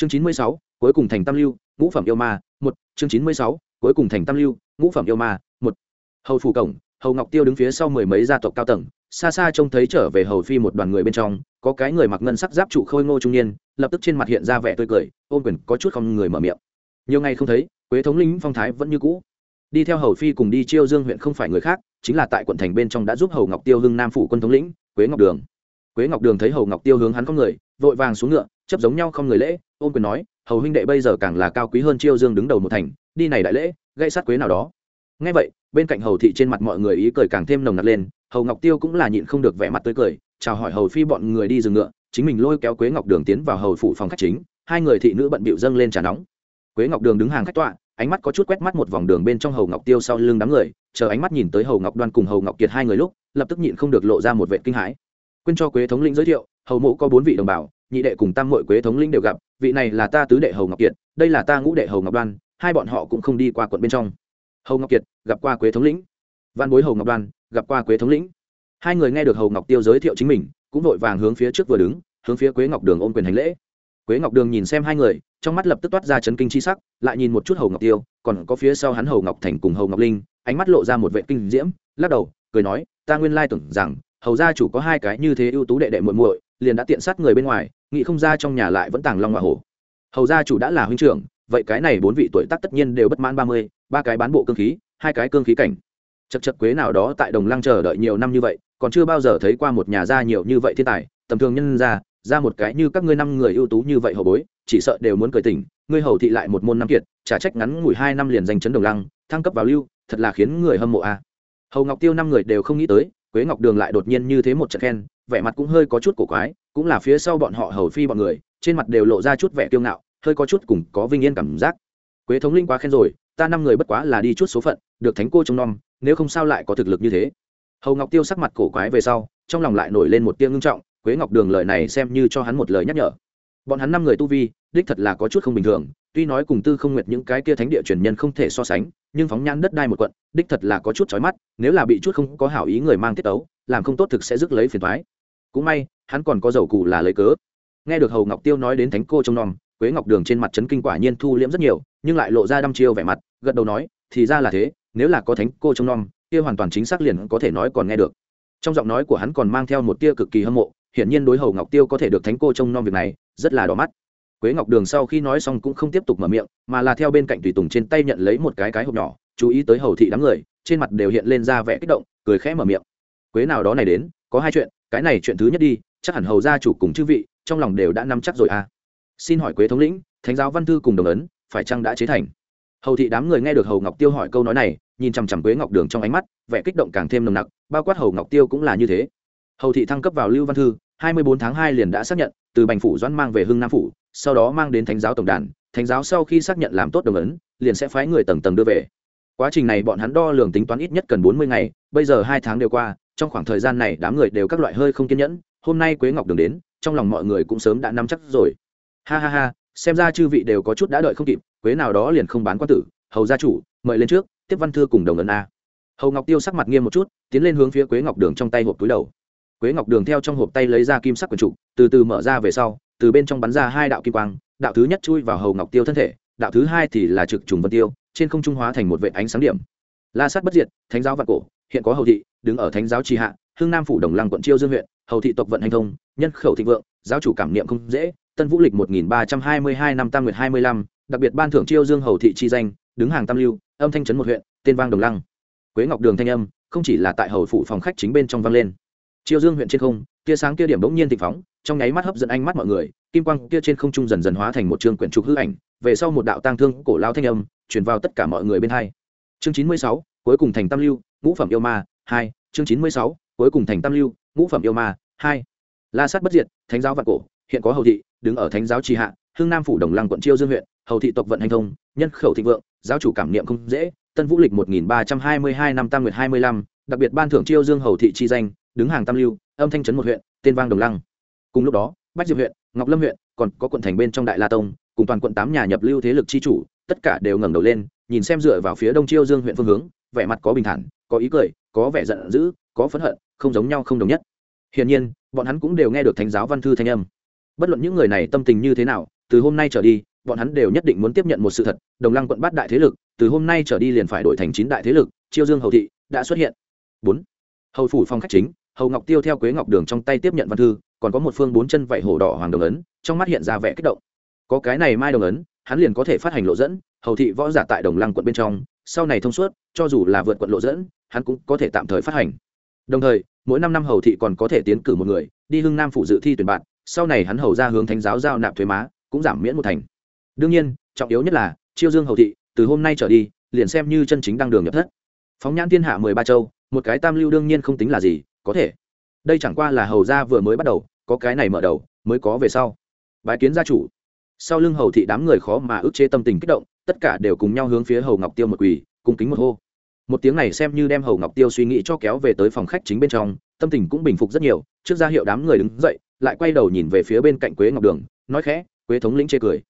chương chín mươi sáu, cuối cùng thành tam lưu, ngũ phẩm yêu ma, một. Chương chín mươi sáu, cuối cùng thành tam lưu, ngũ phẩm yêu ma, một. Hầu phủ cổng, hầu ngọc tiêu đứng phía sau mười mấy gia tộc cao tầng, xa xa trông thấy trở về hầu phi một đoàn người bên trong, có cái người mặc ngân sắc giáp trụ khôi ngô trung niên, lập tức trên mặt hiện ra vẻ tươi cười, ôm quyền có chút không người mở miệng. Nhiều ngày không thấy, quế thống lĩnh phong thái vẫn như cũ. Đi theo hầu phi cùng đi chiêu dương huyện không phải người khác, chính là tại quận thành bên trong đã giúp hầu ngọc tiêu hưng nam phủ quân thống lĩnh, quế ngọc đường. Quế ngọc đường thấy hầu ngọc tiêu hướng hắn có người, vội vàng xuống ngựa chấp giống nhau không người lễ ôm quyền nói, hầu huynh đệ bây giờ càng là cao quý hơn chiêu dương đứng đầu một thành, đi này đại lễ gây sát quế nào đó. Ngay vậy, bên cạnh hầu thị trên mặt mọi người ý cười càng thêm nồng nặc lên, hầu ngọc tiêu cũng là nhịn không được vẻ mặt tươi cười, chào hỏi hầu phi bọn người đi dừng ngựa, chính mình lôi kéo quế ngọc đường tiến vào hầu phủ phòng khách chính, hai người thị nữ bận bịu dâng lên trà nóng. Quế ngọc đường đứng hàng khách tọa, ánh mắt có chút quét mắt một vòng đường bên trong hầu ngọc tiêu sau lưng đám người, chờ ánh mắt nhìn tới hầu ngọc đoan cùng hầu ngọc kiệt hai người lúc, lập tức nhịn không được lộ ra một vệ kinh hãi. Quên cho quế thống lĩnh giới thiệu, hầu mộ có bốn vị đồng bào nhị đệ cùng tam mội quế thống lĩnh đều gặp, vị này là ta tứ đệ hầu ngọc kiệt, đây là ta ngũ đệ hầu ngọc đoan, hai bọn họ cũng không đi qua quận bên trong. Hầu ngọc kiệt, gặp qua quế thống lĩnh. Văn bối hầu ngọc đoan, gặp qua quế thống lĩnh. Hai người nghe được hầu ngọc tiêu giới thiệu chính mình, cũng vội vàng hướng phía trước vừa đứng, hướng phía quế ngọc đường ôm quyền hành lễ. Quế ngọc đường nhìn xem hai người, trong mắt lập tức toát ra chấn kinh chi sắc, lại nhìn một chút hầu ngọc tiêu, còn có phía sau hắn hầu ngọc thành cùng hầu ngọc linh, ánh mắt lộ ra một vệ kinh diễm, lắc đầu, cười nói, ta nguyên lai tưởng rằng, hầu gia chủ có hai cái như thế ưu tú đệ đệ muội muội liền đã tiện sát người bên ngoài, nghĩ không ra trong nhà lại vẫn tàng long hoa hổ hầu gia chủ đã là huynh trưởng, vậy cái này bốn vị tuổi tác tất nhiên đều bất mãn ba mươi, ba cái bán bộ cương khí, hai cái cương khí cảnh chật chật quế nào đó tại đồng lăng chờ đợi nhiều năm như vậy, còn chưa bao giờ thấy qua một nhà gia nhiều như vậy thiên tài, tầm thường nhân gia ra một cái như các ngươi năm người ưu tú như vậy hầu bối, chỉ sợ đều muốn cười tỉnh, ngươi hầu thị lại một môn năm kiệt trả trách ngắn ngủi hai năm liền giành chấn đồng lăng, thăng cấp vào lưu, thật là khiến người hâm mộ a à. hầu ngọc tiêu năm người đều không nghĩ tới, quế ngọc đường lại đột nhiên như thế một trận khen vẻ mặt cũng hơi có chút cổ quái, cũng là phía sau bọn họ hầu phi bọn người, trên mặt đều lộ ra chút vẻ kiêu ngạo, hơi có chút cùng có vinh yên cảm giác. Quế thống linh quá khen rồi, ta năm người bất quá là đi chút số phận, được thánh cô trông nom, nếu không sao lại có thực lực như thế. Hầu ngọc tiêu sắc mặt cổ quái về sau, trong lòng lại nổi lên một tia ngưng trọng, quế ngọc đường lời này xem như cho hắn một lời nhắc nhở. Bọn hắn năm người tu vi, đích thật là có chút không bình thường, tuy nói cùng tư không nguyệt những cái kia thánh địa truyền nhân không thể so sánh, nhưng phóng nhan đất đai một quận, đích thật là có chút chói mắt, nếu là bị chút không có hảo ý người mang tiết ấu làm không tốt thực sẽ rước lấy phiền thoái cũng may, hắn còn có dầu cụ là lấy cớ. Nghe được hầu ngọc tiêu nói đến thánh cô trông nom, quế ngọc đường trên mặt trấn kinh quả nhiên thu liễm rất nhiều, nhưng lại lộ ra đăm chiêu vẻ mặt, gật đầu nói, thì ra là thế, nếu là có thánh cô trông nom, kia hoàn toàn chính xác liền có thể nói còn nghe được. Trong giọng nói của hắn còn mang theo một tia cực kỳ hâm mộ, hiển nhiên đối hầu ngọc tiêu có thể được thánh cô trông nom việc này, rất là đỏ mắt. Quế ngọc đường sau khi nói xong cũng không tiếp tục mở miệng, mà là theo bên cạnh tùy tùng trên tay nhận lấy một cái cái hộp nhỏ, chú ý tới hầu thị đám người, trên mặt đều hiện lên ra vẻ kích động, cười khẽ mở miệng. Quế nào đó này đến, có hai chuyện cái này chuyện thứ nhất đi, chắc hẳn hầu gia chủ cùng chư vị, trong lòng đều đã nắm chắc rồi à. Xin hỏi quế thống lĩnh, thánh giáo văn thư cùng đồng ấn, phải chăng đã chế thành? Hầu thị đám người nghe được hầu ngọc tiêu hỏi câu nói này, nhìn chằm chằm quế ngọc đường trong ánh mắt, vẻ kích động càng thêm nồng nặc, bao quát hầu ngọc tiêu cũng là như thế. Hầu thị thăng cấp vào lưu văn thư, hai mươi bốn tháng hai liền đã xác nhận, từ bành phủ doãn mang về hưng nam phủ, sau đó mang đến thánh giáo tổng đàn, thánh giáo sau khi xác nhận làm tốt đồng ấn, liền sẽ phái người tầng tầng đưa về. Quá trình này bọn hắn đo lường tính toán ít nhất cần bốn mươi ngày, bây giờ hai tháng đều qua trong khoảng thời gian này đám người đều các loại hơi không kiên nhẫn, hôm nay quế ngọc đường đến, trong lòng mọi người cũng sớm đã nắm chắc rồi. Ha ha ha, xem ra chư vị đều có chút đã đợi không kịp, quế nào đó liền không bán quan tử, hầu gia chủ, mời lên trước, tiếp văn thư cùng đồng ấn a. Hầu ngọc tiêu sắc mặt nghiêm một chút, tiến lên hướng phía quế ngọc đường trong tay hộp túi đầu. Quế ngọc đường theo trong hộp tay lấy ra kim sắc quần trụ, từ từ mở ra về sau, từ bên trong bắn ra hai đạo kim quang, đạo thứ nhất chui vào hầu ngọc tiêu thân thể, đạo thứ hai thì là trực trùng vân tiêu, trên không trung hóa thành một vệ ánh sáng điểm. La sát bất diệt, thánh giáo vạn cổ hiện có hầu thị, đứng ở thánh giáo tri hạ hương nam phủ đồng lăng quận chiêu dương huyện, hầu thị tộc vận hành thông, nhân khẩu thịnh vượng, giáo chủ cảm niệm không dễ, tân vũ lịch một nghìn ba trăm hai mươi hai năm tam nguyệt hai mươi lăm, đặc biệt ban thưởng chiêu dương hầu thị chi danh, đứng hàng tam lưu, âm thanh trấn một huyện, tên vang đồng lăng. Quế ngọc đường thanh âm, không chỉ là tại hầu phủ phòng khách chính bên trong vang lên. Chiêu dương huyện trên không, tia sáng kia điểm bỗng nhiên thịnh phóng, trong nháy mắt hấp dẫn ánh mắt mọi người, kim quang kia trên không trung dần dần hóa thành một trường quyển trục hư ảnh, về sau một đạo tang thương cổ lao thanh âm, truyền vào tất cả mọi người bên hai. Chương chín mươi sáu, cuối cùng thành tam lưu ngũ phẩm yêu ma, hai, chương chín mươi sáu, cuối cùng thành tam lưu, ngũ phẩm yêu ma, hai. La sát bất diệt, thánh giáo vạn cổ, hiện có hầu thị, đứng ở thánh giáo trì hạ hương nam phủ đồng lăng quận chiêu dương huyện, hầu thị tộc vận hành thông, nhân khẩu thịnh vượng, giáo chủ cảm niệm không dễ, tân vũ lịch một nghìn ba trăm hai mươi hai năm tam nguyệt hai mươi lăm, đặc biệt ban thưởng chiêu dương hầu thị chi danh, đứng hàng tam lưu, âm thanh trấn một huyện, tên vang đồng lăng. Cùng lúc đó, bách diệp huyện, ngọc lâm huyện, còn có quận thành bên trong đại la tông, cùng toàn quận tám nhà nhập lưu thế lực chi chủ, tất cả đều ngẩng đầu lên, nhìn xem dựa vào phía đông chiêu dương huyện phương hướng, vẻ mặt có bình thản có ý cười, có vẻ giận dữ, có phẫn hận, không giống nhau không đồng nhất. Hiển nhiên, bọn hắn cũng đều nghe được thánh giáo văn thư thanh âm. Bất luận những người này tâm tình như thế nào, từ hôm nay trở đi, bọn hắn đều nhất định muốn tiếp nhận một sự thật, đồng lăng quận bát đại thế lực, từ hôm nay trở đi liền phải đổi thành chín đại thế lực, chiêu dương hầu thị đã xuất hiện. Bốn. Hầu phủ phong khách chính, hầu ngọc tiêu theo quế ngọc đường trong tay tiếp nhận văn thư, còn có một phương bốn chân vảy hổ đỏ hoàng đồng ấn, trong mắt hiện ra vẻ kích động. Có cái này mai đồng ấn, hắn liền có thể phát hành lộ dẫn, hầu thị võ giả tại đồng lăng quận bên trong, sau này thông suốt cho dù là vượt quận lộ dẫn, hắn cũng có thể tạm thời phát hành. Đồng thời, mỗi năm năm hầu thị còn có thể tiến cử một người, đi hưng nam phủ dự thi tuyển bạn, sau này hắn hầu ra hướng thánh giáo giao nạp thuế má, cũng giảm miễn một thành. Đương nhiên, trọng yếu nhất là, chiêu dương hầu thị, từ hôm nay trở đi, liền xem như chân chính đăng đường nhập thất. Phóng nhãn thiên hạ mười ba châu, một cái tam lưu đương nhiên không tính là gì, có thể. Đây chẳng qua là hầu gia vừa mới bắt đầu, có cái này mở đầu, mới có về sau. Bái kiến gia chủ. Sau lưng hầu thị đám người khó mà ức chế tâm tình kích động, tất cả đều cùng nhau hướng phía hầu ngọc tiêu một quỳ, cung kính một hô một tiếng này xem như đem hầu ngọc tiêu suy nghĩ cho kéo về tới phòng khách chính bên trong, tâm tình cũng bình phục rất nhiều, trước ra hiệu đám người đứng dậy, lại quay đầu nhìn về phía bên cạnh quế ngọc đường, nói khẽ, quế thống lĩnh chê cười.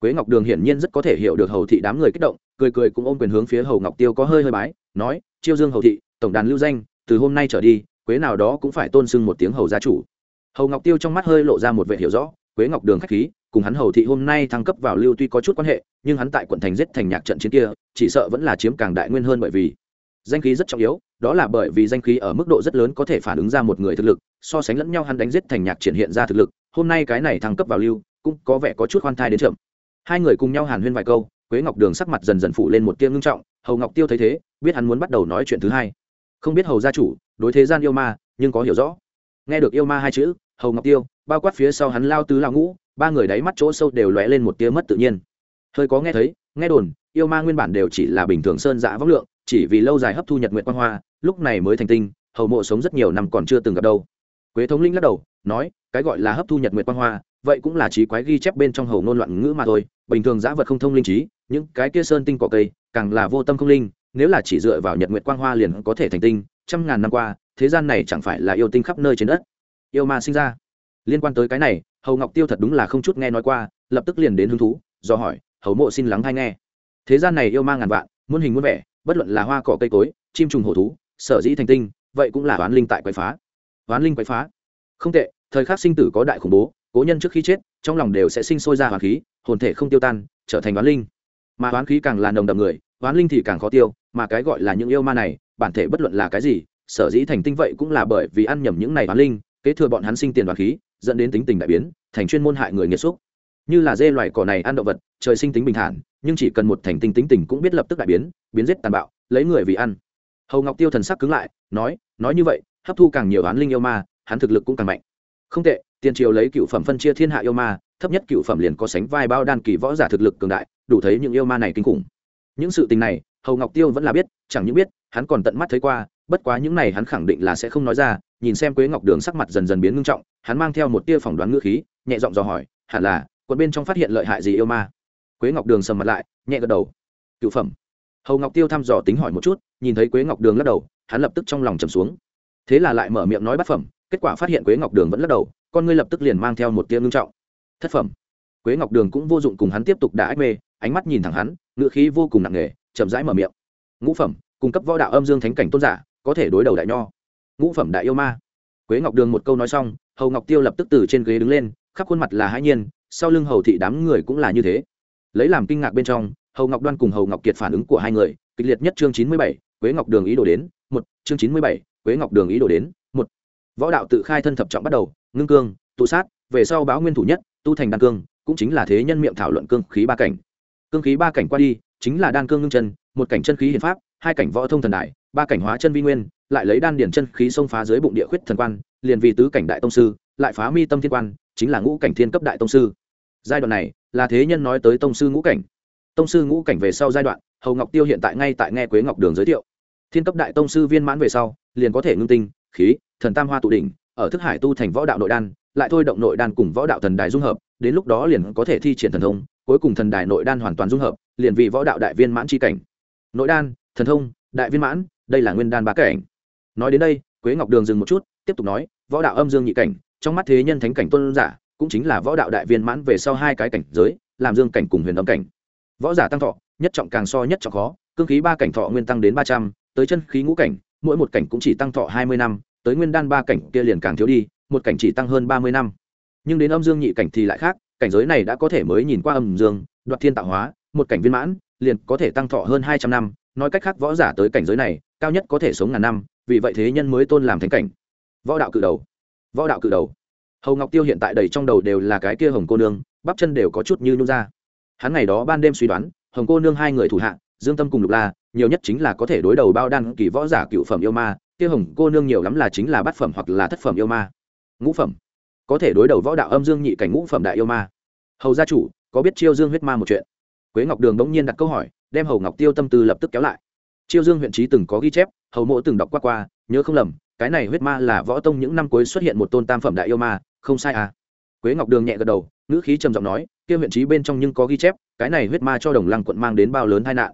Quế ngọc đường hiển nhiên rất có thể hiểu được hầu thị đám người kích động, cười cười cũng ôm quyền hướng phía hầu ngọc tiêu có hơi hơi bái, nói, chiêu dương hầu thị, tổng đàn lưu danh, từ hôm nay trở đi, quế nào đó cũng phải tôn sưng một tiếng hầu gia chủ. Hầu ngọc tiêu trong mắt hơi lộ ra một vẻ hiểu rõ, quế ngọc đường khách khí, cùng hắn hầu thị hôm nay thăng cấp vào lưu tuy có chút quan hệ, nhưng hắn tại quận thành giết thành nhạc trận chiến kia, chỉ sợ vẫn là chiếm càng đại nguyên hơn bởi vì danh khí rất trọng yếu, đó là bởi vì danh khí ở mức độ rất lớn có thể phản ứng ra một người thực lực, so sánh lẫn nhau hắn đánh giết thành nhạc triển hiện ra thực lực, hôm nay cái này thăng cấp vào lưu, cũng có vẻ có chút khoan thai đến chậm. Hai người cùng nhau hàn huyên vài câu, quế ngọc đường sắc mặt dần dần phụ lên một tiếng ngưng trọng, hầu ngọc tiêu thấy thế, biết hắn muốn bắt đầu nói chuyện thứ hai. Không biết hầu gia chủ, đối thế gian yêu ma, nhưng có hiểu rõ. Nghe được yêu ma hai chữ, hầu ngọc tiêu, bao quát phía sau hắn lao tứ lao ngũ, ba người đáy mắt chỗ sâu đều lóe lên một tia mất tự nhiên. Hơi có nghe thấy, nghe đồn, yêu ma nguyên bản đều chỉ là bình thường sơn giã vóc lượng chỉ vì lâu dài hấp thu nhật nguyện quan hoa, lúc này mới thành tinh, hầu mộ sống rất nhiều năm còn chưa từng gặp đâu. Quế thống linh lắc đầu, nói, cái gọi là hấp thu nhật nguyện quan hoa, vậy cũng là trí quái ghi chép bên trong hầu ngôn loạn ngữ mà thôi, bình thường giã vật không thông linh trí, những cái kia sơn tinh cỏ cây, càng là vô tâm không linh, nếu là chỉ dựa vào nhật nguyện quang hoa liền có thể thành tinh, trăm ngàn năm qua, thế gian này chẳng phải là yêu tinh khắp nơi trên đất. Yêu ma sinh ra. Liên quan tới cái này, hầu ngọc tiêu thật đúng là không chút nghe nói qua, lập tức liền đến hứng thú, do hỏi, hầu mộ xin lắng hay nghe. Thế gian này yêu ma ngàn vạn, muôn hình muôn vẻ bất luận là hoa cỏ cây cối, chim trùng hổ thú, sở dĩ thành tinh, vậy cũng là oán linh tại quậy phá. Oán linh quậy phá? Không tệ, thời khắc sinh tử có đại khủng bố, cố nhân trước khi chết, trong lòng đều sẽ sinh sôi ra hoàn khí, hồn thể không tiêu tan, trở thành oán linh. Mà oán khí càng là nồng đậm người, oán linh thì càng khó tiêu, mà cái gọi là những yêu ma này, bản thể bất luận là cái gì, sở dĩ thành tinh vậy cũng là bởi vì ăn nhầm những này oán linh, kế thừa bọn hắn sinh tiền đoàn khí, dẫn đến tính tình đại biến, thành chuyên môn hại người nghiệt xúc như là dê loài cỏ này ăn động vật, trời sinh tính bình thản, nhưng chỉ cần một thành tinh tính tình cũng biết lập tức đại biến biến giết tàn bạo, lấy người vì ăn. Hầu ngọc tiêu thần sắc cứng lại, nói nói như vậy, hấp thu càng nhiều oán linh yêu ma, hắn thực lực cũng càng mạnh. Không tệ, tiền triều lấy cựu phẩm phân chia thiên hạ yêu ma, thấp nhất cựu phẩm liền có sánh vai bao đan kỳ võ giả thực lực cường đại, đủ thấy những yêu ma này kinh khủng. Những sự tình này, hầu ngọc tiêu vẫn là biết, chẳng những biết, hắn còn tận mắt thấy qua, bất quá những này hắn khẳng định là sẽ không nói ra, nhìn xem quế ngọc đường sắc mặt dần dần biến ngưng trọng, hắn mang theo một tia phỏng đoán ngữ khí, nhẹ giọng dò hỏi, hẳn là quận bên trong phát hiện lợi hại gì yêu ma? Quế ngọc đường sầm mặt lại, nhẹ gật đầu. Cựu phẩm. Hầu ngọc tiêu thăm dò tính hỏi một chút, nhìn thấy quế ngọc đường lắc đầu, hắn lập tức trong lòng trầm xuống. Thế là lại mở miệng nói bát phẩm, kết quả phát hiện quế ngọc đường vẫn lắc đầu, con ngươi lập tức liền mang theo một tia ngưng trọng. Thất phẩm. Quế ngọc đường cũng vô dụng cùng hắn tiếp tục đả ách mê, ánh mắt nhìn thẳng hắn, ngựa khí vô cùng nặng nề, chậm rãi mở miệng. Ngũ phẩm, cung cấp võ đạo âm dương thánh cảnh tôn giả, có thể đối đầu đại nho. Ngũ phẩm đại yêu ma. Quế ngọc đường một câu nói xong, hầu ngọc tiêu lập tức từ trên ghế đứng lên, khắp khuôn mặt là hãi nhiên sau lưng hầu thị đám người cũng là như thế. Lấy làm kinh ngạc bên trong, hầu ngọc đoan cùng hầu ngọc kiệt phản ứng của hai người, kịch liệt nhất chương chín mươi bảy, quế ngọc đường ý đồ đến, một, chương chín mươi bảy, quế ngọc đường ý đồ đến, một. Võ đạo tự khai thân thập trọng bắt đầu, ngưng cương, tụ sát, về sau báo nguyên thủ nhất, tu thành đan cương, cũng chính là thế nhân miệng thảo luận cương khí ba cảnh. Cương khí ba cảnh qua đi, chính là đan cương ngưng chân, một cảnh chân khí hiển pháp, hai cảnh võ thông thần đại, ba cảnh hóa chân vi nguyên, lại lấy đan điển chân khí xông phá dưới bụng địa khuyết thần quan, liền vì tứ cảnh đại tông sư, lại phá mi tâm thiên quan, chính là ngũ cảnh thiên cấp đại tông sư giai đoạn này là thế nhân nói tới tông sư ngũ cảnh. Tông sư ngũ cảnh về sau giai đoạn, hầu ngọc tiêu hiện tại ngay tại nghe quế ngọc đường giới thiệu. Thiên cấp đại tông sư viên mãn về sau, liền có thể ngưng tinh, khí, thần tam hoa tụ đỉnh, ở thức hải tu thành võ đạo nội đan, lại thôi động nội đan cùng võ đạo thần đài dung hợp, đến lúc đó liền có thể thi triển thần thông, cuối cùng thần đài nội đan hoàn toàn dung hợp, liền vì võ đạo đại viên mãn c cảnh. Nội đan, thần thông, đại viên mãn, đây là nguyên đan bá cảnh. Nói đến đây, quế ngọc đường dừng một chút, tiếp tục nói, võ đạo âm dương nhị cảnh, trong mắt thế nhân thánh cảnh tôn giả cũng chính là võ đạo đại viên mãn về sau hai cái cảnh giới, làm dương cảnh cùng huyền âm cảnh. Võ giả tăng thọ, nhất trọng càng so nhất trọng khó, cương khí ba cảnh thọ nguyên tăng đến ba trăm, tới chân khí ngũ cảnh, mỗi một cảnh cũng chỉ tăng thọ hai mươi năm, tới nguyên đan ba cảnh kia liền càng thiếu đi, một cảnh chỉ tăng hơn ba mươi năm. Nhưng đến âm dương nhị cảnh thì lại khác, cảnh giới này đã có thể mới nhìn qua âm dương, đoạt thiên tạo hóa, một cảnh viên mãn, liền có thể tăng thọ hơn hai trăm năm, nói cách khác võ giả tới cảnh giới này, cao nhất có thể sống ngàn năm, vì vậy thế nhân mới tôn làm thánh cảnh. Võ đạo cự đầu. Võ đạo cự đầu hầu ngọc tiêu hiện tại đầy trong đầu đều là cái kia hồng cô nương, bắp chân đều có chút như nhung ra. Hắn ngày đó ban đêm suy đoán, hồng cô nương hai người thủ hạ, dương tâm cùng lục la, nhiều nhất chính là có thể đối đầu bao đan kỳ võ giả cựu phẩm yêu ma, kia hồng cô nương nhiều lắm là chính là bát phẩm hoặc là thất phẩm yêu ma. Ngũ phẩm. Có thể đối đầu võ đạo âm dương nhị cảnh ngũ phẩm đại yêu ma. Hầu gia chủ, có biết chiêu dương huyết ma một chuyện? Quế ngọc đường bỗng nhiên đặt câu hỏi, đem hầu ngọc tiêu tâm tư lập tức kéo lại. Chiêu dương huyện trí từng có ghi chép, hầu mộ từng đọc qua qua, nhớ không lầm cái này huyết ma là võ tông những năm cuối xuất hiện một tôn tam phẩm đại yêu ma, không sai à. Quế ngọc đường nhẹ gật đầu, ngữ khí trầm giọng nói, kia huyện trí bên trong nhưng có ghi chép, cái này huyết ma cho đồng lăng quận mang đến bao lớn tai nạn.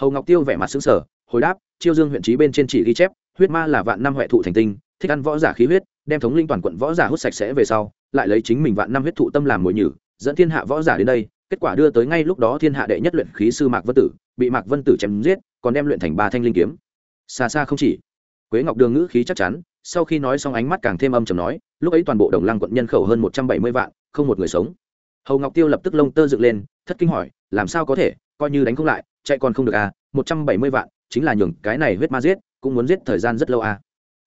Hầu ngọc tiêu vẻ mặt xứng sở hồi đáp, chiêu dương huyện trí bên trên chỉ ghi chép, huyết ma là vạn năm huệ thụ thành tinh, thích ăn võ giả khí huyết, đem thống linh toàn quận võ giả hút sạch sẽ về sau, lại lấy chính mình vạn năm huyết thụ tâm làm mồi nhử, dẫn thiên hạ võ giả đến đây, kết quả đưa tới ngay lúc đó thiên hạ đệ nhất luyện khí sư mạc vân tử, bị mạc vân tử chém giết, còn đem luyện thành ba thanh linh kiếm. Xa xa không chỉ quế ngọc đường ngữ khí chắc chắn, sau khi nói xong ánh mắt càng thêm âm chầm nói, lúc ấy toàn bộ đồng lăng quận nhân khẩu hơn một trăm bảy mươi vạn, không một người sống. Hầu ngọc tiêu lập tức lông tơ dựng lên, thất kinh hỏi, làm sao có thể? Coi như đánh không lại, chạy còn không được à? Một trăm bảy mươi vạn, chính là nhường cái này huyết ma giết, cũng muốn giết thời gian rất lâu à?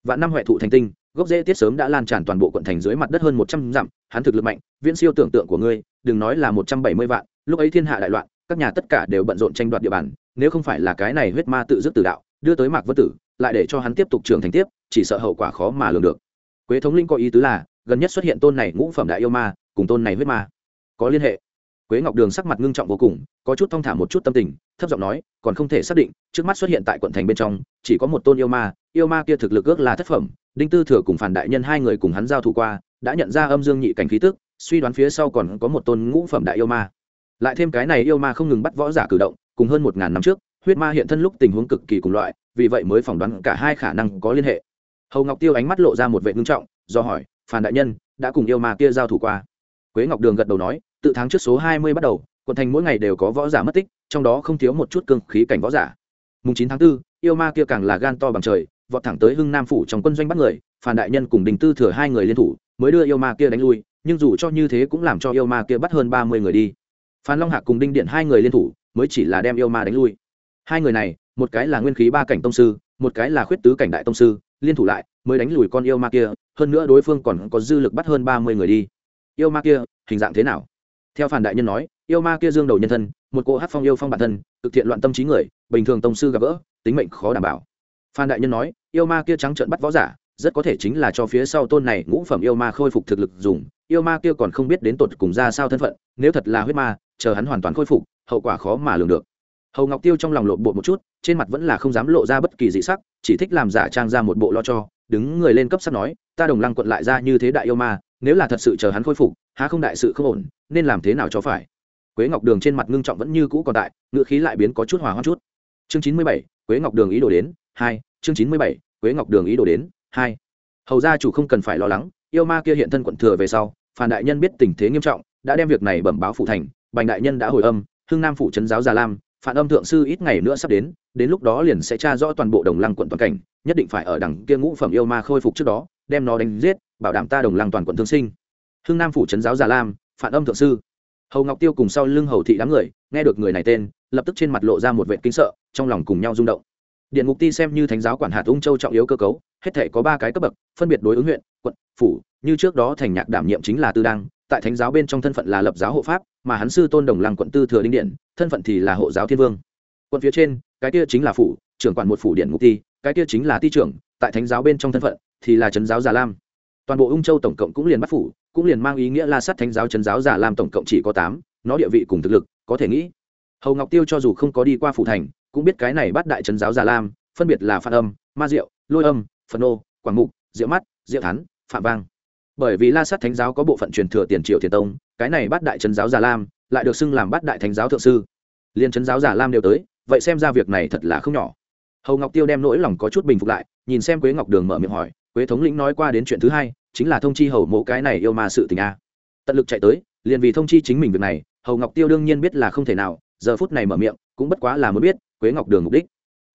Vạn năm huệ thụ thành tinh, gốc rễ tiết sớm đã lan tràn toàn bộ quận thành dưới mặt đất hơn một trăm dặm, hắn thực lực mạnh, viễn siêu tưởng tượng của ngươi, đừng nói là một trăm bảy mươi vạn, lúc ấy thiên hạ đại loạn, các nhà tất cả đều bận rộn tranh đoạt địa bàn, nếu không phải là cái này huyết ma tự dứt từ đạo đưa tới mạc vân tử, lại để cho hắn tiếp tục trưởng thành tiếp, chỉ sợ hậu quả khó mà lường được. Quế thống linh có ý tứ là, gần nhất xuất hiện tôn này ngũ phẩm đại yêu ma, cùng tôn này huyết ma. Có liên hệ. Quế ngọc đường sắc mặt ngưng trọng vô cùng, có chút thong thả một chút tâm tình, thấp giọng nói, còn không thể xác định, trước mắt xuất hiện tại quận thành bên trong, chỉ có một tôn yêu ma yêu ma kia thực lực ước là thất phẩm, đinh tư thừa cùng phản đại nhân hai người cùng hắn giao thủ qua, đã nhận ra âm dương nhị cảnh khí tức, suy đoán phía sau còn có một tôn ngũ phẩm đại yêu ma. Lại thêm cái này yêu ma không ngừng bắt võ giả cử động, cùng hơn một ngàn năm trước huyết ma hiện thân lúc tình huống cực kỳ cùng loại vì vậy mới phỏng đoán cả hai khả năng có liên hệ. Hầu ngọc tiêu ánh mắt lộ ra một vệ ngưng trọng do hỏi phản đại nhân đã cùng yêu ma kia giao thủ qua? Quế ngọc đường gật đầu nói tự tháng trước số hai mươi bắt đầu quận thành mỗi ngày đều có võ giả mất tích trong đó không thiếu một chút cương khí cảnh võ giả. Mùng chín tháng 4, yêu ma kia càng là gan to bằng trời vọt thẳng tới hưng nam phủ trong quân doanh bắt người phản đại nhân cùng đình tư thừa hai người liên thủ mới đưa yêu ma kia đánh lui nhưng dù cho như thế cũng làm cho yêu ma kia bắt hơn ba mươi người đi. Phan long hạc cùng đinh điện hai người liên thủ mới chỉ là đem yêu ma đánh lui hai người này, một cái là nguyên khí ba cảnh tông sư, một cái là khuyết tứ cảnh đại tông sư, liên thủ lại, mới đánh lùi con yêu ma kia, hơn nữa đối phương còn có dư lực bắt hơn ba mươi người đi. Yêu ma kia, hình dạng thế nào? Theo phản đại nhân nói, yêu ma kia dương đầu nhân thân, một cô hát phong yêu phong bản thân thực thiện loạn tâm trí người, bình thường tông sư gặp gỡ, tính mệnh khó đảm bảo. Phan đại nhân nói, yêu ma kia trắng trợn bắt võ giả, rất có thể chính là cho phía sau tôn này ngũ phẩm yêu ma khôi phục thực lực dùng, yêu ma kia còn không biết đến tột cùng ra sao thân phận, nếu thật là huyết ma, chờ hắn hoàn toàn khôi phục, hậu quả khó mà lường được hầu ngọc tiêu trong lòng lộn bộ một chút trên mặt vẫn là không dám lộ ra bất kỳ dị sắc chỉ thích làm giả trang ra một bộ lo cho đứng người lên cấp sắc nói ta đồng lăng quận lại ra như thế đại yêu ma nếu là thật sự chờ hắn khôi phục há không đại sự không ổn nên làm thế nào cho phải quế ngọc đường trên mặt ngưng trọng vẫn như cũ còn tại ngự khí lại biến có chút hòa hoa chút chương chín mươi bảy quế ngọc đường ý đồ đến hai chương chín mươi bảy quế ngọc đường ý đồ đến hai hầu gia chủ không cần phải lo lắng yêu ma kia hiện thân quận thừa về sau phản đại nhân biết tình thế nghiêm trọng đã đem việc này bẩm báo phủ thành bành đại nhân đã hồi âm hưng nam phủ trấn giáo già lam phản âm thượng sư ít ngày nữa sắp đến đến lúc đó liền sẽ tra rõ toàn bộ đồng lăng quận toàn cảnh, nhất định phải ở đằng kia ngũ phẩm yêu ma khôi phục trước đó, đem nó đánh giết, bảo đảm ta đồng lăng toàn quận thương sinh. Hưng nam phủ trấn giáo già lam, phản âm thượng sư. Hầu ngọc tiêu cùng sau lưng hầu thị đám người, nghe được người này tên, lập tức trên mặt lộ ra một vệ kinh sợ, trong lòng cùng nhau rung động. Điện ngục ti xem như thánh giáo quản hạt ung châu trọng yếu cơ cấu, hết thể có ba cái cấp bậc, phân biệt đối ứng huyện, quận, phủ, như trước đó thành nhạc đảm nhiệm chính là tư đăng, tại thánh giáo bên trong thân phận là lập giáo hộ pháp mà hắn sư tôn đồng lăng quận tư thừa đinh điện, thân phận thì là hộ giáo thiên vương. Quận phía trên, cái kia chính là phủ, trưởng quản một phủ điện ngục ti, cái kia chính là ti trưởng, tại thánh giáo bên trong thân phận thì là trấn giáo già lam. Toàn bộ ung châu tổng cộng cũng liền bắt phủ, cũng liền mang ý nghĩa la sát thánh giáo trấn giáo già lam tổng cộng chỉ có tám, nó địa vị cùng thực lực, có thể nghĩ. Hầu ngọc tiêu cho dù không có đi qua phủ thành, cũng biết cái này bắt đại trấn giáo già lam, phân biệt là phan âm, ma diệu, lôi âm phần nô, quảng mục, diệu mắt, diệu thắn phạm vang. Bởi vì la sát thánh giáo có bộ phận truyền thừa tiền triệu tiền tông cái này bắt đại trấn giáo già lam lại được xưng làm bắt đại thánh giáo thượng sư liên trấn giáo già lam đều tới vậy xem ra việc này thật là không nhỏ hầu ngọc tiêu đem nỗi lòng có chút bình phục lại nhìn xem quế ngọc đường mở miệng hỏi quế thống lĩnh nói qua đến chuyện thứ hai chính là thông chi hầu mộ cái này yêu ma sự tình a tận lực chạy tới liền vì thông chi chính mình việc này hầu ngọc tiêu đương nhiên biết là không thể nào giờ phút này mở miệng cũng bất quá là mới biết quế ngọc đường mục đích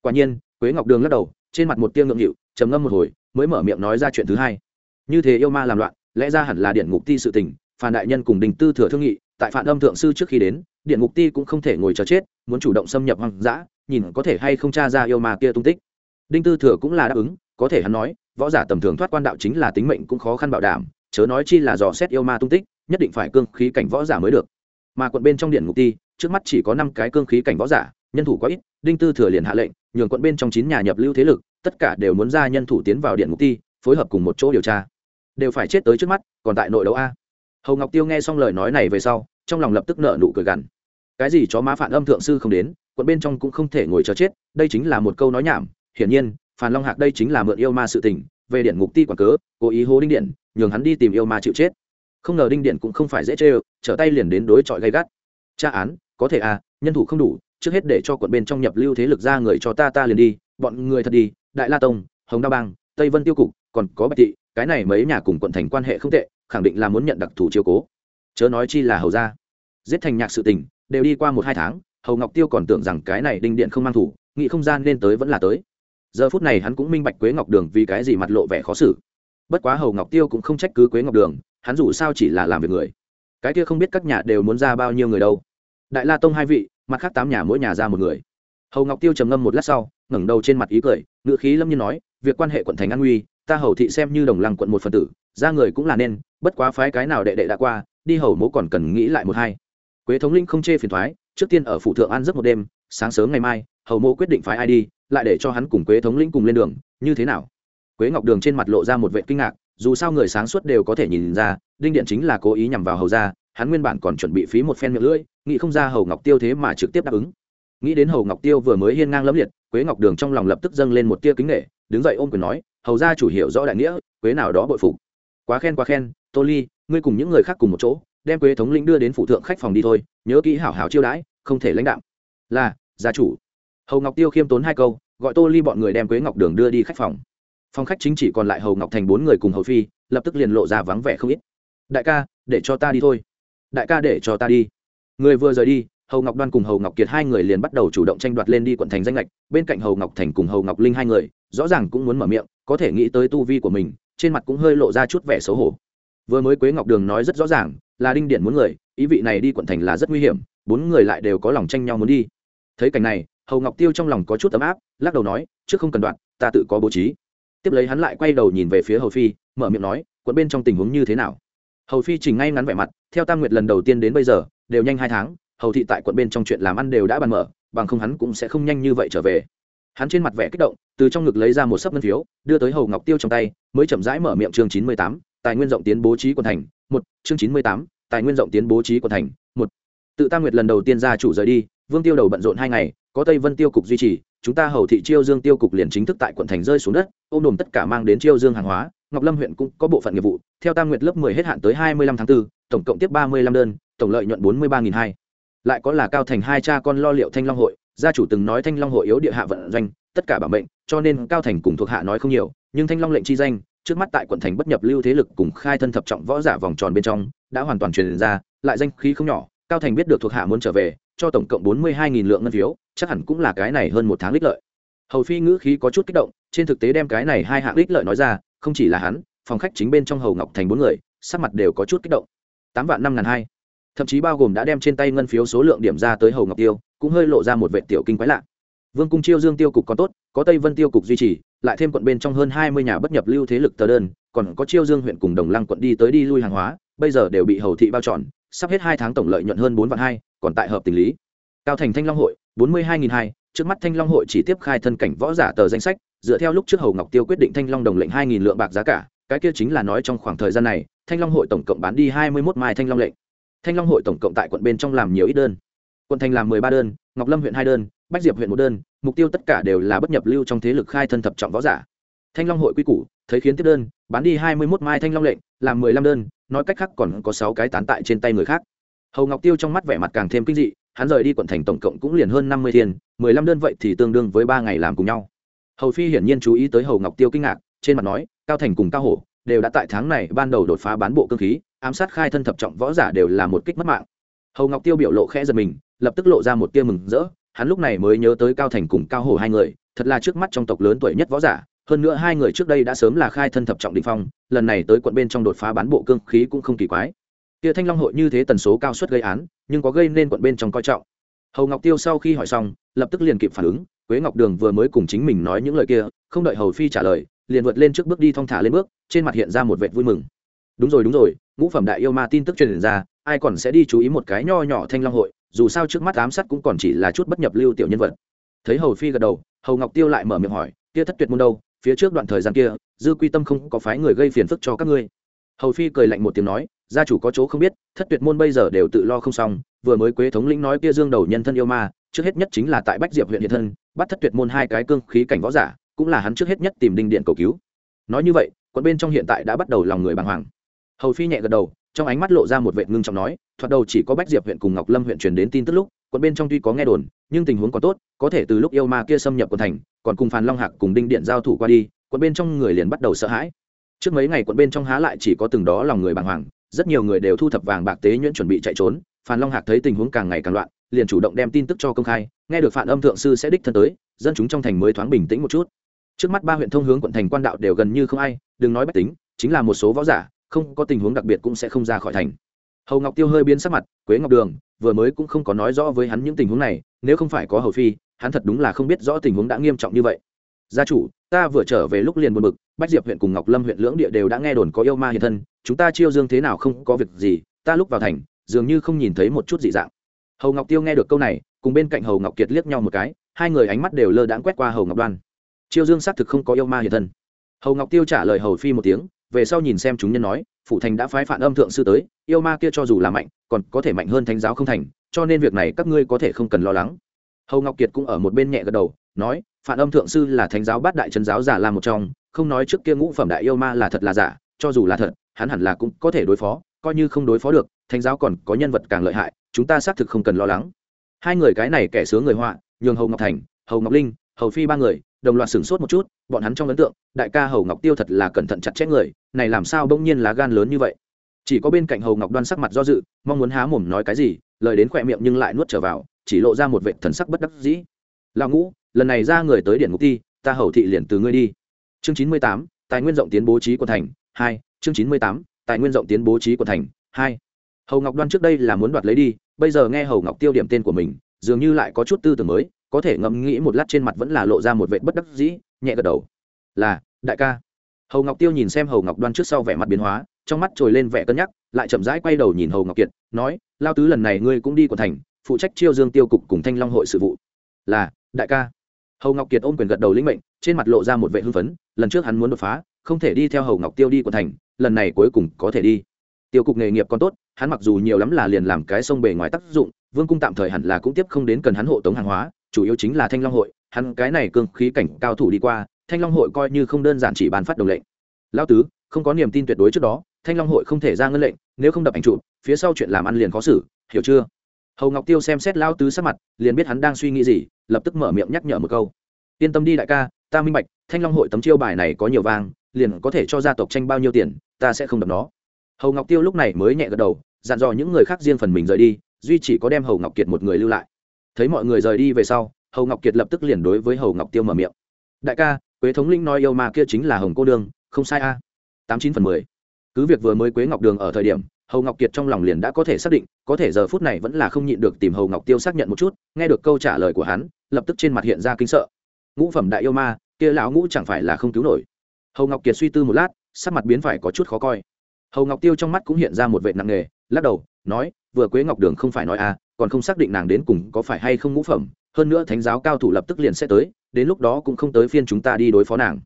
quả nhiên quế ngọc đường lắc đầu trên mặt một tiêu ngượng nghịu trầm ngâm một hồi mới mở miệng nói ra chuyện thứ hai như thế yêu ma làm loạn lẽ ra hẳn là điện ngục ti sự tình phản đại nhân cùng đình tư thừa thương nghị, tại phản âm thượng sư trước khi đến, điện ngục ti cũng không thể ngồi chờ chết, muốn chủ động xâm nhập hoang dã, nhìn có thể hay không tra ra yêu ma kia tung tích. Đinh tư thừa cũng là đáp ứng, có thể hắn nói, võ giả tầm thường thoát quan đạo chính là tính mệnh cũng khó khăn bảo đảm, chớ nói chi là dò xét yêu ma tung tích, nhất định phải cương khí cảnh võ giả mới được. Mà quận bên trong điện ngục ti, trước mắt chỉ có năm cái cương khí cảnh võ giả, nhân thủ quá ít, đinh tư thừa liền hạ lệnh, nhường quận bên trong chín nhà nhập lưu thế lực, tất cả đều muốn ra nhân thủ tiến vào điện ngục ti, phối hợp cùng một chỗ điều tra. Đều phải chết tới trước mắt, còn tại nội đấu a hầu ngọc tiêu nghe xong lời nói này về sau trong lòng lập tức nợ nụ cười gằn. Cái gì chó má phản âm thượng sư không đến, quận bên trong cũng không thể ngồi chờ chết, đây chính là một câu nói nhảm, hiển nhiên phản long hạc đây chính là mượn yêu ma sự tình, về điện ngục ti quảng cớ, cố ý hố đinh điện, nhường hắn đi tìm yêu ma chịu chết. Không ngờ đinh điện cũng không phải dễ chê, trở tay liền đến đối chọi gay gắt. Tra án, có thể à nhân thủ không đủ, trước hết để cho quận bên trong nhập lưu thế lực ra người cho ta ta liền đi, bọn người thật đi, đại la tông, hồng đa bang, tây vân tiêu cục, còn có bạch thị cái này mấy nhà cùng quận thành quan hệ không tệ, khẳng định là muốn nhận đặc thù chiếu cố. Chớ nói chi là hầu ra giết thành nhạc sự tình, đều đi qua một hai tháng, hầu ngọc tiêu còn tưởng rằng cái này đinh điện không mang thủ nghị không gian nên tới vẫn là tới. Giờ phút này hắn cũng minh bạch quế ngọc đường vì cái gì mặt lộ vẻ khó xử. Bất quá hầu ngọc tiêu cũng không trách cứ quế ngọc đường, hắn dù sao chỉ là làm việc người. Cái kia không biết các nhà đều muốn ra bao nhiêu người đâu. Đại la tông hai vị, mặt khác tám nhà mỗi nhà ra một người. Hầu ngọc tiêu trầm ngâm một lát sau, ngẩng đầu trên mặt ý cười ngự khí lâm nhiên nói, việc quan hệ quận thành an nguy ta hầu thị xem như đồng lăng quận một phần tử, ra người cũng là nên, bất quá phái cái nào đệ đệ đã qua, đi hầu mố còn cần nghĩ lại một hai. Quế thống linh không chê phiền thoái, trước tiên ở phủ thượng an giấc một đêm, sáng sớm ngày mai, hầu mộ quyết định phái ai đi, lại để cho hắn cùng quế thống lĩnh cùng lên đường, như thế nào? Quế ngọc đường trên mặt lộ ra một vệ kinh ngạc, dù sao người sáng suốt đều có thể nhìn ra, đinh điện chính là cố ý nhằm vào hầu ra hắn nguyên bản còn chuẩn bị phí một phen miệng lưỡi, nghĩ không ra hầu ngọc tiêu thế mà trực tiếp đáp ứng. Nghĩ đến hầu ngọc tiêu vừa mới hiên ngang lẫm liệt, quế ngọc đường trong lòng lập tức dâng lên một tia kính nghệ đứng dậy ôm quyền nói, hầu ra chủ hiểu rõ đại nghĩa, quế nào đó bội phục. Quá khen quá khen, tô ly, ngươi cùng những người khác cùng một chỗ, đem quế thống lĩnh đưa đến phụ thượng khách phòng đi thôi, nhớ kỹ hảo hảo chiêu đãi, không thể lãnh đạo là, gia chủ. Hầu ngọc tiêu khiêm tốn hai câu, gọi tô ly bọn người đem quế ngọc đường đưa đi khách phòng. Phòng khách chính chỉ còn lại hầu ngọc thành bốn người cùng hầu phi, lập tức liền lộ ra vắng vẻ không ít. Đại ca, để cho ta đi thôi. Đại ca để cho ta đi. Người vừa rời đi hầu ngọc đoan cùng hầu ngọc kiệt hai người liền bắt đầu chủ động tranh đoạt lên đi quận thành danh lệch, bên cạnh hầu ngọc thành cùng hầu ngọc linh hai người, rõ ràng cũng muốn mở miệng, có thể nghĩ tới tu vi của mình, trên mặt cũng hơi lộ ra chút vẻ xấu hổ. Vừa mới quế ngọc đường nói rất rõ ràng, là đinh điện muốn người, ý vị này đi quận thành là rất nguy hiểm, bốn người lại đều có lòng tranh nhau muốn đi. Thấy cảnh này, hầu ngọc tiêu trong lòng có chút ấm áp, lắc đầu nói, trước không cần đoạn ta tự có bố trí. Tiếp lấy hắn lại quay đầu nhìn về phía hầu phi, mở miệng nói, quận bên trong tình huống như thế nào? Hầu phi chỉnh ngay ngắn vẻ mặt, theo tam nguyệt lần đầu tiên đến bây giờ, đều nhanh hai tháng hầu thị tại quận bên trong chuyện làm ăn đều đã bàn mở bằng không hắn cũng sẽ không nhanh như vậy trở về. Hắn trên mặt vẻ kích động từ trong ngực lấy ra một sấp ngân phiếu đưa tới hầu ngọc tiêu trong tay mới chậm rãi mở miệng chương chín mươi tám tài nguyên rộng tiến bố trí quận thành một chương chín mươi tám tài nguyên rộng tiến bố trí quận thành một. Tự tam nguyệt lần đầu tiên ra chủ rời đi vương tiêu đầu bận rộn hai ngày có tây vân tiêu cục duy trì chúng ta hầu thị chiêu dương tiêu cục liền chính thức tại quận thành rơi xuống đất ôm đồm tất cả mang đến chiêu dương hàng hóa ngọc lâm huyện cũng có bộ phận nghiệp vụ theo tam nguyệt lớp mười hết hạn tới hai mươi lăm tháng 4, tổng cộng tiếp ba mươi lăm đơn tổng lợi nhuận bốn mươi ba nghìn hai lại có là cao thành hai cha con lo liệu thanh long hội, gia chủ từng nói thanh long hội yếu địa hạ vận doanh, tất cả bảo mệnh, cho nên cao thành cùng thuộc hạ nói không nhiều, nhưng thanh long lệnh chi danh, trước mắt tại quận thành bất nhập lưu thế lực cùng khai thân thập trọng võ giả vòng tròn bên trong, đã hoàn toàn truyền ra, lại danh khí không nhỏ, cao thành biết được thuộc hạ muốn trở về, cho tổng cộng bốn mươi hai nghìn lượng ngân phiếu, chắc hẳn cũng là cái này hơn một tháng lích lợi. Hầu phi ngữ khí có chút kích động, trên thực tế đem cái này hai hạng lích lợi nói ra, không chỉ là hắn, phòng khách chính bên trong hầu ngọc thành bốn người, sắc mặt đều có chút kích động. tám vạn năm ngàn hai thậm chí bao gồm đã đem trên tay ngân phiếu số lượng điểm ra tới hầu ngọc tiêu, cũng hơi lộ ra một vệ tiểu kinh quái lạ. Vương cung chiêu dương tiêu cục còn tốt, có tây vân tiêu cục duy trì, lại thêm quận bên trong hơn hai mươi nhà bất nhập lưu thế lực tờ đơn, còn có chiêu dương huyện cùng đồng lăng quận đi tới đi lui hàng hóa, bây giờ đều bị hầu thị bao tròn sắp hết hai tháng tổng lợi nhuận hơn bốn vạn hai, còn tại hợp tình lý. Cao thành thanh long hội, bốn mươi hai nghìn hai, trước mắt thanh long hội chỉ tiếp khai thân cảnh võ giả tờ danh sách, dựa theo lúc trước hầu ngọc tiêu quyết định thanh long đồng lệnh hai nghìn lượng bạc giá cả, cái kia chính là nói trong khoảng thời gian này, thanh long hội tổng cộng bán đi hai mươi một mai thanh long lệnh thanh long hội tổng cộng tại quận bên trong làm nhiều ít đơn. Quận thành làm mười ba đơn, ngọc lâm huyện hai đơn, bách diệp huyện một đơn, mục tiêu tất cả đều là bất nhập lưu trong thế lực khai thân thập trọng võ giả. Thanh long hội quy củ, thấy khiến tiếp đơn, bán đi hai mươi một mai thanh long lệnh làm mười lăm đơn, nói cách khác còn có sáu cái tán tại trên tay người khác. Hầu ngọc tiêu trong mắt vẻ mặt càng thêm kinh dị, hắn rời đi quận thành tổng cộng cũng liền hơn năm mươi thiên, mười lăm đơn vậy thì tương đương với ba ngày làm cùng nhau. Hầu phi hiển nhiên chú ý tới hầu ngọc tiêu kinh ngạc, trên mặt nói, cao thành cùng cao hổ đều đã tại tháng này ban đầu đột phá bán bộ cơ khí ám sát khai thân thập trọng võ giả đều là một kích mất mạng. Hầu ngọc tiêu biểu lộ khẽ giật mình, lập tức lộ ra một tia mừng rỡ, hắn lúc này mới nhớ tới cao thành cùng cao hổ hai người, thật là trước mắt trong tộc lớn tuổi nhất võ giả, hơn nữa hai người trước đây đã sớm là khai thân thập trọng đỉnh phong, lần này tới quận bên trong đột phá bán bộ cương khí cũng không kỳ quái. Kia thanh long hội như thế tần số cao suất gây án, nhưng có gây nên quận bên trong coi trọng. Hầu ngọc tiêu sau khi hỏi xong, lập tức liền kịp phản ứng, quế ngọc đường vừa mới cùng chính mình nói những lời kia, không đợi hầu phi trả lời, liền vượt lên trước bước đi thong thả lên bước, trên mặt hiện ra một vệt vui mừng. Đúng rồi đúng rồi ngũ phẩm đại yêu ma tin tức truyền ra, ai còn sẽ đi chú ý một cái nho nhỏ thanh long hội, dù sao trước mắt ám sát cũng còn chỉ là chút bất nhập lưu tiểu nhân vật. Thấy hầu phi gật đầu, hầu ngọc tiêu lại mở miệng hỏi, kia thất tuyệt môn đâu? Phía trước đoạn thời gian kia, dư quy tâm không có phái người gây phiền phức cho các ngươi. Hầu phi cười lạnh một tiếng nói, gia chủ có chỗ không biết, thất tuyệt môn bây giờ đều tự lo không xong, vừa mới quế thống lĩnh nói kia dương đầu nhân thân yêu ma, trước hết nhất chính là tại bách diệp huyện hiện thân, bắt thất tuyệt môn hai cái cương khí cảnh võ giả, cũng là hắn trước hết nhất tìm đinh điện cầu cứu. Nói như vậy, quận bên trong hiện tại đã bắt đầu lòng người bàng hoàng hầu phi nhẹ gật đầu, trong ánh mắt lộ ra một vệ ngưng trọng nói, thoạt đầu chỉ có bách diệp huyện cùng ngọc lâm huyện truyền đến tin tức lúc, quận bên trong tuy có nghe đồn, nhưng tình huống còn tốt, có thể từ lúc yêu ma kia xâm nhập quận thành, còn cùng phàn long hạc cùng đinh điện giao thủ qua đi, quận bên trong người liền bắt đầu sợ hãi. Trước mấy ngày quận bên trong há lại chỉ có từng đó lòng người bàng hoàng, rất nhiều người đều thu thập vàng bạc tế nhuyễn chuẩn bị chạy trốn, phan long hạc thấy tình huống càng ngày càng loạn, liền chủ động đem tin tức cho công khai, nghe được phản âm thượng sư sẽ đích thân tới, dân chúng trong thành mới thoáng bình tĩnh một chút. Trước mắt ba huyện thông hướng quận thành quan đạo đều gần như không ai, đừng nói bách tính, chính là một số võ giả không có tình huống đặc biệt cũng sẽ không ra khỏi thành. Hầu ngọc tiêu hơi biến sắc mặt, quế ngọc đường, vừa mới cũng không có nói rõ với hắn những tình huống này, nếu không phải có hầu phi, hắn thật đúng là không biết rõ tình huống đã nghiêm trọng như vậy. Gia chủ, ta vừa trở về lúc liền buồn bực, bách diệp huyện cùng ngọc lâm huyện lưỡng địa đều đã nghe đồn có yêu ma hiện thân, chúng ta chiêu dương thế nào không có việc gì, ta lúc vào thành, dường như không nhìn thấy một chút dị dạng. Hầu ngọc tiêu nghe được câu này, cùng bên cạnh hầu ngọc kiệt liếc nhau một cái, hai người ánh mắt đều lơ đãng quét qua hầu ngọc đoan. Chiêu dương xác thực không có yêu ma hiện thân. Hầu ngọc tiêu trả lời hầu phi một tiếng về sau nhìn xem chúng nhân nói phụ thành đã phái phản âm thượng sư tới, yêu ma kia cho dù là mạnh, còn có thể mạnh hơn thánh giáo không thành, cho nên việc này các ngươi có thể không cần lo lắng. Hầu ngọc kiệt cũng ở một bên nhẹ gật đầu, nói, phản âm thượng sư là thánh giáo bát đại trấn giáo giả làm một trong, không nói trước kia ngũ phẩm đại yêu ma là thật là giả, cho dù là thật, hắn hẳn là cũng có thể đối phó, coi như không đối phó được, thánh giáo còn có nhân vật càng lợi hại, chúng ta xác thực không cần lo lắng. Hai người cái này kẻ sướng người họa, nhường hầu ngọc thành, hầu ngọc linh, hầu phi ba người đồng loạt sửng sốt một chút, bọn hắn trong ấn tượng, đại ca hầu ngọc tiêu thật là cẩn thận chặt chẽ người, này làm sao bỗng nhiên lá gan lớn như vậy? Chỉ có bên cạnh hầu ngọc đoan sắc mặt do dự, mong muốn há mồm nói cái gì, lời đến khỏe miệng nhưng lại nuốt trở vào, chỉ lộ ra một vệ thần sắc bất đắc dĩ. Lão ngũ, lần này ra người tới điện ngục ti, ta hầu thị liền từ ngươi đi. Chương chín mươi tám, tài nguyên rộng tiến bố trí quận thành, hai, chương chín mươi tám, tài nguyên rộng tiến bố trí quận thành, hai. Hầu ngọc đoan trước đây là muốn đoạt lấy đi, bây giờ nghe hầu ngọc tiêu điểm tên của mình, dường như lại có chút tư tưởng mới có thể ngẫm nghĩ một lát trên mặt vẫn là lộ ra một vệ bất đắc dĩ, nhẹ gật đầu. Là, đại ca. Hầu ngọc tiêu nhìn xem hầu ngọc đoan trước sau vẻ mặt biến hóa, trong mắt trồi lên vẻ cân nhắc, lại chậm rãi quay đầu nhìn hầu ngọc kiệt, nói, lao tứ lần này ngươi cũng đi của thành, phụ trách chiêu dương tiêu cục cùng thanh long hội sự vụ. Là, đại ca. Hầu ngọc kiệt ôm quyền gật đầu lĩnh mệnh, trên mặt lộ ra một vệ hưng phấn, lần trước hắn muốn đột phá, không thể đi theo hầu ngọc tiêu đi của thành, lần này cuối cùng có thể đi. Tiêu cục nghề nghiệp còn tốt, hắn mặc dù nhiều lắm là liền làm cái sông bề ngoài tác dụng, vương cung tạm thời hẳn là cũng tiếp không đến cần hắn hộ tống hàng hóa chủ yếu chính là thanh long hội, hắn cái này cương khí cảnh cao thủ đi qua, thanh long hội coi như không đơn giản chỉ bàn phát đồng lệnh. Lao tứ, không có niềm tin tuyệt đối trước đó, thanh long hội không thể ra ngân lệnh, nếu không đập ảnh trụ, phía sau chuyện làm ăn liền khó xử, hiểu chưa? Hầu ngọc tiêu xem xét lao tứ sắc mặt, liền biết hắn đang suy nghĩ gì, lập tức mở miệng nhắc nhở một câu. Yên tâm đi đại ca, ta minh bạch, thanh long hội tấm chiêu bài này có nhiều vang, liền có thể cho gia tộc tranh bao nhiêu tiền, ta sẽ không đập nó. Hầu ngọc tiêu lúc này mới nhẹ gật đầu, dặn dò những người khác riêng phần mình rời đi, duy chỉ có đem hầu ngọc kiệt một người lưu lại thấy mọi người rời đi về sau, hầu ngọc kiệt lập tức liền đối với hầu ngọc tiêu mở miệng. Đại ca, quế thống linh nói yêu ma kia chính là hồng cô đương, không sai a. Tám chín phần mười. Cứ việc vừa mới quế ngọc đường ở thời điểm, hầu ngọc kiệt trong lòng liền đã có thể xác định, có thể giờ phút này vẫn là không nhịn được tìm hầu ngọc tiêu xác nhận một chút, nghe được câu trả lời của hắn, lập tức trên mặt hiện ra kinh sợ. Ngũ phẩm đại yêu ma, kia lão ngũ chẳng phải là không cứu nổi? Hầu ngọc kiệt suy tư một lát, sắc mặt biến phải có chút khó coi. Hầu ngọc tiêu trong mắt cũng hiện ra một vệ nặng nề, lắc đầu, nói, vừa quế ngọc đường không phải nói à còn không xác định nàng đến cùng có phải hay không ngũ phẩm, hơn nữa thánh giáo cao thủ lập tức liền sẽ tới, đến lúc đó cũng không tới phiên chúng ta đi đối phó nàng.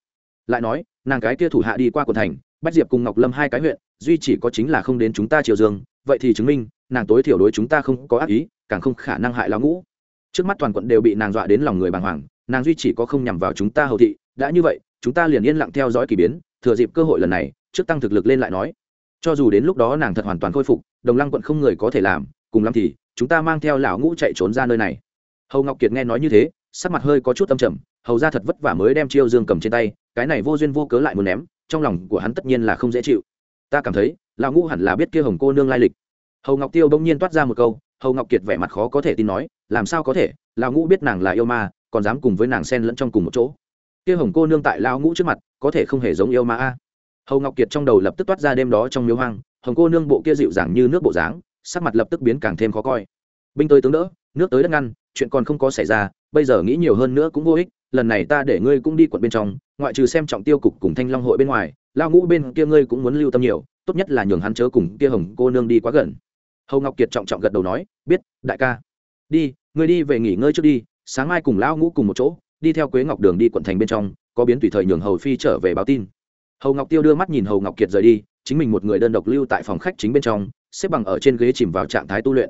Lại nói, nàng cái kia thủ hạ đi qua quận thành, bách diệp cùng ngọc lâm hai cái huyện, duy chỉ có chính là không đến chúng ta triều dương, vậy thì chứng minh, nàng tối thiểu đối chúng ta không có ác ý, càng không khả năng hại lão ngũ. Trước mắt toàn quận đều bị nàng dọa đến lòng người bàng hoàng, nàng duy chỉ có không nhằm vào chúng ta hầu thị, đã như vậy, chúng ta liền yên lặng theo dõi k ỳ biến, thừa dịp cơ hội lần này, trước tăng thực lực lên lại nói. Cho dù đến lúc đó nàng thật hoàn toàn khôi phục, đồng lăng quận không người có thể làm, cùng lắm thì chúng ta mang theo lão ngũ chạy trốn ra nơi này. Hầu ngọc kiệt nghe nói như thế, sắc mặt hơi có chút tâm trầm, hầu ra thật vất vả mới đem chiêu dương cầm trên tay, cái này vô duyên vô cớ lại muốn ném, trong lòng của hắn tất nhiên là không dễ chịu. Ta cảm thấy, lão ngũ hẳn là biết kia hồng cô nương lai lịch. Hầu ngọc tiêu bỗng nhiên toát ra một câu, hầu ngọc kiệt vẻ mặt khó có thể tin nói, làm sao có thể, lão ngũ biết nàng là yêu ma, còn dám cùng với nàng xen lẫn trong cùng một chỗ. Kia hồng cô nương tại lão ngũ trước mặt, có thể không hề giống yêu ma a. Hầu ngọc kiệt trong đầu lập tức toát ra đêm đó trong miếu hoang, hồng cô nương bộ kia dịu dàng như nước bộ dáng sắc mặt lập tức biến càng thêm khó coi. Binh tới tướng đỡ, nước tới đất ngăn, chuyện còn không có xảy ra, bây giờ nghĩ nhiều hơn nữa cũng vô ích, lần này ta để ngươi cũng đi quận bên trong, ngoại trừ xem trọng tiêu cục cùng thanh long hội bên ngoài, lao ngũ bên kia ngươi cũng muốn lưu tâm nhiều, tốt nhất là nhường hắn chớ cùng kia hồng cô nương đi quá gần. Hầu ngọc kiệt trọng trọng gật đầu nói, biết, đại ca. Đi, ngươi đi về nghỉ ngơi trước đi, sáng mai cùng lão ngũ cùng một chỗ, đi theo quế ngọc đường đi quận thành bên trong, có biến tùy thời nhường hầu phi trở về báo tin. Hầu ngọc tiêu đưa mắt nhìn hầu ngọc kiệt rời đi chính mình một người đơn độc lưu tại phòng khách chính bên trong, xếp bằng ở trên ghế chìm vào trạng thái tu luyện.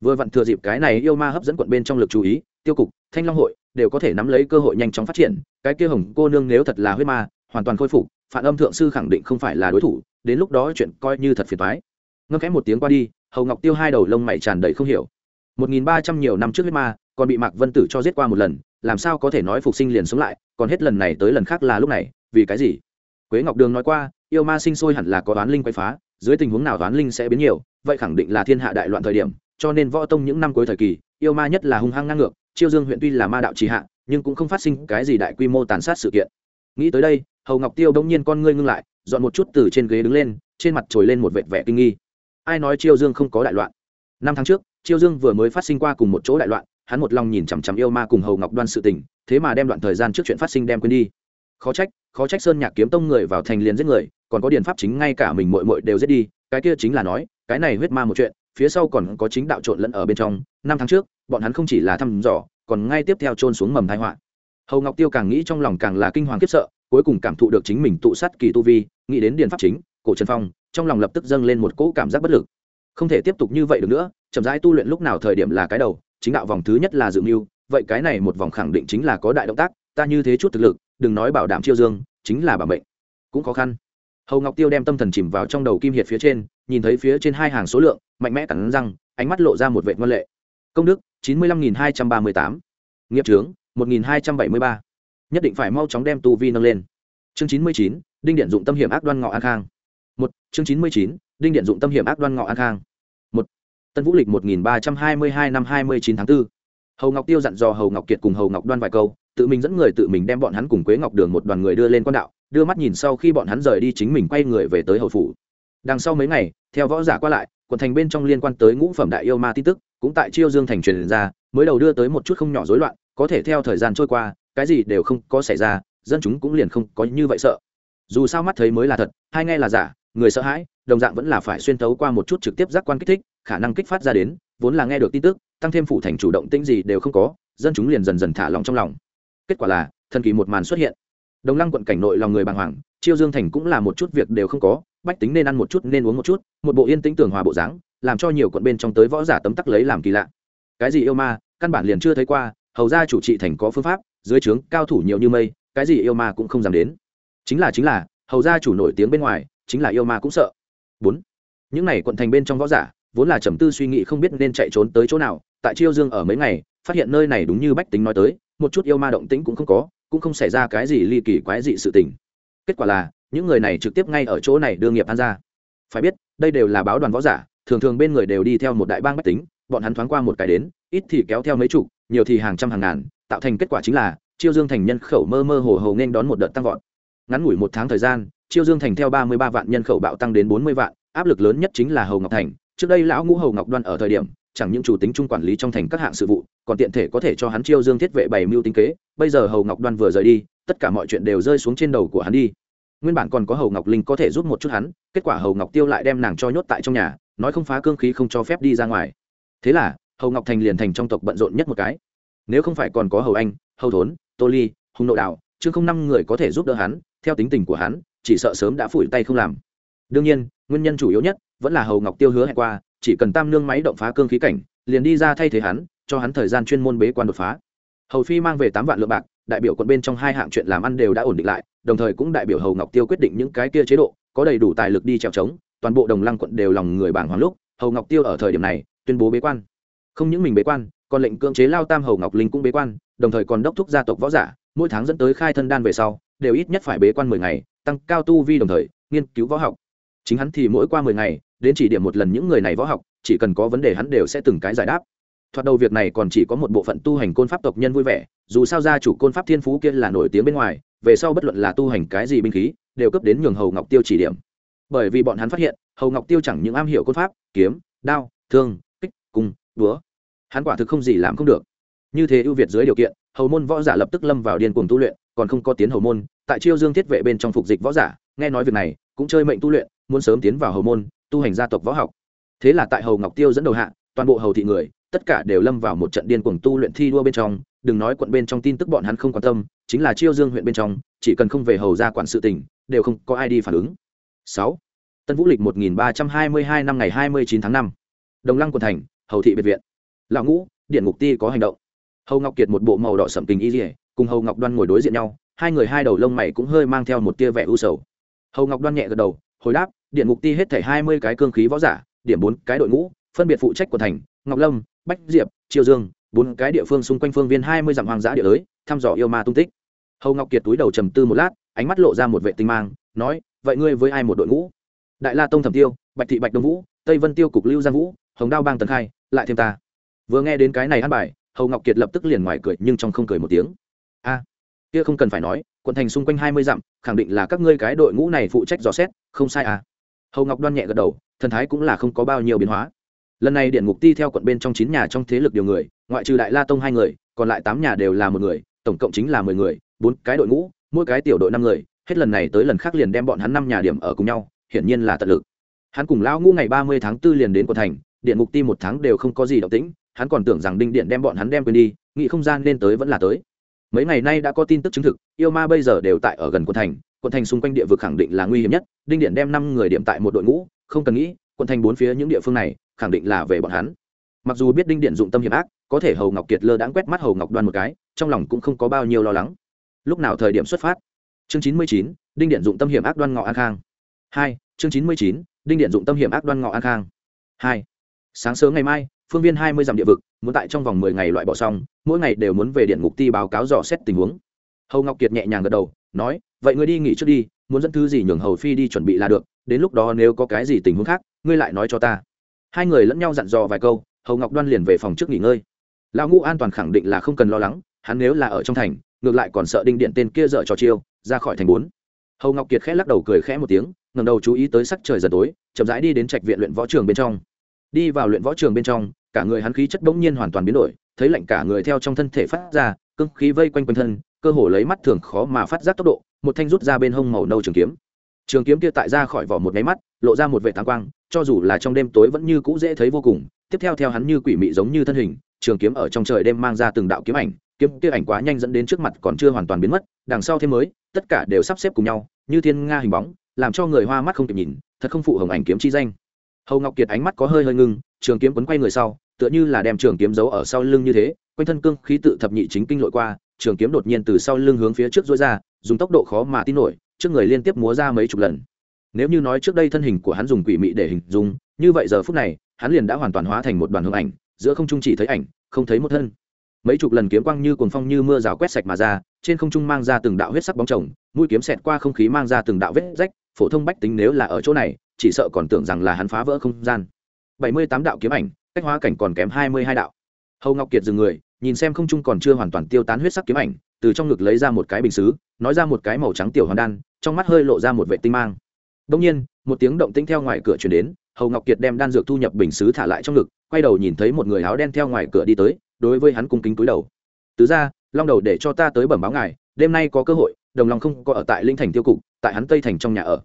Vừa vặn thừa dịp cái này yêu ma hấp dẫn quận bên trong lực chú ý, tiêu cục, thanh long hội đều có thể nắm lấy cơ hội nhanh chóng phát triển, cái kia hồng cô nương nếu thật là huyết ma, hoàn toàn khôi phục phản âm thượng sư khẳng định không phải là đối thủ, đến lúc đó chuyện coi như thật phiền toái. Ngâm khẽ một tiếng qua đi, hầu ngọc tiêu hai đầu lông mày tràn đầy không hiểu. Một nghìn ba trăm nhiều năm trước huyết ma, còn bị mạc vân tử cho giết qua một lần, làm sao có thể nói phục sinh liền sống lại, còn hết lần này tới lần khác là lúc này, vì cái gì? Quế ngọc đường nói qua yêu ma sinh sôi hẳn là có đoán linh quay phá, dưới tình huống nào đoán linh sẽ biến nhiều, vậy khẳng định là thiên hạ đại loạn thời điểm, cho nên võ tông những năm cuối thời kỳ, yêu ma nhất là hung hăng ngang ngược, chiêu dương huyện tuy là ma đạo trì hạ, nhưng cũng không phát sinh cái gì đại quy mô tàn sát sự kiện. Nghĩ tới đây, hầu ngọc tiêu bỗng nhiên con ngươi ngưng lại, dọn một chút từ trên ghế đứng lên, trên mặt trồi lên một vệt vẻ kinh nghi. Ai nói chiêu dương không có đại loạn? Năm tháng trước, chiêu dương vừa mới phát sinh qua cùng một chỗ đại loạn, hắn một lòng nhìn chằm chằm yêu ma cùng hầu ngọc đoan sự tình, thế mà đem đoạn thời gian trước chuyện phát sinh đem quên đi. Khó trách khó trách sơn nhạc kiếm tông người vào thành liền giết người, còn có điền pháp chính ngay cả mình mội mội đều giết đi, cái kia chính là nói, cái này huyết ma một chuyện, phía sau còn có chính đạo trộn lẫn ở bên trong, năm tháng trước, bọn hắn không chỉ là thăm dò, còn ngay tiếp theo trôn xuống mầm thái họa. Hầu ngọc tiêu càng nghĩ trong lòng càng là kinh hoàng khiếp sợ, cuối cùng cảm thụ được chính mình tụ sát kỳ tu vi, nghĩ đến điền pháp chính, cổ trần phong, trong lòng lập tức dâng lên một cỗ cảm giác bất lực. Không thể tiếp tục như vậy được nữa, chậm rãi tu luyện lúc nào thời điểm là cái đầu, chính đạo vòng thứ nhất là dự mưu, vậy cái này một vòng khẳng định chính là có đại động tác, ta như thế chút thực lực đừng nói bảo đảm chiêu dương, chính là bảo mệnh. Cũng khó khăn. Hầu ngọc tiêu đem tâm thần chìm vào trong đầu kim hiệt phía trên, nhìn thấy phía trên hai hàng số lượng, mạnh mẽ cắn răng, ánh mắt lộ ra một vệ ngân lệ. Công đức, chín mươi lăm nghìn hai trăm ba mươi tám. Nghiệp trướng một nghìn hai trăm bảy mươi ba. Nhất định phải mau chóng đem tu vi nâng lên. Chương chín mươi chín, đinh điện dụng tâm hiểm ác đoan ngọ an khang. Một, chương chín mươi chín, đinh điện dụng tâm hiểm ác đoan ngọ an khang. Một, tân vũ lịch một nghìn ba trăm hai mươi hai năm hai mươi chín tháng 4. hầu ngọc tiêu dặn dò hầu ngọc kiệt cùng hầu ngọc đoan vài câu tự mình dẫn người tự mình đem bọn hắn cùng quế ngọc đường một đoàn người đưa lên quan đạo, đưa mắt nhìn sau khi bọn hắn rời đi chính mình quay người về tới hầu phủ. Đằng sau mấy ngày, theo võ giả qua lại, quận thành bên trong liên quan tới ngũ phẩm đại yêu ma tin tức, cũng tại chiêu dương thành truyền ra, mới đầu đưa tới một chút không nhỏ rối loạn, có thể theo thời gian trôi qua, cái gì đều không có xảy ra, dân chúng cũng liền không có như vậy sợ. Dù sao mắt thấy mới là thật hay nghe là giả, người sợ hãi, đồng dạng vẫn là phải xuyên tấu qua một chút trực tiếp giác quan kích thích, khả năng kích phát ra đến, vốn là nghe được tin tức, tăng thêm phụ thành chủ động tĩnh gì đều không có, dân chúng liền dần dần thả lòng trong lòng kết quả là, thần kỳ một màn xuất hiện. Đồng lăng quận cảnh nội lòng người bàng hoàng, chiêu dương thành cũng là một chút việc đều không có, bách tính nên ăn một chút nên uống một chút, một bộ yên tĩnh tường hòa bộ dáng, làm cho nhiều quận bên trong tới võ giả tấm tắc lấy làm kỳ lạ. Cái gì yêu ma, căn bản liền chưa thấy qua, hầu ra chủ trị thành có phương pháp, dưới trướng, cao thủ nhiều như mây, cái gì yêu ma cũng không dám đến. Chính là chính là, hầu ra chủ nổi tiếng bên ngoài, chính là yêu ma cũng sợ. Bốn, những này quận thành bên trong võ giả, vốn là trầm tư suy nghĩ không biết nên chạy trốn tới chỗ nào, tại chiêu dương ở mấy ngày, phát hiện nơi này đúng như bách tính nói tới một chút yêu ma động tĩnh cũng không có, cũng không xảy ra cái gì ly kỳ quái dị sự tình. Kết quả là, những người này trực tiếp ngay ở chỗ này đưa nghiệp an ra. Phải biết, đây đều là báo đoàn võ giả, thường thường bên người đều đi theo một đại bang bách tính, bọn hắn thoáng qua một cái đến, ít thì kéo theo mấy chục, nhiều thì hàng trăm hàng ngàn, tạo thành kết quả chính là, chiêu dương thành nhân khẩu mơ mơ hồ hồ nên đón một đợt tăng vọt. Ngắn ngủi một tháng thời gian, chiêu dương thành theo ba mươi ba vạn nhân khẩu bạo tăng đến bốn mươi vạn, áp lực lớn nhất chính là hầu ngọc thành. Trước đây lão ngũ hầu ngọc đoan ở thời điểm chẳng những chủ tính trung quản lý trong thành các hạng sự vụ, còn tiện thể có thể cho hắn chiêu dương thiết vệ bày mưu tính kế. Bây giờ hầu ngọc đoan vừa rời đi, tất cả mọi chuyện đều rơi xuống trên đầu của hắn đi. Nguyên bản còn có hầu ngọc linh có thể giúp một chút hắn, kết quả hầu ngọc tiêu lại đem nàng cho nhốt tại trong nhà, nói không phá cương khí không cho phép đi ra ngoài. Thế là, hầu ngọc thành liền thành trong tộc bận rộn nhất một cái. Nếu không phải còn có hầu anh, hầu thốn, tô ly, hùng nội đạo chứ không năm người có thể giúp đỡ hắn, theo tính tình của hắn, chỉ sợ sớm đã phủi tay không làm. Đương nhiên, nguyên nhân chủ yếu nhất vẫn là hầu ngọc tiêu hứa hẹn qua chỉ cần tam nương máy động phá cương khí cảnh, liền đi ra thay thế hắn, cho hắn thời gian chuyên môn bế quan đột phá. Hầu phi mang về tám vạn lượng bạc, đại biểu quận bên trong hai hạng chuyện làm ăn đều đã ổn định lại, đồng thời cũng đại biểu hầu ngọc tiêu quyết định những cái kia chế độ, có đầy đủ tài lực đi trèo trống, toàn bộ đồng lăng quận đều lòng người bảng hoàng lúc, hầu ngọc tiêu ở thời điểm này, tuyên bố bế quan. Không những mình bế quan, còn lệnh cưỡng chế lao tam hầu ngọc linh cũng bế quan, đồng thời còn đốc thúc gia tộc võ giả, mỗi tháng dẫn tới khai thân đan về sau, đều ít nhất phải bế quan mười ngày, tăng cao tu vi đồng thời, nghiên cứu võ học. Chính hắn thì mỗi qua mười ngày đến chỉ điểm một lần những người này võ học, chỉ cần có vấn đề hắn đều sẽ từng cái giải đáp. Thoạt đầu việc này còn chỉ có một bộ phận tu hành côn pháp tộc nhân vui vẻ, dù sao gia chủ côn pháp thiên phú kia là nổi tiếng bên ngoài, về sau bất luận là tu hành cái gì binh khí, đều cấp đến nhường hầu ngọc tiêu chỉ điểm. Bởi vì bọn hắn phát hiện, hầu ngọc tiêu chẳng những am hiểu côn pháp, kiếm, đao, thương, kích, cung đúa hắn quả thực không gì làm không được. Như thế ưu việt dưới điều kiện, hầu môn võ giả lập tức lâm vào điên cuồng tu luyện, còn không có tiến hầu môn, tại chiêu dương thiết vệ bên trong phục dịch võ giả, nghe nói việc này, cũng chơi mệnh tu luyện, muốn sớm tiến vào hầu môn tu hành gia tộc võ học. Thế là tại hầu ngọc tiêu dẫn đầu hạ, toàn bộ hầu thị người, tất cả đều lâm vào một trận điên cuồng tu luyện thi đua bên trong. Đừng nói quận bên trong tin tức bọn hắn không quan tâm, chính là chiêu dương huyện bên trong, chỉ cần không về hầu ra quản sự tỉnh, đều không có ai đi phản ứng. Sáu. Tân vũ lịch một nghìn ba trăm hai mươi hai năm ngày hai mươi chín tháng năm. Đồng lăng quận thành, hầu thị biệt viện. Lão ngũ, điện ngục ti có hành động. Hầu ngọc kiệt một bộ màu đỏ sậm tình y dỉa cùng hầu ngọc đoan ngồi đối diện nhau, hai người hai đầu lông mày cũng hơi mang theo một tia vẻ u sầu. Hầu ngọc đoan nhẹ gật đầu, hồi đáp điện ngục ti hết thảy hai mươi cái cương khí võ giả, điểm bốn cái đội ngũ, phân biệt phụ trách của thành, ngọc lâm, bách diệp, triều dương, bốn cái địa phương xung quanh phương viên hai mươi dặm hoang dã địa giới, thăm dò yêu ma tung tích. Hầu ngọc kiệt túi đầu trầm tư một lát, ánh mắt lộ ra một vệ tinh mang, nói, vậy ngươi với ai một đội ngũ? Đại la tông thẩm tiêu, bạch thị bạch đông vũ, tây vân tiêu cục lưu giang vũ, hồng đao bang tần khai, lại thêm ta. Vừa nghe đến cái này ăn bài, hầu ngọc kiệt lập tức liền ngoài cười, nhưng trong không cười một tiếng. A, kia không cần phải nói, quận thành xung quanh hai mươi dặm, khẳng định là các ngươi cái đội ngũ này phụ trách dò xét, không sai à hầu ngọc đoan nhẹ gật đầu, thần thái cũng là không có bao nhiêu biến hóa. Lần này điện ngục ti theo quận bên trong chín nhà trong thế lực điều người, ngoại trừ đại la tông hai người, còn lại tám nhà đều là một người, tổng cộng chính là mười người, bốn cái đội ngũ, mỗi cái tiểu đội năm người, hết lần này tới lần khác liền đem bọn hắn năm nhà điểm ở cùng nhau, hiển nhiên là tận lực. Hắn cùng lão ngũ ngày ba mươi tháng 4 liền đến quận thành, điện ngục ti một tháng đều không có gì động tĩnh, hắn còn tưởng rằng đinh điện đem bọn hắn đem quên đi, nghĩ không gian nên tới vẫn là tới. Mấy ngày nay đã có tin tức chứng thực, yêu ma bây giờ đều tại ở gần quận thành quận thành xung quanh địa vực khẳng định là nguy hiểm nhất, đinh điện đem năm người điểm tại một đội ngũ, không cần nghĩ, quận thành bốn phía những địa phương này, khẳng định là về bọn hắn. Mặc dù biết đinh điện dụng tâm hiểm ác, có thể hầu ngọc kiệt lơ đãng quét mắt hầu ngọc đoan một cái, trong lòng cũng không có bao nhiêu lo lắng. Lúc nào thời điểm xuất phát? Chương chín mươi chín, đinh điện dụng tâm hiểm ác đoan ngọ an khang. Hai, chương chín mươi chín, đinh điện dụng tâm hiểm ác đoan ngọ an khang. Hai, sáng sớm ngày mai, phương viên hai mươi dặm địa vực, muốn tại trong vòng mười ngày loại bỏ xong, mỗi ngày đều muốn về điện ngục ti báo cáo dò xét tình huống hầu ngọc kiệt nhẹ nhàng gật đầu, nói, vậy ngươi đi nghỉ trước đi, muốn dẫn thứ gì nhường hầu phi đi chuẩn bị là được, đến lúc đó nếu có cái gì tình huống khác, ngươi lại nói cho ta. Hai người lẫn nhau dặn dò vài câu, hầu ngọc đoan liền về phòng trước nghỉ ngơi. Lão ngũ an toàn khẳng định là không cần lo lắng, hắn nếu là ở trong thành, ngược lại còn sợ đinh điện tên kia dở trò chiêu, ra khỏi thành bốn. Hầu ngọc kiệt khẽ lắc đầu cười khẽ một tiếng ngầm đầu chú ý tới sắc trời dần tối, chậm rãi đi đến trạch viện luyện võ trường bên trong. Đi vào luyện võ trường bên trong, cả người hắn khí chất bỗng nhiên hoàn toàn biến đổi, thấy lạnh cả người theo trong thân thể phát ra cưng khí vây quanh quanh thân cơ hồ lấy mắt thường khó mà phát giác tốc độ, một thanh rút ra bên hông màu nâu trường kiếm. Trường kiếm kia tại ra khỏi vỏ một máy mắt, lộ ra một vệ tàng quang, cho dù là trong đêm tối vẫn như cũ dễ thấy vô cùng, tiếp theo theo hắn như quỷ mị giống như thân hình, trường kiếm ở trong trời đêm mang ra từng đạo kiếm ảnh, kiếm kia ảnh quá nhanh dẫn đến trước mặt còn chưa hoàn toàn biến mất, đằng sau thêm mới, tất cả đều sắp xếp cùng nhau, như thiên nga hình bóng, làm cho người hoa mắt không kịp nhìn, thật không phụ hồng ảnh kiếm chi danh. Hầu ngọc kiệt ánh mắt có hơi hơi ngưng, trường kiếm quấn quay người sau, tựa như là đem trường kiếm giấu ở sau lưng như thế, quanh thân cương khí tự thập nhị chính kinh lội qua trường kiếm đột nhiên từ sau lưng hướng phía trước dối ra, dùng tốc độ khó mà tin nổi, trước người liên tiếp múa ra mấy chục lần. Nếu như nói trước đây thân hình của hắn dùng quỷ mị để hình dung, như vậy giờ phút này, hắn liền đã hoàn toàn hóa thành một đoàn hương ảnh, giữa không trung chỉ thấy ảnh, không thấy một thân. Mấy chục lần kiếm quang như cuồng phong như mưa rào quét sạch mà ra, trên không trung mang ra từng đạo huyết sắc bóng chồng, mũi kiếm xẹt qua không khí mang ra từng đạo vết rách, phổ thông bách tính nếu là ở chỗ này, chỉ sợ còn tưởng rằng là hắn phá vỡ không gian. Bảy mươi tám đạo kiếm ảnh, cách hóa cảnh còn kém hai mươi hai đạo. Hầu ngọc kiệt dừng người nhìn xem không trung còn chưa hoàn toàn tiêu tán huyết sắc kiếm ảnh, từ trong ngực lấy ra một cái bình xứ, nói ra một cái màu trắng tiểu hoàn đan, trong mắt hơi lộ ra một vệ tinh mang. Đông nhiên, một tiếng động tĩnh theo ngoài cửa chuyển đến, hầu ngọc kiệt đem đan dược thu nhập bình xứ thả lại trong ngực, quay đầu nhìn thấy một người áo đen theo ngoài cửa đi tới, đối với hắn cung kính túi đầu. Tứ ra long đầu để cho ta tới bẩm báo ngài, đêm nay có cơ hội, đồng lòng không có ở tại linh thành tiêu cục, tại hắn tây thành trong nhà ở.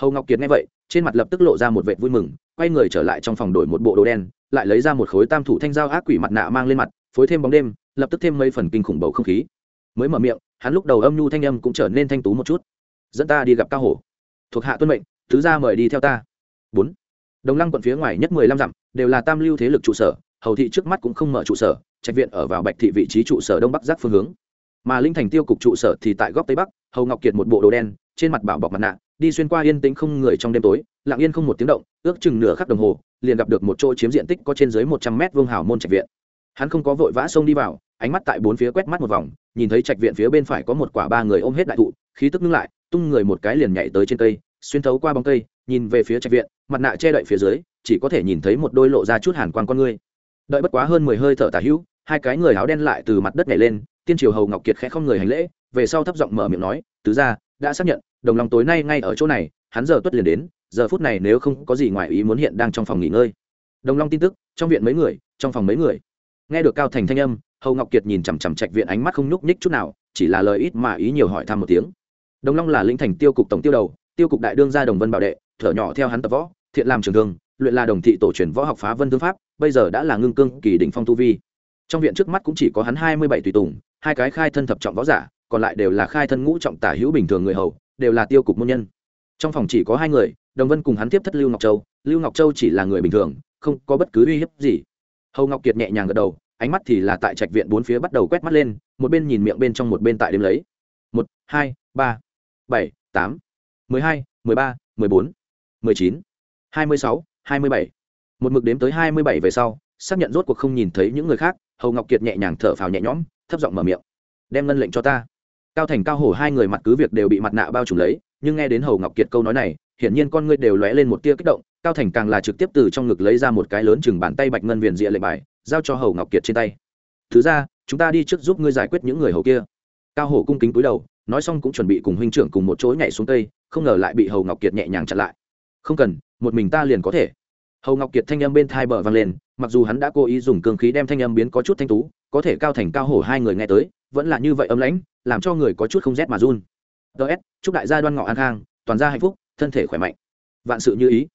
Hầu ngọc kiệt nghe vậy, trên mặt lập tức lộ ra một vệ vui mừng, quay người trở lại trong phòng đổi một bộ đồ đen, lại lấy ra một khối tam thủ thanh dao ác quỷ mặt nạ mang lên mặt phối thêm bóng đêm, lập tức thêm mấy phần kinh khủng bầu không khí. Mới mở miệng, hắn lúc đầu âm nhu thanh âm cũng trở nên thanh tú một chút. Dẫn ta đi gặp cao hổ. Thuộc hạ tuân mệnh, thứ ra mời đi theo ta. Bốn. Đồng lăng quận phía ngoài nhất mười lăm dặm, đều là tam lưu thế lực trụ sở, hầu thị trước mắt cũng không mở trụ sở, trạch viện ở vào bạch thị vị trí trụ sở đông bắc giáp phương hướng. Mà linh thành tiêu cục trụ sở thì tại góc tây bắc, hầu ngọc kiệt một bộ đồ đen, trên mặt bảo bọc mặt nạ, đi xuyên qua yên tĩnh không người trong đêm tối, lặng yên không một tiếng động, ước chừng nửa khắc đồng hồ, liền gặp được một chỗ chiếm diện tích có trên dưới một trăm mét vuông hào môn trạch viện hắn không có vội vã xông đi vào, ánh mắt tại bốn phía quét mắt một vòng, nhìn thấy trạch viện phía bên phải có một quả ba người ôm hết đại thụ, khí tức ngưng lại, tung người một cái liền nhảy tới trên cây, xuyên thấu qua bóng cây, nhìn về phía trạch viện, mặt nạ che đậy phía dưới, chỉ có thể nhìn thấy một đôi lộ ra chút hàn quan con ngươi. Đợi bất quá hơn mười hơi thở tả hữu, hai cái người áo đen lại từ mặt đất nhảy lên, tiên triều hầu ngọc kiệt khẽ không người hành lễ, về sau thấp giọng mở miệng nói, tứ ra đã xác nhận, đồng lòng tối nay ngay ở chỗ này, hắn giờ tuất liền đến, giờ phút này nếu không có gì ngoài ý muốn hiện đang trong phòng nghỉ ngơi. Đồng long tin tức, trong viện mấy người, trong phòng mấy người nghe được cao thành thanh âm, hầu ngọc kiệt nhìn chằm chằm trạch viện ánh mắt không nhúc nhích chút nào, chỉ là lời ít mà ý nhiều hỏi thăm một tiếng. Đồng long là lĩnh thành tiêu cục tổng tiêu đầu, tiêu cục đại đương gia đồng vân bảo đệ, thở nhỏ theo hắn tập võ, thiện làm trường thương, luyện là đồng thị tổ truyền võ học phá vân thương pháp, bây giờ đã là ngưng cương kỳ đỉnh phong tu vi. Trong viện trước mắt cũng chỉ có hắn hai mươi bảy tùy tùng, hai cái khai thân thập trọng võ giả, còn lại đều là khai thân ngũ trọng tả hữu bình thường người hầu, đều là tiêu cục môn nhân. Trong phòng chỉ có hai người, đồng vân cùng hắn tiếp thất lưu ngọc châu, lưu ngọc châu chỉ là người bình thường, không có bất cứ uy hiếp gì hầu ngọc kiệt nhẹ nhàng gật đầu, ánh mắt thì là tại trạch viện bốn phía bắt đầu quét mắt lên, một bên nhìn miệng bên trong một bên tại đêm lấy. Một, hai, ba, bảy, tám, mười hai, mười ba, mười bốn, mười chín, hai mươi sáu, hai mươi bảy. Một mực đếm tới hai mươi bảy về sau, xác nhận rốt cuộc không nhìn thấy những người khác, hầu ngọc kiệt nhẹ nhàng thở phào nhẹ nhõm, thấp giọng mở miệng. Đem ngân lệnh cho ta cao thành cao hổ hai người mặt cứ việc đều bị mặt nạ bao trùm lấy, nhưng nghe đến hầu ngọc kiệt câu nói này, hiển nhiên con ngươi đều lóe lên một tia kích động, cao thành càng là trực tiếp từ trong ngực lấy ra một cái lớn chừng bàn tay bạch ngân viền rịa lệnh bài, giao cho hầu ngọc kiệt trên tay. Thứ ra chúng ta đi trước giúp ngươi giải quyết những người hầu kia. Cao hổ cung kính cúi đầu, nói xong cũng chuẩn bị cùng huynh trưởng cùng một chỗ nhảy xuống cây, không ngờ lại bị hầu ngọc kiệt nhẹ nhàng chặn lại. Không cần, một mình ta liền có thể. Hầu ngọc kiệt thanh âm bên thai bờ vang lên, mặc dù hắn đã cố ý dùng cương khí đem thanh âm biến có chút thanh tú, có thể cao thành cao hổ hai người nghe tới vẫn là như vậy ấm lãnh, làm cho người có chút không rét mà run. Ts chúc đại gia đoan ngọ an khang, toàn gia hạnh phúc, thân thể khỏe mạnh. Vạn sự như ý.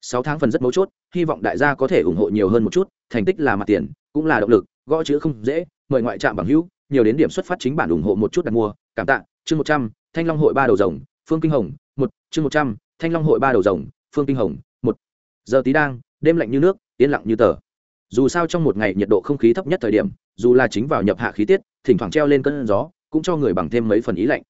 Sáu tháng phần rất mấu chốt, hy vọng đại gia có thể ủng hộ nhiều hơn một chút, thành tích là mặt tiền, cũng là động lực, gõ chữ không dễ, mời ngoại trạm bằng hữu, nhiều đến điểm xuất phát chính bản ủng hộ một chút đặt mua, cảm tạ, chương một trăm, thanh long hội ba đầu rồng, phương kinh hồng, một, chương một trăm, thanh long hội ba đầu rồng, phương kinh hồng, một. Giờ tí đang, đêm lạnh như nước, yên lặng như tờ. Dù sao trong một ngày nhiệt độ không khí thấp nhất thời điểm, dù là chính vào nhập hạ khí tiết thỉnh thoảng treo lên cơn gió, cũng cho người bằng thêm mấy phần ý lạnh.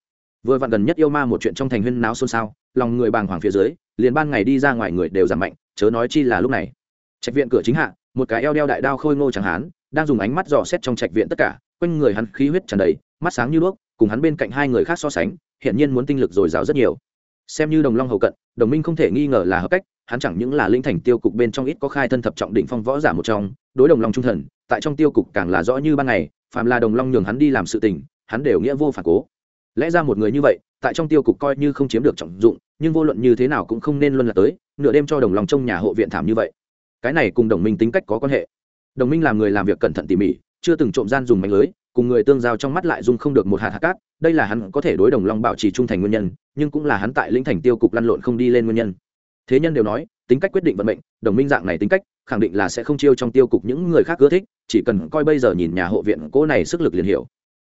Vừa vặn gần nhất yêu ma một chuyện trong thành huyên náo xôn xao, lòng người bàng hoàng phía dưới, liền ban ngày đi ra ngoài người đều giảm mạnh, chớ nói chi là lúc này. Trạch viện cửa chính hạ, một cái eo đeo đại đao khôi ngô chẳng hán, đang dùng ánh mắt dò xét trong trạch viện tất cả, quanh người hắn khí huyết tràn đầy, mắt sáng như đuốc, cùng hắn bên cạnh hai người khác so sánh, hiển nhiên muốn tinh lực dồi dào rất nhiều. Xem như đồng long hầu cận, đồng minh không thể nghi ngờ là hợp cách, hắn chẳng những là linh thành tiêu cục bên trong ít có khai thân thập trọng định phong võ giả một trong, đối đồng long trung thần, tại trong tiêu cục càng là rõ như ban ngày phàm là đồng long nhường hắn đi làm sự tình, hắn đều nghĩa vô phản cố. Lẽ ra một người như vậy, tại trong tiêu cục coi như không chiếm được trọng dụng, nhưng vô luận như thế nào cũng không nên luân lạc tới, nửa đêm cho đồng long trong nhà hộ viện thảm như vậy. Cái này cùng đồng minh tính cách có quan hệ. Đồng minh làm người làm việc cẩn thận tỉ mỉ, chưa từng trộm gian dùng mạnh lưới, cùng người tương giao trong mắt lại dung không được một hạt hạt cát, đây là hắn có thể đối đồng long bảo trì trung thành nguyên nhân, nhưng cũng là hắn tại lĩnh thành tiêu cục lăn lộn không đi lên nguyên nhân. Thế nhân đều nói, tính cách quyết định vận mệnh, đồng minh dạng này tính cách khẳng định là sẽ không chiêu trong tiêu cục những người khác ưa thích, chỉ cần coi bây giờ nhìn nhà hộ viện cô này sức lực liền hiểu.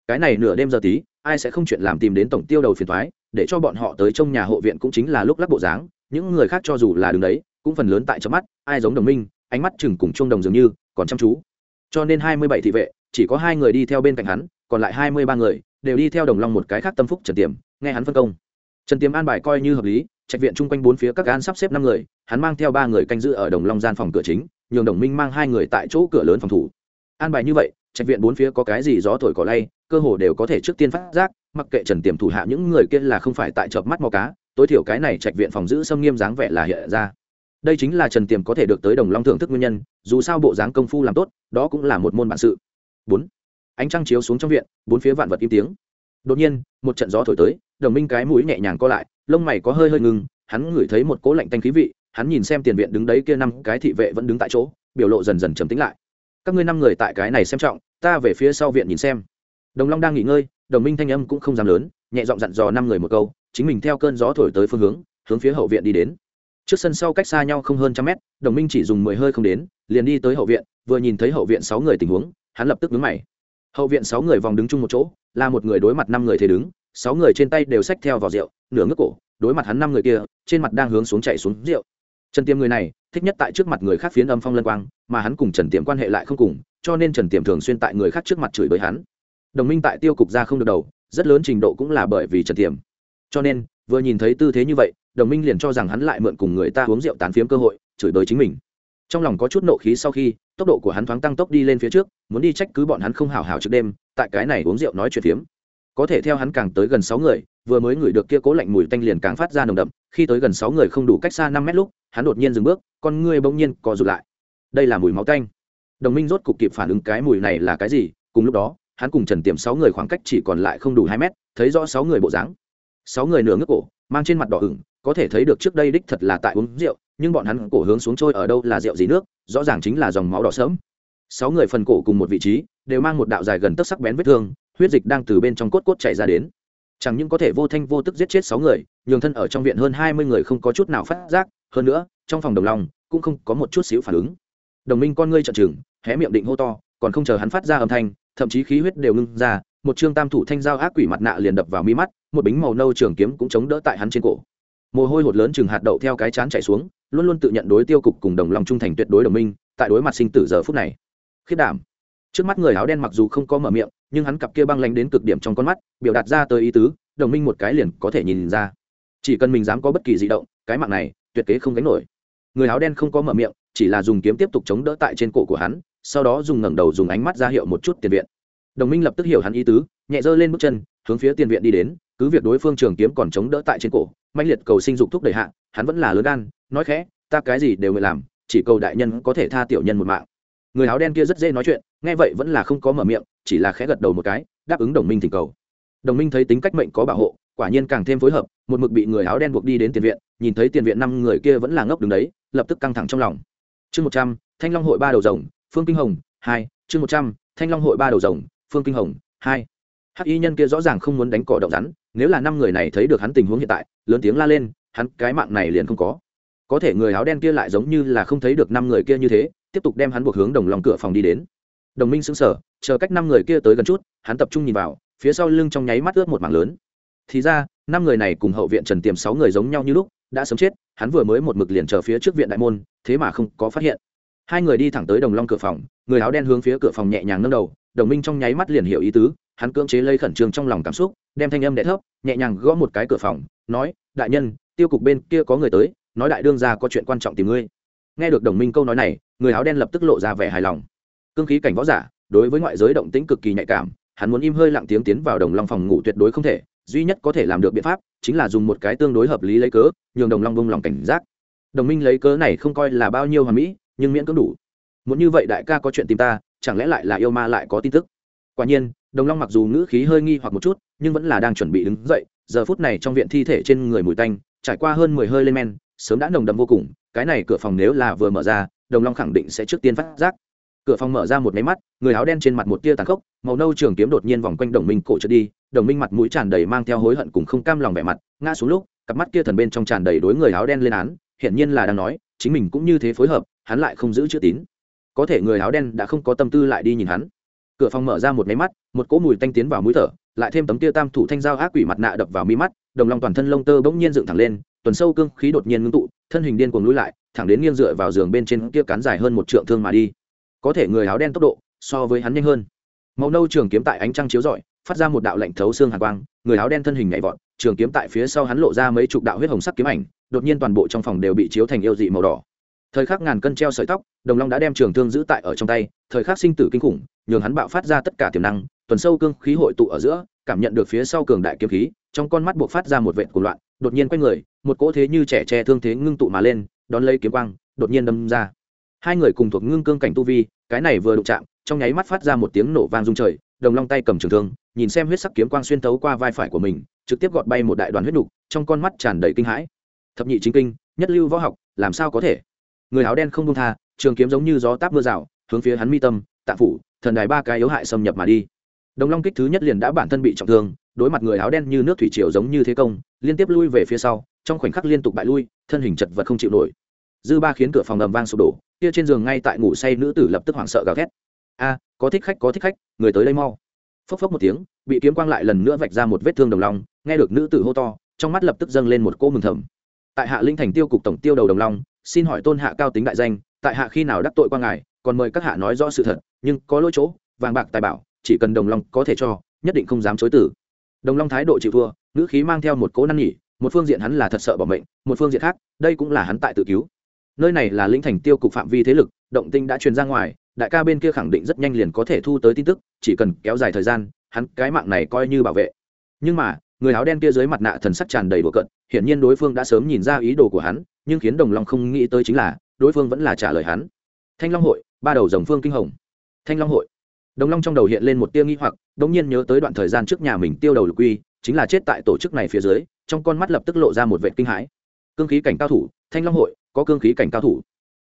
Cái này nửa đêm giờ tí, ai sẽ không chuyện làm tìm đến tổng tiêu đầu phiền thoái để cho bọn họ tới trong nhà hộ viện cũng chính là lúc lắc bộ dáng, những người khác cho dù là đứng đấy, cũng phần lớn tại trong mắt, ai giống đồng minh, ánh mắt chừng cùng chuông đồng dường như, còn chăm chú. Cho nên hai mươi bảy thị vệ, chỉ có hai người đi theo bên cạnh hắn, còn lại hai mươi ba người, đều đi theo đồng long một cái khác tâm phúc trần tiềm, nghe hắn phân công. Trần tiềm an bài coi như hợp lý trạch viện chung quanh bốn phía các gan sắp xếp năm người, hắn mang theo ba người canh giữ ở đồng long gian phòng cửa chính, nhường đồng minh mang hai người tại chỗ cửa lớn phòng thủ. An bài như vậy, trạch viện bốn phía có cái gì gió thổi cỏ lay, cơ hồ đều có thể trước tiên phát giác, mặc kệ trần tiềm thủ hạ những người kia là không phải tại chợp mắt mò cá, tối thiểu cái này trạch viện phòng giữ xâm nghiêm dáng vẻ là hiện ra. Đây chính là trần tiềm có thể được tới đồng long thưởng thức nguyên nhân, dù sao bộ dáng công phu làm tốt, đó cũng là một môn bản sự. Bốn, ánh trăng chiếu xuống trong viện, bốn phía vạn vật im tiếng. Đột nhiên, một trận gió thổi tới, đồng minh cái mũi nhẹ nhàng co lại lông mày có hơi hơi ngừng hắn ngửi thấy một cỗ lạnh tanh khí vị, hắn nhìn xem tiền viện đứng đấy kia năm cái thị vệ vẫn đứng tại chỗ, biểu lộ dần dần trầm tĩnh lại. Các ngươi năm người tại cái này xem trọng, ta về phía sau viện nhìn xem. Đồng long đang nghỉ ngơi, đồng minh thanh âm cũng không dám lớn, nhẹ giọng dặn dò năm người một câu, chính mình theo cơn gió thổi tới phương hướng hướng phía hậu viện đi đến. Trước sân sau cách xa nhau không hơn trăm mét, đồng minh chỉ dùng mười hơi không đến, liền đi tới hậu viện, vừa nhìn thấy hậu viện sáu người tình huống, hắn lập tức đứng mày. Hậu viện sáu người vòng đứng chung một chỗ, là một người đối mặt năm người thế đứng sáu người trên tay đều xách theo vào rượu, nửa ngước cổ, đối mặt hắn năm người kia, trên mặt đang hướng xuống chạy xuống rượu. Trần tiềm người này, thích nhất tại trước mặt người khác phiến âm phong lân quang, mà hắn cùng trần tiềm quan hệ lại không cùng, cho nên trần tiềm thường xuyên tại người khác trước mặt chửi bới hắn. Đồng minh tại tiêu cục ra không được đầu, rất lớn trình độ cũng là bởi vì trần tiềm. Cho nên, vừa nhìn thấy tư thế như vậy, đồng minh liền cho rằng hắn lại mượn cùng người ta uống rượu tán phiếm cơ hội, chửi bới chính mình. Trong lòng có chút nộ khí sau khi, tốc độ của hắn thoáng tăng tốc đi lên phía trước, muốn đi trách cứ bọn hắn không hào hào trước đêm, tại cái này uống rượu nói chuyện phiếm có thể theo hắn càng tới gần sáu người, vừa mới ngửi được kia cố lạnh mùi tanh liền càng phát ra nồng đậm, khi tới gần sáu người không đủ cách xa năm mét lúc, hắn đột nhiên dừng bước, con ngươi bỗng nhiên co rụt lại. Đây là mùi máu tanh. Đồng minh rốt cục kịp phản ứng cái mùi này là cái gì, cùng lúc đó, hắn cùng trần tiềm sáu người khoảng cách chỉ còn lại không đủ hai mét, thấy rõ sáu người bộ dáng. Sáu người nửa ngước cổ, mang trên mặt đỏ ửng, có thể thấy được trước đây đích thật là tại uống rượu, nhưng bọn hắn cổ hướng xuống trôi ở đâu là rượu gì nước, rõ ràng chính là dòng máu đỏ sớm sáu người phần cổ cùng một vị trí, đều mang một đạo dài gần tấc sắc bén vết thương huyết dịch đang từ bên trong cốt cốt chảy ra đến. Chẳng những có thể vô thanh vô tức giết chết sáu người, nhường thân ở trong viện hơn hai mươi người không có chút nào phát giác, hơn nữa, trong phòng đồng lòng, cũng không có một chút xíu phản ứng. Đồng minh con ngươi trợn trừng, hé miệng định hô to, còn không chờ hắn phát ra âm thanh, thậm chí khí huyết đều ngưng ra, một trương tam thủ thanh dao ác quỷ mặt nạ liền đập vào mi mắt, một bính màu nâu trường kiếm cũng chống đỡ tại hắn trên cổ. Mồ hôi hột lớn chừng hạt đậu theo cái chán chảy xuống, luôn luôn tự nhận đối tiêu cục cùng đồng lòng trung thành tuyệt đối đồng minh, tại đối mặt sinh tử giờ phút này. Khiết đảm trước mắt người áo đen mặc dù không có mở miệng, nhưng hắn cặp kia băng lánh đến cực điểm trong con mắt, biểu đạt ra tới ý tứ, đồng minh một cái liền có thể nhìn ra. Chỉ cần mình dám có bất kỳ di động, cái mạng này tuyệt kế không gánh nổi. Người áo đen không có mở miệng, chỉ là dùng kiếm tiếp tục chống đỡ tại trên cổ của hắn, sau đó dùng ngẩng đầu dùng ánh mắt ra hiệu một chút tiền viện. Đồng minh lập tức hiểu hắn ý tứ, nhẹ dơ lên bước chân, hướng phía tiền viện đi đến, cứ việc đối phương trường kiếm còn chống đỡ tại trên cổ mạnh liệt cầu sinh dục thúc đẩy hạ, hắn vẫn là lớn gan, nói khẽ, ta cái gì đều người làm, chỉ cầu đại nhân có thể tha tiểu nhân một mạng người áo đen kia rất dễ nói chuyện, nghe vậy vẫn là không có mở miệng, chỉ là khẽ gật đầu một cái, đáp ứng đồng minh thỉnh cầu. Đồng minh thấy tính cách mệnh có bảo hộ, quả nhiên càng thêm phối hợp, một mực bị người áo đen buộc đi đến tiền viện, nhìn thấy tiền viện năm người kia vẫn là ngốc đứng đấy, lập tức căng thẳng trong lòng. Chương một trăm, thanh long hội ba đầu rồng, phương kinh hồng, hai, chương một trăm, thanh long hội ba đầu rồng, phương kinh hồng, hai. Hắc y nhân kia rõ ràng không muốn đánh cỏ động rắn, nếu là năm người này thấy được hắn tình huống hiện tại, lớn tiếng la lên, hắn cái mạng này liền không có. Có thể người áo đen kia lại giống như là không thấy được năm người kia như thế tiếp tục đem hắn buộc hướng đồng lòng cửa phòng đi đến. Đồng minh xứng sở chờ cách năm người kia tới gần chút, hắn tập trung nhìn vào, phía sau lưng trong nháy mắt ướt một mảng lớn. Thì ra, năm người này cùng hậu viện trần tiềm sáu người giống nhau như lúc, đã sớm chết, hắn vừa mới một mực liền chờ phía trước viện đại môn, thế mà không có phát hiện. Hai người đi thẳng tới đồng long cửa phòng, người áo đen hướng phía cửa phòng nhẹ nhàng nâng đầu, đồng minh trong nháy mắt liền hiểu ý tứ, hắn cưỡng chế lây khẩn trương trong lòng cảm xúc, đem thanh âm đẻ thấp, nhẹ nhàng gõ một cái cửa phòng, nói, đại nhân, tiêu cục bên kia có người tới, nói đại đương ra có chuyện quan trọng tìm ngươi nghe được đồng minh câu nói này, người áo đen lập tức lộ ra vẻ hài lòng. Cương khí cảnh võ giả, đối với ngoại giới động tĩnh cực kỳ nhạy cảm, hắn muốn im hơi lặng tiếng tiến vào đồng long phòng ngủ tuyệt đối không thể, duy nhất có thể làm được biện pháp chính là dùng một cái tương đối hợp lý lấy cớ, nhường đồng long bông lòng cảnh giác. Đồng minh lấy cớ này không coi là bao nhiêu hoàn mỹ, nhưng miễn cưỡng đủ. Muốn như vậy đại ca có chuyện tìm ta, chẳng lẽ lại là yêu ma lại có tin tức? Quả nhiên, đồng long mặc dù ngữ khí hơi nghi hoặc một chút, nhưng vẫn là đang chuẩn bị đứng dậy, giờ phút này trong viện thi thể trên người mùi tanh, trải qua hơn mười hơi lên men, sớm đã nồng đậm vô cùng cái này cửa phòng nếu là vừa mở ra, đồng long khẳng định sẽ trước tiên phát giác. Cửa phòng mở ra một máy mắt, người áo đen trên mặt một tia tàn khốc, màu nâu trường kiếm đột nhiên vòng quanh đồng minh cổ trượt đi, đồng minh mặt mũi tràn đầy mang theo hối hận cùng không cam lòng vẻ mặt, ngã xuống lúc, cặp mắt kia thần bên trong tràn đầy đối người áo đen lên án, hiển nhiên là đang nói, chính mình cũng như thế phối hợp, hắn lại không giữ chữ tín. Có thể người áo đen đã không có tâm tư lại đi nhìn hắn. Cửa phòng mở ra một máy mắt, một cỗ mùi tanh tiến vào mũi thở, lại thêm tấm tia tam thủ thanh dao ác quỷ mặt nạ đập vào mi mắt, đồng lòng toàn thân lông tơ bỗng nhiên dựng thẳng lên, tuần sâu cương khí đột nhiên ngưng tụ thân hình điên cuồng lùi lại, thẳng đến nghiêng dựa vào giường bên trên kia cán dài hơn một trượng thương mà đi. Có thể người áo đen tốc độ so với hắn nhanh hơn. Màu nâu trường kiếm tại ánh trăng chiếu rọi, phát ra một đạo lạnh thấu xương hàn quang, người áo đen thân hình nhảy vọt, trường kiếm tại phía sau hắn lộ ra mấy chục đạo huyết hồng sắc kiếm ảnh, đột nhiên toàn bộ trong phòng đều bị chiếu thành yêu dị màu đỏ. Thời khắc ngàn cân treo sợi tóc, đồng long đã đem trường thương giữ tại ở trong tay, thời khắc sinh tử kinh khủng, nhường hắn bạo phát ra tất cả tiềm năng, tuần sâu cương khí hội tụ ở giữa, cảm nhận được phía sau cường đại kiếm khí, trong con mắt buộc phát ra một vệt cuồng loạn đột nhiên quay người, một cỗ thế như trẻ tre thương thế ngưng tụ mà lên, đón lấy kiếm quang, đột nhiên đâm ra. Hai người cùng thuộc ngưng cương cảnh tu vi, cái này vừa đụng chạm, trong nháy mắt phát ra một tiếng nổ vang rung trời, đồng long tay cầm trường thương, nhìn xem huyết sắc kiếm quang xuyên thấu qua vai phải của mình, trực tiếp gọt bay một đại đoàn huyết nục, trong con mắt tràn đầy kinh hãi. Thập nhị chính kinh, nhất lưu võ học, làm sao có thể? Người áo đen không công tha, trường kiếm giống như gió táp mưa rào, hướng phía hắn mi tâm, tạ phủ, thần đài ba cái yếu hại xâm nhập mà đi. Đồng long kích thứ nhất liền đã bản thân bị trọng thương đối mặt người áo đen như nước thủy triều giống như thế công, liên tiếp lui về phía sau, trong khoảnh khắc liên tục bại lui, thân hình chật vật không chịu nổi. Dư ba khiến cửa phòng ầm vang sụp đổ, kia trên giường ngay tại ngủ say nữ tử lập tức hoảng sợ gào thét. A, có thích khách, có thích khách, người tới đây mau. Phốc phốc một tiếng, bị kiếm quang lại lần nữa vạch ra một vết thương đồng long, nghe được nữ tử hô to, trong mắt lập tức dâng lên một cỗ mừng thầm. Tại hạ linh thành tiêu cục tổng tiêu đầu đồng long, xin hỏi tôn hạ cao tính đại danh, tại hạ khi nào đắc tội qua ngài, còn mời các hạ nói rõ sự thật, nhưng có lỗi chỗ, vàng bạc tài bảo, chỉ cần đồng long có thể cho, nhất định không dám chối tử đồng long thái độ chịu thua, ngữ khí mang theo một cố năn nhỉ một phương diện hắn là thật sợ bỏ mệnh, một phương diện khác, đây cũng là hắn tại tự cứu. Nơi này là lĩnh thành tiêu cục phạm vi thế lực, động tinh đã truyền ra ngoài, đại ca bên kia khẳng định rất nhanh liền có thể thu tới tin tức, chỉ cần kéo dài thời gian, hắn cái mạng này coi như bảo vệ. Nhưng mà, người áo đen kia dưới mặt nạ thần sắc tràn đầy bừa cận hiển nhiên đối phương đã sớm nhìn ra ý đồ của hắn, nhưng khiến đồng long không nghĩ tới chính là, đối phương vẫn là trả lời hắn. Thanh long hội, ba đầu dòng phương kinh hồng. Thanh long hội đồng long trong đầu hiện lên một tia nghi hoặc đ ỗ n g nhiên nhớ tới đoạn thời gian trước nhà mình tiêu đầu lục quy, chính là chết tại tổ chức này phía dưới, trong con mắt lập tức lộ ra một vệ kinh hãi. Cương khí cảnh cao thủ, thanh long hội, có cương khí cảnh cao thủ.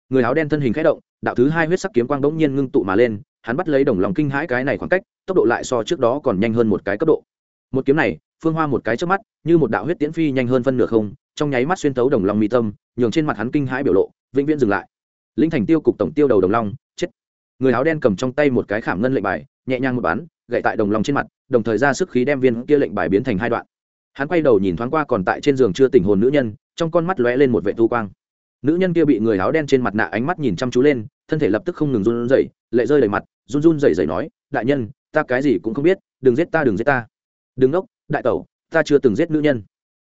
Người áo đen thân hình khẽ động, đạo thứ hai huyết sắc kiếm quang đống nhiên ngưng tụ mà lên, hắn bắt lấy đồng lòng kinh hãi cái này khoảng cách, tốc độ lại so trước đó còn nhanh hơn một cái cấp độ. Một kiếm này, phương hoa một cái trước mắt, như một đạo huyết tiễn phi nhanh hơn phân nửa không, trong nháy mắt xuyên tấu đồng lòng mi tâm, nhường trên mặt hắn kinh hãi biểu lộ, vĩnh viễn dừng lại. Linh thành tiêu cục tổng tiêu đầu đồng long người áo đen cầm trong tay một cái khảm ngân lệnh bài, nhẹ nhàng một bắn, gậy tại đồng lòng trên mặt, đồng thời ra sức khí đem viên kia lệnh bài biến thành hai đoạn. Hắn quay đầu nhìn thoáng qua còn tại trên giường chưa tỉnh hồn nữ nhân, trong con mắt lóe lên một vệ thu quang. Nữ nhân kia bị người áo đen trên mặt nạ ánh mắt nhìn chăm chú lên, thân thể lập tức không ngừng run rẩy, lệ rơi đầy mặt, run run rẩy rẩy nói, đại nhân, ta cái gì cũng không biết, đừng giết ta, đừng giết ta. Đừng ngốc đại tẩu, ta chưa từng giết nữ nhân.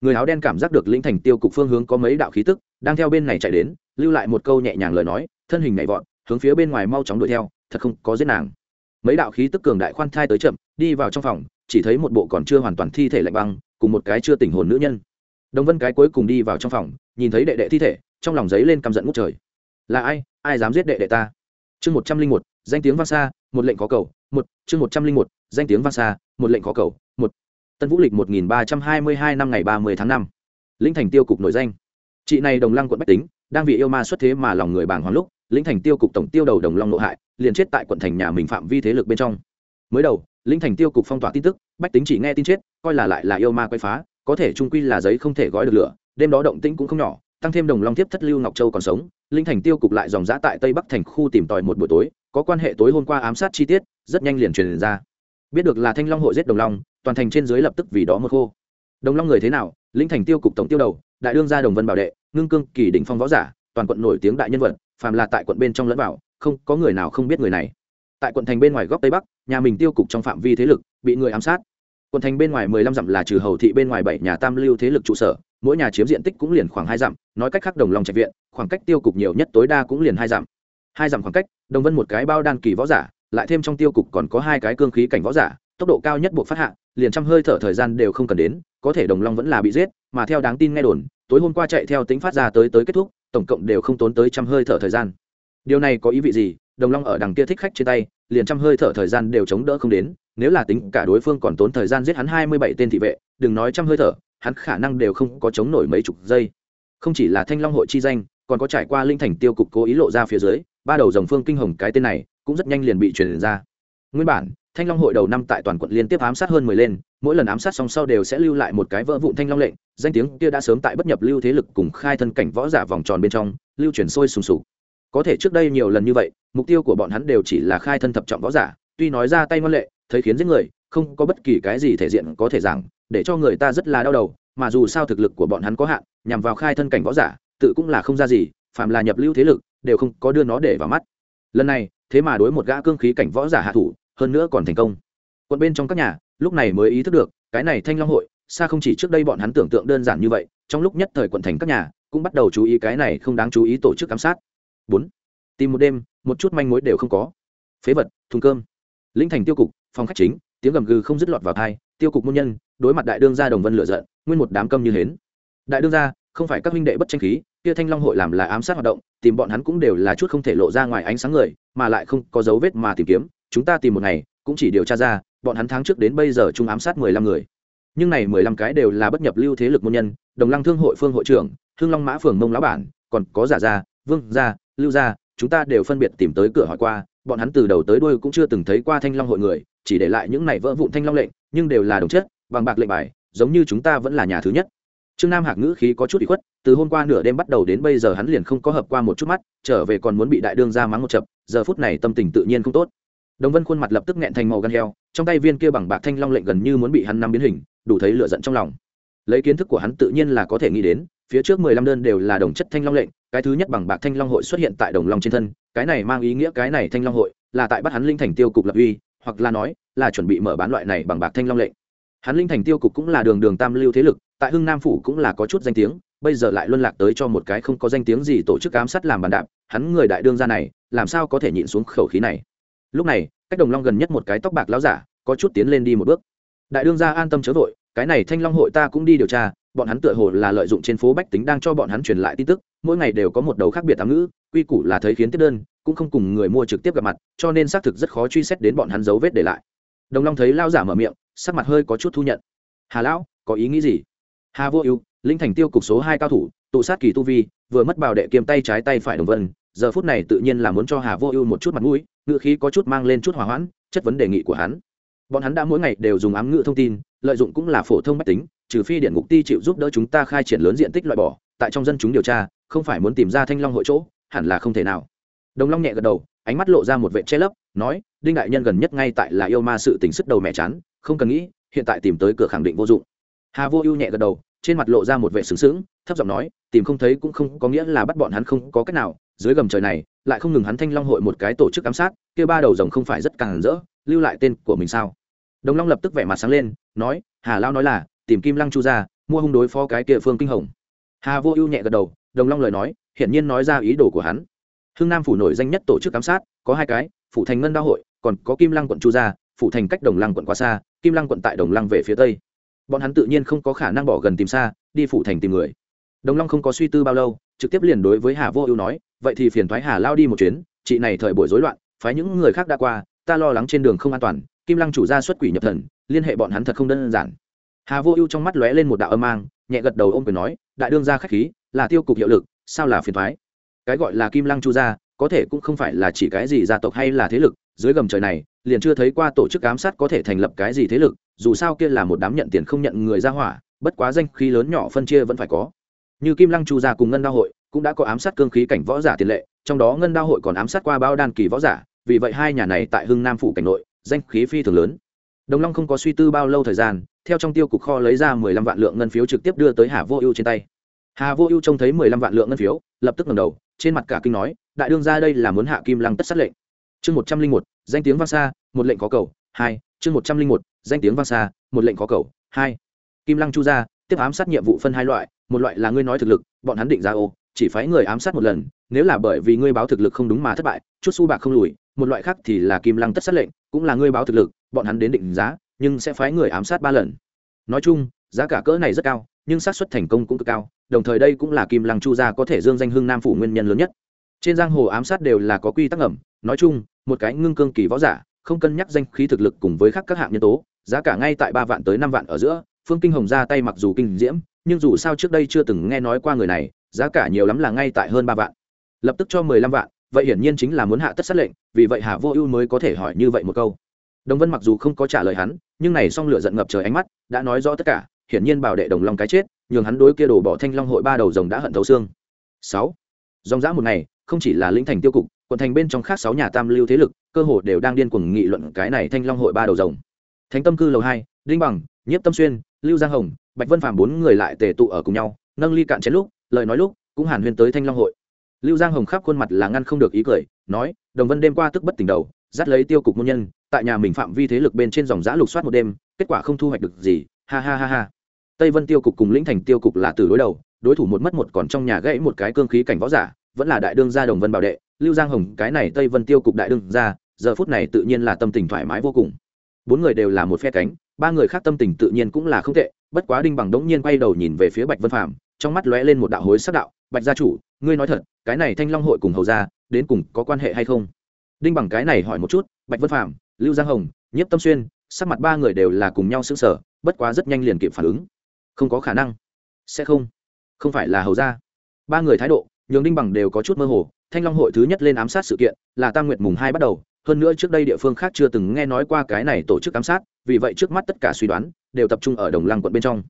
Người áo đen cảm giác được lĩnh thành tiêu cục phương hướng có mấy đạo khí tức, đang theo bên này chạy đến, lưu lại một câu nhẹ nhàng lời nói, thân hình nhảy vọt hướng phía bên ngoài mau chóng đuổi theo, thật không có giết nàng. Mấy đạo khí tức cường đại khoan thai tới chậm, đi vào trong phòng, chỉ thấy một bộ còn chưa hoàn toàn thi thể lạnh băng, cùng một cái chưa tỉnh hồn nữ nhân. Đồng vân cái cuối cùng đi vào trong phòng, nhìn thấy đệ đệ thi thể, trong lòng giấy lên căm giận ngút trời. Là ai? Ai dám giết đệ đệ ta? Chương một trăm linh một, danh tiếng vang xa, một lệnh có cầu, một, chương một trăm linh một, danh tiếng vang xa, một lệnh có cầu, một. Tân vũ lịch một nghìn ba trăm hai mươi hai năm ngày ba mươi tháng năm. Linh thành tiêu cục nổi danh. Chị này đồng lăng quận bách tính, đang vì yêu ma xuất thế mà lòng người bàng hoàng lúc lĩnh thành tiêu cục tổng tiêu đầu đồng long nội hại, liền chết tại quận thành nhà mình phạm vi thế lực bên trong. Mới đầu, lĩnh thành tiêu cục phong tỏa tin tức, bách tính chỉ nghe tin chết, coi là lại là yêu ma quay phá, có thể trung quy là giấy không thể gói được lửa, đêm đó động tĩnh cũng không nhỏ, tăng thêm đồng long tiếp thất lưu ngọc châu còn sống linh thành tiêu cục lại dòng giã tại tây bắc thành khu tìm tòi một buổi tối, có quan hệ tối hôm qua ám sát chi tiết, rất nhanh liền truyền ra. Biết được là thanh long hội giết đồng long, toàn thành trên dưới lập tức vì đó một khô. Đồng long người thế nào? Linh thành tiêu cục tổng tiêu đầu, đại đương gia đồng vân bảo đệ, ngưng cương kỳ đỉnh phong võ giả, toàn quận nổi tiếng đại nhân vật phàm là tại quận bên trong lẫn vào, không, có người nào không biết người này. Tại quận thành bên ngoài góc tây bắc, nhà mình tiêu cục trong phạm vi thế lực bị người ám sát. Quận thành bên ngoài mười lăm dặm là trừ hầu thị bên ngoài bảy nhà tam lưu thế lực trụ sở, mỗi nhà chiếm diện tích cũng liền khoảng hai dặm, nói cách khác đồng lòng trạch viện, khoảng cách tiêu cục nhiều nhất tối đa cũng liền hai dặm. Hai dặm khoảng cách, đồng vân một cái bao đan kỳ võ giả, lại thêm trong tiêu cục còn có hai cái cương khí cảnh võ giả, tốc độ cao nhất buộc phát hạ, liền trăm hơi thở thời gian đều không cần đến, có thể đồng long vẫn là bị giết, mà theo đáng tin nghe đồn, tối hôm qua chạy theo tính phát ra tới tới kết thúc tổng cộng đều không tốn tới trăm hơi thở thời gian. Điều này có ý vị gì? Đồng long ở đằng kia thích khách trên tay, liền trăm hơi thở thời gian đều chống đỡ không đến, nếu là tính cả đối phương còn tốn thời gian giết hắn hai mươi bảy tên thị vệ, đừng nói trăm hơi thở, hắn khả năng đều không có chống nổi mấy chục giây. Không chỉ là thanh long hội chi danh, còn có trải qua linh thành tiêu cục cố ý lộ ra phía dưới, ba đầu dòng phương kinh hồng cái tên này cũng rất nhanh liền bị truyền ra. Nguyên bản, thanh long hội đầu năm tại toàn quận liên tiếp ám sát hơn mười lên mỗi lần ám sát xong sau đều sẽ lưu lại một cái vỡ vụn thanh long lệnh, danh tiếng kia đã sớm tại bất nhập lưu thế lực cùng khai thân cảnh võ giả vòng tròn bên trong, lưu chuyển sôi sùng sục. Có thể trước đây nhiều lần như vậy, mục tiêu của bọn hắn đều chỉ là khai thân thập trọng võ giả, tuy nói ra tay ngoan lệ, thấy khiến giết người, không có bất kỳ cái gì thể diện có thể giảng, để cho người ta rất là đau đầu, mà dù sao thực lực của bọn hắn có hạn, nhằm vào khai thân cảnh võ giả, tự cũng là không ra gì, phàm là nhập lưu thế lực, đều không có đưa nó để vào mắt. Lần này, thế mà đối một gã cương khí cảnh võ giả hạ thủ, hơn nữa còn thành công quận bên trong các nhà, lúc này mới ý thức được, cái này thanh long hội, xa không chỉ trước đây bọn hắn tưởng tượng đơn giản như vậy, trong lúc nhất thời quận thành các nhà, cũng bắt đầu chú ý cái này không đáng chú ý tổ chức giám sát. Bốn, tìm một đêm, một chút manh mối đều không có. Phế vật, thùng cơm. Linh thành tiêu cục, phòng khách chính, tiếng gầm gừ không dứt lọt vào thai tiêu cục môn nhân, đối mặt đại đương gia đồng vân lựa giận, nguyên một đám câm như hến. Đại đương gia, không phải các huynh đệ bất tranh khí, kia thanh long hội làm là ám sát hoạt động, tìm bọn hắn cũng đều là chút không thể lộ ra ngoài ánh sáng người, mà lại không có dấu vết mà tìm kiếm, chúng ta tìm một ngày, cũng chỉ điều tra ra bọn hắn tháng trước đến bây giờ chung ám sát mười lăm người. Nhưng này mười lăm cái đều là bất nhập lưu thế lực môn nhân, đồng lăng thương hội phương hội trưởng, hương long mã phường mông lão bản, còn có giả gia, vương gia, lưu gia, chúng ta đều phân biệt tìm tới cửa hỏi qua, bọn hắn từ đầu tới đuôi cũng chưa từng thấy qua thanh long hội người, chỉ để lại những này vỡ vụn thanh long lệnh, nhưng đều là đồng chất, bằng bạc lệnh bài, giống như chúng ta vẫn là nhà thứ nhất. Trương nam hạc ngữ khí có chút bị khuất, từ hôm qua nửa đêm bắt đầu đến bây giờ hắn liền không có hợp qua một chút mắt, trở về còn muốn bị đại đương ra mắng một chập, giờ phút này tâm tình tự nhiên không tốt đồng vân khuôn mặt lập tức nghẹn thành màu gan heo, trong tay viên kia bằng bạc thanh long lệnh gần như muốn bị hắn nắm biến hình, đủ thấy lựa giận trong lòng. Lấy kiến thức của hắn tự nhiên là có thể nghĩ đến, phía trước mười lăm đơn đều là đồng chất thanh long lệnh, cái thứ nhất bằng bạc thanh long hội xuất hiện tại đồng long trên thân, cái này mang ý nghĩa cái này thanh long hội là tại bắt hắn linh thành tiêu cục lập uy, hoặc là nói, là chuẩn bị mở bán loại này bằng bạc thanh long lệnh. Hắn linh thành tiêu cục cũng là đường đường tam lưu thế lực, tại hưng nam phủ cũng là có chút danh tiếng, bây giờ lại luân lạc tới cho một cái không có danh tiếng gì tổ chức ám sát làm bàn đạp, hắn người đại đương ra này, làm sao có thể nhịn xuống khẩu khí này? Lúc này, cách đồng long gần nhất một cái tóc bạc lao giả, có chút tiến lên đi một bước. Đại đương gia an tâm chớ vội, cái này thanh long hội ta cũng đi điều tra, bọn hắn tựa hồ là lợi dụng trên phố bách tính đang cho bọn hắn truyền lại tin tức, mỗi ngày đều có một đầu khác biệt tám ngữ, quy củ là thấy khiến tiếp đơn, cũng không cùng người mua trực tiếp gặp mặt, cho nên xác thực rất khó truy xét đến bọn hắn dấu vết để lại. Đồng long thấy lao giả mở miệng, sắc mặt hơi có chút thu nhận. Hà lão, có ý nghĩ gì? Hà vô ưu, linh thành tiêu cục số hai cao thủ, tụ sát kỳ tu vi, vừa mất bảo đệ kiềm tay trái tay phải đồng vân giờ phút này tự nhiên là muốn cho hà vô ưu một chút mặt mũi ngự khí có chút mang lên chút hòa hoãn, chất vấn đề nghị của hắn. Bọn hắn đã mỗi ngày đều dùng ám ngữ thông tin, lợi dụng cũng là phổ thông mách tính, trừ phi điện ngục ti chịu giúp đỡ chúng ta khai triển lớn diện tích loại bỏ, tại trong dân chúng điều tra, không phải muốn tìm ra thanh long hội chỗ, hẳn là không thể nào. Đồng long nhẹ gật đầu, ánh mắt lộ ra một vệ che lấp, nói, đinh đại nhân gần nhất ngay tại là yêu ma sự tình sức đầu mẹ chán, không cần nghĩ, hiện tại tìm tới cửa khẳng định vô dụng. Hà vô ưu nhẹ gật đầu, trên mặt lộ ra một vệ sướng sướng, thấp giọng nói, tìm không thấy cũng không có nghĩa là bắt bọn hắn không có cách nào dưới gầm trời này, lại không ngừng hắn thanh long hội một cái tổ chức ám sát, kia ba đầu rồng không phải rất càng rỡ, lưu lại tên của mình sao? Đồng long lập tức vẻ mặt sáng lên, nói, hà lao nói là, tìm kim lăng chu ra, mua hung đối phó cái kia phương kinh hồng. Hà vô ưu nhẹ gật đầu, đồng long lời nói, hiển nhiên nói ra ý đồ của hắn. Hưng nam phủ nổi danh nhất tổ chức ám sát, có hai cái, phủ thành ngân đa hội, còn có kim lăng quận chu gia phủ thành cách đồng lăng quận quá xa, kim lăng quận tại đồng lăng về phía tây. Bọn hắn tự nhiên không có khả năng bỏ gần tìm xa, đi phủ thành tìm người. Đồng long không có suy tư bao lâu, trực tiếp liền đối với hà vô ưu nói vậy thì phiền thoái hà lao đi một chuyến, chị này thời buổi rối loạn, phái những người khác đã qua, ta lo lắng trên đường không an toàn, kim lăng chủ gia xuất quỷ nhập thần, liên hệ bọn hắn thật không đơn giản. Hà vô ưu trong mắt lóe lên một đạo âm mang, nhẹ gật đầu ôm quyền nói, đại đương gia khách khí, là tiêu cục hiệu lực, sao là phiền thoái? Cái gọi là kim lăng chu gia, có thể cũng không phải là chỉ cái gì gia tộc hay là thế lực, dưới gầm trời này, liền chưa thấy qua tổ chức ám sát có thể thành lập cái gì thế lực, dù sao kia là một đám nhận tiền không nhận người ra hỏa, bất quá danh khí lớn nhỏ phân chia vẫn phải có. Như kim lăng chu gia cùng ngân đa hội cũng đã có ám sát cương khí cảnh võ giả tiền lệ, trong đó ngân đao hội còn ám sát qua bao đan kỳ võ giả, vì vậy hai nhà này tại hưng nam phủ cảnh nội, danh khí phi thường lớn. Đồng long không có suy tư bao lâu thời gian, theo trong tiêu cục kho lấy ra mười lăm vạn lượng ngân phiếu trực tiếp đưa tới hà vô ưu trên tay. Hà vô ưu trông thấy mười lăm vạn lượng ngân phiếu, lập tức ngẩng đầu, trên mặt cả kinh nói, đại đương ra đây là muốn hạ kim lăng tất sát lệnh. Chương một trăm linh một, danh tiếng vang xa, một lệnh có cầu, hai, chương một trăm linh một, danh tiếng vang xa, một lệnh có cầu, hai. Kim lăng chu ra, tiếp ám sát nhiệm vụ phân hai loại, một loại là ngươi nói thực lực, bọn hắn định ra ô chỉ phái người ám sát một lần, nếu là bởi vì ngươi báo thực lực không đúng mà thất bại, chút su bạc không lùi, một loại khác thì là kim lăng tất sát lệnh, cũng là ngươi báo thực lực, bọn hắn đến định giá, nhưng sẽ phái người ám sát ba lần. Nói chung, giá cả cỡ này rất cao, nhưng xác suất thành công cũng cực cao, đồng thời đây cũng là kim lăng chu gia có thể dương danh hưng nam phủ nguyên nhân lớn nhất. Trên giang hồ ám sát đều là có quy tắc ẩm nói chung, một cái ngưng cương kỳ võ giả, không cân nhắc danh khí thực lực cùng với khác các hạng nhân tố, giá cả ngay tại ba vạn tới năm vạn ở giữa, phương kinh hồng ra tay mặc dù kinh diễm, nhưng dù sao trước đây chưa từng nghe nói qua người này giá cả nhiều lắm là ngay tại hơn ba vạn. Lập tức cho mười lăm vạn, vậy hiển nhiên chính là muốn hạ tất sát lệnh, vì vậy hà vô ưu mới có thể hỏi như vậy một câu. Đồng vân mặc dù không có trả lời hắn, nhưng này xong lửa giận ngập trời ánh mắt, đã nói rõ tất cả, hiển nhiên bảo đệ đồng long cái chết, nhường hắn đối kia đổ bỏ thanh long hội ba đầu rồng đã hận thấu xương. Sáu. Dòng dã một ngày, không chỉ là lĩnh thành tiêu cục, quận thành bên trong khác sáu nhà tam lưu thế lực, cơ hồ đều đang điên cuồng nghị luận cái này thanh long hội ba đầu rồng. Thánh tâm cư lầu hai, đinh bằng, nhiếp tâm xuyên, lưu giang hồng, bạch vân phàm bốn người lại tề tụ ở cùng nhau, nâng ly cạn chén lúc lời nói lúc, cũng hàn huyên tới thanh long hội. Lưu giang hồng khắp khuôn mặt là ngăn không được ý cười, nói, đồng vân đêm qua tức bất tỉnh đầu, dắt lấy tiêu cục môn nhân, tại nhà mình phạm vi thế lực bên trên dòng giã lục soát một đêm, kết quả không thu hoạch được gì, ha ha ha ha. Tây vân tiêu cục cùng lĩnh thành tiêu cục là từ đối đầu, đối thủ một mất một còn trong nhà gãy một cái cương khí cảnh võ giả, vẫn là đại đương gia đồng vân bảo đệ. Lưu giang hồng, cái này tây vân tiêu cục đại đương gia, giờ phút này tự nhiên là tâm tình thoải mái vô cùng. Bốn người đều là một phe cánh, ba người khác tâm tình tự nhiên cũng là không tệ, bất quá đinh bằng đống nhiên quay đầu nhìn về phía bạch vân phạm trong mắt lóe lên một đạo hối sắc đạo, bạch gia chủ, ngươi nói thật, cái này thanh long hội cùng hầu gia, đến cùng có quan hệ hay không? Đinh bằng cái này hỏi một chút, bạch vân phạm lưu giang hồng, nhiếp tâm xuyên, sắc mặt ba người đều là cùng nhau xứng sở bất quá rất nhanh liền kịp phản ứng. Không có khả năng. Sẽ không. Không phải là hầu gia. Ba người thái độ, nhường đinh bằng đều có chút mơ hồ, thanh long hội thứ nhất lên ám sát sự kiện, là tam nguyệt mùng hai bắt đầu, hơn nữa trước đây địa phương khác chưa từng nghe nói qua cái này tổ chức ám sát, vì vậy trước mắt tất cả suy đoán, đều tập trung ở đồng lăng quận bên trong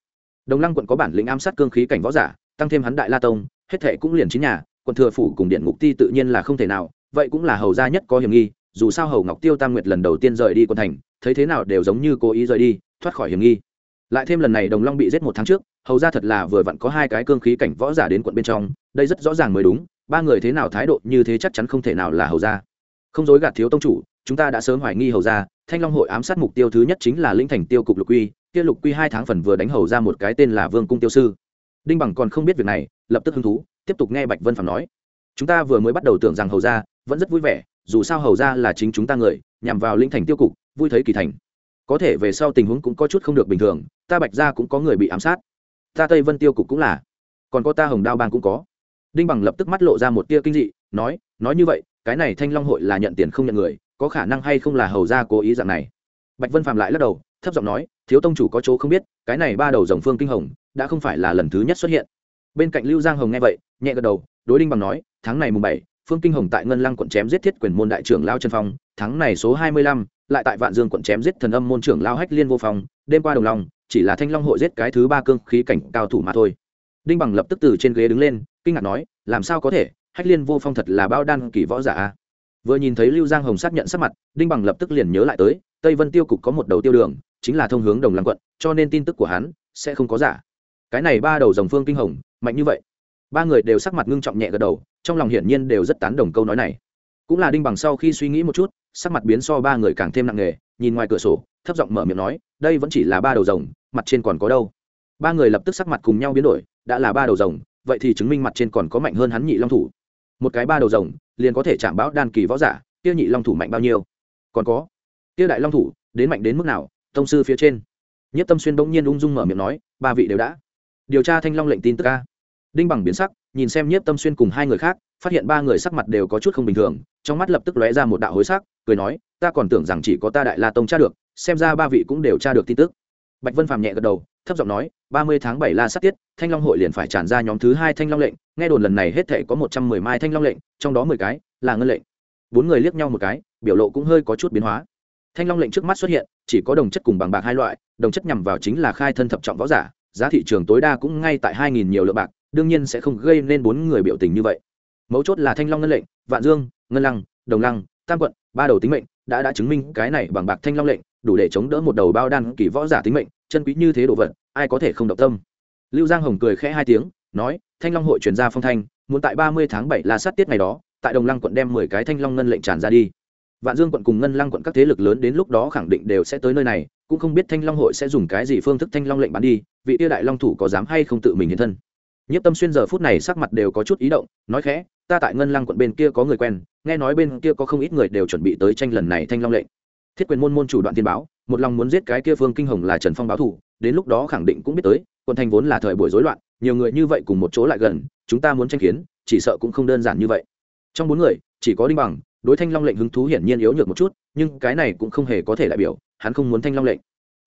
đồng lăng quận có bản lĩnh ám sát cương khí cảnh võ giả, tăng thêm hắn đại la tông, hết thệ cũng liền chín nhà, quận thừa phủ cùng điện ngục ti tự nhiên là không thể nào, vậy cũng là hầu gia nhất có hiểm nghi, dù sao hầu ngọc tiêu tam nguyệt lần đầu tiên rời đi quân thành, thấy thế nào đều giống như cố ý rời đi, thoát khỏi hiểm nghi lại thêm lần này đồng long bị giết một tháng trước, hầu ra thật là vừa vặn có hai cái cương khí cảnh võ giả đến quận bên trong, đây rất rõ ràng mới đúng, ba người thế nào thái độ như thế chắc chắn không thể nào là hầu ra không dối gạt thiếu tông chủ, chúng ta đã sớm hoài nghi hầu ra thanh long hội ám sát mục tiêu thứ nhất chính là linh thành tiêu cục lục Uy kia lục quy hai tháng phần vừa đánh hầu ra một cái tên là vương cung tiêu sư. Đinh bằng còn không biết việc này, lập tức hứng thú, tiếp tục nghe bạch vân phạm nói. Chúng ta vừa mới bắt đầu tưởng rằng hầu ra vẫn rất vui vẻ, dù sao hầu ra là chính chúng ta người, nhằm vào linh thành tiêu cục, vui thấy kỳ thành. Có thể về sau tình huống cũng có chút không được bình thường, ta bạch ra cũng có người bị ám sát. Ta tây vân tiêu cục cũng là. Còn có ta hồng đao bang cũng có. Đinh bằng lập tức mắt lộ ra một tia kinh dị, nói nói như vậy, cái này thanh long hội là nhận tiền không nhận người, có khả năng hay không là hầu ra cố ý dạng này? Bạch vân phạm lại lắc đầu thấp giọng nói, thiếu tông chủ có chỗ không biết, cái này ba đầu dòng phương kinh hồng, đã không phải là lần thứ nhất xuất hiện. Bên cạnh lưu giang hồng nghe vậy, nhẹ gật đầu, đối đinh bằng nói, tháng này mùng bảy, phương kinh hồng tại ngân lăng quận chém giết thiết quyền môn đại trưởng lao trần phong, tháng này số hai mươi lăm, lại tại vạn dương quận chém giết thần âm môn trưởng lao hách liên vô phong, đêm qua đồng lòng, chỉ là thanh long hội giết cái thứ ba cương khí cảnh cao thủ mà thôi. Đinh bằng lập tức từ trên ghế đứng lên, kinh ngạc nói, làm sao có thể? Hách liên vô phong thật là bao đan kỳ võ giả a vừa nhìn thấy lưu giang hồng xác nhận sắc mặt, đinh bằng lập tức liền nhớ lại tới, tây vân tiêu cục có một đầu tiêu đường, chính là thông hướng đồng lăng quận, cho nên tin tức của hắn sẽ không có giả. Cái này ba đầu dòng phương kinh hồng, mạnh như vậy. Ba người đều sắc mặt ngưng trọng nhẹ gật đầu, trong lòng hiển nhiên đều rất tán đồng câu nói này. Cũng là đinh bằng sau khi suy nghĩ một chút, sắc mặt biến so ba người càng thêm nặng nề, nhìn ngoài cửa sổ, thấp giọng mở miệng nói, đây vẫn chỉ là ba đầu rồng, mặt trên còn có đâu? Ba người lập tức sắc mặt cùng nhau biến đổi, đã là ba đầu rồng, vậy thì chứng minh mặt trên còn có mạnh hơn hắn nhị long thủ. Một cái ba đầu rồng liền có thể chạm bão đan kỳ võ giả, kia nhị long thủ mạnh bao nhiêu? Còn có, kia đại long thủ đến mạnh đến mức nào, tông sư phía trên. Nhất tâm xuyên bỗng nhiên ung dung mở miệng nói, ba vị đều đã. Điều tra thanh long lệnh tin tức ca đinh bằng biến sắc, nhìn xem nhiếp tâm xuyên cùng hai người khác, phát hiện ba người sắc mặt đều có chút không bình thường, trong mắt lập tức lóe ra một đạo hối sắc, cười nói, ta còn tưởng rằng chỉ có ta đại la tông tra được, xem ra ba vị cũng đều tra được tin tức. Bạch vân phàm nhẹ gật đầu thấp giọng nói, ba mươi tháng bảy la sát tiết, thanh long hội liền phải tràn ra nhóm thứ hai thanh long lệnh, nghe đồn lần này hết thể có một trăm mười mai thanh long lệnh, trong đó mười cái là ngân lệnh. Bốn người liếc nhau một cái, biểu lộ cũng hơi có chút biến hóa. Thanh long lệnh trước mắt xuất hiện, chỉ có đồng chất cùng bằng bạc hai loại, đồng chất nhằm vào chính là khai thân thập trọng võ giả, giá thị trường tối đa cũng ngay tại hai nghìn nhiều lượng bạc, đương nhiên sẽ không gây nên bốn người biểu tình như vậy. Mấu chốt là thanh long ngân lệnh, vạn dương, ngân lăng, đồng lăng, tam quận, ba đầu tính mệnh, đã đã chứng minh cái này bằng bạc thanh long lệnh, đủ để chống đỡ một đầu bao đan kỳ võ giả tính mệnh chân quý như thế đồ vật, ai có thể không động tâm? Lưu giang hồng cười khẽ hai tiếng, nói, thanh long hội chuyển ra phong thanh, muốn tại ba mươi tháng bảy là sát tiết ngày đó, tại đồng lăng quận đem mười cái thanh long ngân lệnh tràn ra đi. Vạn dương quận cùng ngân lăng quận các thế lực lớn đến lúc đó khẳng định đều sẽ tới nơi này, cũng không biết thanh long hội sẽ dùng cái gì phương thức thanh long lệnh bán đi, vị tiêu đại long thủ có dám hay không tự mình hiện thân. Nhất tâm xuyên giờ phút này sắc mặt đều có chút ý động, nói khẽ, ta tại ngân lăng quận bên kia có người quen, nghe nói bên kia có không ít người đều chuẩn bị tới tranh lần này thanh long lệnh. Thiết quyền môn môn chủ đoạn tiên báo một lòng muốn giết cái kia phương kinh hồng là trần phong báo thủ, đến lúc đó khẳng định cũng biết tới quận thành vốn là thời buổi rối loạn, nhiều người như vậy cùng một chỗ lại gần, chúng ta muốn tranh kiến, chỉ sợ cũng không đơn giản như vậy. Trong bốn người, chỉ có đinh bằng, đối thanh long lệnh hứng thú hiển nhiên yếu nhược một chút, nhưng cái này cũng không hề có thể đại biểu, hắn không muốn thanh long lệnh.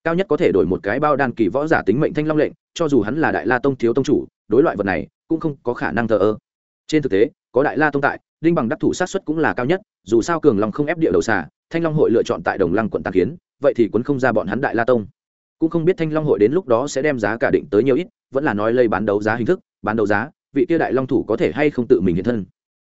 Cao nhất có thể đổi một cái bao đan kỳ võ giả tính mệnh thanh long lệnh, cho dù hắn là đại la tông thiếu tông chủ, đối loại vật này cũng không có khả năng thờ ơ. Trên thực tế, có đại la tông tại, đinh bằng đắc thủ sát xuất cũng là cao nhất, dù sao cường long không ép địa đầu xà thanh long hội lựa chọn tại đồng lăng quận tàn kiến, vậy thì quấn không ra bọn hắn đại la tông. Cũng không biết thanh long hội đến lúc đó sẽ đem giá cả định tới nhiều ít, vẫn là nói lây bán đấu giá hình thức, bán đấu giá, vị kia đại long thủ có thể hay không tự mình hiện thân.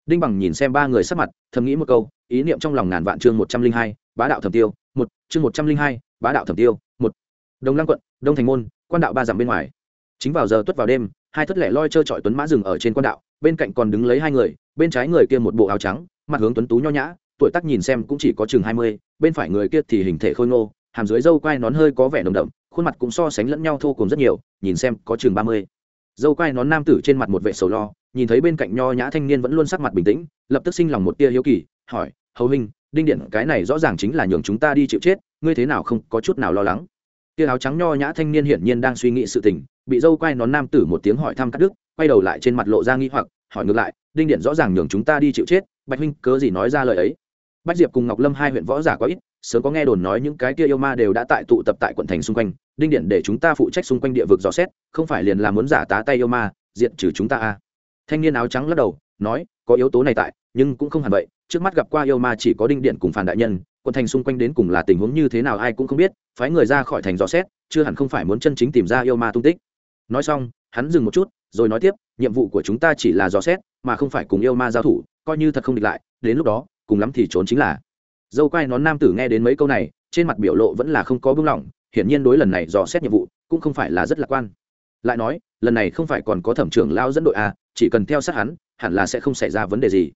Đinh bằng nhìn xem ba người sắc mặt, thầm nghĩ một câu, ý niệm trong lòng ngàn vạn chương một trăm linh hai, bá đạo thẩm tiêu, một, chương một trăm linh hai, bá đạo thẩm tiêu, một. Đồng lăng quận, đông thành môn, quan đạo ba dặm bên ngoài. Chính vào giờ tuất vào đêm, hai thất lẻ loi trơ trọi tuấn mã rừng ở trên quan đạo, bên cạnh còn đứng lấy hai người, bên trái người kia một bộ áo trắng, mặt hướng tuấn tú nho nhã tuổi tác nhìn xem cũng chỉ có chừng hai mươi, bên phải người kia thì hình thể khôi ngô, hàm dưới dâu quai nón hơi có vẻ nồng đậm, khuôn mặt cũng so sánh lẫn nhau thô cùng rất nhiều, nhìn xem có chừng ba mươi. Dâu quai nón nam tử trên mặt một vệ sầu lo, nhìn thấy bên cạnh nho nhã thanh niên vẫn luôn sắc mặt bình tĩnh, lập tức sinh lòng một tia hiếu kỳ, hỏi, hầu huynh, đinh điện cái này rõ ràng chính là nhường chúng ta đi chịu chết, ngươi thế nào không có chút nào lo lắng? Tia áo trắng nho nhã thanh niên hiển nhiên đang suy nghĩ sự tình, bị dâu quai nón nam tử một tiếng hỏi thăm cắt đứt, quay đầu lại trên mặt lộ ra nghi hoặc, hỏi ngược lại, đinh điện rõ ràng nhường chúng ta đi chịu chết, bạch huynh, cớ gì nói ra lời ấy? Bách diệp cùng ngọc lâm hai huyện võ giả có ít, sớm có nghe đồn nói những cái kia yêu ma đều đã tại tụ tập tại quận thành xung quanh, đinh điện để chúng ta phụ trách xung quanh địa vực dò xét, không phải liền là muốn giả tá tay yêu ma diện trừ chúng ta à. thanh niên áo trắng lắc đầu, nói, có yếu tố này tại, nhưng cũng không hẳn vậy, trước mắt gặp qua yêu ma chỉ có đinh điện cùng phản đại nhân, quận thành xung quanh đến cùng là tình huống như thế nào ai cũng không biết, phái người ra khỏi thành dò xét, chưa hẳn không phải muốn chân chính tìm ra yêu ma tung tích nói xong, hắn dừng một chút, rồi nói tiếp, nhiệm vụ của chúng ta chỉ là dò xét, mà không phải cùng yêu ma giao thủ, coi như thật không địch lại, đến lúc đó cùng lắm thì trốn chính là. Dâu quai nón nam tử nghe đến mấy câu này, trên mặt biểu lộ vẫn là không có bưng lỏng, hiển nhiên đối lần này dò xét nhiệm vụ cũng không phải là rất lạc quan. Lại nói, lần này không phải còn có thẩm trưởng lao dẫn đội à chỉ cần theo sát hắn, hẳn là sẽ không xảy ra vấn đề gì.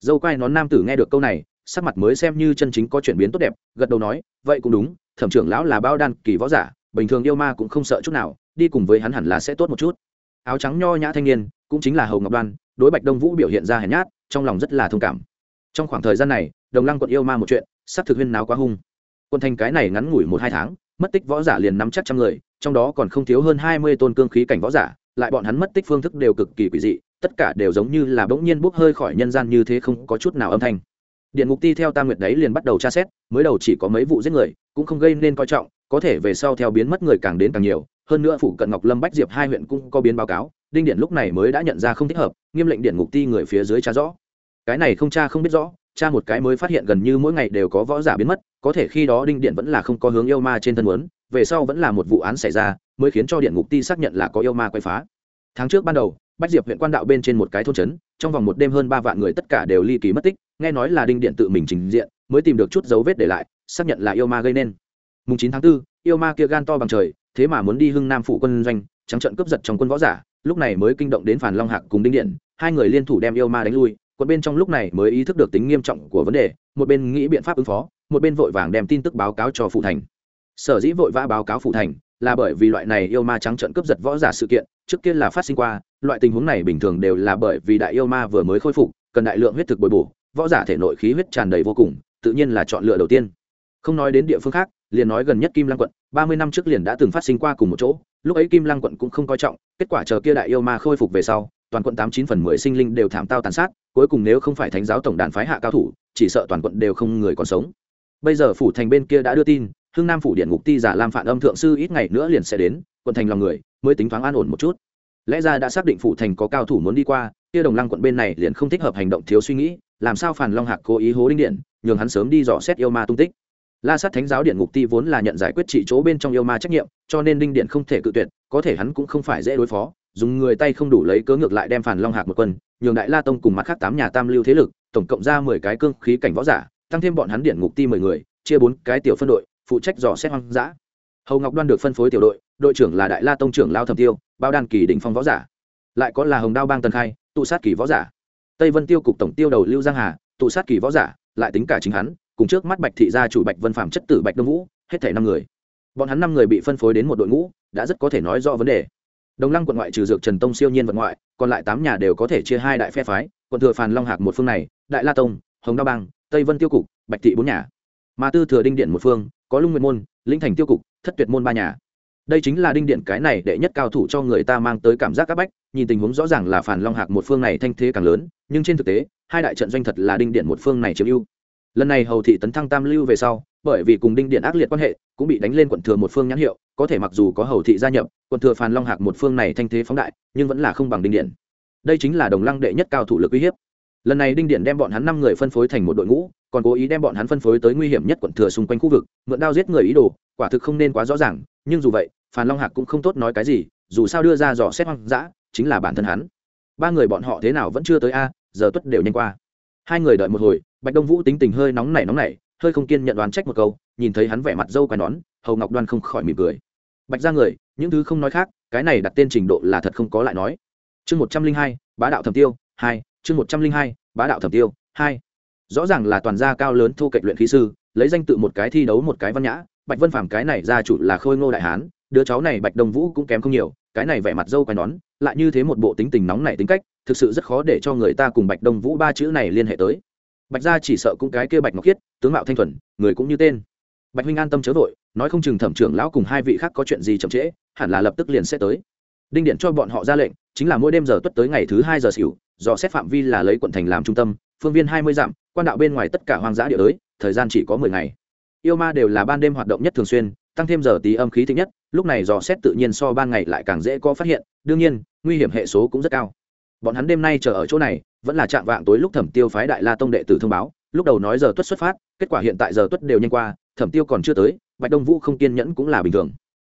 Dâu quai nón nam tử nghe được câu này, sắc mặt mới xem như chân chính có chuyển biến tốt đẹp, gật đầu nói, vậy cũng đúng, thẩm trưởng lão là bao đan kỳ võ giả, bình thường yêu ma cũng không sợ chút nào, đi cùng với hắn hẳn là sẽ tốt một chút. Áo trắng nho nhã thanh niên, cũng chính là hầu ngọc đoan, đối bạch đông vũ biểu hiện ra hèn nhát, trong lòng rất là thông cảm trong khoảng thời gian này, đồng lăng quận yêu ma một chuyện, sắp thực huyên náo quá hung. Quân thành cái này ngắn ngủi một hai tháng, mất tích võ giả liền nắm chắc trăm người, trong đó còn không thiếu hơn hai mươi tôn cương khí cảnh võ giả, lại bọn hắn mất tích phương thức đều cực kỳ quỷ dị, tất cả đều giống như là bỗng nhiên bốc hơi khỏi nhân gian như thế không có chút nào âm thanh. Điện ngục ti theo tam nguyệt đấy liền bắt đầu tra xét, mới đầu chỉ có mấy vụ giết người, cũng không gây nên coi trọng, có thể về sau theo biến mất người càng đến càng nhiều, hơn nữa phủ cận ngọc lâm bách diệp hai huyện cũng có biến báo cáo, đinh điện lúc này mới đã nhận ra không thích hợp, nghiêm lệnh điện ngục ti người phía dưới tra rõ cái này không cha không biết rõ cha một cái mới phát hiện gần như mỗi ngày đều có võ giả biến mất có thể khi đó đinh điện vẫn là không có hướng yêu ma trên thân muốn về sau vẫn là một vụ án xảy ra mới khiến cho điện ngục ti xác nhận là có yêu ma quay phá. Tháng trước ban đầu bách diệp huyện quan đạo bên trên một cái thôn trấn trong vòng một đêm hơn ba vạn người tất cả đều ly kỳ mất tích nghe nói là đinh điện tự mình trình diện mới tìm được chút dấu vết để lại xác nhận là yêu ma gây nên. Mùng chín tháng 4, yêu ma kia gan to bằng trời thế mà muốn đi hưng nam phủ quân doanh trắng trận cướp giật trong quân võ giả lúc này mới kinh động đến phản long hạc cùng đinh điện hai người liên thủ đem yêu ma đánh lui quận bên trong lúc này mới ý thức được tính nghiêm trọng của vấn đề, một bên nghĩ biện pháp ứng phó, một bên vội vàng đem tin tức báo cáo cho phụ thành. Sở dĩ vội vã báo cáo phụ thành là bởi vì loại này yêu ma trắng trận cướp giật võ giả sự kiện, trước kia là phát sinh qua, loại tình huống này bình thường đều là bởi vì đại yêu ma vừa mới khôi phục, cần đại lượng huyết thực bồi bổ, võ giả thể nội khí huyết tràn đầy vô cùng, tự nhiên là chọn lựa đầu tiên. Không nói đến địa phương khác, liền nói gần nhất kim lăng quận, ba mươi năm trước liền đã từng phát sinh qua cùng một chỗ, lúc ấy kim lăng quận cũng không coi trọng, kết quả chờ kia đại yêu ma khôi phục về sau toàn quận tám chín phần mười sinh linh đều thảm tao tàn sát, cuối cùng nếu không phải thánh giáo tổng đàn phái hạ cao thủ, chỉ sợ toàn quận đều không người còn sống. Bây giờ phủ thành bên kia đã đưa tin, hưng nam phủ điện ngục ti giả lam phản âm thượng sư ít ngày nữa liền sẽ đến, quận thành lòng người, mới tính thoáng an ổn một chút. Lẽ ra đã xác định phủ thành có cao thủ muốn đi qua, kia đồng lăng quận bên này liền không thích hợp hành động thiếu suy nghĩ, làm sao phản long hạc cố ý hố đinh điện, nhường hắn sớm đi dò xét yêu ma tung tích la sát thánh giáo điện ngục ti vốn là nhận giải quyết trị chỗ bên trong yêu ma trách nhiệm, cho nên đinh điện không thể cự tuyệt, có thể hắn cũng không phải dễ đối phó, dùng người tay không đủ lấy cớ ngược lại đem phản long hạc một quân, nhường đại la tông cùng mặt khác tám nhà tam lưu thế lực, tổng cộng ra mười cái cương khí cảnh võ giả, tăng thêm bọn hắn điện ngục ti mười người, chia bốn cái tiểu phân đội, phụ trách dò xét hoang dã. Hầu ngọc đoan được phân phối tiểu đội đội trưởng là đại la tông trưởng lao thẩm tiêu, bao đan kỳ đỉnh phong võ giả. Lại có là hồng đao bang tần khai, tụ sát kỳ võ giả. Tây vân tiêu cục tổng tiêu đầu lưu giang hà, tụ sát kỳ võ giả, lại tính cả chính hắn cùng trước mắt bạch thị gia chủ bạch vân phạm chất tử bạch đông vũ, hết thể năm người. Bọn hắn năm người bị phân phối đến một đội ngũ, đã rất có thể nói rõ vấn đề. Đồng lăng quận ngoại trừ dược trần tông siêu nhiên vận ngoại, còn lại tám nhà đều có thể chia hai đại phe phái, quận thừa phàn long hạc một phương này, đại la tông, hồng đa bang, tây vân tiêu cục, bạch thị bốn nhà. Mà tư thừa đinh điện một phương, có lung nguyện môn, linh thành tiêu cục, thất tuyệt môn ba nhà. Đây chính là đinh điện cái này đệ nhất cao thủ cho người ta mang tới cảm giác áp bách, nhìn tình huống rõ ràng là phản long hạc một phương này thanh thế càng lớn, nhưng trên thực tế, hai đại trận doanh thật là đinh điện một phương này chiếm ưu lần này hầu thị tấn thăng tam lưu về sau, bởi vì cùng đinh điện ác liệt quan hệ, cũng bị đánh lên quận thừa một phương nhãn hiệu, có thể mặc dù có hầu thị gia nhập, quận thừa phàn long hạc một phương này thanh thế phóng đại, nhưng vẫn là không bằng đinh điện. Đây chính là đồng lăng đệ nhất cao thủ lực uy hiếp. Lần này đinh điện đem bọn hắn năm người phân phối thành một đội ngũ, còn cố ý đem bọn hắn phân phối tới nguy hiểm nhất quận thừa xung quanh khu vực, mượn đao giết người ý đồ, quả thực không nên quá rõ ràng, nhưng dù vậy, phàn long hạc cũng không tốt nói cái gì, dù sao đưa ra dò xét hoang dã, chính là bản thân hắn. Ba người bọn họ thế nào vẫn chưa tới a, giờ tuất đều nhanh qua. Hai người đợi một hồi bạch đông vũ tính tình hơi nóng nảy nóng nảy, hơi không kiên nhận đoán trách một câu, nhìn thấy hắn vẻ mặt dâu quai nón, hầu ngọc đoan không khỏi mỉm cười. Bạch ra người, những thứ không nói khác, cái này đặt tên trình độ là thật không có lại nói. Chương một trăm linh hai, bá đạo thẩm tiêu, hai, chương một trăm linh hai, bá đạo thẩm tiêu, hai. Rõ ràng là toàn gia cao lớn thu cạnh luyện khí sư, lấy danh tự một cái thi đấu một cái văn nhã, bạch vân phàm cái này gia chủ là khôi ngô đại hán, đứa cháu này bạch đông vũ cũng kém không nhiều, cái này vẻ mặt dâu quai nón, lại như thế một bộ tính tình nóng này tính cách, thực sự rất khó để cho người ta cùng bạch đông vũ ba chữ này liên hệ tới bạch gia chỉ sợ cũng cái kia bạch ngọc khiết, tướng mạo thanh thuần, người cũng như tên. Bạch huynh an tâm chớ vội, nói không chừng thẩm trưởng lão cùng hai vị khác có chuyện gì chậm trễ, hẳn là lập tức liền sẽ tới. Đinh điện cho bọn họ ra lệnh, chính là mỗi đêm giờ tuất tới ngày thứ hai giờ xỉu, do xét phạm vi là lấy quận thành làm trung tâm, phương viên hai mươi dặm, quan đạo bên ngoài tất cả hoang dã địa đới thời gian chỉ có mười ngày. Yêu ma đều là ban đêm hoạt động nhất thường xuyên, tăng thêm giờ tí âm khí thích nhất, lúc này dò xét tự nhiên so ban ngày lại càng dễ có phát hiện, đương nhiên, nguy hiểm hệ số cũng rất cao. Bọn hắn đêm nay chờ ở chỗ này vẫn là chạm vạng tối lúc thẩm tiêu phái đại la tông đệ tử thông báo, lúc đầu nói giờ tuất xuất phát, kết quả hiện tại giờ tuất đều nhanh qua, thẩm tiêu còn chưa tới, bạch đông vũ không kiên nhẫn cũng là bình thường.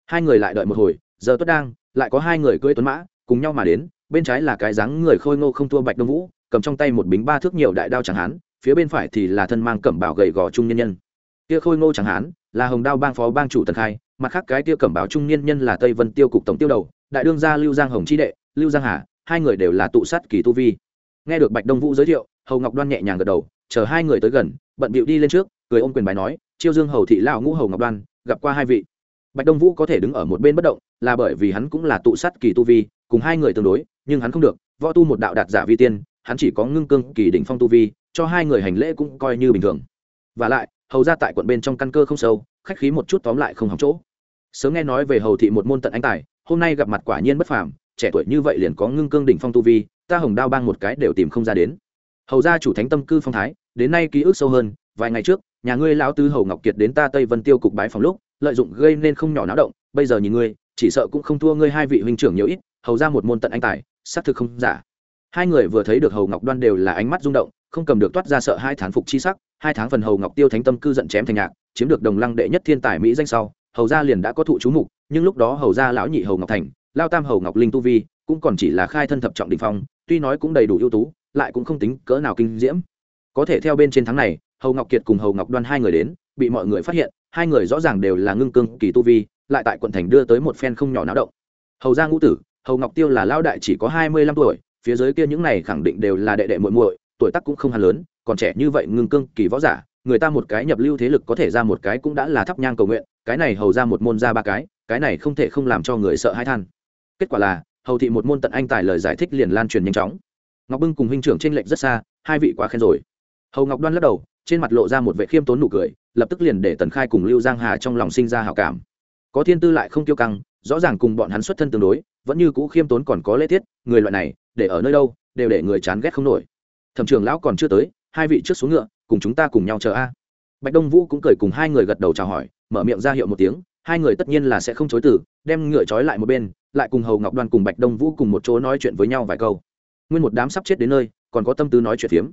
Hai người lại đợi một hồi, giờ tuất đang, lại có hai người cưỡi tuấn mã, cùng nhau mà đến, bên trái là cái dáng người khôi ngô không thua bạch đông vũ, cầm trong tay một bính ba thước nhiều đại đao chẳng hán, phía bên phải thì là thân mang cẩm bảo gầy gò trung nhân nhân. Kia khôi ngô chẳng hán, là hồng đao bang phó bang chủ tần khai, mặt khác cái kia cẩm bảo trung niên nhân là tây vân tiêu cục tổng tiêu đầu, đại đương gia lưu giang hồng chi đệ, lưu giang hà, hai người đều là tụ sát kỳ tu vi nghe được bạch đông vũ giới thiệu, hầu ngọc đoan nhẹ nhàng gật đầu, chờ hai người tới gần, bận bịu đi lên trước, cười ôm quyền bài nói, chiêu dương hầu thị lão ngũ hầu ngọc đoan, gặp qua hai vị. Bạch đông vũ có thể đứng ở một bên bất động, là bởi vì hắn cũng là tụ sát kỳ tu vi, cùng hai người tương đối, nhưng hắn không được, võ tu một đạo đạt giả vi tiên, hắn chỉ có ngưng cương kỳ đỉnh phong tu vi, cho hai người hành lễ cũng coi như bình thường. Và lại, hầu ra tại quận bên trong căn cơ không sâu, khách khí một chút tóm lại không hỏng chỗ. Sớm nghe nói về hầu thị một môn tận anh tài, hôm nay gặp mặt quả nhiên bất phàm, trẻ tuổi như vậy liền có ngưng cương đỉnh phong tu vi ta hồng đao bang một cái đều tìm không ra đến. Hầu gia chủ thánh tâm cư phong thái, đến nay ký ức sâu hơn, vài ngày trước, nhà ngươi lão tư hầu ngọc kiệt đến ta tây vân tiêu cục bái phòng lúc, lợi dụng gây nên không nhỏ náo động, bây giờ nhìn ngươi, chỉ sợ cũng không thua ngươi hai vị huynh trưởng nhiều ít, hầu ra một môn tận anh tài, xác thực không giả. Hai người vừa thấy được hầu ngọc đoan đều là ánh mắt rung động, không cầm được toát ra sợ hai thán phục chi sắc, hai tháng phần hầu ngọc tiêu thánh tâm cư giận chém thành nhạc, chiếm được đồng lăng đệ nhất thiên tài mỹ danh sau, hầu gia liền đã có thụ chú mục, nhưng lúc đó hầu gia lão nhị hầu ngọc thành, lao tam hầu ngọc linh tu vi cũng còn chỉ là khai thân thập trọng đỉnh phong, tuy nói cũng đầy đủ ưu tú, lại cũng không tính cỡ nào kinh diễm. Có thể theo bên trên tháng này, hầu ngọc kiệt cùng hầu ngọc đoan hai người đến, bị mọi người phát hiện, hai người rõ ràng đều là ngưng cương kỳ tu vi, lại tại quận thành đưa tới một phen không nhỏ náo động. Hầu gia ngũ tử, hầu ngọc tiêu là lao đại chỉ có hai mươi lăm tuổi, phía dưới kia những này khẳng định đều là đệ đệ muội muội, tuổi tác cũng không hẳn lớn, còn trẻ như vậy ngưng cương kỳ võ giả, người ta một cái nhập lưu thế lực có thể ra một cái cũng đã là thắp nhang cầu nguyện, cái này hầu ra một môn ra ba cái cái này không thể không làm cho người sợ hãi than. Kết quả là hầu thị một môn tận anh tài lời giải thích liền lan truyền nhanh chóng. Ngọc bưng cùng huynh trưởng trên lệnh rất xa, hai vị quá khen rồi. Hầu ngọc đoan lắc đầu, trên mặt lộ ra một vệ khiêm tốn nụ cười, lập tức liền để tần khai cùng lưu giang hà trong lòng sinh ra hảo cảm. Có thiên tư lại không tiêu căng, rõ ràng cùng bọn hắn xuất thân tương đối, vẫn như cũ khiêm tốn còn có lễ tiết, người loại này, để ở nơi đâu, đều để người chán ghét không nổi. Thẩm trường lão còn chưa tới, hai vị trước xuống ngựa, cùng chúng ta cùng nhau chờ a. Bạch đông vũ cũng cười cùng hai người gật đầu chào hỏi, mở miệng ra hiệu một tiếng, hai người tất nhiên là sẽ không chối từ, đem ngựa trói lại một bên lại cùng hầu ngọc đoan cùng bạch đông vũ cùng một chỗ nói chuyện với nhau vài câu nguyên một đám sắp chết đến nơi còn có tâm tư nói chuyện phiếm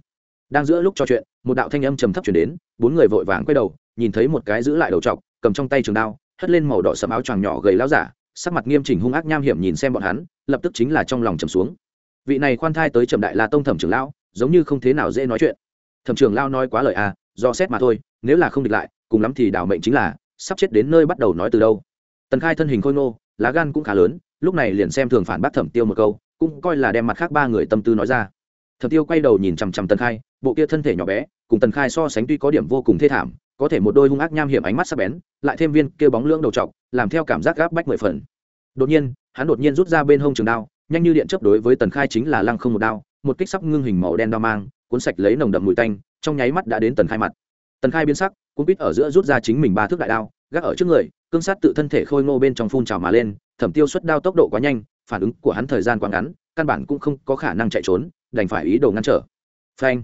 đang giữa lúc trò chuyện một đạo thanh âm trầm thấp chuyển đến bốn người vội vàng quay đầu nhìn thấy một cái giữ lại đầu trọc cầm trong tay trường đao hất lên màu đỏ sầm áo choàng nhỏ gầy láo giả sắc mặt nghiêm chỉnh hung ác nham hiểm nhìn xem bọn hắn lập tức chính là trong lòng trầm xuống vị này khoan thai tới trầm đại là tông thẩm trưởng lão giống như không thế nào dễ nói chuyện thẩm trưởng lão nói quá lời à do xét mà thôi, nếu là không địch lại, cùng lắm thì đảo mệnh chính là sắp chết đến nơi bắt đầu nói từ đâu. Tần khai thân hình khôi ngô lá gan cũng khá lớn, lúc này liền xem thường phản bác thẩm tiêu một câu, cũng coi là đem mặt khác ba người tâm tư nói ra. Thẩm tiêu quay đầu nhìn chằm chằm tần khai, bộ kia thân thể nhỏ bé, cùng tần khai so sánh tuy có điểm vô cùng thê thảm, có thể một đôi hung ác nham hiểm ánh mắt sắc bén, lại thêm viên kêu bóng lưỡng đầu trọc, làm theo cảm giác gáp bách mười phần. Đột nhiên, hắn đột nhiên rút ra bên hông trường đao, nhanh như điện chấp đối với tần khai chính là lăng không một đao, một kích sắp ngưng hình màu đen đao mang, cuốn sạch lấy nồng đậm mùi tanh, trong nháy mắt đã đến tần khai mặt. Tần khai biến sắc cũng biết ở giữa rút ra chính mình ba thước đại đao gác ở trước người cương sát tự thân thể khôi ngô bên trong phun trào mà lên thẩm tiêu xuất đao tốc độ quá nhanh phản ứng của hắn thời gian quá ngắn căn bản cũng không có khả năng chạy trốn đành phải ý đồ ngăn trở. Phanh!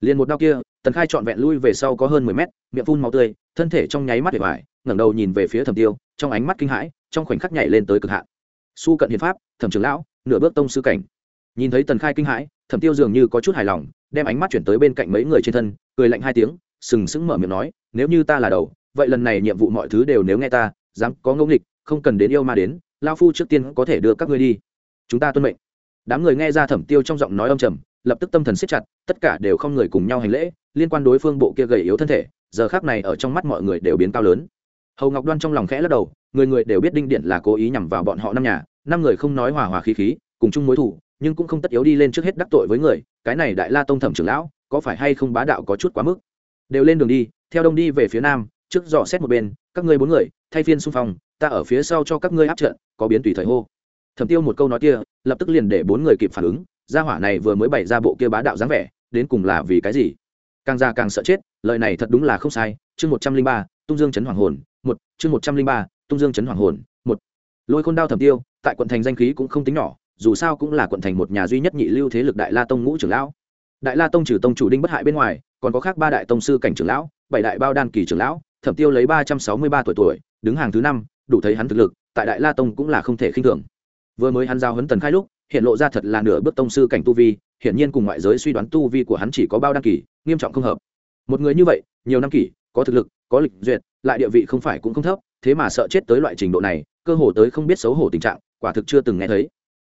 Liền một đao kia tần khai trọn vẹn lui về sau có hơn mười mét miệng phun máu tươi thân thể trong nháy mắt để vải, ngẩng đầu nhìn về phía thẩm tiêu trong ánh mắt kinh hãi trong khoảnh khắc nhảy lên tới cực hạn. Su cận hiến pháp thẩm trưởng lão nửa bước tông sư cảnh. Nhìn thấy tần khai kinh hãi thẩm tiêu dường như có chút hài lòng đem ánh mắt chuyển tới bên cạnh mấy người trên thân cười lạnh hai tiếng sừng sững mở miệng nói nếu như ta là đầu vậy lần này nhiệm vụ mọi thứ đều nếu nghe ta, dám có ngẫu nghịch, không cần đến yêu ma đến, lao phu trước tiên có thể đưa các ngươi đi. Chúng ta tuân mệnh. Đám người nghe ra thẩm tiêu trong giọng nói âm trầm, lập tức tâm thần siết chặt, tất cả đều không người cùng nhau hành lễ, liên quan đối phương bộ kia gầy yếu thân thể, giờ khác này ở trong mắt mọi người đều biến cao lớn. Hầu ngọc đoan trong lòng khẽ lắc đầu, người người đều biết đinh điện là cố ý nhằm vào bọn họ năm nhà, năm người không nói hòa hòa khí khí, cùng chung mối thủ nhưng cũng không tất yếu đi lên trước hết đắc tội với người, cái này đại la tông thẩm trưởng lão, có phải hay không bá đạo có chút quá mức? Đều lên đường đi, theo đông đi về phía nam trước dò xét một bên, các ngươi bốn người, thay phiên xung phong, ta ở phía sau cho các ngươi áp trận, có biến tùy thời hô. Thẩm tiêu một câu nói kia, lập tức liền để bốn người kịp phản ứng, gia hỏa này vừa mới bày ra bộ kia bá đạo dáng vẻ, đến cùng là vì cái gì? Càng già càng sợ chết, lời này thật đúng là không sai, chương một trăm linh ba, tung dương chấn hoàng hồn, một, chương một trăm linh ba, tung dương chấn hoàng hồn, một. Lôi khôn đao thẩm tiêu, tại quận thành danh khí cũng không tính nhỏ, dù sao cũng là quận thành một nhà duy nhất nhị lưu thế lực đại la tông ngũ trưởng lão. Đại la tông trừ tông chủ đinh bất hại bên ngoài, còn có khác ba đại tông sư cảnh trưởng lão, bảy đại bao đan kỳ trưởng lão thẩm tiêu lấy ba trăm sáu mươi ba tuổi tuổi, đứng hàng thứ năm, đủ thấy hắn thực lực, tại đại la tông cũng là không thể khinh thường. Vừa mới hắn giao huấn tần khai lúc, hiện lộ ra thật là nửa bước tông sư cảnh tu vi, hiển nhiên cùng ngoại giới suy đoán tu vi của hắn chỉ có bao đăng kỳ nghiêm trọng không hợp. Một người như vậy, nhiều năm kỷ, có thực lực, có lịch duyệt, lại địa vị không phải cũng không thấp, thế mà sợ chết tới loại trình độ này, cơ hồ tới không biết xấu hổ tình trạng, quả thực chưa từng nghe thấy.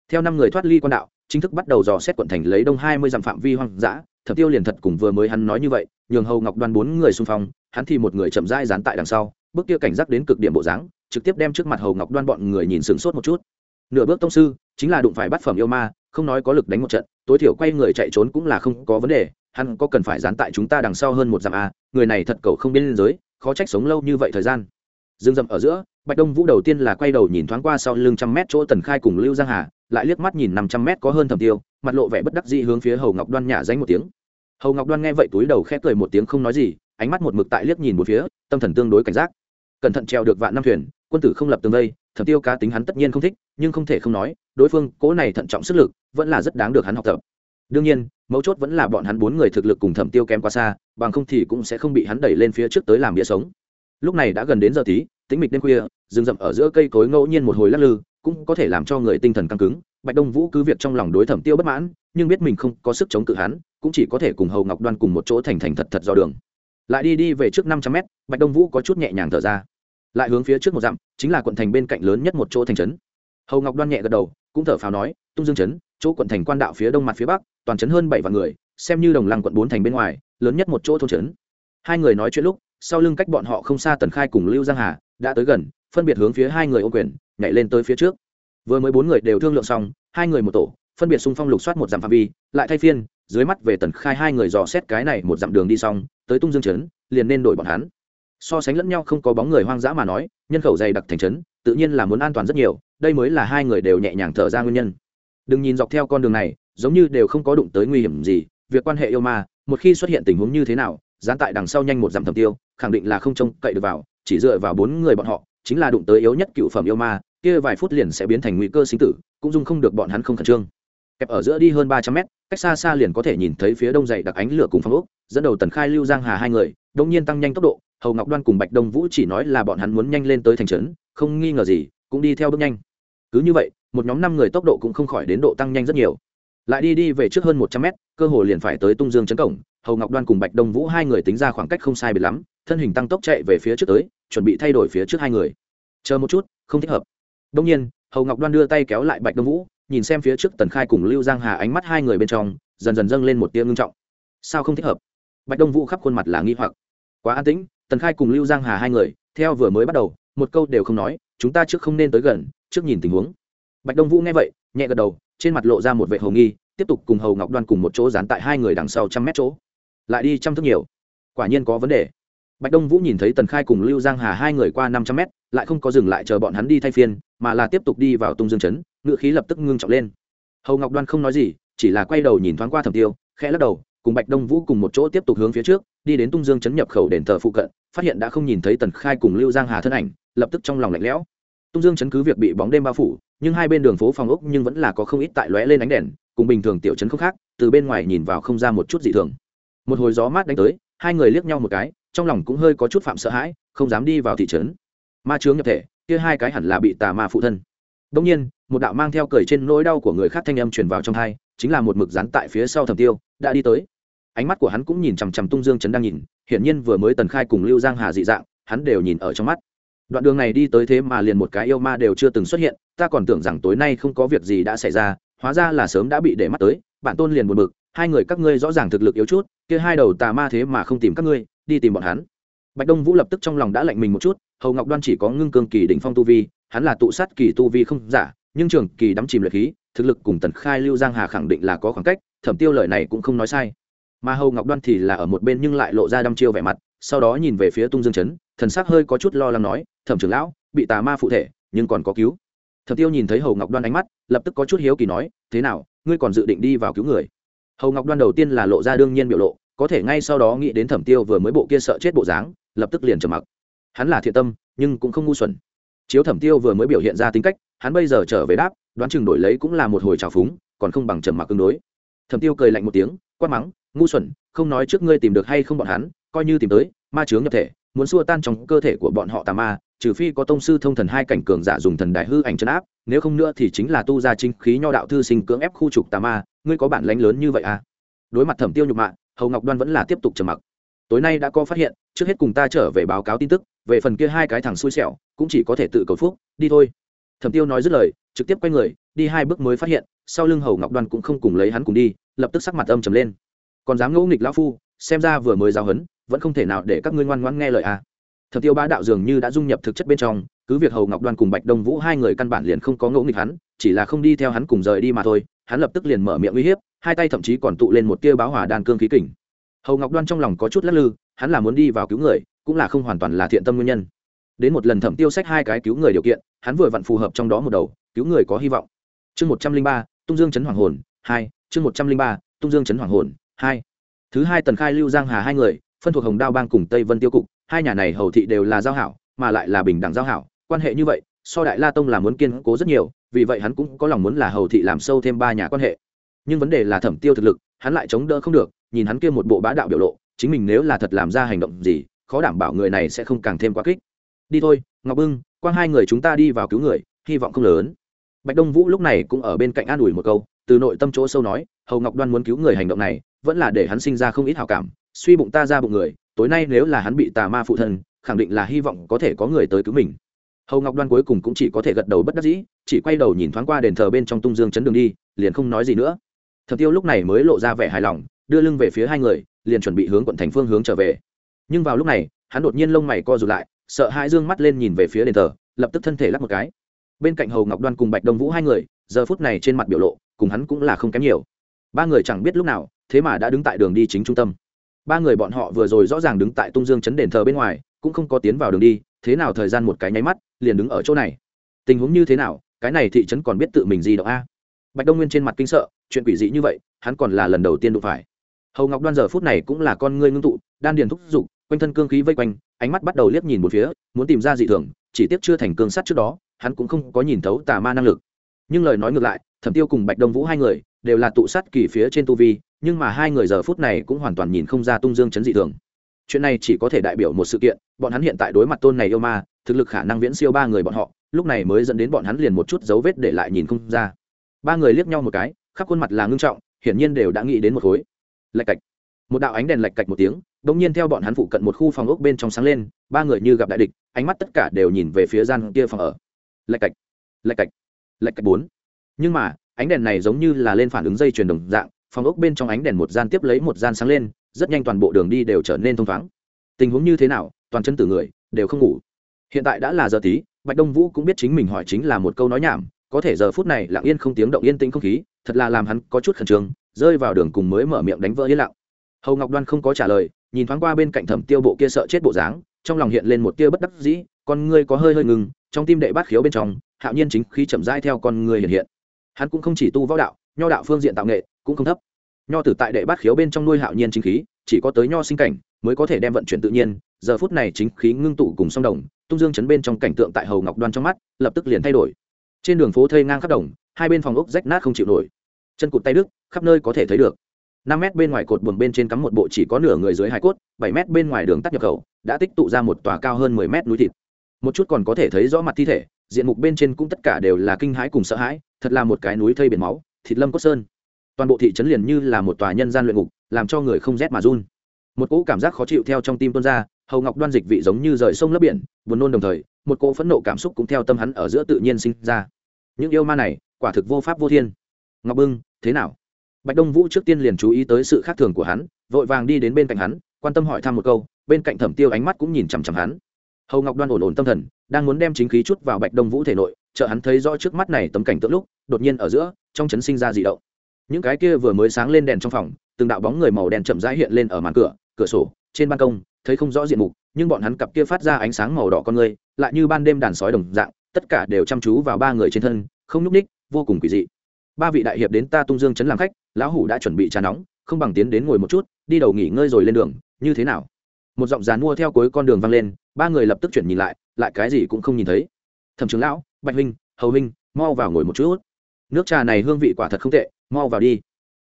Theo năm người thoát ly quan đạo, chính thức bắt đầu dò xét quận thành lấy đông hai mươi dặm phạm vi hoang dã thập tiêu liền thật cùng vừa mới hắn nói như vậy, nhường hầu ngọc đoan bốn người xung phong, hắn thì một người chậm rãi dán tại đằng sau, bước kia cảnh giác đến cực điểm bộ dáng, trực tiếp đem trước mặt hầu ngọc đoan bọn người nhìn sửng sốt một chút. Nửa bước tông sư, chính là đụng phải bắt phẩm yêu ma, không nói có lực đánh một trận, tối thiểu quay người chạy trốn cũng là không có vấn đề, hắn có cần phải dán tại chúng ta đằng sau hơn một dặm a người này thật cầu không biên giới, khó trách sống lâu như vậy thời gian. Dương dậm ở giữa, bạch đông vũ đầu tiên là quay đầu nhìn thoáng qua sau lưng trăm mét chỗ tần khai cùng lưu giang hà lại liếc mắt nhìn năm trăm mét có hơn thẩm tiêu, mặt lộ vẻ bất đắc dĩ hướng phía hầu ngọc đoan nhả danh một tiếng. Hầu ngọc đoan nghe vậy túi đầu khép cười một tiếng không nói gì, ánh mắt một mực tại liếc nhìn một phía, tâm thần tương đối cảnh giác. Cẩn thận treo được vạn năm thuyền, quân tử không lập tường vây, thẩm tiêu cá tính hắn tất nhiên không thích, nhưng không thể không nói, đối phương cố này thận trọng sức lực, vẫn là rất đáng được hắn học tập. Đương nhiên, mấu chốt vẫn là bọn hắn bốn người thực lực cùng thẩm tiêu kém quá xa, bằng không thì cũng sẽ không bị hắn đẩy lên phía trước tới làm bia sống. Lúc này đã gần đến giờ tí, tĩnh mịch đêm khuya, rừng rậm ở giữa cây cối ngẫu nhiên một hồi lắc lư cũng có thể làm cho người tinh thần căng cứng. Bạch đông vũ cứ việc trong lòng đối thẩm tiêu bất mãn, nhưng biết mình không có sức chống cự hắn, cũng chỉ có thể cùng hầu ngọc đoan cùng một chỗ thành thành thật thật dò đường. Lại đi đi về trước năm trăm mét, bạch đông vũ có chút nhẹ nhàng thở ra. Lại hướng phía trước một dặm, chính là quận thành bên cạnh lớn nhất một chỗ thành trấn. Hầu ngọc đoan nhẹ gật đầu, cũng thở phào nói, tung dương trấn, chỗ quận thành quan đạo phía đông mặt phía bắc, toàn trấn hơn bảy vạn người, xem như đồng lăng quận bốn thành bên ngoài, lớn nhất một chỗ thôn trấn. Hai người nói chuyện lúc, sau lưng cách bọn họ không xa tần khai cùng lưu giang hà, đã tới gần phân biệt hướng phía hai người ô quyền, nhảy lên tới phía trước. Vừa mới bốn người đều thương lượng xong, hai người một tổ, phân biệt xung phong lục soát một dặm phạm vi, lại thay phiên, dưới mắt về tần khai hai người dò xét cái này một dặm đường đi xong, tới tung dương trấn, liền nên đổi bọn hắn. So sánh lẫn nhau không có bóng người hoang dã mà nói, nhân khẩu dày đặc thành trấn, tự nhiên là muốn an toàn rất nhiều, đây mới là hai người đều nhẹ nhàng thở ra nguyên nhân. Đừng nhìn dọc theo con đường này, giống như đều không có đụng tới nguy hiểm gì, việc quan hệ yêu ma, một khi xuất hiện tình huống như thế nào, dán tại đằng sau nhanh một dặm thầm tiêu, khẳng định là không trông cậy được vào, chỉ dựa vào bốn người bọn họ chính là đụng tới yếu nhất cựu phẩm yêu ma, kia vài phút liền sẽ biến thành nguy cơ sinh tử, cũng dung không được bọn hắn không khẩn trương. Kẹp ở giữa đi hơn ba trăm mét, cách xa xa liền có thể nhìn thấy phía đông dày đặc ánh lửa cùng phong ốc, dẫn đầu tần khai lưu giang hà hai người đông nhiên tăng nhanh tốc độ, hầu ngọc đoan cùng bạch đông vũ chỉ nói là bọn hắn muốn nhanh lên tới thành trấn, không nghi ngờ gì, cũng đi theo bước nhanh. Cứ như vậy, một nhóm năm người tốc độ cũng không khỏi đến độ tăng nhanh rất nhiều. Lại đi đi về trước hơn một trăm mét, cơ hồ liền phải tới tung dương chấn cổng, hầu ngọc đoan cùng bạch đông vũ hai người tính ra khoảng cách không sai biệt lắm thân hình tăng tốc chạy về phía trước tới, chuẩn bị thay đổi phía trước hai người. Chờ một chút, không thích hợp. Đông nhiên, hầu ngọc đoan đưa tay kéo lại bạch đông vũ, nhìn xem phía trước tần khai cùng lưu giang hà ánh mắt hai người bên trong, dần dần dâng lên một tiếng ngưng trọng. Sao không thích hợp? Bạch đông vũ khắp khuôn mặt là nghi hoặc. Quá an tĩnh, tần khai cùng lưu giang hà hai người, theo vừa mới bắt đầu, một câu đều không nói, chúng ta trước không nên tới gần, trước nhìn tình huống. Bạch đông vũ nghe vậy, nhẹ gật đầu, trên mặt lộ ra một vệ hầu nghi, tiếp tục cùng hầu ngọc đoan cùng một chỗ dán tại hai người đằng sau trăm mét chỗ. Lại đi trăm thước nhiều. Quả nhiên có vấn đề bạch đông vũ nhìn thấy tần khai cùng lưu giang hà hai người qua năm trăm mét, lại không có dừng lại chờ bọn hắn đi thay phiên, mà là tiếp tục đi vào tung dương chấn ngựa khí lập tức ngưng trọng lên. Hầu ngọc đoan không nói gì, chỉ là quay đầu nhìn thoáng qua thẩm tiêu, khẽ lắc đầu, cùng bạch đông vũ cùng một chỗ tiếp tục hướng phía trước, đi đến tung dương chấn nhập khẩu đền thờ phụ cận, phát hiện đã không nhìn thấy tần khai cùng lưu giang hà thân ảnh, lập tức trong lòng lạnh lẽo. Tung dương chấn cứ việc bị bóng đêm bao phủ, nhưng hai bên đường phố phòng ốc nhưng vẫn là có không ít tại lóe lên ánh đèn, cùng bình thường tiểu chấn không khác, từ bên ngoài nhìn vào không ra một chút dị thường. Một hồi gió mát đánh tới, hai người liếc nhau một cái trong lòng cũng hơi có chút phạm sợ hãi, không dám đi vào thị trấn. Ma chướng nhập thể, kia hai cái hẳn là bị tà ma phụ thân. Đông nhiên, một đạo mang theo cười trên nỗi đau của người khác thanh âm truyền vào trong hai, chính là một mực rắn tại phía sau thầm tiêu, đã đi tới. Ánh mắt của hắn cũng nhìn chằm chằm tung dương trấn đang nhìn, hiển nhiên vừa mới tần khai cùng lưu giang hà dị dạng, hắn đều nhìn ở trong mắt. Đoạn đường này đi tới thế mà liền một cái yêu ma đều chưa từng xuất hiện, ta còn tưởng rằng tối nay không có việc gì đã xảy ra, hóa ra là sớm đã bị để mắt tới, bản tôn liền buồn bực hai người các ngươi rõ ràng thực lực yếu chút, kia hai đầu tà ma thế mà không tìm các ngươi, đi tìm bọn hắn. Bạch đông vũ lập tức trong lòng đã lạnh mình một chút, hầu ngọc đoan chỉ có ngưng cương kỳ đỉnh phong tu vi, hắn là tụ sát kỳ tu vi không giả, nhưng trường kỳ đắm chìm luyện khí, thực lực cùng tần khai lưu giang hà khẳng định là có khoảng cách, thẩm tiêu lời này cũng không nói sai. Mà hầu ngọc đoan thì là ở một bên nhưng lại lộ ra đăm chiêu vẻ mặt, sau đó nhìn về phía tung dương chấn, thần sắc hơi có chút lo lắng nói, thẩm trưởng lão, bị tà ma phụ thể, nhưng còn có cứu. Thẩm tiêu nhìn thấy hầu ngọc đoan ánh mắt, lập tức có chút hiếu kỳ nói, thế nào, ngươi còn dự định đi vào cứu người? Hầu ngọc đoan đầu tiên là lộ ra đương nhiên biểu lộ, có thể ngay sau đó nghĩ đến thẩm tiêu vừa mới bộ kia sợ chết bộ dáng, lập tức liền trầm mặc. Hắn là thiện tâm, nhưng cũng không ngu xuẩn. Chiếu thẩm tiêu vừa mới biểu hiện ra tính cách, hắn bây giờ trở về đáp, đoán chừng đổi lấy cũng là một hồi trào phúng, còn không bằng trầm mặc ứng đối. Thẩm tiêu cười lạnh một tiếng, quát mắng, ngu xuẩn, không nói trước ngươi tìm được hay không bọn hắn, coi như tìm tới, ma chướng nhập thể, muốn xua tan trong cơ thể của bọn họ tà ma trừ phi có tông sư thông thần hai cảnh cường giả dùng thần đại hư ảnh chấn áp, nếu không nữa thì chính là tu gia chính khí nho đạo thư sinh cưỡng ép khu trục tà ma, ngươi có bản lánh lớn như vậy à? Đối mặt thẩm tiêu nhục mạ, hầu ngọc đoan vẫn là tiếp tục trầm mặc. Tối nay đã có phát hiện, trước hết cùng ta trở về báo cáo tin tức, về phần kia hai cái thằng xui xẻo, cũng chỉ có thể tự cầu phúc, đi thôi. Thẩm tiêu nói dứt lời, trực tiếp quay người, đi hai bước mới phát hiện, sau lưng hầu ngọc đoan cũng không cùng lấy hắn cùng đi, lập tức sắc mặt âm trầm lên. Còn dám ngẫu nghịch lão phu, xem ra vừa mới giao hấn vẫn không thể nào để các ngươi ngoan ngoãn nghe lời à? Thẩm tiêu bá đạo dường như đã dung nhập thực chất bên trong, cứ việc hầu ngọc đoan cùng bạch đông vũ hai người căn bản liền không có ngẫu nghịch hắn, chỉ là không đi theo hắn cùng rời đi mà thôi, hắn lập tức liền mở miệng uy hiếp, hai tay thậm chí còn tụ lên một tia báo hỏa đan cương khí kình. Hầu ngọc đoan trong lòng có chút lắc lư, hắn là muốn đi vào cứu người, cũng là không hoàn toàn là thiện tâm nguyên nhân. Đến một lần thẩm tiêu sách hai cái cứu người điều kiện, hắn vừa vặn phù hợp trong đó một đầu, cứu người có hy vọng. Chương một trăm linh ba, tung dương chấn hoàng hồn, hai, chương một trăm linh ba, tung dương chấn hoàng hồn, hai. Thứ hai tần khai lưu giang hà hai người, phân thuộc hồng đao bang cùng tây vân tiêu cục hai nhà này hầu thị đều là giao hảo, mà lại là bình đẳng giao hảo, quan hệ như vậy, so đại la tông là muốn kiên cố rất nhiều, vì vậy hắn cũng có lòng muốn là hầu thị làm sâu thêm ba nhà quan hệ. Nhưng vấn đề là thẩm tiêu thực lực, hắn lại chống đỡ không được, nhìn hắn kia một bộ bá đạo biểu lộ, chính mình nếu là thật làm ra hành động gì, khó đảm bảo người này sẽ không càng thêm quá kích. Đi thôi, ngọc bưng, quang hai người chúng ta đi vào cứu người, hy vọng không lớn. Bạch đông vũ lúc này cũng ở bên cạnh an ủi một câu, từ nội tâm chỗ sâu nói, hầu ngọc đoan muốn cứu người hành động này, vẫn là để hắn sinh ra không ít hào cảm, suy bụng ta ra bụng người tối nay nếu là hắn bị tà ma phụ thân, khẳng định là hy vọng có thể có người tới cứu mình. Hầu ngọc đoan cuối cùng cũng chỉ có thể gật đầu bất đắc dĩ, chỉ quay đầu nhìn thoáng qua đền thờ bên trong tung dương chấn đường đi, liền không nói gì nữa. Thập tiêu lúc này mới lộ ra vẻ hài lòng, đưa lưng về phía hai người, liền chuẩn bị hướng quận thành phương hướng trở về. Nhưng vào lúc này, hắn đột nhiên lông mày co rụt lại, sợ hãi dương mắt lên nhìn về phía đền thờ, lập tức thân thể lắc một cái. Bên cạnh hầu ngọc đoan cùng bạch đông vũ hai người, giờ phút này trên mặt biểu lộ, cùng hắn cũng là không kém nhiều. Ba người chẳng biết lúc nào, thế mà đã đứng tại đường đi chính trung tâm ba người bọn họ vừa rồi rõ ràng đứng tại tung dương chấn đền thờ bên ngoài, cũng không có tiến vào đường đi, thế nào thời gian một cái nháy mắt, liền đứng ở chỗ này. Tình huống như thế nào, cái này thị trấn còn biết tự mình di động a? Bạch đông nguyên trên mặt kinh sợ, chuyện quỷ dị như vậy, hắn còn là lần đầu tiên đụng phải. Hầu ngọc đoan giờ phút này cũng là con ngươi ngưng tụ, đan điền thúc giục, quanh thân cương khí vây quanh, ánh mắt bắt đầu liếc nhìn một phía, muốn tìm ra dị thường, chỉ tiếc chưa thành cương sắt trước đó, hắn cũng không có nhìn thấu tà ma năng lực. Nhưng lời nói ngược lại, thẩm tiêu cùng bạch đông vũ hai người, đều là tụ sát kỳ phía trên tu vi nhưng mà hai người giờ phút này cũng hoàn toàn nhìn không ra tung dương chấn dị thường. Chuyện này chỉ có thể đại biểu một sự kiện, bọn hắn hiện tại đối mặt tôn này yêu ma, thực lực khả năng viễn siêu ba người bọn họ, lúc này mới dẫn đến bọn hắn liền một chút dấu vết để lại nhìn không ra. Ba người liếc nhau một cái, khắp khuôn mặt là ngưng trọng, hiển nhiên đều đã nghĩ đến một khối. Lạch cạch. Một đạo ánh đèn lạch cạch một tiếng đ ỗ n g nhiên theo bọn hắn phụ cận một khu phòng ốc bên trong sáng lên, ba người như gặp đại địch, ánh mắt tất cả đều nhìn về phía gian kia phòng ở. Lạch cạch. Lạch cạch. Lạch cạch bốn. Nhưng mà, ánh đèn này giống như là lên phản ứng dây chuyền đồng dạng phòng ốc bên trong ánh đèn một gian tiếp lấy một gian sáng lên, rất nhanh toàn bộ đường đi đều trở nên thông thoáng. Tình huống như thế nào, toàn chân tử người, đều không ngủ. Hiện tại đã là giờ tí, bạch đông vũ cũng biết chính mình hỏi chính là một câu nói nhảm, có thể giờ phút này lặng yên không tiếng động yên tĩnh không khí, thật là làm hắn có chút khẩn trương, rơi vào đường cùng mới mở miệng đánh vỡ yên lặng. Hầu ngọc đoan không có trả lời, nhìn thoáng qua bên cạnh thẩm tiêu bộ kia sợ chết bộ dáng, trong lòng hiện lên một tia bất đắc dĩ, con ngươi có hơi hơi ngừng, trong tim đệ bát khiếu bên trong, hạo nhiên chính khí chậm rãi theo con người hiện hiện. Hắn cũng không chỉ tu võ đạo, nho đạo phương diện tạo nghệ cũng không thấp. Nho tử tại đệ bát khiếu bên trong nuôi hạo nhiên chính khí, chỉ có tới nho sinh cảnh mới có thể đem vận chuyển tự nhiên. Giờ phút này chính khí ngưng tụ cùng song đồng, tung dương chấn bên trong cảnh tượng tại hầu ngọc đoan trong mắt lập tức liền thay đổi. Trên đường phố thây ngang khắp đồng, hai bên phòng ốc rách nát không chịu nổi. Chân cụt tay đức khắp nơi có thể thấy được. Năm mét bên ngoài cột buồng bên trên cắm một bộ chỉ có nửa người dưới hai cốt, bảy mét bên ngoài đường tắt nhập khẩu, đã tích tụ ra một tòa cao hơn mười mét núi thịt. Một chút còn có thể thấy rõ mặt thi thể, diện mục bên trên cũng tất cả đều là kinh hãi cùng sợ hãi, thật là một cái núi thây biển máu, thịt lâm cốt sơn toàn bộ thị trấn liền như là một tòa nhân gian luyện ngục, làm cho người không rét mà run. Một cỗ cảm giác khó chịu theo trong tim tuôn ra, hầu ngọc đoan dịch vị giống như rời sông lấp biển, buồn nôn đồng thời, một cỗ phẫn nộ cảm xúc cũng theo tâm hắn ở giữa tự nhiên sinh ra. Những yêu ma này, quả thực vô pháp vô thiên. Ngọc bưng, thế nào? Bạch đông vũ trước tiên liền chú ý tới sự khác thường của hắn, vội vàng đi đến bên cạnh hắn, quan tâm hỏi thăm một câu, bên cạnh thẩm tiêu ánh mắt cũng nhìn chằm chằm hắn. Hầu ngọc đoan ổn ổn tâm thần, đang muốn đem chính khí chút vào bạch đông vũ thể nội chợ hắn thấy rõ trước mắt này tấm cảnh tượng lúc, đột nhiên ở giữa, trong chấn sinh ra dị động những cái kia vừa mới sáng lên đèn trong phòng, từng đạo bóng người màu đen chậm rãi hiện lên ở màn cửa cửa sổ, trên ban công, thấy không rõ diện mục, nhưng bọn hắn cặp kia phát ra ánh sáng màu đỏ con người, lại như ban đêm đàn sói đồng dạng, tất cả đều chăm chú vào ba người trên thân, không nhúc ních vô cùng quỷ dị. Ba vị đại hiệp đến ta tung dương chấn làm khách, lão hủ đã chuẩn bị trà nóng, không bằng tiến đến ngồi một chút, đi đầu nghỉ ngơi rồi lên đường, như thế nào? Một giọng dàn mua theo cuối con đường vang lên, ba người lập tức chuyển nhìn lại lại cái gì cũng không nhìn thấy. Thẩm trưởng lão, bạch huynh, hầu huynh, mau vào ngồi một chút. Nước trà này hương vị quả thật không tệ mau vào đi.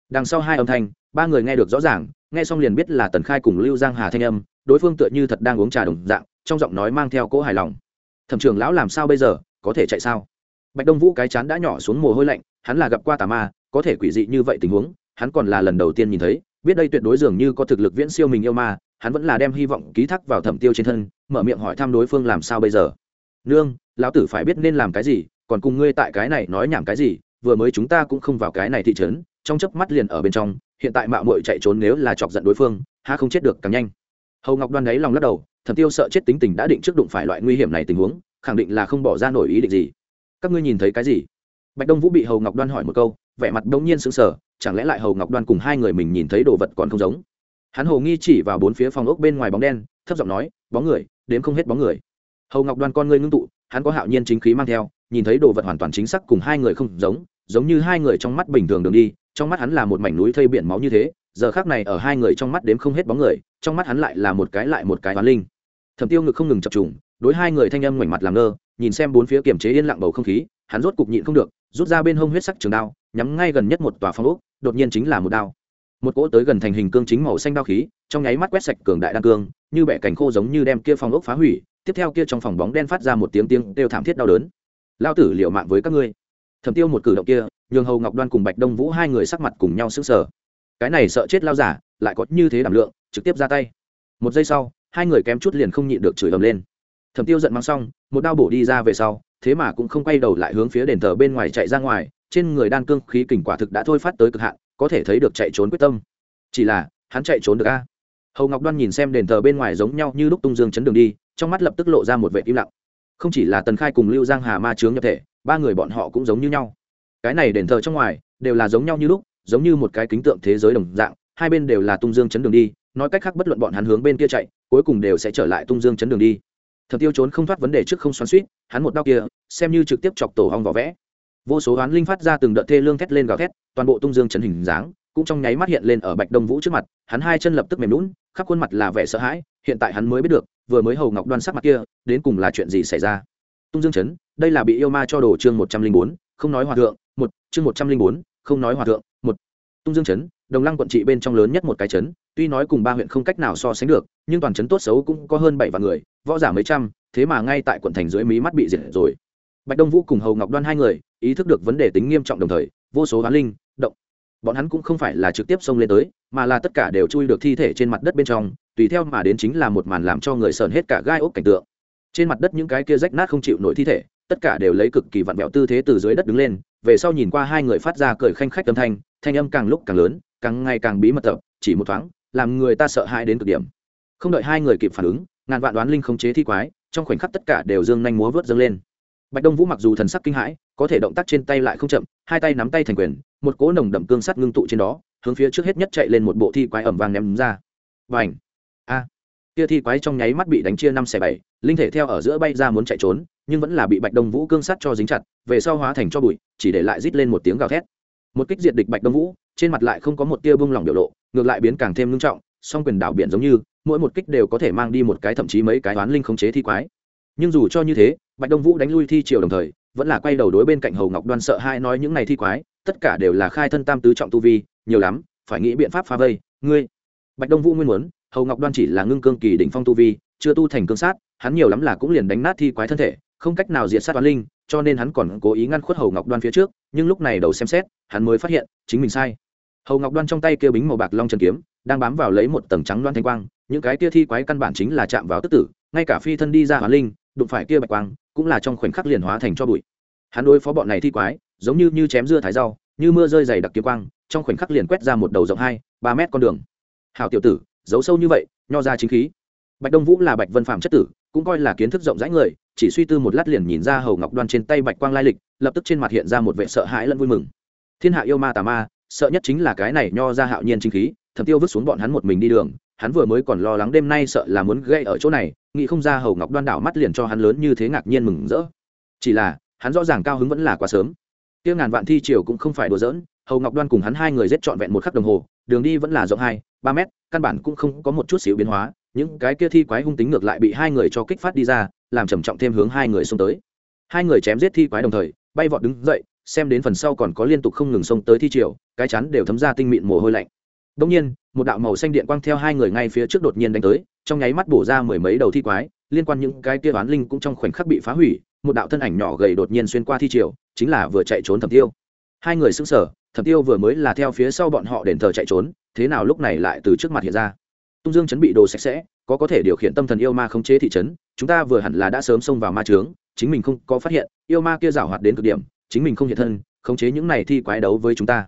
Đằng sau hai âm thanh, ba người nghe được rõ ràng, nghe xong liền biết là tần khai cùng lưu giang hà thanh âm, đối phương tựa như thật đang uống trà đồng dạng, trong giọng nói mang theo cỗ hài lòng. Thẩm trưởng lão làm sao bây giờ, có thể chạy sao? Bạch đông vũ cái chán đã nhỏ xuống mồ hôi lạnh, hắn là gặp qua tà ma, có thể quỷ dị như vậy tình huống, hắn còn là lần đầu tiên nhìn thấy, biết đây tuyệt đối dường như có thực lực viễn siêu mình yêu ma, hắn vẫn là đem hy vọng ký thác vào thẩm tiêu trên thân, mở miệng hỏi thăm đối phương làm sao bây giờ. Nương, lão tử phải biết nên làm cái gì, còn cùng ngươi tại cái này nói nhảm cái gì vừa mới chúng ta cũng không vào cái này thị trấn, trong chớp mắt liền ở bên trong, hiện tại mạo muội chạy trốn nếu là chọc giận đối phương, ha không chết được càng nhanh. Hầu ngọc đoan đáy lòng lắc đầu thẩm tiêu sợ chết tính tình đã định trước đụng phải loại nguy hiểm này tình huống, khẳng định là không bỏ ra nổi ý định gì. Các ngươi nhìn thấy cái gì? Bạch đông vũ bị hầu ngọc đoan hỏi một câu, vẻ mặt đông nhiên sững sờ, chẳng lẽ lại hầu ngọc đoan cùng hai người mình nhìn thấy đồ vật còn không giống? Hắn hồ nghi chỉ vào bốn phía phòng ốc bên ngoài bóng đen, thấp giọng nói, bóng người, đếm không hết bóng người. Hầu ngọc đoan con ngươi ngưng tụ, hắn có hạo nhiên chính khí mang theo, nhìn thấy đồ vật hoàn toàn chính xác cùng hai người không giống giống như hai người trong mắt bình thường đường đi, trong mắt hắn là một mảnh núi thây biển máu như thế, giờ khác này ở hai người trong mắt đếm không hết bóng người, trong mắt hắn lại là một cái lại một cái hoán linh. Thẩm tiêu ngực không ngừng chập trùng, đối hai người thanh âm ngoảnh mặt làm ngơ, nhìn xem bốn phía kiềm chế yên lặng bầu không khí, hắn rốt cục nhịn không được, rút ra bên hông huyết sắc trường đao, nhắm ngay gần nhất một tòa phong ốc, đột nhiên chính là một đao. Một cỗ tới gần thành hình cương chính màu xanh đao khí, trong nháy mắt quét sạch cường đại đan cương, như bẻ cành khô giống như đem kia phong ốc phá hủy, tiếp theo kia trong phòng bóng đen phát ra một tiếng tiếng đều thảm thiết đau đớn. Lao tử liệu mạng với các ngươi thẩm tiêu một cử động kia, nhường hầu ngọc đoan cùng bạch đông vũ hai người sắc mặt cùng nhau sững sờ. Cái này sợ chết lao giả, lại có như thế đảm lượng, trực tiếp ra tay. Một giây sau, hai người kém chút liền không nhịn được chửi ầm lên. Thẩm tiêu giận mang xong, một đao bổ đi ra về sau, thế mà cũng không quay đầu lại hướng phía đền thờ bên ngoài chạy ra ngoài, trên người đan cương khí kình quả thực đã thôi phát tới cực hạn, có thể thấy được chạy trốn quyết tâm. Chỉ là, hắn chạy trốn được a? Hầu ngọc đoan nhìn xem đền thờ bên ngoài giống nhau như lúc tung dương chấn đường đi, trong mắt lập tức lộ ra một vệ im lặng. Không chỉ là tần khai cùng lưu giang hà ma chướng nhập thể ba người bọn họ cũng giống như nhau. Cái này đền thờ trong ngoài đều là giống nhau như lúc, giống như một cái kính tượng thế giới đồng dạng, hai bên đều là tung dương chấn đường đi, nói cách khác bất luận bọn hắn hướng bên kia chạy, cuối cùng đều sẽ trở lại tung dương chấn đường đi. Thập tiêu trốn không thoát vấn đề trước không xoắn suýt hắn một đau kia, xem như trực tiếp chọc tổ hong vỏ vẽ. Vô số oán linh phát ra từng đợt thê lương thét lên gào thét, toàn bộ tung dương chấn hình dáng cũng trong nháy mắt hiện lên ở bạch đông vũ trước mặt, hắn hai chân lập tức mềm lún khắp khuôn mặt là vẻ sợ hãi, hiện tại hắn mới biết được, vừa mới hầu ngọc đoan sắc mặt kia, đến cùng là chuyện gì xảy ra tung dương chấn, đây là bị yêu ma cho đồ chương một trăm linh bốn, không nói hòa thượng, một, chương một trăm linh bốn, không nói hòa thượng, một. Tung dương chấn, đồng lăng quận trị bên trong lớn nhất một cái chấn, tuy nói cùng ba huyện không cách nào so sánh được, nhưng toàn chấn tốt xấu cũng có hơn bảy vạn người, võ giả mấy trăm, thế mà ngay tại quận thành dưới mí mắt bị diệt rồi. Bạch đông vũ cùng hầu ngọc đoan hai người, ý thức được vấn đề tính nghiêm trọng đồng thời, vô số hoán linh, động. Bọn hắn cũng không phải là trực tiếp xông lên tới, mà là tất cả đều chui được thi thể trên mặt đất bên trong, tùy theo mà đến chính là một màn làm cho người sờn hết cả gai ốc cảnh tượng trên mặt đất những cái kia rách nát không chịu nổi thi thể, tất cả đều lấy cực kỳ vặn vẹo tư thế từ dưới đất đứng lên, về sau nhìn qua hai người phát ra cười khanh khách âm thanh thanh âm càng lúc càng lớn, càng ngày càng bí mật tập, chỉ một thoáng, làm người ta sợ hãi đến cực điểm. Không đợi hai người kịp phản ứng, ngàn vạn đoán linh không chế thi quái, trong khoảnh khắc tất cả đều dương nhanh múa vớt dâng lên. Bạch đông vũ mặc dù thần sắc kinh hãi, có thể động tác trên tay lại không chậm, hai tay nắm tay thành quyền, một cỗ nồng đậm cương sắt ngưng tụ trên đó, hướng phía trước hết nhất chạy lên một bộ thi quái ẩm vàng ném ra. Và ảnh kia thi quái trong nháy mắt bị đánh chia năm xẻ bảy, linh thể theo ở giữa bay ra muốn chạy trốn, nhưng vẫn là bị bạch đông vũ cương sắt cho dính chặt, về sau hóa thành cho bụi, chỉ để lại rít lên một tiếng gào thét. Một kích diệt địch bạch đông vũ, trên mặt lại không có một tia bung lỏng biểu lộ, ngược lại biến càng thêm ngưng trọng, song quyền đảo biển giống như, mỗi một kích đều có thể mang đi một cái thậm chí mấy cái toán linh khống chế thi quái. Nhưng dù cho như thế, bạch đông vũ đánh lui thi triều đồng thời, vẫn là quay đầu đối bên cạnh hầu ngọc đoan sợ hai nói những này thi quái, tất cả đều là khai thân tam tứ trọng tu vi, nhiều lắm, phải nghĩ biện pháp phá vây, ngươi. Bạch đông vũ nguyên muốn hầu ngọc đoan chỉ là ngưng cương kỳ đỉnh phong tu vi, chưa tu thành cương sát, hắn nhiều lắm là cũng liền đánh nát thi quái thân thể, không cách nào diệt sát toán linh, cho nên hắn còn cố ý ngăn khuất hầu ngọc đoan phía trước, nhưng lúc này đầu xem xét, hắn mới phát hiện, chính mình sai. Hầu ngọc đoan trong tay kia bính màu bạc long trần kiếm, đang bám vào lấy một tầng trắng đoan thanh quang, những cái kia thi quái căn bản chính là chạm vào tức tử, ngay cả phi thân đi ra hoán linh, đụng phải kia bạch quang, cũng là trong khoảnh khắc liền hóa thành cho bụi. Hắn đối phó bọn này thi quái, giống như như chém dưa thái rau, như mưa rơi dày đặc kiếm quang, trong khoảnh khắc liền quét ra một đầu rộng hai, ba mét con đường. Hào tiểu tử giấu sâu như vậy, nho ra chính khí. Bạch đông vũ là bạch vân phạm chất tử, cũng coi là kiến thức rộng rãi người, chỉ suy tư một lát liền nhìn ra hầu ngọc đoan trên tay bạch quang lai lịch, lập tức trên mặt hiện ra một vệ sợ hãi lẫn vui mừng. Thiên hạ yêu ma tà ma, sợ nhất chính là cái này nho ra hạo nhiên chính khí Thẩm tiêu vứt xuống bọn hắn một mình đi đường, hắn vừa mới còn lo lắng đêm nay sợ là muốn gây ở chỗ này, nghĩ không ra hầu ngọc đoan đảo mắt liền cho hắn lớn như thế ngạc nhiên mừng rỡ. Chỉ là, hắn rõ ràng cao hứng vẫn là quá sớm. Tiêu ngàn vạn thi triều cũng không phải đùa giỡn, hầu ngọc đoan cùng hắn hai người giết trọn vẹn một khắc đồng hồ, đường đi vẫn là rộng hai ba mét, căn bản cũng không có một chút xíu biến hóa, những cái kia thi quái hung tính ngược lại bị hai người cho kích phát đi ra, làm trầm trọng thêm hướng hai người xông tới. Hai người chém giết thi quái đồng thời, bay vọt đứng dậy, xem đến phần sau còn có liên tục không ngừng xông tới thi triều, cái chắn đều thấm ra tinh mịn mồ hôi lạnh. Đông nhiên, một đạo màu xanh điện quang theo hai người ngay phía trước đột nhiên đánh tới, trong nháy mắt bổ ra mười mấy đầu thi quái, liên quan những cái kia oán linh cũng trong khoảnh khắc bị phá hủy, một đạo thân ảnh nhỏ gầy đột nhiên xuyên qua thi triều, chính là vừa chạy trốn thẩm tiêu. Hai người sững sờ, thẩm tiêu vừa mới là theo phía sau bọn họ đền thờ chạy trốn thế nào lúc này lại từ trước mặt hiện ra? Tung dương chấn bị đồ sạch sẽ, có có thể điều khiển tâm thần yêu ma khống chế thị trấn, chúng ta vừa hẳn là đã sớm xông vào ma trướng, chính mình không có phát hiện, yêu ma kia giảo hoạt đến cực điểm, chính mình không hiện thân, khống chế những này thi quái đấu với chúng ta.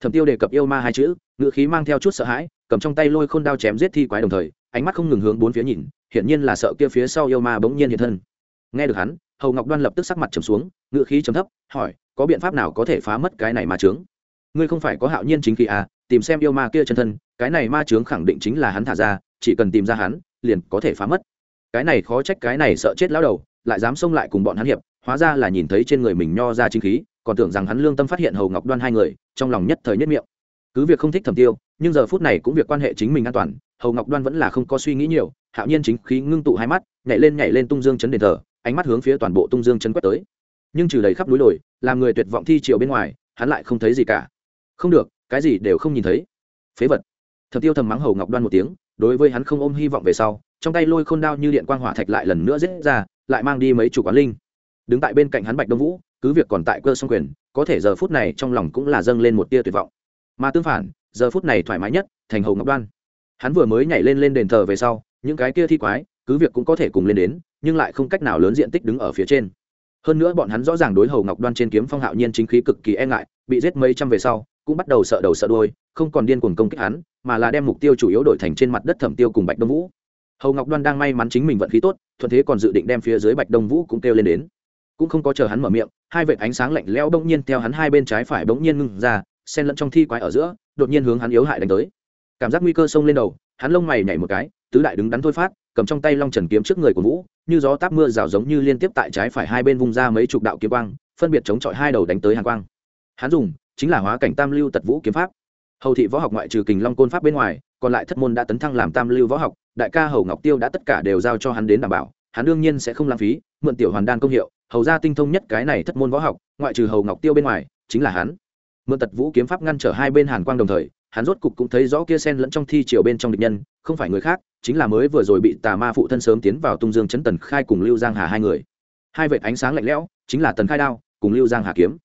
Thẩm tiêu đề cập yêu ma hai chữ ngự khí mang theo chút sợ hãi, cầm trong tay lôi khôn đao chém giết thi quái đồng thời, ánh mắt không ngừng hướng bốn phía nhìn, hiển nhiên là sợ kia phía sau yêu ma bỗng nhiên hiện thân. Nghe được hắn, hầu ngọc đoan lập tức sắc mặt trầm xuống ngự khí trầm thấp, hỏi, có biện pháp nào có thể phá mất cái này ma trướng? Ngươi không phải có hạo nhiên chính khí à tìm xem yêu ma kia chân thân, cái này ma trướng khẳng định chính là hắn thả ra, chỉ cần tìm ra hắn, liền có thể phá mất. Cái này khó trách cái này sợ chết lão đầu, lại dám xông lại cùng bọn hắn hiệp, hóa ra là nhìn thấy trên người mình nho ra chính khí, còn tưởng rằng hắn lương tâm phát hiện hầu ngọc đoan hai người, trong lòng nhất thời nhất miệng. Cứ việc không thích thẩm tiêu, nhưng giờ phút này cũng việc quan hệ chính mình an toàn, hầu ngọc đoan vẫn là không có suy nghĩ nhiều, hạo nhiên chính khí ngưng tụ hai mắt, nhảy lên nhảy lên tung dương chấn đền thờ, ánh mắt hướng phía toàn bộ tung dương chấn quét tới. Nhưng trừ đầy khắp núi đồi, làm người tuyệt vọng thi chiều bên ngoài, hắn lại không thấy gì cả không được, cái gì đều không nhìn thấy. Phế vật. Thập tiêu thầm mắng hầu ngọc đoan một tiếng, đối với hắn không ôm hy vọng về sau, trong tay lôi khôn đao như điện quang hỏa thạch lại lần nữa giết ra, lại mang đi mấy chủ quán linh. Đứng tại bên cạnh hắn bạch đông vũ, cứ việc còn tại cơ song quyền, có thể giờ phút này trong lòng cũng là dâng lên một tia tuyệt vọng. Mà tương phản, giờ phút này thoải mái nhất, thành hầu ngọc đoan. Hắn vừa mới nhảy lên lên đền thờ về sau, những cái kia thi quái, cứ việc cũng có thể cùng lên đến, nhưng lại không cách nào lớn diện tích đứng ở phía trên. Hơn nữa bọn hắn rõ ràng đối hầu ngọc đoan trên kiếm phong hạo nhiên chính khí cực kỳ e ngại, bị giết mấy trăm về sau cũng bắt đầu sợ đầu sợ đuôi, không còn điên cuồng công kích hắn mà là đem mục tiêu chủ yếu đổi thành trên mặt đất thẩm tiêu cùng bạch đông vũ. Hầu ngọc đoan đang may mắn chính mình vận khí tốt thuận thế còn dự định đem phía dưới bạch đông vũ cũng kêu lên đến. Cũng không có chờ hắn mở miệng hai vệt ánh sáng lạnh lẽo bỗng nhiên theo hắn hai bên trái phải bỗng nhiên ngưng ra xen lẫn trong thi quái ở giữa đột nhiên hướng hắn yếu hại đánh tới. Cảm giác nguy cơ xông lên đầu hắn lông mày nhảy một cái tứ đại đứng đắn thôi phát cầm trong tay long trần kiếm trước người của vũ như gió táp mưa rào giống như liên tiếp tại trái phải hai bên vung ra mấy chục đạo kiếm quang phân biệt chống chọi hai đầu đánh tới hàng quang. Hắn dùng chính là hóa cảnh tam lưu tật vũ kiếm pháp. Hầu thị võ học ngoại trừ kình long côn pháp bên ngoài, còn lại thất môn đã tấn thăng làm tam lưu võ học, đại ca hầu ngọc tiêu đã tất cả đều giao cho hắn đến đảm bảo, hắn đương nhiên sẽ không lãng phí, mượn tiểu hoàn đan công hiệu, hầu ra tinh thông nhất cái này thất môn võ học, ngoại trừ hầu ngọc tiêu bên ngoài, chính là hắn. Mượn tật vũ kiếm pháp ngăn trở hai bên hàn quang đồng thời, hắn rốt cục cũng thấy rõ kia sen lẫn trong thi triều bên trong địch nhân, không phải người khác, chính là mới vừa rồi bị tà ma phụ thân sớm tiến vào tung dương chấn tần khai cùng lưu giang hà hai người. Hai vệt ánh sáng lạnh lẽo, chính là tần khai đao cùng lưu giang hà kiếm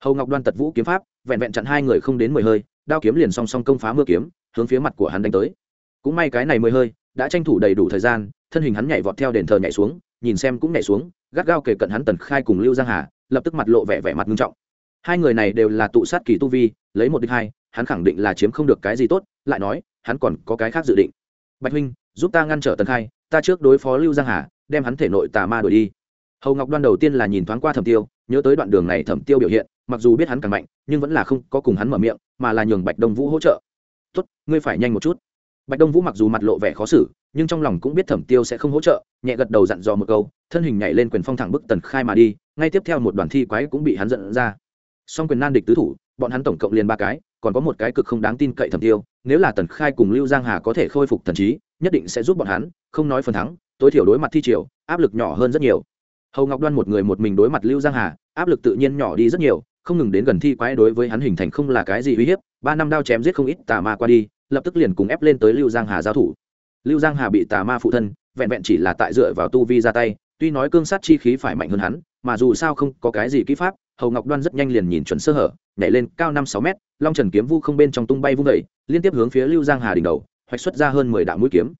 hầu ngọc đoan tật vũ kiếm pháp vẹn vẹn chặn hai người không đến mười hơi đao kiếm liền song song công phá mưa kiếm hướng phía mặt của hắn đánh tới cũng may cái này mười hơi đã tranh thủ đầy đủ thời gian thân hình hắn nhảy vọt theo đền thờ nhảy xuống nhìn xem cũng nhảy xuống gắt gao kề cận hắn tần khai cùng lưu giang hà lập tức mặt lộ vẻ vẻ mặt nghiêm trọng hai người này đều là tụ sát kỳ tu vi lấy một đích hai hắn khẳng định là chiếm không được cái gì tốt lại nói hắn còn có cái khác dự định bạch huynh giúp ta ngăn trở tần khai ta trước đối phó lưu giang hà đem hắn thể nội tà ma đuổi đi hầu ngọc đoan đầu tiên là nhìn thoáng qua thẩm tiêu nhớ tới đoạn đường này thẩm tiêu biểu hiện mặc dù biết hắn càng mạnh, nhưng vẫn là không có cùng hắn mở miệng, mà là nhường bạch đông vũ hỗ trợ. Tốt, ngươi phải nhanh một chút. Bạch đông vũ mặc dù mặt lộ vẻ khó xử, nhưng trong lòng cũng biết thẩm tiêu sẽ không hỗ trợ, nhẹ gật đầu dặn dò một câu, thân hình nhảy lên quyền phong thẳng bức tần khai mà đi, ngay tiếp theo một đoàn thi quái cũng bị hắn dẫn ra. Song quyền nan địch tứ thủ, bọn hắn tổng cộng liền ba cái, còn có một cái cực không đáng tin cậy thẩm tiêu, nếu là tần khai cùng lưu giang hà có thể khôi phục thần trí, nhất định sẽ giúp bọn hắn, không nói phần thắng, tối thiểu đối mặt thi triều, áp lực nhỏ hơn rất nhiều. Hầu ngọc đoan một người một mình đối mặt lưu giang hà, áp lực tự nhiên nhỏ đi rất nhiều không ngừng đến gần thi quái đối với hắn hình thành không là cái gì uy hiếp, ba năm đao chém giết không ít tà ma qua đi, lập tức liền cùng ép lên tới lưu giang hà giao thủ. Lưu giang hà bị tà ma phụ thân, vẹn vẹn chỉ là tại dựa vào tu vi ra tay, tuy nói cương sát chi khí phải mạnh hơn hắn, mà dù sao không có cái gì kỹ pháp, hầu ngọc đoan rất nhanh liền nhìn chuẩn sơ hở, nhảy lên cao năm sáu mét, long trần kiếm vu không bên trong tung bay vung vẩy liên tiếp hướng phía lưu giang hà đỉnh đầu, hoạch xuất ra hơn mười đạo mũi kiếm.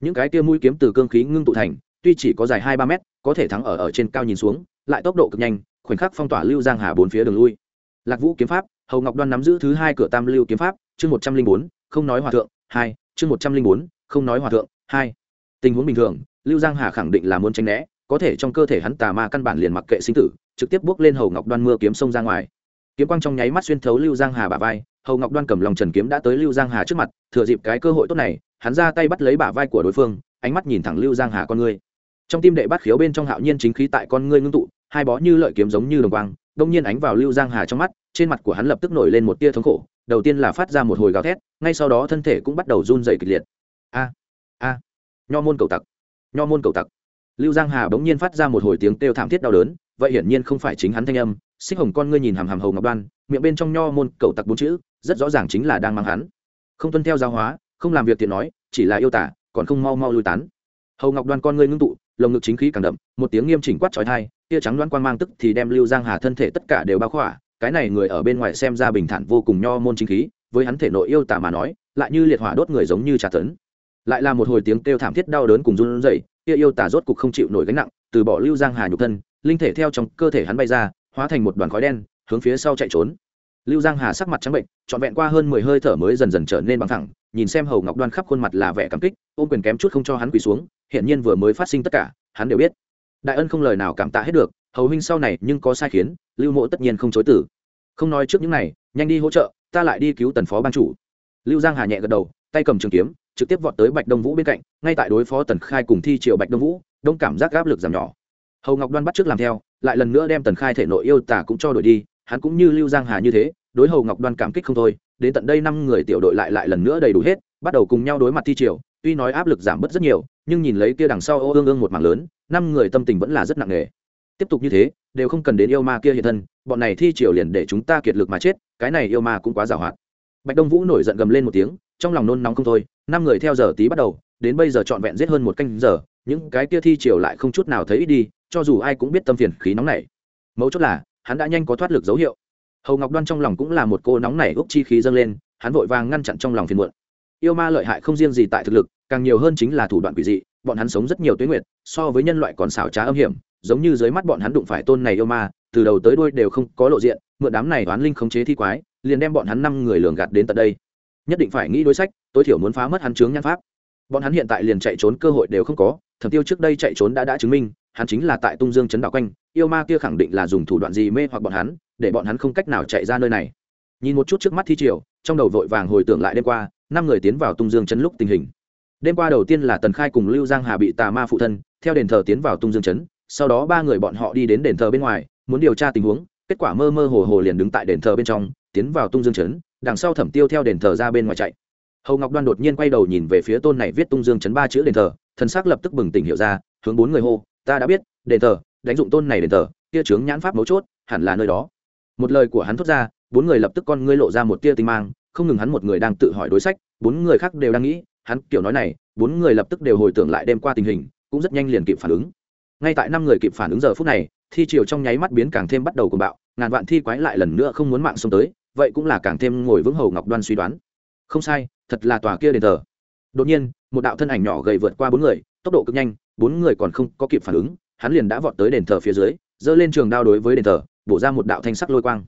Những cái kia mũi kiếm từ cương khí ngưng tụ thành, tuy chỉ có dài hai ba mét, có thể thắng ở ở trên cao nhìn xuống, lại tốc độ cực nhanh khoảnh khắc phong tỏa lưu giang hà bốn phía đường lui. Lạc vũ kiếm pháp, hầu ngọc đoan nắm giữ thứ hai cửa tam lưu kiếm pháp, chương một trăm linh bốn, không nói hòa thượng, hai, chương một trăm linh bốn, không nói hòa thượng, hai. Tình huống bình thường, lưu giang hà khẳng định là muốn tránh né, có thể trong cơ thể hắn tà ma căn bản liền mặc kệ sinh tử, trực tiếp bước lên hầu ngọc đoan mưa kiếm sông ra ngoài. Kiếm quang trong nháy mắt xuyên thấu lưu giang hà bả vai, hầu ngọc đoan cầm lòng trần kiếm đã tới lưu giang hà trước mặt, thừa dịp cái cơ hội tốt này, hắn ra tay bắt lấy bả vai của đối phương, ánh mắt nhìn thẳng lưu giang hà con ngươi trong tim đệ bắt khiếu bên trong hạo nhiên chính khí tại con ngươi ngưng tụ hai bó như lợi kiếm giống như đồng quang, đông nhiên ánh vào lưu giang hà trong mắt, trên mặt của hắn lập tức nổi lên một tia thống khổ, đầu tiên là phát ra một hồi gào thét, ngay sau đó thân thể cũng bắt đầu run dày kịch liệt. A a, nho môn cầu tặc, nho môn cầu tặc. Lưu giang hà bỗng nhiên phát ra một hồi tiếng kêu thảm thiết đau đớn, vậy hiển nhiên không phải chính hắn thanh âm. Xích hồng con ngươi nhìn hàm hàm hầu ngọc đoan, miệng bên trong nho môn cầu tặc bốn chữ, rất rõ ràng chính là đang mang hắn. Không tuân theo giáo hóa, không làm việc tiện nói, chỉ là yêu tả, còn không mau mau lui tán. Hầu ngọc đoan con ngươi ngưng tụ lồng ngực chính khí càng đậm, một tiếng nghiêm chỉnh quát trói thai tia trắng đoán quan mang tức thì đem lưu giang hà thân thể tất cả đều bao khỏa. Cái này người ở bên ngoài xem ra bình thản vô cùng nho môn chính khí, với hắn thể nội yêu tả mà nói, lại như liệt hỏa đốt người giống như trà tấn. Lại là một hồi tiếng kêu thảm thiết đau đớn cùng run rẩy, tia yêu tả rốt cục không chịu nổi gánh nặng, từ bỏ lưu giang hà nhục thân, linh thể theo trong cơ thể hắn bay ra, hóa thành một đoàn khói đen, hướng phía sau chạy trốn. Lưu giang hà sắc mặt trắng bệnh, trọn vẹn qua hơn mười hơi thở mới dần dần trở nên bằng thẳng nhìn xem hầu ngọc đoan khắp khuôn mặt là vẻ cảm kích ôm quyền kém chút không cho hắn quỳ xuống hiện nhiên vừa mới phát sinh tất cả hắn đều biết đại ân không lời nào cảm tạ hết được hầu huynh sau này nhưng có sai khiến lưu mộ tất nhiên không chối tử không nói trước những này nhanh đi hỗ trợ ta lại đi cứu tần phó ban chủ lưu giang hà nhẹ gật đầu tay cầm trường kiếm trực tiếp vọt tới bạch đông vũ bên cạnh ngay tại đối phó tần khai cùng thi triệu bạch đông vũ đông cảm giác áp lực giảm nhỏ hầu ngọc đoan bắt trước làm theo lại lần nữa đem tần khai thể nội yêu tả cũng cho đổi đi hắn cũng như lưu giang hà như thế đối hầu ngọc đoan cảm kích không thôi đến tận đây năm người tiểu đội lại lại lần nữa đầy đủ hết, bắt đầu cùng nhau đối mặt thi triều. Tuy nói áp lực giảm bớt rất nhiều, nhưng nhìn lấy kia đằng sau ô ương ương một mảng lớn, năm người tâm tình vẫn là rất nặng nề. Tiếp tục như thế, đều không cần đến yêu ma kia hiện thân, bọn này thi triều liền để chúng ta kiệt lực mà chết, cái này yêu ma cũng quá giàu hoạt. Bạch đông vũ nổi giận gầm lên một tiếng, trong lòng nôn nóng không thôi, năm người theo giờ tí bắt đầu, đến bây giờ trọn vẹn giết hơn một canh giờ, những cái kia thi triều lại không chút nào thấy ít đi, cho dù ai cũng biết tâm phiền khí nóng này. Mấu chốt là, hắn đã nhanh có thoát lực dấu hiệu hầu ngọc đoan trong lòng cũng là một cô nóng nảy úc chi khí dâng lên hắn vội vàng ngăn chặn trong lòng phiền muộn yêu ma lợi hại không riêng gì tại thực lực càng nhiều hơn chính là thủ đoạn quỷ dị bọn hắn sống rất nhiều tuyến nguyệt so với nhân loại còn xảo trá âm hiểm giống như dưới mắt bọn hắn đụng phải tôn này yêu ma từ đầu tới đuôi đều không có lộ diện mượn đám này oán linh khống chế thi quái liền đem bọn hắn năm người lường gạt đến tận đây nhất định phải nghĩ đối sách tối thiểu muốn phá mất hắn chướng nhan pháp bọn hắn hiện tại liền chạy trốn cơ hội đều không có thẩm tiêu trước đây chạy trốn đã đã chứng minh hắn chính là tại tung dương chấn đạo quanh, yêu ma kia khẳng định là dùng thủ đoạn gì mê hoặc bọn hắn, để bọn hắn không cách nào chạy ra nơi này. Nhìn một chút trước mắt thi triều, trong đầu vội vàng hồi tưởng lại đêm qua, năm người tiến vào tung dương chấn lúc tình hình. Đêm qua đầu tiên là tần khai cùng lưu giang hà bị tà ma phụ thân, theo đền thờ tiến vào tung dương chấn, sau đó ba người bọn họ đi đến đền thờ bên ngoài, muốn điều tra tình huống, kết quả mơ mơ hồ hồ liền đứng tại đền thờ bên trong, tiến vào tung dương chấn, đằng sau thẩm tiêu theo đền thờ ra bên ngoài chạy. Hầu ngọc đoan đột nhiên quay đầu nhìn về phía tôn này viết tung dương chấn ba chữ đền thờ, thần sắc lập tức bừng tỉnh hiểu ra, hướng bốn người hô ta đã biết, đền thờ, đánh dụng tôn này đền thờ, kia trướng nhãn pháp mấu chốt, hẳn là nơi đó. Một lời của hắn thốt ra, bốn người lập tức con ngươi lộ ra một tia tinh mang, không ngừng hắn một người đang tự hỏi đối sách, bốn người khác đều đang nghĩ, hắn kiểu nói này, bốn người lập tức đều hồi tưởng lại đêm qua tình hình, cũng rất nhanh liền kịp phản ứng. Ngay tại năm người kịp phản ứng giờ phút này, thi triều trong nháy mắt biến càng thêm bắt đầu cùng bạo, ngàn vạn thi quái lại lần nữa không muốn mạng xông tới, vậy cũng là càng thêm ngồi vững hầu ngọc đoan suy đoán. Không sai, thật là tòa kia đền thờ. Đột nhiên, một đạo thân ảnh nhỏ gầy vượt qua bốn người, tốc độ cực nhanh bốn người còn không có kịp phản ứng, hắn liền đã vọt tới đền thờ phía dưới, giơ lên trường đao đối với đền thờ, bổ ra một đạo thanh sắc lôi quang.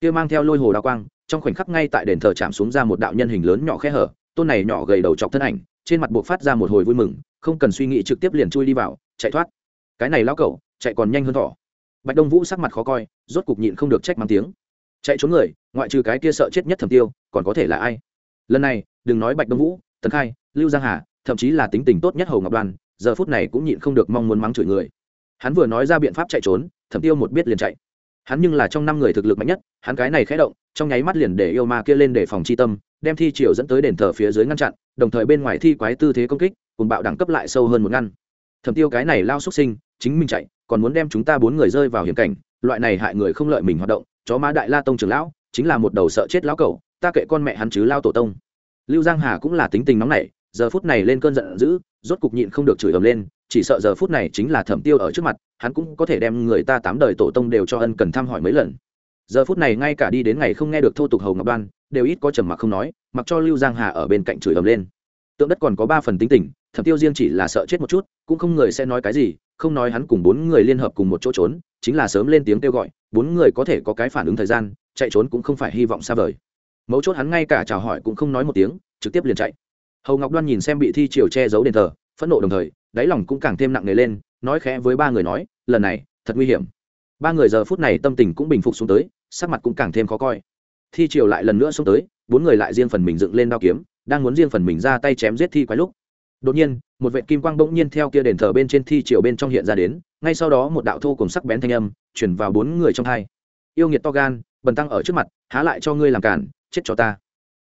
Kia mang theo lôi hồ đao quang, trong khoảnh khắc ngay tại đền thờ chạm xuống ra một đạo nhân hình lớn nhỏ khe hở, tôn này nhỏ gầy đầu chọc thân ảnh, trên mặt buộc phát ra một hồi vui mừng, không cần suy nghĩ trực tiếp liền chui đi vào, chạy thoát. Cái này lao cẩu, chạy còn nhanh hơn thỏ. Bạch đông vũ sắc mặt khó coi, rốt cục nhịn không được trách mang tiếng. Chạy trốn người, ngoại trừ cái kia sợ chết nhất thầm tiêu, còn có thể là ai? Lần này, đừng nói bạch đông vũ tấn khai, lưu giang hà, thậm chí là tính tình tốt nhất hầu ngọc đoàn giờ phút này cũng nhịn không được mong muốn mắng chửi người. Hắn vừa nói ra biện pháp chạy trốn, thẩm tiêu một biết liền chạy. Hắn nhưng là trong năm người thực lực mạnh nhất, hắn cái này khẽ động, trong nháy mắt liền để yêu ma kia lên để phòng chi tâm, đem thi triều dẫn tới đền thờ phía dưới ngăn chặn, đồng thời bên ngoài thi quái tư thế công kích, cùng bạo đẳng cấp lại sâu hơn một ngăn. Thẩm tiêu cái này lao xuất sinh, chính mình chạy, còn muốn đem chúng ta bốn người rơi vào hiểm cảnh, loại này hại người không lợi mình hoạt động, chó má đại la tông trưởng lão, chính là một đầu sợ chết lão cẩu, ta kệ con mẹ hắn chứ lao tổ tông. Lưu giang hà cũng là tính tình nóng nảy giờ phút này lên cơn giận dữ, rốt cục nhịn không được chửi ầm lên, chỉ sợ giờ phút này chính là thẩm tiêu ở trước mặt, hắn cũng có thể đem người ta tám đời tổ tông đều cho ân cần thăm hỏi mấy lần. Giờ phút này ngay cả đi đến ngày không nghe được thô tục hầu ngọc đoan, đều ít có trầm mặc không nói, mặc cho lưu giang hà ở bên cạnh chửi ầm lên. Tượng đất còn có ba phần tính tình, thẩm tiêu riêng chỉ là sợ chết một chút, cũng không người sẽ nói cái gì, không nói hắn cùng bốn người liên hợp cùng một chỗ trốn, chính là sớm lên tiếng kêu gọi, bốn người có thể có cái phản ứng thời gian, chạy trốn cũng không phải hy vọng xa vời. Mấu chốt hắn ngay cả chào hỏi cũng không nói một tiếng, trực tiếp liền chạy hầu ngọc đoan nhìn xem bị thi triều che giấu đền thờ, phẫn nộ đồng thời, đáy lòng cũng càng thêm nặng nề lên, nói khẽ với ba người nói, lần này, thật nguy hiểm. Ba người giờ phút này tâm tình cũng bình phục xuống tới, sắc mặt cũng càng thêm khó coi. Thi triều lại lần nữa xuống tới, bốn người lại riêng phần mình dựng lên đao kiếm, đang muốn riêng phần mình ra tay chém giết thi quái lúc. Đột nhiên, một vệ kim quang bỗng nhiên theo kia đền thờ bên trên thi triều bên trong hiện ra đến, ngay sau đó một đạo thô cùng sắc bén thanh âm chuyển vào bốn người trong hai. Yêu nghiệt to gan, bần tăng ở trước mặt, há lại cho ngươi làm cản, chết cho ta.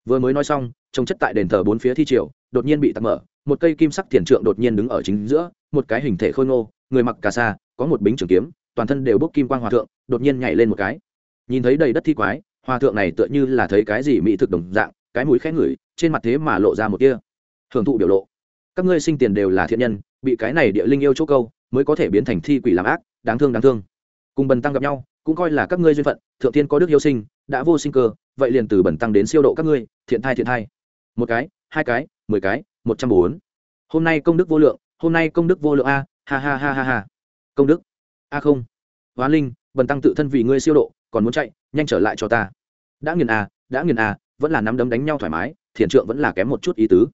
Vừa mới nói xong trông chất tại đền thờ bốn phía thi triều, đột nhiên bị tắt mở, một cây kim sắc thiền trượng đột nhiên đứng ở chính giữa, một cái hình thể khôi ngô, người mặc cà sa, có một bính trường kiếm, toàn thân đều bốc kim quang hòa thượng, đột nhiên nhảy lên một cái. Nhìn thấy đầy đất thi quái, hòa thượng này tựa như là thấy cái gì mỹ thực đồng dạng, cái mũi khẽ ngửi, trên mặt thế mà lộ ra một tia hưởng thụ biểu lộ. Các ngươi sinh tiền đều là thiện nhân, bị cái này địa linh yêu chỗ câu, mới có thể biến thành thi quỷ làm ác, đáng thương đáng thương. Cùng bần tăng gặp nhau, cũng coi là các ngươi duyên phận, thượng tiên có đức yêu sinh, đã vô sinh cơ, vậy liền từ bần tăng đến siêu độ các ngươi, thiện thai thiện thai một cái, hai cái, mười cái, một trăm bốn. Hôm nay công đức vô lượng, hôm nay công đức vô lượng a, ha ha ha ha ha. Công đức. A không. Hóa linh, bần tăng tự thân vì ngươi siêu độ, còn muốn chạy, nhanh trở lại cho ta. Đã nghiền a đã nghiền a vẫn là nắm đấm đánh nhau thoải mái, thiền trượng vẫn là kém một chút ý tứ.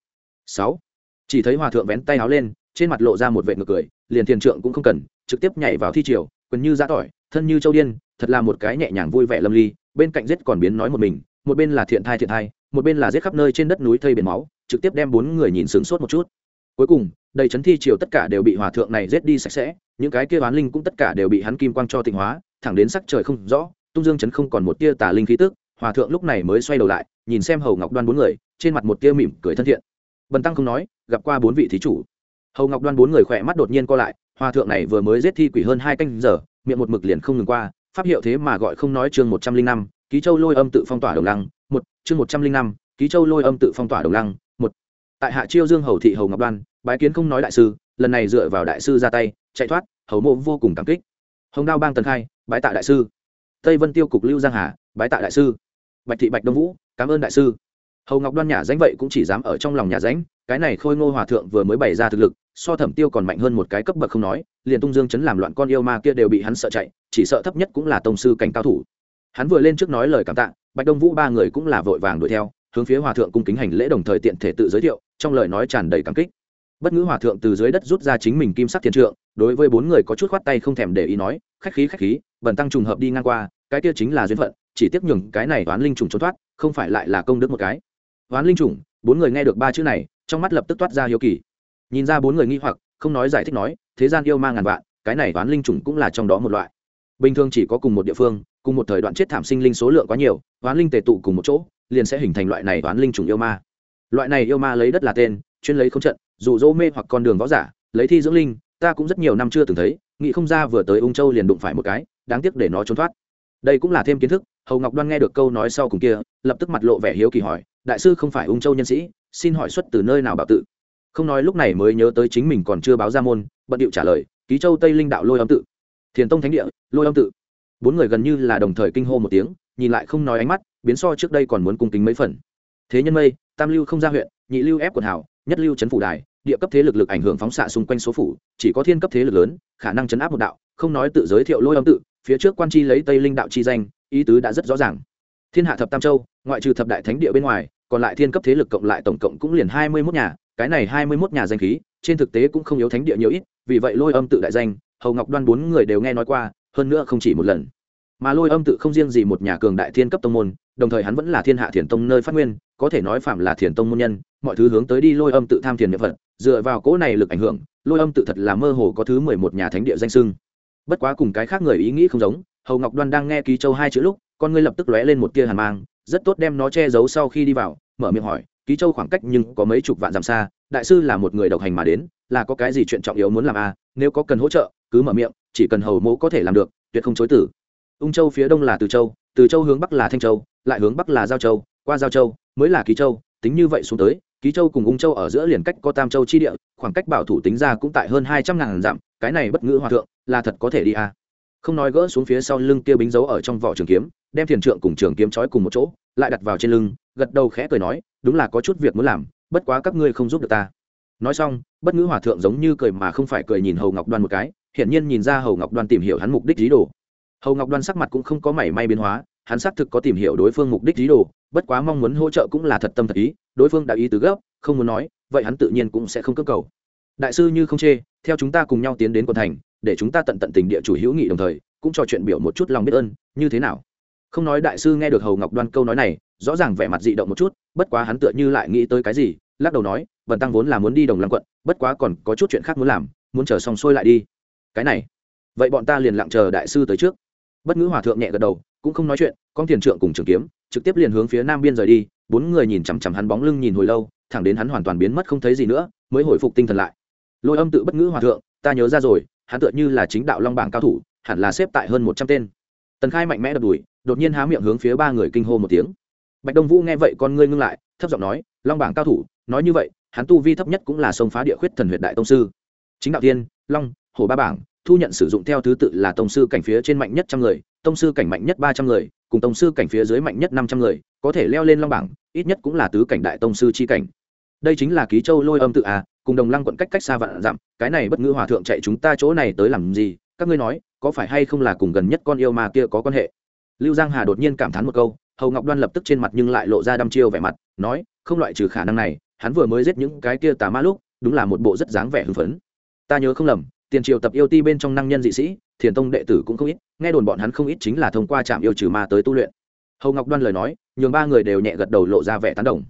Sáu. Chỉ thấy hòa thượng vén tay áo lên, trên mặt lộ ra một vệ ngược cười, liền thiền trượng cũng không cần, trực tiếp nhảy vào thi triều, quần như giã tỏi, thân như châu điên, thật là một cái nhẹ nhàng vui vẻ lâm ly, bên cạnh giết còn biến nói một mình, một bên là thiện thai thiện thai một bên là giết khắp nơi trên đất núi thây biển máu, trực tiếp đem bốn người nhìn sướng sốt một chút. Cuối cùng, đầy chấn thi triều tất cả đều bị hòa thượng này giết đi sạch sẽ, những cái kia oán linh cũng tất cả đều bị hắn kim quang cho tịnh hóa, thẳng đến sắc trời không rõ, tung dương chấn không còn một tia tà linh khí tức, hòa thượng lúc này mới xoay đầu lại, nhìn xem hầu ngọc đoan bốn người, trên mặt một tia mỉm cười thân thiện. Bần tăng không nói, gặp qua bốn vị thí chủ. Hầu ngọc đoan bốn người khỏe mắt đột nhiên co lại, hòa thượng này vừa mới giết thi quỷ hơn hai canh giờ, miệng một mực liền không ngừng qua, pháp hiệu thế mà gọi không nói chương một trăm linh năm ký châu lôi âm tự phong tỏa đồng lăng một chương một trăm linh năm ký châu lôi âm tự phong tỏa đồng lăng một. Tại hạ chiêu dương hầu thị hầu ngọc đoan bái kiến không nói đại sư lần này dựa vào đại sư ra tay chạy thoát hầu mộ vô cùng cảm kích. Hồng đao bang tần khai bái tạ đại sư. Tây vân tiêu cục lưu giang hà bái tạ đại sư. Bạch thị bạch đông vũ cảm ơn đại sư. Hầu ngọc đoan nhà ránh vậy cũng chỉ dám ở trong lòng nhà ránh, cái này khôi ngô hòa thượng vừa mới bày ra thực lực so thẩm tiêu còn mạnh hơn một cái cấp bậc không nói liền tung dương chấn làm loạn con yêu ma kia đều bị hắn sợ chạy chỉ sợ thấp nhất cũng là tông sư cảnh cao thủ hắn vừa lên trước nói lời cảm tạ, bạch đông vũ ba người cũng là vội vàng đuổi theo, hướng phía hòa thượng cung kính hành lễ đồng thời tiện thể tự giới thiệu, trong lời nói tràn đầy cảm kích. Bất ngữ hòa thượng từ dưới đất rút ra chính mình kim sắc thiên trượng, đối với bốn người có chút khoát tay không thèm để ý nói, khách khí khách khí, bần tăng trùng hợp đi ngang qua, cái kia chính là duyên phận, chỉ tiếc nhường cái này toán linh trùng trốn thoát, không phải lại là công đức một cái. Toán linh trùng, bốn người nghe được ba chữ này, trong mắt lập tức toát ra hiếu kỳ. Nhìn ra bốn người nghi hoặc, không nói giải thích nói, thế gian yêu ma ngàn vạn, cái này toán linh trùng cũng là trong đó một loại. Bình thường chỉ có cùng một địa phương cùng một thời đoạn chết thảm sinh linh số lượng quá nhiều toán linh tề tụ cùng một chỗ, liền sẽ hình thành loại này toán linh trùng yêu ma. Loại này yêu ma lấy đất là tên, chuyên lấy không trận dù dỗ mê hoặc con đường võ giả, lấy thi dưỡng linh, ta cũng rất nhiều năm chưa từng thấy, nghĩ không ra vừa tới ung châu liền đụng phải một cái, đáng tiếc để nó trốn thoát. Đây cũng là thêm kiến thức, hầu ngọc đoan nghe được câu nói sau cùng kia, lập tức mặt lộ vẻ hiếu kỳ hỏi, đại sư không phải ung châu nhân sĩ, xin hỏi xuất từ nơi nào bảo tự? Không nói lúc này mới nhớ tới chính mình còn chưa báo ra môn, bận điệu trả lời, ký châu tây linh đạo lôi âm tự. Thiền tông thánh địa, lôi âm tự bốn người gần như là đồng thời kinh hô một tiếng, nhìn lại không nói ánh mắt, biến so trước đây còn muốn cung kính mấy phần. Thế nhân mây, tam lưu không ra huyện, nhị lưu ép quần hảo, nhất lưu chấn phủ đài, địa cấp thế lực lực ảnh hưởng phóng xạ xung quanh số phủ, chỉ có thiên cấp thế lực lớn, khả năng chấn áp một đạo, không nói tự giới thiệu lôi âm tự, phía trước quan chi lấy tây linh đạo chi danh, ý tứ đã rất rõ ràng. Thiên hạ thập tam châu, ngoại trừ thập đại thánh địa bên ngoài, còn lại thiên cấp thế lực cộng lại tổng cộng cũng liền hai mươi mốt nhà, cái này hai mươi mốt nhà danh khí, trên thực tế cũng không yếu thánh địa nhiều ít, vì vậy lôi âm tự đại danh, hầu ngọc đoan bốn người đều nghe nói qua hơn nữa không chỉ một lần mà lôi âm tự không riêng gì một nhà cường đại thiên cấp tông môn, đồng thời hắn vẫn là thiên hạ thiền tông nơi phát nguyên, có thể nói phạm là thiền tông môn nhân, mọi thứ hướng tới đi lôi âm tự tham thiền niệm phật, dựa vào cỗ này lực ảnh hưởng, lôi âm tự thật là mơ hồ có thứ mười một nhà thánh địa danh sưng bất quá cùng cái khác người ý nghĩ không giống, hầu ngọc đoan đang nghe ký châu hai chữ lúc, con ngươi lập tức lóe lên một tia hàn mang, rất tốt đem nó che giấu sau khi đi vào, mở miệng hỏi, ký châu khoảng cách nhưng có mấy chục vạn dặm xa, đại sư là một người độc hành mà đến, là có cái gì chuyện trọng yếu muốn làm a à? nếu có cần hỗ trợ, cứ mở miệng chỉ cần hầu mẫu có thể làm được, tuyệt không chối tử ung châu phía đông là từ châu từ châu hướng bắc là thanh châu, lại hướng bắc là giao châu, qua giao châu mới là ký châu, tính như vậy xuống tới, ký châu cùng ung châu ở giữa liền cách có tam châu chi địa, khoảng cách bảo thủ tính ra cũng tại hơn hai trăm ngàn dặm, cái này bất ngữ hòa thượng là thật có thể đi à. không nói gỡ xuống phía sau lưng kia bính dấu ở trong vỏ trường kiếm, đem thiền trượng cùng trường kiếm trói cùng một chỗ, lại đặt vào trên lưng, gật đầu khẽ cười nói, đúng là có chút việc muốn làm, bất quá các ngươi không giúp được ta nói xong, bất ngữ hòa thượng giống như cười mà không phải cười nhìn hầu ngọc đoan một cái hiển nhiên nhìn ra hầu ngọc đoan tìm hiểu hắn mục đích lý đồ. Hầu ngọc đoan sắc mặt cũng không có mảy may biến hóa, hắn xác thực có tìm hiểu đối phương mục đích lý đồ, bất quá mong muốn hỗ trợ cũng là thật tâm thật ý, đối phương đã ý từ gấp không muốn nói, vậy hắn tự nhiên cũng sẽ không cơ cầu. Đại sư như không chê, theo chúng ta cùng nhau tiến đến quận thành, để chúng ta tận tận tình địa chủ hữu nghị đồng thời, cũng trò chuyện biểu một chút lòng biết ơn, như thế nào? Không nói đại sư nghe được hầu ngọc đoan câu nói này, rõ ràng vẻ mặt dị động một chút, bất quá hắn tựa như lại nghĩ tới cái gì, lắc đầu nói vần tăng vốn là muốn đi đồng lăng quận, bất quá còn có chút chuyện khác muốn làm, muốn chờ xong xuôi lại đi cái này. Vậy bọn ta liền lặng chờ đại sư tới trước. Bất ngữ hòa thượng nhẹ gật đầu, cũng không nói chuyện, con tiền trượng cùng trường kiếm, trực tiếp liền hướng phía nam biên rời đi, bốn người nhìn chằm chằm hắn bóng lưng nhìn hồi lâu, thẳng đến hắn hoàn toàn biến mất không thấy gì nữa, mới hồi phục tinh thần lại. Lôi âm tự bất ngữ hòa thượng, ta nhớ ra rồi, hắn tựa như là chính đạo long bảng cao thủ, hẳn là xếp tại hơn một trăm tên. Tần khai mạnh mẽ đập đùi, đột nhiên há miệng hướng phía ba người kinh hô một tiếng. Bạch đông vũ nghe vậy con ngươi ngưng lại, thấp giọng nói, long bảng cao thủ, nói như vậy, hắn tu vi thấp nhất cũng là sông phá địa khuyết thần huyện đại tông sư. Chính đạo tiên, long hồ ba bảng, thu nhận sử dụng theo thứ tự là tông sư cảnh phía trên mạnh nhất trăm người, tông sư cảnh mạnh nhất ba trăm người, cùng tông sư cảnh phía dưới mạnh nhất năm trăm người, có thể leo lên long bảng, ít nhất cũng là tứ cảnh đại tông sư chi cảnh. Đây chính là ký châu lôi âm tự à cùng đồng lăng quận cách cách xa vạn dặm, cái này bất ngữ hòa thượng chạy chúng ta chỗ này tới làm gì? Các ngươi nói, có phải hay không là cùng gần nhất con yêu mà kia có quan hệ? Lưu giang hà đột nhiên cảm thán một câu, hầu ngọc đoan lập tức trên mặt nhưng lại lộ ra đăm chiêu vẻ mặt, nói, không loại trừ khả năng này, hắn vừa mới giết những cái kia tà ma lúc, đúng là một bộ rất dáng vẻ hưng phấn. Ta nhớ không lầm tiền triều tập yêu ti bên trong năng nhân dị sĩ, thiền tông đệ tử cũng không ít, nghe đồn bọn hắn không ít chính là thông qua trạm yêu trừ ma tới tu luyện. Hầu ngọc đoan lời nói, nhường ba người đều nhẹ gật đầu lộ ra vẻ tán đồng.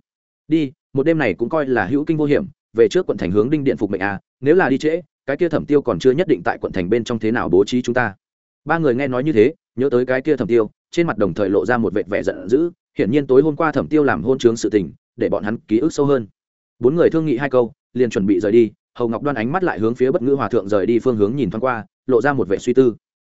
Đi, một đêm này cũng coi là hữu kinh vô hiểm, về trước quận thành hướng đinh điện phục mệnh à nếu là đi trễ, cái kia thẩm tiêu còn chưa nhất định tại quận thành bên trong thế nào bố trí chúng ta. Ba người nghe nói như thế, nhớ tới cái kia thẩm tiêu, trên mặt đồng thời lộ ra một vệt vẻ giận dữ, hiển nhiên tối hôm qua thẩm tiêu làm hôn trướng sự tình, để bọn hắn ký ức sâu hơn. Bốn người thương nghị hai câu, liền chuẩn bị rời đi hầu ngọc đoan ánh mắt lại hướng phía bất ngữ hòa thượng rời đi phương hướng nhìn thoáng qua, lộ ra một vẻ suy tư.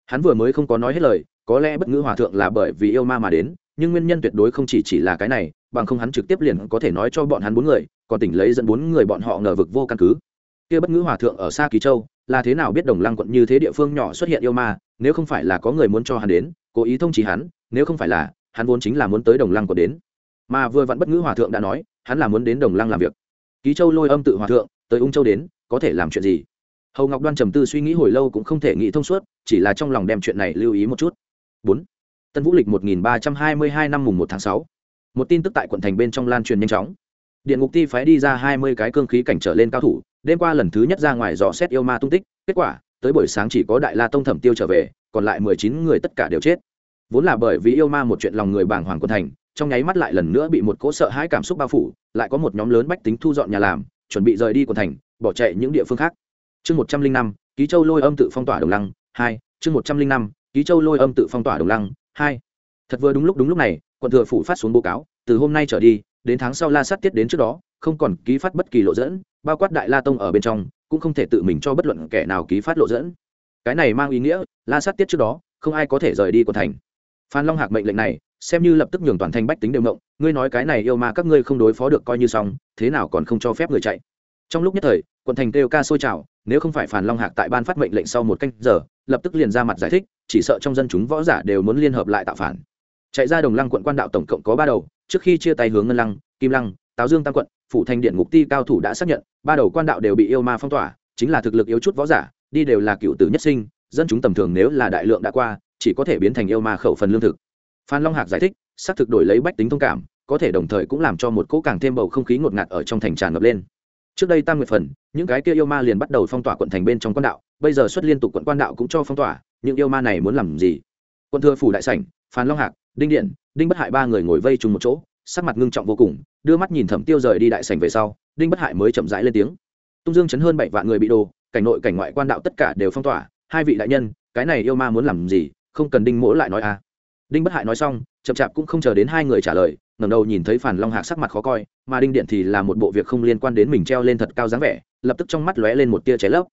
Hắn vừa mới không có nói hết lời, có lẽ bất ngữ hòa thượng là bởi vì yêu ma mà đến, nhưng nguyên nhân tuyệt đối không chỉ chỉ là cái này, bằng không hắn trực tiếp liền có thể nói cho bọn hắn bốn người, còn tỉnh lấy dẫn bốn người bọn họ ngờ vực vô căn cứ. Kia bất ngữ hòa thượng ở xa kỳ châu, là thế nào biết đồng lăng quận như thế địa phương nhỏ xuất hiện yêu ma, nếu không phải là có người muốn cho hắn đến, cố ý thông chỉ hắn, nếu không phải là, hắn vốn chính là muốn tới đồng lăng quận đến. Mà vừa vặn bất ngữ hòa thượng đã nói, hắn là muốn đến đồng lăng làm việc. Ký châu lôi âm tự hòa thượng tới ung châu đến, có thể làm chuyện gì? Hầu ngọc đoan trầm tư suy nghĩ hồi lâu cũng không thể nghĩ thông suốt, chỉ là trong lòng đem chuyện này lưu ý một chút. Bốn. Tân vũ lịch một nghìn ba trăm hai mươi hai năm mùng một tháng sáu. Một tin tức tại quận thành bên trong lan truyền nhanh chóng. Điện ngục ti phái đi ra hai mươi cái cương khí cảnh trở lên cao thủ, đêm qua lần thứ nhất ra ngoài dò xét yêu ma tung tích, kết quả, tới buổi sáng chỉ có đại la tông thẩm tiêu trở về, còn lại mười chín người tất cả đều chết. Vốn là bởi vì yêu ma một chuyện lòng người bàng hoàng quân thành, trong nháy mắt lại lần nữa bị một cỗ sợ hãi cảm xúc bao phủ, lại có một nhóm lớn bách tính thu dọn nhà làm chuẩn bị rời đi quận thành, bỏ chạy những địa phương khác. Chương một trăm linh năm, ký châu lôi âm tự phong tỏa đồng lăng hai, chương một trăm linh năm, ký châu lôi âm tự phong tỏa đồng lăng hai. Thật vừa đúng lúc đúng lúc này, quận thừa phủ phát xuống báo cáo, từ hôm nay trở đi, đến tháng sau la sát tiết đến trước đó, không còn ký phát bất kỳ lộ dẫn, bao quát đại la tông ở bên trong, cũng không thể tự mình cho bất luận kẻ nào ký phát lộ dẫn. Cái này mang ý nghĩa, la sát tiết trước đó, không ai có thể rời đi quận thành phan long hạc mệnh lệnh này, xem như lập tức nhường toàn thành bách tính đều động ngươi nói cái này yêu ma các ngươi không đối phó được coi như xong, thế nào còn không cho phép người chạy. Trong lúc nhất thời, quận thành kêu ca sôi trào, nếu không phải phản long hạc tại ban phát mệnh lệnh sau một canh giờ, lập tức liền ra mặt giải thích, chỉ sợ trong dân chúng võ giả đều muốn liên hợp lại tạo phản. Chạy ra đồng lăng quận quan đạo tổng cộng có ba đầu, trước khi chia tay hướng ngân lăng, kim lăng, táo dương tam quận, phủ thành điện ngục ti cao thủ đã xác nhận, ba đầu quan đạo đều bị yêu ma phong tỏa, chính là thực lực yếu chút võ giả, đi đều là cựu tử nhất sinh, dân chúng tầm thường nếu là đại lượng đã qua chỉ có thể biến thành yêu ma khẩu phần lương thực. Phan long hạc giải thích, xác thực đổi lấy bách tính thông cảm, có thể đồng thời cũng làm cho một cỗ càng thêm bầu không khí ngột ngạt ở trong thành tràn ngập lên. Trước đây tam nguyệt phần, những cái kia yêu ma liền bắt đầu phong tỏa quận thành bên trong quan đạo, bây giờ xuất liên tục quận quan đạo cũng cho phong tỏa, những yêu ma này muốn làm gì? Quân thừa phủ đại sảnh, phan long hạc, đinh điện, đinh bất hại ba người ngồi vây chung một chỗ, sắc mặt ngưng trọng vô cùng, đưa mắt nhìn thẩm tiêu rời đi đại sảnh về sau, đinh bất hại mới chậm rãi lên tiếng. Tung dương chấn hơn bảy vạn người bị đồ cảnh nội cảnh ngoại quan đạo tất cả đều phong tỏa, hai vị đại nhân, cái này yêu ma muốn làm gì? Không cần đinh mỗ lại nói à. Đinh bất hại nói xong, chậm chạp cũng không chờ đến hai người trả lời, ngẩng đầu nhìn thấy phản long hạc sắc mặt khó coi, mà đinh điện thì là một bộ việc không liên quan đến mình treo lên thật cao dáng vẻ, lập tức trong mắt lóe lên một tia cháy lấp.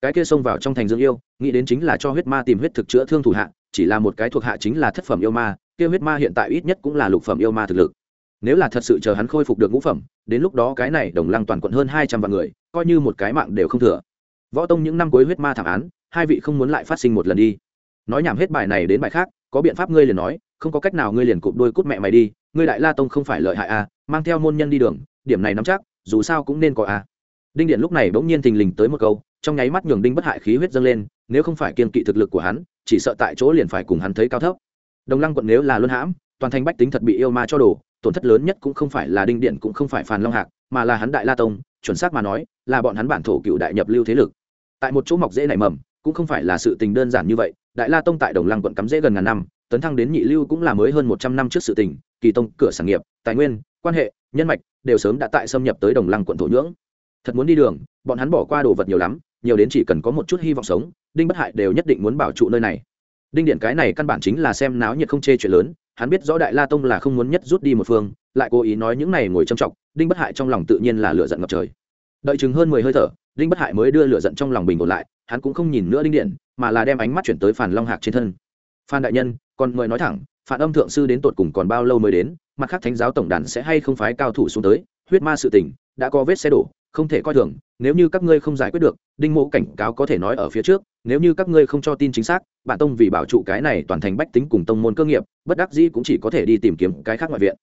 Cái kia xông vào trong thành dương yêu, nghĩ đến chính là cho huyết ma tìm huyết thực chữa thương thủ hạ, chỉ là một cái thuộc hạ chính là thất phẩm yêu ma, kia huyết ma hiện tại ít nhất cũng là lục phẩm yêu ma thực lực. Nếu là thật sự chờ hắn khôi phục được ngũ phẩm, đến lúc đó cái này đồng lăng toàn quận hơn hai trăm vạn người, coi như một cái mạng đều không thừa. Võ tông những năm cuối huyết ma thảm án, hai vị không muốn lại phát sinh một lần đi nói nhảm hết bài này đến bài khác, có biện pháp ngươi liền nói, không có cách nào ngươi liền cụp đôi cút mẹ mày đi, ngươi đại la tông không phải lợi hại à mang theo môn nhân đi đường, điểm này nắm chắc, dù sao cũng nên có à. Đinh điện lúc này bỗng nhiên thình lình tới một câu, trong nháy mắt nhường đinh bất hại khí huyết dâng lên, nếu không phải kiên kỵ thực lực của hắn, chỉ sợ tại chỗ liền phải cùng hắn thấy cao thấp. Đồng lăng quận nếu là luân hãm, toàn thành bách tính thật bị yêu ma cho đồ, tổn thất lớn nhất cũng không phải là đinh điện cũng không phải phàn long hạc, mà là hắn đại la tông, chuẩn xác mà nói, là bọn hắn bản thổ cựu đại nhập lưu thế lực. Tại một chỗ mọc dễ nảy mầm, cũng không phải là sự tình đơn giản như vậy đại la tông tại đồng lăng quận cắm rễ gần ngàn năm, tấn thăng đến nhị lưu cũng là mới hơn một trăm năm trước sự tình, kỳ tông, cửa sản nghiệp, tài nguyên, quan hệ, nhân mạch đều sớm đã tại xâm nhập tới đồng lăng quận thổ nhưỡng. Thật muốn đi đường, bọn hắn bỏ qua đồ vật nhiều lắm, nhiều đến chỉ cần có một chút hy vọng sống, đinh bất hại đều nhất định muốn bảo trụ nơi này. Đinh điện cái này căn bản chính là xem náo nhiệt không chê chuyện lớn, hắn biết rõ đại la tông là không muốn nhất rút đi một phương, lại cố ý nói những này ngồi trầm trọng đinh bất hại trong lòng tự nhiên là lửa giận ngập trời. Đợi chừng hơn mười hơi thở, đinh bất hại mới đưa lửa giận trong lòng bình ổn lại, hắn cũng không nhìn nữa đinh điện mà là đem ánh mắt chuyển tới phàn long hạc trên thân. Phan đại nhân, còn mời nói thẳng phản âm thượng sư đến tột cùng còn bao lâu mới đến, mặt khác thánh giáo tổng đàn sẽ hay không phái cao thủ xuống tới, huyết ma sự tình, đã có vết xe đổ, không thể coi thường, nếu như các ngươi không giải quyết được, đinh mộ cảnh cáo có thể nói ở phía trước, nếu như các ngươi không cho tin chính xác, bản tông vì bảo trụ cái này toàn thành bách tính cùng tông môn cơ nghiệp, bất đắc dĩ cũng chỉ có thể đi tìm kiếm cái khác ngoại viện.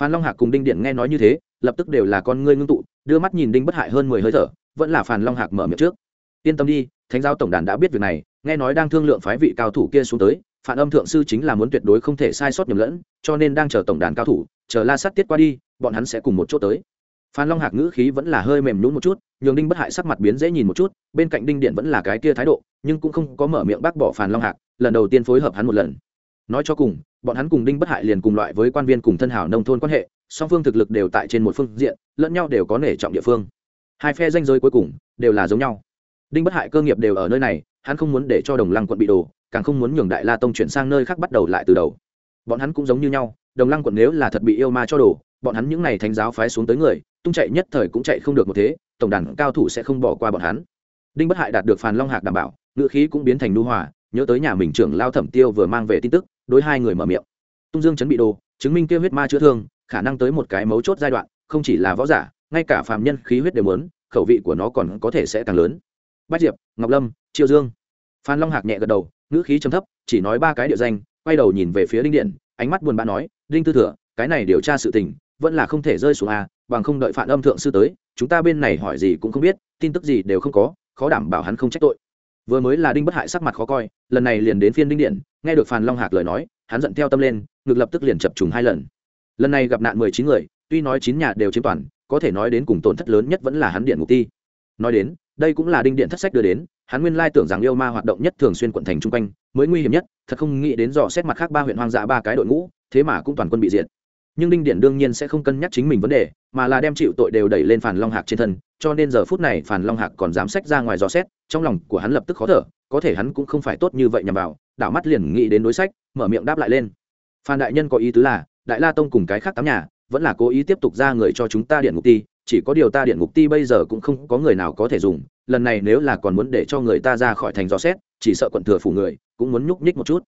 Phan long hạc cùng đinh điện nghe nói như thế, lập tức đều là con ngươi ngưng tụ, đưa mắt nhìn đinh bất hại hơn mười hơi thở, vẫn là phan long hạc mở miệng trước. Yên tâm đi, thánh giáo tổng đàn đã biết việc này nghe nói đang thương lượng phái vị cao thủ kia xuống tới phản âm thượng sư chính là muốn tuyệt đối không thể sai sót nhầm lẫn, cho nên đang chờ tổng đàn cao thủ, chờ la sát tiết qua đi, bọn hắn sẽ cùng một chỗ tới. Phan long hạc ngữ khí vẫn là hơi mềm nhún một chút, nhường đinh bất hại sắc mặt biến dễ nhìn một chút, bên cạnh đinh điện vẫn là cái kia thái độ, nhưng cũng không có mở miệng bác bỏ phan long hạc, lần đầu tiên phối hợp hắn một lần. Nói cho cùng, bọn hắn cùng đinh bất hại liền cùng loại với quan viên cùng thân hảo nông thôn quan hệ, song phương thực lực đều tại trên một phương diện, lẫn nhau đều có nể trọng địa phương. Hai phe danh giới cuối cùng đều là giống nhau. Đinh bất hại cơ nghiệp đều ở nơi này hắn không muốn để cho đồng lăng quận bị đổ càng không muốn nhường đại la tông chuyển sang nơi khác bắt đầu lại từ đầu. Bọn hắn cũng giống như nhau, đồng lăng quận nếu là thật bị yêu ma cho đổ bọn hắn những n à y thánh giáo phái xuống tới người, tung chạy nhất thời cũng chạy không được một thế, tổng đàn cao thủ sẽ không bỏ qua bọn hắn. Đinh bất hại đạt được phàn long hạc đảm bảo ngựa khí cũng biến thành nu hòa, nhớ tới nhà mình trưởng lao thẩm tiêu vừa mang về tin tức, đối hai người mở miệng. Tung dương chấn bị đồ, chứng minh kêu huyết ma chữa thương, khả năng tới một cái mấu chốt giai đoạn, không chỉ là võ giả, ngay cả phàm nhân khí huyết đều lớn khẩu vị của nó còn có thể sẽ càng lớn. Bách diệp, ngọc lâm triều dương. Phan long hạc nhẹ gật đầu, ngữ khí trầm thấp, chỉ nói ba cái địa danh, quay đầu nhìn về phía đinh điện, ánh mắt buồn bã nói, đinh tư thừa, cái này điều tra sự tình, vẫn là không thể rơi xuống a, bằng không đợi phản âm thượng sư tới, chúng ta bên này hỏi gì cũng không biết, tin tức gì đều không có, khó đảm bảo hắn không trách tội. Vừa mới là đinh bất hại sắc mặt khó coi, lần này liền đến phiên đinh điện, nghe được Phan long hạc lời nói, hắn giận theo tâm lên, ngực lập tức liền chập trùng hai lần. Lần này gặp nạn mười chín người, tuy nói chín nhà đều chiếm toàn, có thể nói đến cùng tổn thất lớn nhất vẫn là hắn điện ngục ti. Nói đến đây cũng là đinh điện thất sách đưa đến, hắn nguyên lai tưởng rằng yêu ma hoạt động nhất thường xuyên quận thành chung quanh, mới nguy hiểm nhất, thật không nghĩ đến dò xét mặt khác ba huyện hoang dã ba cái đội ngũ, thế mà cũng toàn quân bị diệt. Nhưng đinh điện đương nhiên sẽ không cân nhắc chính mình vấn đề, mà là đem chịu tội đều đẩy lên phản long hạc trên thân, cho nên giờ phút này phản long hạc còn dám sách ra ngoài dò xét, trong lòng của hắn lập tức khó thở, có thể hắn cũng không phải tốt như vậy nhằm vào, đảo mắt liền nghĩ đến đối sách, mở miệng đáp lại lên. Phan đại nhân có ý tứ là, đại la tông cùng cái khác tám nhà, vẫn là cố ý tiếp tục ra người cho chúng ta điện ngục ti chỉ có điều ta điện ngục ti bây giờ cũng không có người nào có thể dùng, lần này nếu là còn muốn để cho người ta ra khỏi thành dò xét, chỉ sợ quận thừa phủ người cũng muốn nhúc nhích một chút.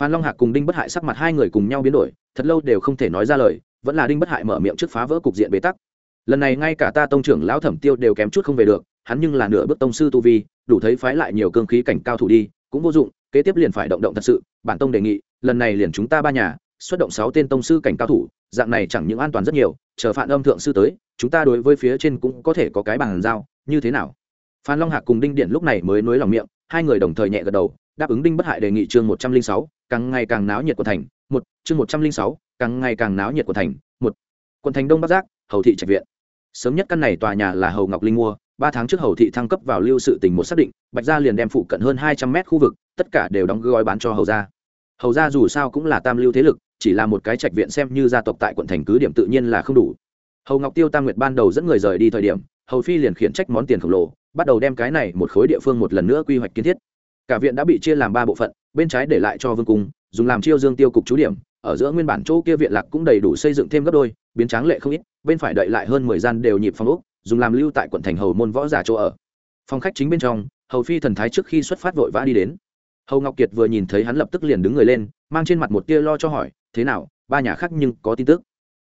Phan long hạc cùng đinh bất hại sắc mặt hai người cùng nhau biến đổi, thật lâu đều không thể nói ra lời, vẫn là đinh bất hại mở miệng trước phá vỡ cục diện bế tắc. Lần này ngay cả ta tông trưởng lão thẩm tiêu đều kém chút không về được, hắn nhưng là nửa bước tông sư tu vi, đủ thấy phái lại nhiều cương khí cảnh cao thủ đi, cũng vô dụng, kế tiếp liền phải động động thật sự, bản tông đề nghị, lần này liền chúng ta ba nhà xuất động sáu tên tông sư cảnh cao thủ, dạng này chẳng những an toàn rất nhiều, chờ phản âm thượng sư tới, chúng ta đối với phía trên cũng có thể có cái bàn giao, như thế nào? Phan long hạc cùng đinh điện lúc này mới nối lòng miệng, hai người đồng thời nhẹ gật đầu, đáp ứng đinh bất hại đề nghị chương một trăm linh sáu, càng ngày càng náo nhiệt của thành, một, chương một trăm linh sáu, càng ngày càng náo nhiệt của thành, một. Quận thành đông bắc giác, hầu thị trạch viện. Sớm nhất căn này tòa nhà là hầu ngọc linh mua, ba tháng trước hầu thị thăng cấp vào lưu sự tình một xác định, bạch gia liền đem phụ cận hơn hai trăm mét khu vực, tất cả đều đóng gói bán cho hầu gia. Hầu gia dù sao cũng là tam lưu thế lực chỉ là một cái trạch viện xem như gia tộc tại quận thành cứ điểm tự nhiên là không đủ. Hầu ngọc tiêu tam nguyệt ban đầu dẫn người rời đi thời điểm, hầu phi liền khiển trách món tiền khổng lồ, bắt đầu đem cái này một khối địa phương một lần nữa quy hoạch kiến thiết. Cả viện đã bị chia làm ba bộ phận, bên trái để lại cho vương cung, dùng làm chiêu dương tiêu cục chú điểm, ở giữa nguyên bản chỗ kia viện lạc cũng đầy đủ xây dựng thêm gấp đôi, biến tráng lệ không ít, bên phải đợi lại hơn mười gian đều nhịp phòng ốc, dùng làm lưu tại quận thành hầu môn võ giả chỗ ở. Phòng khách chính bên trong, hầu phi thần thái trước khi xuất phát vội vã đi đến. Hầu ngọc kiệt vừa nhìn thấy hắn lập tức liền đứng người lên, mang trên mặt một tia lo cho hỏi thế nào, ba nhà khác nhưng có tin tức.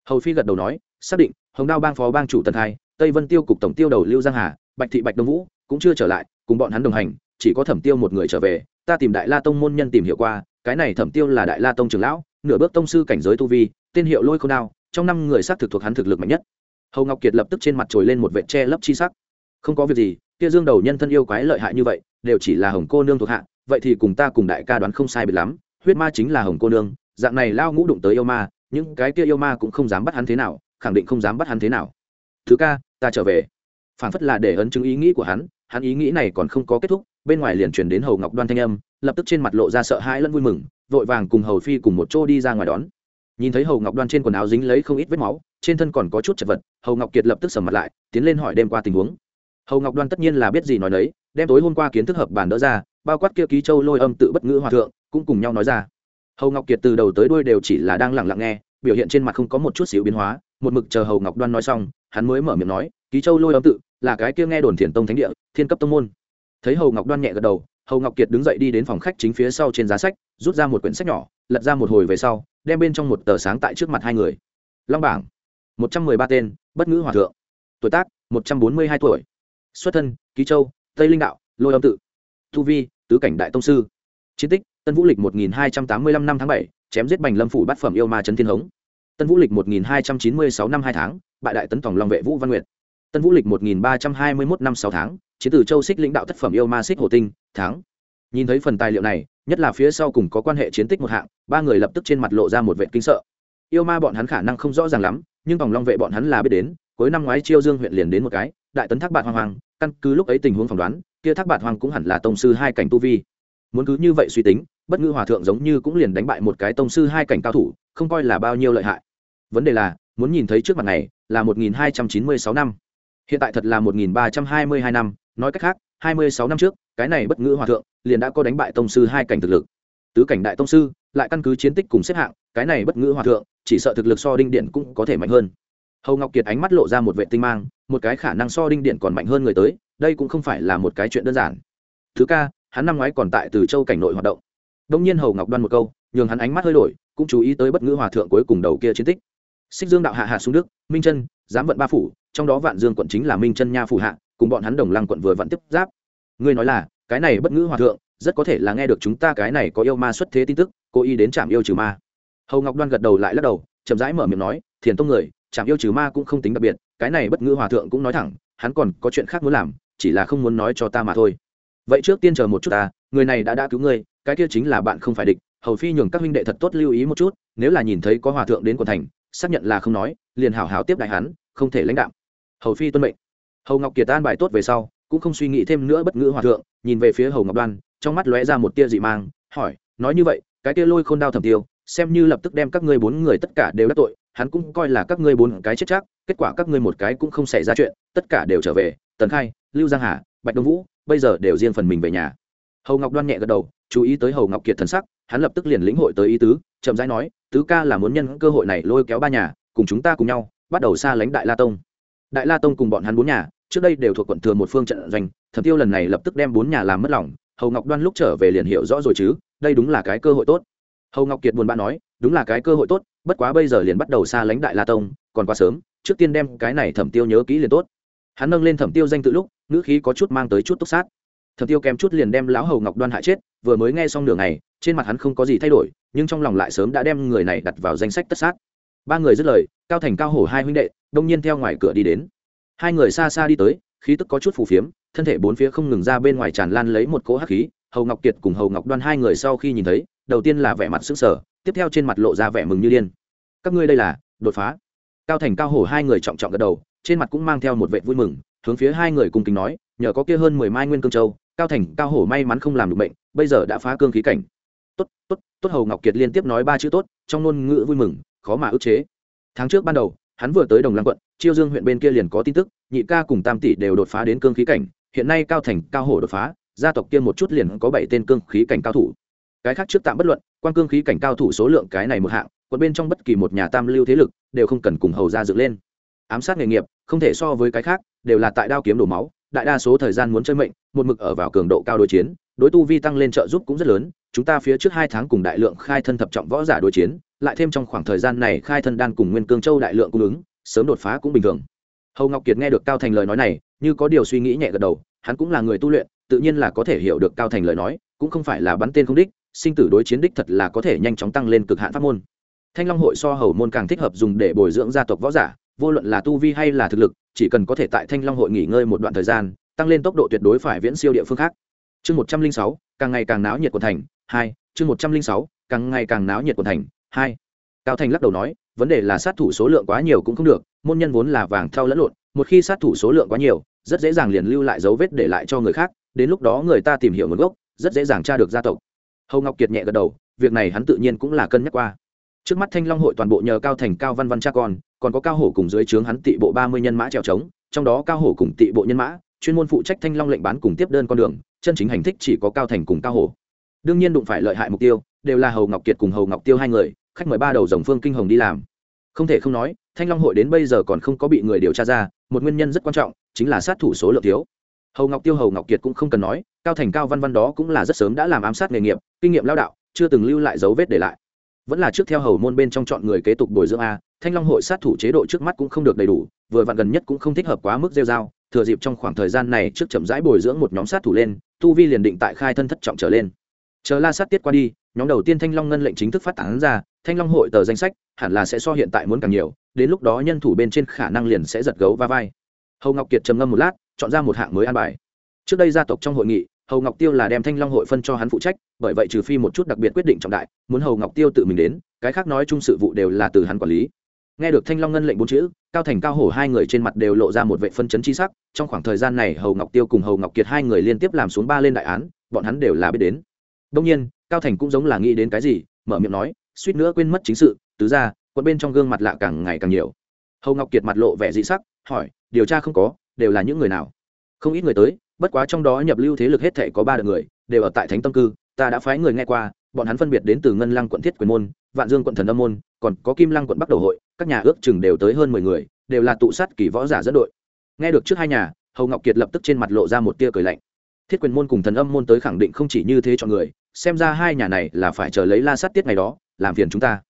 Hầu phi gật đầu nói, xác định, hồng đao bang phó bang chủ tần hai tây vân tiêu cục tổng tiêu đầu lưu giang hà, bạch thị bạch đông vũ cũng chưa trở lại, cùng bọn hắn đồng hành, chỉ có thẩm tiêu một người trở về, ta tìm đại la tông môn nhân tìm hiểu qua, cái này thẩm tiêu là đại la tông trưởng lão, nửa bước tông sư cảnh giới tu vi, tên hiệu lôi khôn đao, trong năm người xác thực thuộc hắn thực lực mạnh nhất. Hầu ngọc kiệt lập tức trên mặt trồi lên một vệ che lấp chi sắc. Không có việc gì, kia dương đầu nhân thân yêu quái lợi hại như vậy, đều chỉ là hồng cô nương thuộc hạ, vậy thì cùng ta cùng đại ca đoán không sai biệt lắm, huyết ma chính là hồng cô nương dạng này lao ngũ đụng tới yêu ma, những cái kia yêu ma cũng không dám bắt hắn thế nào, khẳng định không dám bắt hắn thế nào. Thứ ca, ta trở về. Phản phất là để ấn chứng ý nghĩ của hắn hắn ý nghĩ này còn không có kết thúc, bên ngoài liền truyền đến hầu ngọc đoan thanh âm, lập tức trên mặt lộ ra sợ hãi lẫn vui mừng, vội vàng cùng hầu phi cùng một chỗ đi ra ngoài đón. Nhìn thấy hầu ngọc đoan trên quần áo dính lấy không ít vết máu, trên thân còn có chút chật vật, hầu ngọc kiệt lập tức sầm mặt lại, tiến lên hỏi đêm qua tình huống. Hầu ngọc đoan tất nhiên là biết gì nói đấy đem tối hôm qua kiến thức hợp bản đỡ ra, bao quát kia ký châu lôi âm tự bất ngữ hòa thượng, cũng cùng nhau nói ra hầu ngọc kiệt từ đầu tới đuôi đều chỉ là đang lẳng lặng nghe, biểu hiện trên mặt không có một chút xíu biến hóa, một mực chờ hầu ngọc đoan nói xong, hắn mới mở miệng nói, ký châu lôi âm tự, là cái kia nghe đồn thiền tông thánh địa, thiên cấp tông môn. Thấy hầu ngọc đoan nhẹ gật đầu, hầu ngọc kiệt đứng dậy đi đến phòng khách chính phía sau trên giá sách, rút ra một quyển sách nhỏ, lật ra một hồi về sau, đem bên trong một tờ sáng tại trước mặt hai người. Long bảng, một trăm mười ba tên, bất ngữ hòa thượng. Tuổi tác, một trăm bốn mươi hai tuổi. Xuất thân, ký châu, tây linh đạo, lôi âm tự. Thu vi, tứ cảnh đại tông sư. Chiến tích tân vũ lịch một nghìn hai trăm tám mươi lăm năm tháng bảy, chém giết bành lâm phủ bát phẩm yêu ma trấn thiên hống. Tân vũ lịch một nghìn hai trăm chín mươi sáu năm hai tháng, bại đại tấn tổng long vệ vũ văn nguyệt. Tân vũ lịch một nghìn ba trăm hai mươi mốt năm sáu tháng, chiến tử châu xích lãnh đạo tác phẩm yêu ma xích hồ tinh tháng nhìn thấy phần tài liệu này, nhất là phía sau cùng có quan hệ chiến tích một hạng, ba người lập tức trên mặt lộ ra một vệ kinh sợ. Yêu ma bọn hắn khả năng không rõ ràng lắm, nhưng tổng long vệ bọn hắn là biết đến, cuối năm ngoái chiêu dương huyện liền đến một cái, đại tấn thác bạt hoang hoàng căn cứ lúc ấy tình huống phỏng đoán, kia thác bạt hoàng cũng hẳn là tông sư hai cảnh tu vi. Muốn cứ như vậy suy tính bất ngư hòa thượng giống như cũng liền đánh bại một cái tông sư hai cảnh cao thủ, không coi là bao nhiêu lợi hại. Vấn đề là, muốn nhìn thấy trước mặt này, là một nghìn hai trăm chín mươi sáu năm. Hiện tại thật là một nghìn ba trăm hai mươi hai năm, nói cách khác, hai mươi sáu năm trước, cái này bất ngữ hòa thượng liền đã có đánh bại tông sư hai cảnh thực lực. Tứ cảnh đại tông sư, lại căn cứ chiến tích cùng xếp hạng, cái này bất ngữ hòa thượng, chỉ sợ thực lực so đinh điện cũng có thể mạnh hơn. Hầu ngọc kiệt ánh mắt lộ ra một vệ tinh mang, một cái khả năng so đinh điện còn mạnh hơn người tới, đây cũng không phải là một cái chuyện đơn giản. Thứ ca, hắn năm ngoái còn tại từ châu cảnh nội hoạt động đông nhiên hầu ngọc đoan một câu, nhường hắn ánh mắt hơi đổi, cũng chú ý tới bất ngữ hòa thượng cuối cùng đầu kia chiến tích. Xích dương đạo hạ hạ xuống đức, minh chân, giám vận ba phủ, trong đó vạn dương quận chính là minh chân nha phủ hạ, cùng bọn hắn đồng lăng quận vừa vặn tiếp giáp. Ngươi nói là, cái này bất ngữ hòa thượng, rất có thể là nghe được chúng ta cái này có yêu ma xuất thế tin tức, cố ý đến trạm yêu trừ ma. Hầu ngọc đoan gật đầu lại lắc đầu, chậm rãi mở miệng nói, thiền tông người trạm yêu trừ ma cũng không tính đặc biệt, cái này bất ngữ hòa thượng cũng nói thẳng, hắn còn có chuyện khác muốn làm, chỉ là không muốn nói cho ta mà thôi. Vậy trước tiên chờ một chút ta, người này đã đã cứu ngươi cái kia chính là bạn không phải địch, hầu phi nhường các huynh đệ thật tốt lưu ý một chút, nếu là nhìn thấy có hòa thượng đến quận thành, xác nhận là không nói, liền hảo hảo tiếp đại hắn, không thể lãnh đạo hầu phi tuân mệnh. Hầu ngọc kiệt an bài tốt về sau, cũng không suy nghĩ thêm nữa bất ngữ hòa thượng, nhìn về phía hầu ngọc đoan, trong mắt lóe ra một tia dị mang, hỏi, nói như vậy, cái tia lôi khôn đao thầm tiêu, xem như lập tức đem các ngươi bốn người tất cả đều đắc tội, hắn cũng coi là các ngươi bốn cái chết chắc, kết quả các ngươi một cái cũng không xảy ra chuyện, tất cả đều trở về, tần khai, lưu giang hà, bạch đông vũ, bây giờ đều riêng phần mình về nhà. Hầu ngọc đoan nhẹ gật đầu chú ý tới hầu ngọc kiệt thần sắc, hắn lập tức liền lĩnh hội tới ý tứ, chậm rãi nói, tứ ca là muốn nhân cơ hội này lôi kéo ba nhà, cùng chúng ta cùng nhau, bắt đầu xa lánh đại la tông. Đại la tông cùng bọn hắn bốn nhà, trước đây đều thuộc quận thừa một phương trận doanh, thẩm tiêu lần này lập tức đem bốn nhà làm mất lòng, hầu ngọc đoan lúc trở về liền hiểu rõ rồi chứ, đây đúng là cái cơ hội tốt. Hầu ngọc kiệt buồn bã nói, đúng là cái cơ hội tốt, bất quá bây giờ liền bắt đầu xa lánh đại la tông, còn quá sớm, trước tiên đem cái này thẩm tiêu nhớ kỹ liền tốt. Hắn nâng lên thẩm tiêu danh tự lúc, ngữ khí có chút mang tới chút túc sát. Thẩm tiêu kém chút liền đem lão hầu ngọc đoan hại chết vừa mới nghe xong nửa ngày, trên mặt hắn không có gì thay đổi, nhưng trong lòng lại sớm đã đem người này đặt vào danh sách tất sát. Ba người dứt lời, cao thành cao hổ hai huynh đệ, đông nhiên theo ngoài cửa đi đến. Hai người xa xa đi tới, khí tức có chút phù phiếm, thân thể bốn phía không ngừng ra bên ngoài tràn lan lấy một cỗ hắc khí, hầu ngọc kiệt cùng hầu ngọc đoan hai người sau khi nhìn thấy, đầu tiên là vẻ mặt sững sờ, tiếp theo trên mặt lộ ra vẻ mừng như điên. Các ngươi đây là, đột phá. Cao thành cao hổ hai người trọng trọng gật đầu, trên mặt cũng mang theo một vẻ vui mừng, hướng phía hai người cùng kính nói, nhờ có kia hơn mười mai nguyên cương châu cao thành cao hổ may mắn không làm được bệnh bây giờ đã phá cương khí cảnh. Tốt tốt tốt, hầu ngọc kiệt liên tiếp nói ba chữ tốt, trong ngôn ngữ vui mừng, khó mà ức chế. Tháng trước ban đầu, hắn vừa tới đồng lăng quận, chiêu dương huyện bên kia liền có tin tức, nhị ca cùng tam tỷ đều đột phá đến cương khí cảnh, hiện nay cao thành cao hổ đột phá, gia tộc kia một chút liền có bảy tên cương khí cảnh cao thủ. Cái khác trước tạm bất luận, quan cương khí cảnh cao thủ số lượng cái này một hạng, quận bên trong bất kỳ một nhà tam lưu thế lực, đều không cần cùng hầu ra dựng lên. Ám sát nghề nghiệp, không thể so với cái khác, đều là tại đao kiếm đổ máu đại đa số thời gian muốn chơi mệnh, một mực ở vào cường độ cao đối chiến, đối tu vi tăng lên trợ giúp cũng rất lớn, chúng ta phía trước hai tháng cùng đại lượng khai thân thập trọng võ giả đối chiến, lại thêm trong khoảng thời gian này khai thân đan cùng nguyên cương châu đại lượng cung ứng, sớm đột phá cũng bình thường. Hầu ngọc kiệt nghe được cao thành lời nói này, như có điều suy nghĩ nhẹ gật đầu, hắn cũng là người tu luyện, tự nhiên là có thể hiểu được cao thành lời nói, cũng không phải là bắn tên không đích, sinh tử đối chiến đích thật là có thể nhanh chóng tăng lên cực hạn pháp môn. Thanh long hội so hầu môn càng thích hợp dùng để bồi dưỡng gia tộc võ giả vô luận là tu vi hay là thực lực, chỉ cần có thể tại thanh long hội nghỉ ngơi một đoạn thời gian, tăng lên tốc độ tuyệt đối phải viễn siêu địa phương khác. Chương một trăm linh sáu, càng ngày càng náo nhiệt quần thành, hai, chương một trăm linh sáu, càng ngày càng náo nhiệt quần thành, hai. Cao thành lắc đầu nói, vấn đề là sát thủ số lượng quá nhiều cũng không được, môn nhân vốn là vàng thau lẫn lộn, một khi sát thủ số lượng quá nhiều, rất dễ dàng liền lưu lại dấu vết để lại cho người khác, đến lúc đó người ta tìm hiểu nguồn gốc, rất dễ dàng tra được gia tộc. Hầu ngọc kiệt nhẹ gật đầu, việc này hắn tự nhiên cũng là cân nhắc qua trước mắt thanh long hội toàn bộ nhờ cao thành, cao văn văn cha con, còn có cao hổ cùng dưới trướng hắn tị bộ ba mươi nhân mã trèo trống, trong đó cao hổ cùng tị bộ nhân mã, chuyên môn phụ trách thanh long lệnh bán cùng tiếp đơn con đường, chân chính hành thích chỉ có cao thành cùng cao hổ. Đương nhiên đụng phải lợi hại mục tiêu, đều là hầu ngọc kiệt cùng hầu ngọc tiêu hai người, khách mời ba đầu dòng phương kinh hồng đi làm. Không thể không nói, thanh long hội đến bây giờ còn không có bị người điều tra ra, một nguyên nhân rất quan trọng, chính là sát thủ số lượng thiếu. Hầu ngọc tiêu, hầu ngọc kiệt cũng không cần nói, cao thành, cao văn văn đó cũng là rất sớm đã làm ám sát nghề nghiệp, kinh nghiệm lao đạo, chưa từng lưu lại dấu vết để lại vẫn là trước theo hầu môn bên trong chọn người kế tục bồi dưỡng a, thanh long hội sát thủ chế độ trước mắt cũng không được đầy đủ, vừa vặn gần nhất cũng không thích hợp quá mức rêu dao thừa dịp trong khoảng thời gian này trước chậm rãi bồi dưỡng một nhóm sát thủ lên, tu vi liền định tại khai thân thất trọng trở lên. Chờ la sát tiết qua đi, nhóm đầu tiên thanh long ngân lệnh chính thức phát tán ra, thanh long hội tờ danh sách hẳn là sẽ so hiện tại muốn càng nhiều, đến lúc đó nhân thủ bên trên khả năng liền sẽ giật gấu va vai. Hầu ngọc kiệt trầm ngâm một lát, chọn ra một hạng mới an bài. Trước đây gia tộc trong hội nghị hầu ngọc tiêu là đem thanh long hội phân cho hắn phụ trách, bởi vậy trừ phi một chút đặc biệt quyết định trọng đại, muốn hầu ngọc tiêu tự mình đến, cái khác nói chung sự vụ đều là từ hắn quản lý. Nghe được thanh long ngân lệnh bốn chữ, cao thành cao hổ hai người trên mặt đều lộ ra một vệ phân chấn chi sắc, trong khoảng thời gian này hầu ngọc tiêu cùng hầu ngọc kiệt hai người liên tiếp làm xuống ba lên đại án, bọn hắn đều là biết đến. Đông nhiên, cao thành cũng giống là nghĩ đến cái gì, mở miệng nói, suýt nữa quên mất chính sự, tứ ra quận bên trong gương mặt lạ càng ngày càng nhiều. Hầu ngọc kiệt mặt lộ vẻ dị sắc, hỏi, điều tra không có, đều là những người nào? Không ít người tới bất quá trong đó nhập lưu thế lực hết thể có ba đợt người, đều ở tại thánh tâm cư, ta đã phái người nghe qua, bọn hắn phân biệt đến từ ngân lăng quận thiết quyền môn, vạn dương quận thần âm môn, còn có kim lăng quận bắc đầu hội, các nhà ước chừng đều tới hơn mười người, đều là tụ sát kỳ võ giả dẫn đội. Nghe được trước hai nhà, hầu ngọc kiệt lập tức trên mặt lộ ra một tia cười lạnh. Thiết quyền môn cùng thần âm môn tới khẳng định không chỉ như thế cho người, xem ra hai nhà này là phải chờ lấy la sát tiết ngày đó, làm phiền chúng ta.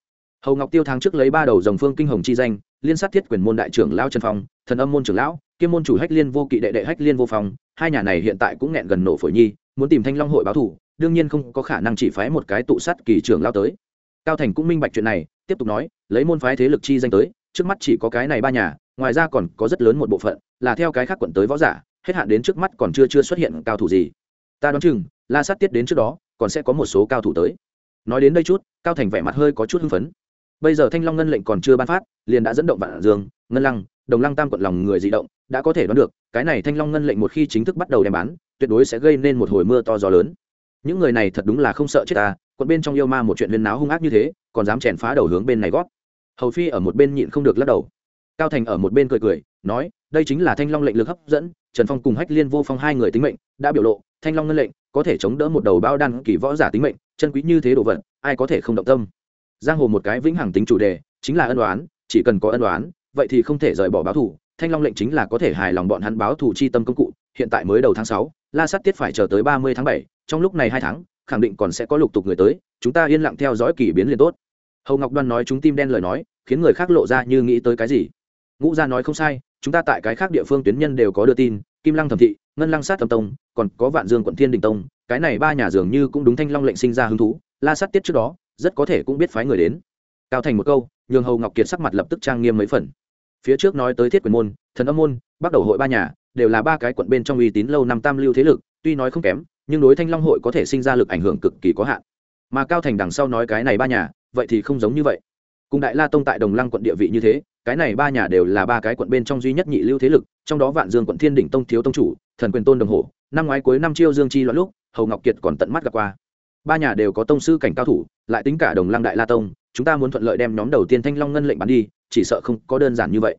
Hầu ngọc tiêu tháng trước lấy ba đầu dòng phương kinh hồng chi danh liên sát thiết quyền môn đại trưởng lao trần phong, thần âm môn trưởng lão, kiêm môn chủ hách liên vô kỵ đệ đệ hách liên vô phong, hai nhà này hiện tại cũng nghẹn gần nổ phổi nhi, muốn tìm thanh long hội báo thủ đương nhiên không có khả năng chỉ phái một cái tụ sát kỳ trưởng lao tới. Cao thành cũng minh bạch chuyện này, tiếp tục nói, lấy môn phái thế lực chi danh tới, trước mắt chỉ có cái này ba nhà, ngoài ra còn có rất lớn một bộ phận, là theo cái khác quận tới võ giả, hết hạn đến trước mắt còn chưa chưa xuất hiện cao thủ gì. Ta đoán chừng, la sát tiết đến trước đó, còn sẽ có một số cao thủ tới. Nói đến đây chút, cao thành vẻ mặt hơi có chút hưng phấn bây giờ thanh long ngân lệnh còn chưa ban phát, liền đã dẫn động vạn dương, ngân lăng, đồng lăng tam quận lòng người di động, đã có thể đoán được, cái này thanh long ngân lệnh một khi chính thức bắt đầu đem bán, tuyệt đối sẽ gây nên một hồi mưa to gió lớn. Những người này thật đúng là không sợ chết ta, quận bên trong yêu ma một chuyện huyên náo hung ác như thế, còn dám chèn phá đầu hướng bên này gót. Hầu phi ở một bên nhịn không được lắc đầu. Cao thành ở một bên cười cười, nói, đây chính là thanh long lệnh lực hấp dẫn, trần phong cùng hách liên vô phong hai người tính mệnh, đã biểu lộ, thanh long ngân lệnh có thể chống đỡ một đầu bao đan kỳ võ giả tính mệnh, chân quý như thế đồ vật, ai có thể không động tâm? Giang hồ một cái vĩnh hằng tính chủ đề, chính là ân đoán chỉ cần có ân đoán vậy thì không thể rời bỏ báo thủ thanh long lệnh chính là có thể hài lòng bọn hắn báo thủ chi tâm công cụ, hiện tại mới đầu tháng sáu, la sắt tiết phải chờ tới ba mươi tháng bảy, trong lúc này hai tháng, khẳng định còn sẽ có lục tục người tới, chúng ta yên lặng theo dõi kỳ biến liền tốt. Hầu ngọc đoan nói chúng tim đen lời nói, khiến người khác lộ ra như nghĩ tới cái gì. Ngũ gia nói không sai, chúng ta tại cái khác địa phương tuyến nhân đều có đưa tin, kim lăng thẩm thị, ngân lăng sát thẩm tông, còn có vạn dương quận thiên đình tông, cái này ba nhà dường như cũng đúng thanh long lệnh sinh ra hứng thú. La sát tiết trước đó rất có thể cũng biết phái người đến. Cao thành một câu, nhường hầu ngọc kiệt sắc mặt lập tức trang nghiêm mấy phần. Phía trước nói tới thiết quyền môn, thần âm môn, bắt đầu hội ba nhà, đều là ba cái quận bên trong uy tín lâu năm tam lưu thế lực, tuy nói không kém, nhưng đối thanh long hội có thể sinh ra lực ảnh hưởng cực kỳ có hạn. Mà cao thành đằng sau nói cái này ba nhà, vậy thì không giống như vậy. Cùng đại la tông tại đồng lăng quận địa vị như thế, cái này ba nhà đều là ba cái quận bên trong duy nhất nhị lưu thế lực, trong đó vạn dương quận thiên đỉnh tông thiếu tông chủ, thần quyền tôn đồng hồ năm ngoái cuối năm chiêu dương chi loạn lúc, hầu ngọc kiệt còn tận mắt gặp qua. Ba nhà đều có tông sư cảnh cao thủ lại tính cả đồng lăng đại la tông, chúng ta muốn thuận lợi đem nhóm đầu tiên thanh long ngân lệnh bắn đi, chỉ sợ không có đơn giản như vậy.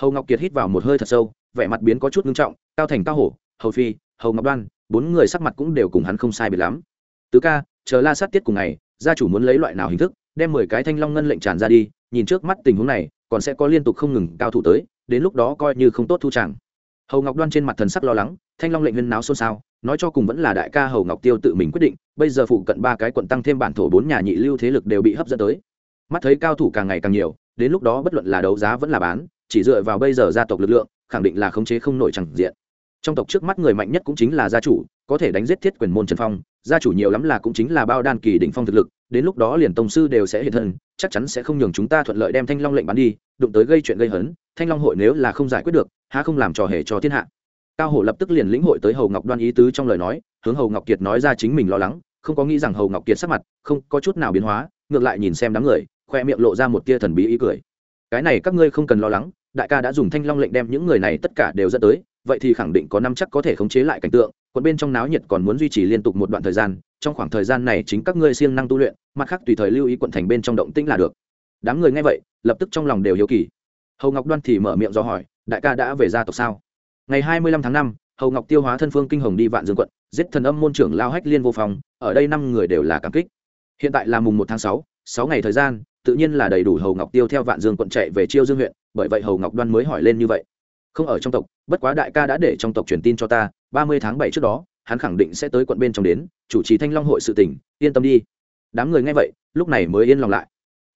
Hầu ngọc kiệt hít vào một hơi thật sâu, vẻ mặt biến có chút nghiêm trọng, cao thành, cao hổ, hầu phi, hầu ngọc đoan, bốn người sắc mặt cũng đều cùng hắn không sai biệt lắm. Tứ ca, chờ la sát tiết cùng ngày, gia chủ muốn lấy loại nào hình thức, đem mười cái thanh long ngân lệnh tràn ra đi, nhìn trước mắt tình huống này, còn sẽ có liên tục không ngừng cao thủ tới, đến lúc đó coi như không tốt thu tràng hầu ngọc đoan trên mặt thần sắc lo lắng, thanh long lệnh huyên náo xôn xao nói cho cùng vẫn là đại ca hầu ngọc tiêu tự mình quyết định, bây giờ phụ cận ba cái quận tăng thêm bản thổ bốn nhà nhị lưu thế lực đều bị hấp dẫn tới. Mắt thấy cao thủ càng ngày càng nhiều, đến lúc đó bất luận là đấu giá vẫn là bán, chỉ dựa vào bây giờ gia tộc lực lượng, khẳng định là khống chế không nổi chẳng diện. Trong tộc trước mắt người mạnh nhất cũng chính là gia chủ, có thể đánh giết thiết quyền môn trần phong, gia chủ nhiều lắm là cũng chính là bao đan kỳ đỉnh phong thực lực, đến lúc đó liền tông sư đều sẽ hiện thân, chắc chắn sẽ không nhường chúng ta thuận lợi đem thanh long lệnh bán đi, đụng tới gây chuyện gây hấn, thanh long hội nếu là không giải quyết được, há không làm trò hề cho thiên hạ cao hổ lập tức liền lĩnh hội tới hầu ngọc đoan ý tứ trong lời nói, hướng hầu ngọc kiệt nói ra chính mình lo lắng, không có nghĩ rằng hầu ngọc kiệt sắc mặt không có chút nào biến hóa, ngược lại nhìn xem đám người, khoe miệng lộ ra một tia thần bí ý cười. Cái này các ngươi không cần lo lắng, đại ca đã dùng thanh long lệnh đem những người này tất cả đều dẫn tới, vậy thì khẳng định có năm chắc có thể khống chế lại cảnh tượng quận bên trong náo nhiệt còn muốn duy trì liên tục một đoạn thời gian, trong khoảng thời gian này chính các ngươi siêng năng tu luyện, mặt khác tùy thời lưu ý quận thành bên trong động tĩnh là được. Đám người nghe vậy, lập tức trong lòng đều hiếu kỳ. Hầu ngọc đoan thì mở miệng do hỏi, đại ca đã về gia tộc sao? Ngày hai mươi lăm tháng năm, hầu ngọc tiêu hóa thân phương kinh hồng đi vạn dương quận, giết thần âm môn trưởng lao hách liên vô phòng ở đây năm người đều là cảm kích. Hiện tại là mùng một tháng sáu sáu ngày thời gian, tự nhiên là đầy đủ hầu ngọc tiêu theo vạn dương quận chạy về chiêu dương huyện, bởi vậy hầu ngọc đoan mới hỏi lên như vậy. Không ở trong tộc, bất quá đại ca đã để trong tộc truyền tin cho ta, ba mươi tháng bảy trước đó, hắn khẳng định sẽ tới quận bên trong đến, chủ trì thanh long hội sự tỉnh yên tâm đi. Đám người nghe vậy, lúc này mới yên lòng lại.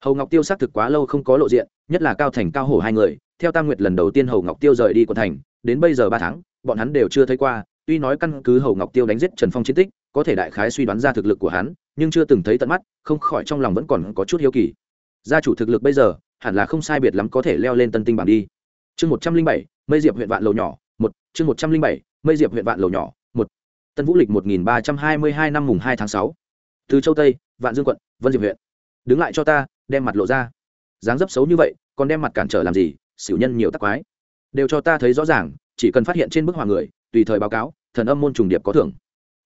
Hầu ngọc tiêu xác thực quá lâu không có lộ diện, nhất là cao thành cao hổ hai người, theo tam nguyệt lần đầu tiên hầu ngọc tiêu rời đi quận thành đến bây giờ ba tháng, bọn hắn đều chưa thấy qua, tuy nói căn cứ hầu ngọc tiêu đánh giết trần phong chiến tích, có thể đại khái suy đoán ra thực lực của hắn, nhưng chưa từng thấy tận mắt, không khỏi trong lòng vẫn còn có chút hiếu kỳ. Gia chủ thực lực bây giờ, hẳn là không sai biệt lắm có thể leo lên tân tinh bảng đi. Chương một trăm linh bảy, mây diệp huyện vạn lầu nhỏ, một, chương một trăm linh bảy, mây diệp huyện vạn lầu nhỏ, một. Tân vũ lịch một nghìn ba trăm hai mươi hai năm mùng hai tháng sáu. Từ châu tây, vạn dương quận, vân diệp huyện. Đứng lại cho ta, đem mặt lộ ra. Dáng dấp xấu như vậy, còn đem mặt cản trở làm gì? Xỉu nhân nhiều tắc quái đều cho ta thấy rõ ràng, chỉ cần phát hiện trên bức họa người, tùy thời báo cáo, thần âm môn trùng điệp có thưởng.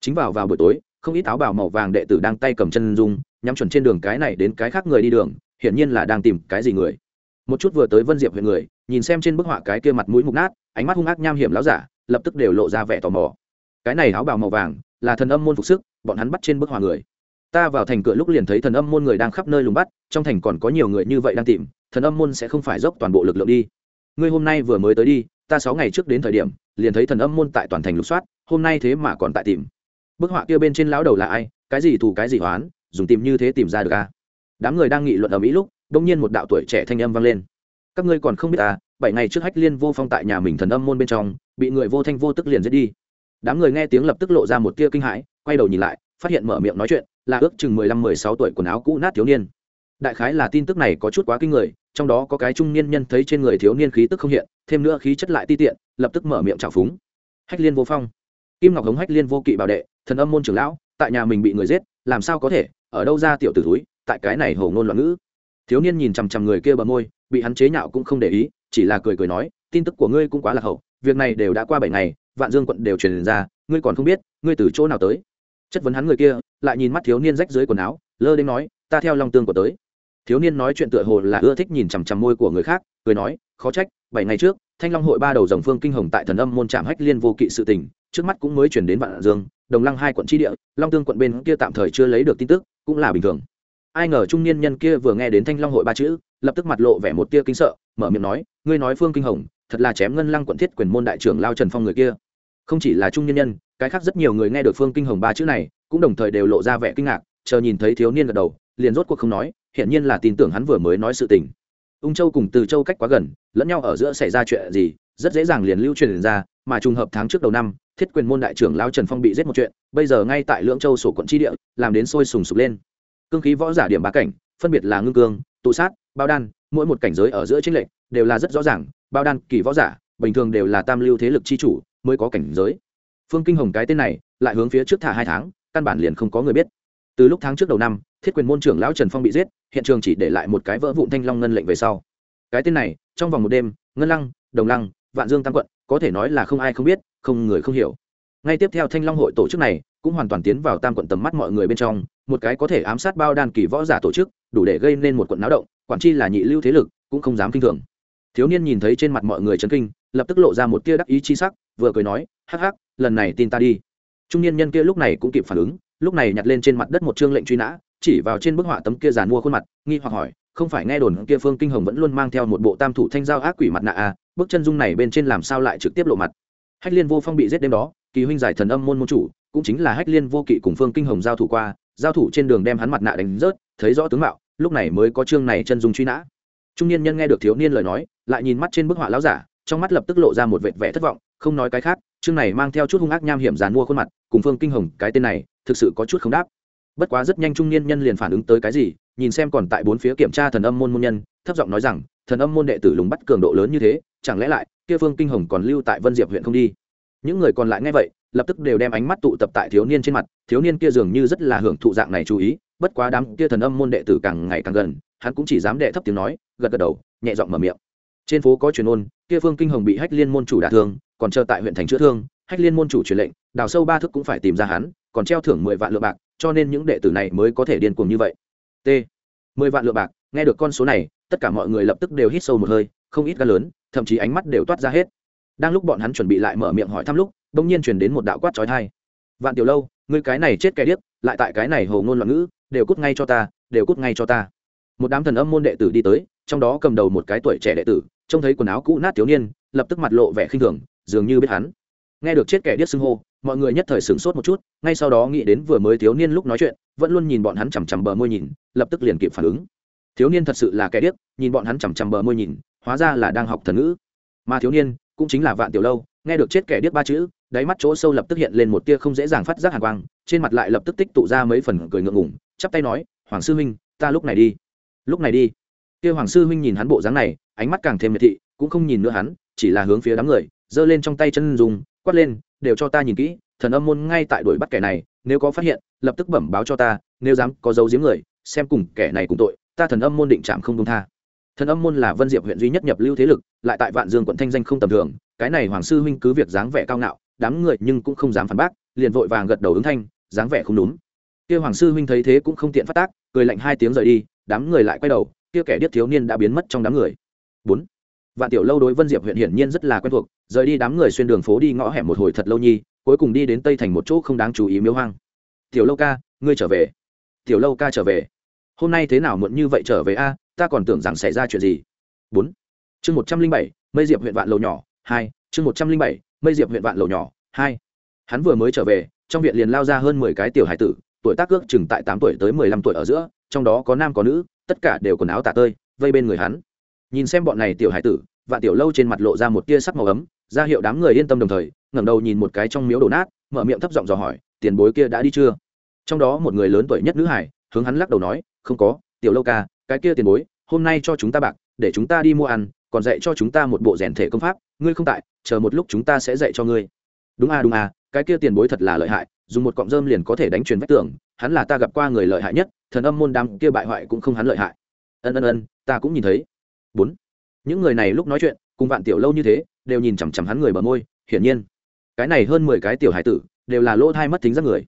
Chính vào vào buổi tối, không ít áo bào màu vàng đệ tử đang tay cầm chân dung, nhắm chuẩn trên đường cái này đến cái khác người đi đường, hiển nhiên là đang tìm cái gì người. Một chút vừa tới vân diệp huyện người, nhìn xem trên bức họa cái kia mặt mũi mục nát, ánh mắt hung ác nham hiểm láo giả, lập tức đều lộ ra vẻ tò mò. Cái này áo bào màu vàng, là thần âm môn phục sức, bọn hắn bắt trên bức họa người. Ta vào thành cửa lúc liền thấy thần âm môn người đang khắp nơi lùng bắt, trong thành còn có nhiều người như vậy đang tìm, thần âm môn sẽ không phải dốc toàn bộ lực lượng đi ngươi hôm nay vừa mới tới đi, ta sáu ngày trước đến thời điểm, liền thấy thần âm môn tại toàn thành lục soát, hôm nay thế mà còn tại tìm. Bức họa kia bên trên lão đầu là ai, cái gì thù cái gì hoán dùng tìm như thế tìm ra được à? đám người đang nghị luận ở mỹ lúc đông nhiên một đạo tuổi trẻ thanh âm vang lên. Các ngươi còn không biết à bảy ngày trước hách liên vô phong tại nhà mình thần âm môn bên trong, bị người vô thanh vô tức liền giết đi. Đám người nghe tiếng lập tức lộ ra một tia kinh hãi, quay đầu nhìn lại, phát hiện mở miệng nói chuyện là ước chừng mười lăm, mười sáu tuổi quần áo cũ nát thiếu niên. Đại khái là tin tức này có chút quá kinh người trong đó có cái trung niên nhân thấy trên người thiếu niên khí tức không hiện, thêm nữa khí chất lại ti tiện, lập tức mở miệng trào phúng. Hách liên vô phong. Kim ngọc hống hách liên vô kỵ bảo đệ, thần âm môn trưởng lão, tại nhà mình bị người giết, làm sao có thể, ở đâu ra tiểu tử túi tại cái này hồ ngôn loạn ngữ. Thiếu niên nhìn chằm chằm người kia bờ môi, bị hắn chế nhạo cũng không để ý, chỉ là cười cười nói, tin tức của ngươi cũng quá là hậu, việc này đều đã qua bảy ngày, vạn dương quận đều truyền ra, ngươi còn không biết, ngươi từ chỗ nào tới. Chất vấn hắn người kia, lại nhìn mắt thiếu niên rách dưới quần áo, lơ đến nói, ta theo long tương của tới thiếu niên nói chuyện tựa hồ là ưa thích nhìn chằm chằm môi của người khác, cười nói, khó trách, bảy ngày trước, thanh long hội ba đầu dòng phương kinh hồng tại thần âm môn trạm hách liên vô kỵ sự tình, trước mắt cũng mới chuyển đến vạn dương, đồng lăng hai quận tri địa, long tương quận bên kia tạm thời chưa lấy được tin tức, cũng là bình thường. Ai ngờ trung niên nhân kia vừa nghe đến thanh long hội ba chữ, lập tức mặt lộ vẻ một tia kinh sợ, mở miệng nói, ngươi nói phương kinh hồng, thật là chém ngân lăng quận thiết quyền môn đại trưởng lao trần phong người kia. Không chỉ là trung niên nhân, cái khác rất nhiều người nghe được phương kinh hồng ba chữ này, cũng đồng thời đều lộ ra vẻ kinh ngạc, chờ nhìn thấy thiếu niên gật đầu, liền rốt cuộc không nói hiển nhiên là tin tưởng hắn vừa mới nói sự tình. Ung châu cùng từ châu cách quá gần, lẫn nhau ở giữa xảy ra chuyện gì, rất dễ dàng liền lưu truyền ra, mà trùng hợp tháng trước đầu năm, thiết quyền môn đại trưởng lao trần phong bị giết một chuyện, bây giờ ngay tại lưỡng châu sổ quận tri địa, làm đến sôi sùng sục lên. Cương khí võ giả điểm ba cảnh, phân biệt là ngưng cương, tụ sát, bao đan, mỗi một cảnh giới ở giữa chính lệnh đều là rất rõ ràng, bao đan, kỳ võ giả, bình thường đều là tam lưu thế lực chi chủ mới có cảnh giới. Phương kinh hồng cái tên này, lại hướng phía trước thả hai tháng, căn bản liền không có người biết. Từ lúc tháng trước đầu năm thiết quyền môn trưởng lão trần phong bị giết, hiện trường chỉ để lại một cái vỡ vụn thanh long ngân lệnh về sau. Cái tên này, trong vòng một đêm, ngân lăng, đồng lăng, vạn dương tam quận, có thể nói là không ai không biết, không người không hiểu. Ngay tiếp theo thanh long hội tổ chức này, cũng hoàn toàn tiến vào tam quận tầm mắt mọi người bên trong, một cái có thể ám sát bao đan kỳ võ giả tổ chức, đủ để gây nên một quận náo động, quản chi là nhị lưu thế lực, cũng không dám kinh thường. Thiếu niên nhìn thấy trên mặt mọi người chấn kinh, lập tức lộ ra một tia đắc ý chi sắc, vừa cười nói, hắc hắc, lần này tin ta đi. Trung niên nhân kia lúc này cũng kịp phản ứng, lúc này nhặt lên trên mặt đất một chương lệnh truy nã chỉ vào trên bức họa tấm kia giàn mua khuôn mặt, nghi hoặc hỏi, không phải nghe đồn kia phương kinh hồng vẫn luôn mang theo một bộ tam thủ thanh giao ác quỷ mặt nạ à bức chân dung này bên trên làm sao lại trực tiếp lộ mặt? Hách liên vô phong bị giết đêm đó, kỳ huynh giải thần âm môn môn chủ, cũng chính là hách liên vô kỵ cùng phương kinh hồng giao thủ qua, giao thủ trên đường đem hắn mặt nạ đánh rớt, thấy rõ tướng mạo, lúc này mới có chương này chân dung truy nã. Trung niên nhân nghe được thiếu niên lời nói, lại nhìn mắt trên bức họa lão giả, trong mắt lập tức lộ ra một vệt vẻ thất vọng, không nói cái khác, chương này mang theo chút hung ác nham hiểm dàn mua khuôn mặt, cùng phương kinh hồng, cái tên này, thực sự có chút không đáp bất quá rất nhanh trung niên nhân liền phản ứng tới cái gì, nhìn xem còn tại bốn phía kiểm tra thần âm môn môn nhân, thấp giọng nói rằng, thần âm môn đệ tử lùng bắt cường độ lớn như thế, chẳng lẽ lại, kia phương kinh hồng còn lưu tại vân diệp huyện không đi? Những người còn lại nghe vậy, lập tức đều đem ánh mắt tụ tập tại thiếu niên trên mặt, thiếu niên kia dường như rất là hưởng thụ dạng này chú ý, bất quá đám kia thần âm môn đệ tử càng ngày càng gần, hắn cũng chỉ dám đệ thấp tiếng nói, gật gật đầu, nhẹ giọng mở miệng. Trên phố có truyền ôn, kia phương kinh hồng bị hách liên môn chủ đả thương, còn chờ tại huyện thành chữa thương, hách liên môn chủ truyền lệnh, đào sâu ba thức cũng phải tìm ra hắn, còn treo thưởng mười vạn lượng bạc cho nên những đệ tử này mới có thể điên cuồng như vậy. T. Mười vạn lượng bạc, nghe được con số này, tất cả mọi người lập tức đều hít sâu một hơi, không ít gan lớn, thậm chí ánh mắt đều toát ra hết. Đang lúc bọn hắn chuẩn bị lại mở miệng hỏi thăm lúc, bỗng nhiên truyền đến một đạo quát trói thai vạn tiểu lâu, ngươi cái này chết kẻ điếc, lại tại cái này hồ ngôn loạn ngữ, đều cút ngay cho ta, đều cút ngay cho ta. Một đám thần âm môn đệ tử đi tới, trong đó cầm đầu một cái tuổi trẻ đệ tử, trông thấy quần áo cũ nát thiếu niên, lập tức mặt lộ vẻ khinh thường, dường như biết hắn. Nghe được chết kẻ điếc xưng hô mọi người nhất thời sửng sốt một chút, ngay sau đó nghĩ đến vừa mới thiếu niên lúc nói chuyện, vẫn luôn nhìn bọn hắn chằm chằm bờ môi nhìn, lập tức liền kịp phản ứng. Thiếu niên thật sự là kẻ điếc, nhìn bọn hắn chằm chằm bờ môi nhìn, hóa ra là đang học thần ngữ. Mà thiếu niên, cũng chính là vạn tiểu lâu, nghe được chết kẻ điếc ba chữ, đáy mắt chỗ sâu lập tức hiện lên một tia không dễ dàng phát giác hàn quang, trên mặt lại lập tức tích tụ ra mấy phần cười ngượng ngủng chắp tay nói, hoàng sư huynh, ta lúc này đi. Lúc này đi? Kia hoàng sư huynh nhìn hắn bộ dáng này, ánh mắt càng thêm miệt thị, cũng không nhìn nữa hắn, chỉ là hướng phía đám người, giơ lên trong tay chân dùng quát lên đều cho ta nhìn kỹ, thần âm môn ngay tại đuổi bắt kẻ này, nếu có phát hiện, lập tức bẩm báo cho ta, nếu dám có dấu giếm người, xem cùng kẻ này cùng tội, ta thần âm môn định chạm không công tha. Thần âm môn là vân diệp huyện duy nhất nhập lưu thế lực, lại tại vạn dương quận thanh danh không tầm thường, cái này hoàng sư huynh cứ việc dáng vẻ cao ngạo, đám người nhưng cũng không dám phản bác, liền vội vàng gật đầu ứng thanh, dáng vẻ không đúng. Kia hoàng sư huynh thấy thế cũng không tiện phát tác, cười lạnh hai tiếng rời đi, đám người lại quay đầu, kia kẻ điếc thiếu niên đã biến mất trong đám người. Bốn vạn tiểu lâu đối vân diệp huyện hiển nhiên rất là quen thuộc, rời đi đám người xuyên đường phố đi ngõ hẻm một hồi thật lâu nhi, cuối cùng đi đến tây thành một chỗ không đáng chú ý miếu hoang. Tiểu lâu ca, ngươi trở về. Tiểu lâu ca trở về. Hôm nay thế nào muộn như vậy trở về a, ta còn tưởng rằng xảy ra chuyện gì. Bốn. Chương một trăm linh bảy, mây diệp huyện vạn lầu nhỏ, hai. Chương một trăm linh bảy, mây diệp huyện vạn lầu nhỏ, hai. Hắn vừa mới trở về, trong viện liền lao ra hơn mười cái tiểu hải tử, tuổi tác ước chừng tại tám tuổi tới mười lăm tuổi ở giữa, trong đó có nam có nữ, tất cả đều quần áo tả tơi, vây bên người hắn nhìn xem bọn này tiểu hải tử, vạn tiểu lâu trên mặt lộ ra một tia sắc màu ấm, ra hiệu đám người yên tâm đồng thời, ngẩng đầu nhìn một cái trong miếu đổ nát, mở miệng thấp giọng dò hỏi, tiền bối kia đã đi chưa? Trong đó một người lớn tuổi nhất nữ hải, hướng hắn lắc đầu nói, không có, tiểu lâu ca, cái kia tiền bối, hôm nay cho chúng ta bạc, để chúng ta đi mua ăn, còn dạy cho chúng ta một bộ rèn thể công pháp, ngươi không tại, chờ một lúc chúng ta sẽ dạy cho ngươi. Đúng à đúng à cái kia tiền bối thật là lợi hại, dùng một cọng rơm liền có thể đánh truyền vách tường, hắn là ta gặp qua người lợi hại nhất, thần âm môn đám kia bại hoại cũng không hắn lợi hại. Ân ân ân, ta cũng nhìn thấy bốn. Những người này lúc nói chuyện, cùng vạn tiểu lâu như thế, đều nhìn chằm chằm hắn người bờ môi, hiển nhiên, cái này hơn mười cái tiểu hải tử, đều là lỗ thai mất tính giác người.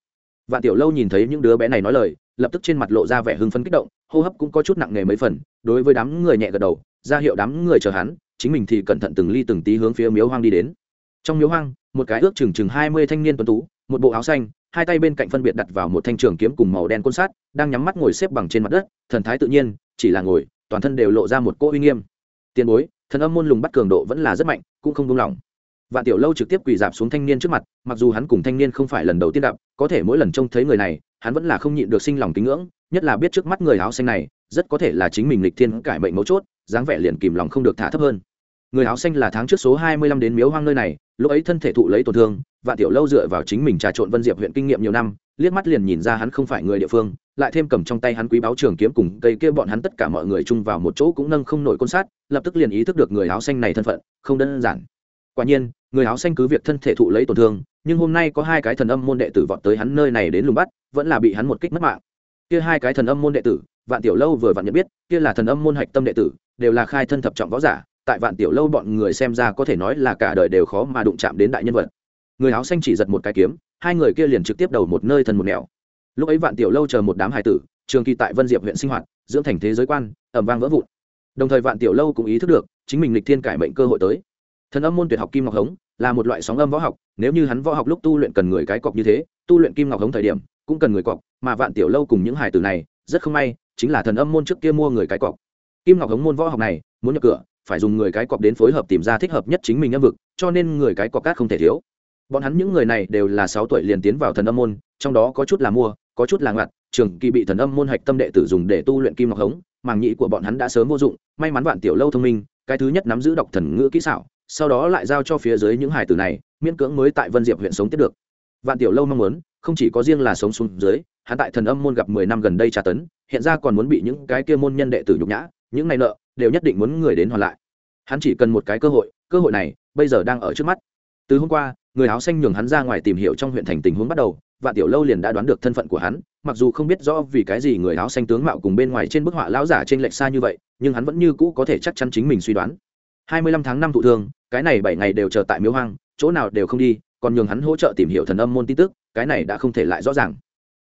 Vạn tiểu lâu nhìn thấy những đứa bé này nói lời, lập tức trên mặt lộ ra vẻ hưng phấn kích động, hô hấp cũng có chút nặng nề mấy phần, đối với đám người nhẹ gật đầu, ra hiệu đám người chờ hắn, chính mình thì cẩn thận từng ly từng tí hướng phía miếu hoang đi đến. Trong miếu hoang, một cái ước chừng chừng hai mươi thanh niên tuấn tú, một bộ áo xanh, hai tay bên cạnh phân biệt đặt vào một thanh trường kiếm cùng màu đen côn sát, đang nhắm mắt ngồi xếp bằng trên mặt đất, thần thái tự nhiên, chỉ là ngồi toàn thân đều lộ ra một cỗ uy nghiêm. Tiền bối, thần âm môn lùng bắt cường độ vẫn là rất mạnh, cũng không đúng lòng. Vạn tiểu lâu trực tiếp quỳ dạp xuống thanh niên trước mặt, mặc dù hắn cùng thanh niên không phải lần đầu tiên gặp, có thể mỗi lần trông thấy người này, hắn vẫn là không nhịn được sinh lòng kính ngưỡng, nhất là biết trước mắt người áo xanh này, rất có thể là chính mình lịch thiên cải mệnh mấu chốt, dáng vẻ liền kìm lòng không được thả thấp hơn. Người áo xanh là tháng trước số hai mươi lăm đến miếu hoang nơi này, lúc ấy thân thể thụ lấy tổn thương, vạn tiểu lâu dựa vào chính mình trà trộn vân diệp huyện kinh nghiệm nhiều năm, liếc mắt liền nhìn ra hắn không phải người địa phương lại thêm cầm trong tay hắn quý báo trường kiếm cùng cây kia bọn hắn tất cả mọi người chung vào một chỗ cũng nâng không nổi côn sát, lập tức liền ý thức được người áo xanh này thân phận, không đơn giản. Quả nhiên, người áo xanh cứ việc thân thể thụ lấy tổn thương, nhưng hôm nay có hai cái thần âm môn đệ tử vọt tới hắn nơi này đến lùng bắt, vẫn là bị hắn một kích mất mạng. Kia hai cái thần âm môn đệ tử, vạn tiểu lâu vừa vặn nhận biết, kia là thần âm môn hạch tâm đệ tử, đều là khai thân thập trọng võ giả, tại vạn tiểu lâu bọn người xem ra có thể nói là cả đời đều khó mà đụng chạm đến đại nhân vật. Người áo xanh chỉ giật một cái kiếm, hai người kia liền trực tiếp đầu một nơi thần một nẻo lúc ấy vạn tiểu lâu chờ một đám hài tử, trường kỳ tại vân diệp huyện sinh hoạt, dưỡng thành thế giới quan, ẩm vang vỡ vụn. Đồng thời vạn tiểu lâu cũng ý thức được, chính mình lịch thiên cải mệnh cơ hội tới. Thần âm môn tuyệt học kim ngọc hống, là một loại sóng âm võ học, nếu như hắn võ học lúc tu luyện cần người cái cọc như thế, tu luyện kim ngọc hống thời điểm, cũng cần người cọc, mà vạn tiểu lâu cùng những hài tử này, rất không may, chính là thần âm môn trước kia mua người cái cọc. Kim ngọc hống môn võ học này, muốn nhập cửa, phải dùng người cái cọc đến phối hợp tìm ra thích hợp nhất chính mình âm vực, cho nên người cái cọc cát không thể thiếu. Bọn hắn những người này đều là sáu tuổi liền tiến vào thần âm môn, trong đó có chút là mua có chút là ngặt trường kỳ bị thần âm môn hạch tâm đệ tử dùng để tu luyện kim ngọc hống, màng nhĩ của bọn hắn đã sớm vô dụng, may mắn vạn tiểu lâu thông minh, cái thứ nhất nắm giữ đọc thần ngữ kỹ xảo, sau đó lại giao cho phía dưới những hải tử này, miễn cưỡng mới tại vân diệp huyện sống tiếp được. Vạn tiểu lâu mong muốn, không chỉ có riêng là sống xuống dưới, hắn tại thần âm môn gặp mười năm gần đây tra tấn, hiện ra còn muốn bị những cái kia môn nhân đệ tử nhục nhã, những này nợ, đều nhất định muốn người đến hoàn lại. Hắn chỉ cần một cái cơ hội cơ hội này, bây giờ đang ở trước mắt. Từ hôm qua, người áo xanh nhường hắn ra ngoài tìm hiểu trong huyện thành tình huống bắt đầu vạn tiểu lâu liền đã đoán được thân phận của hắn, mặc dù không biết rõ vì cái gì người áo xanh tướng mạo cùng bên ngoài trên bức họa lão giả trên lệch xa như vậy, nhưng hắn vẫn như cũ có thể chắc chắn chính mình suy đoán. Hai mươi lăm tháng năm thụ thương, cái này bảy ngày đều chờ tại miếu hoang, chỗ nào đều không đi, còn nhường hắn hỗ trợ tìm hiểu thần âm môn tin tức, cái này đã không thể lại rõ ràng.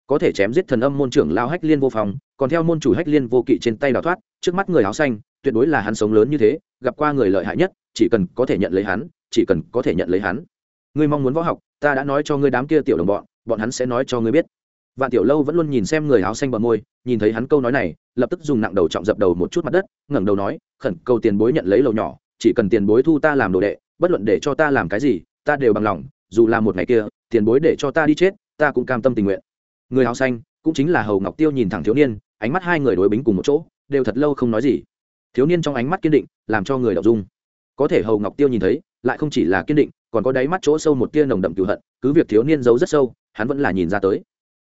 Có thể chém giết thần âm môn trưởng lao hách liên vô phòng còn theo môn chủ hách liên vô kỵ trên tay đào thoát, trước mắt người áo xanh, tuyệt đối là hắn sống lớn như thế, gặp qua người lợi hại nhất, chỉ cần có thể nhận lấy hắn, chỉ cần có thể nhận lấy hắn. Ngươi mong muốn võ học, ta đã nói cho ngươi đám kia tiểu đồng bọn bọn hắn sẽ nói cho ngươi biết. Vạn tiểu lâu vẫn luôn nhìn xem người áo xanh bờ môi, nhìn thấy hắn câu nói này, lập tức dùng nặng đầu trọng dập đầu một chút mặt đất, ngẩng đầu nói, khẩn cầu tiền bối nhận lấy lầu nhỏ, chỉ cần tiền bối thu ta làm đồ đệ, bất luận để cho ta làm cái gì, ta đều bằng lòng, dù là một ngày kia, tiền bối để cho ta đi chết, ta cũng cam tâm tình nguyện. Người áo xanh, cũng chính là hầu ngọc tiêu nhìn thẳng thiếu niên, ánh mắt hai người đối bính cùng một chỗ, đều thật lâu không nói gì. Thiếu niên trong ánh mắt kiên định, làm cho người đọc dung. Có thể hầu ngọc tiêu nhìn thấy, lại không chỉ là kiên định, còn có đáy mắt chỗ sâu một tia nồng đậm cựu hận, cứ việc thiếu niên giấu rất sâu hắn vẫn là nhìn ra tới.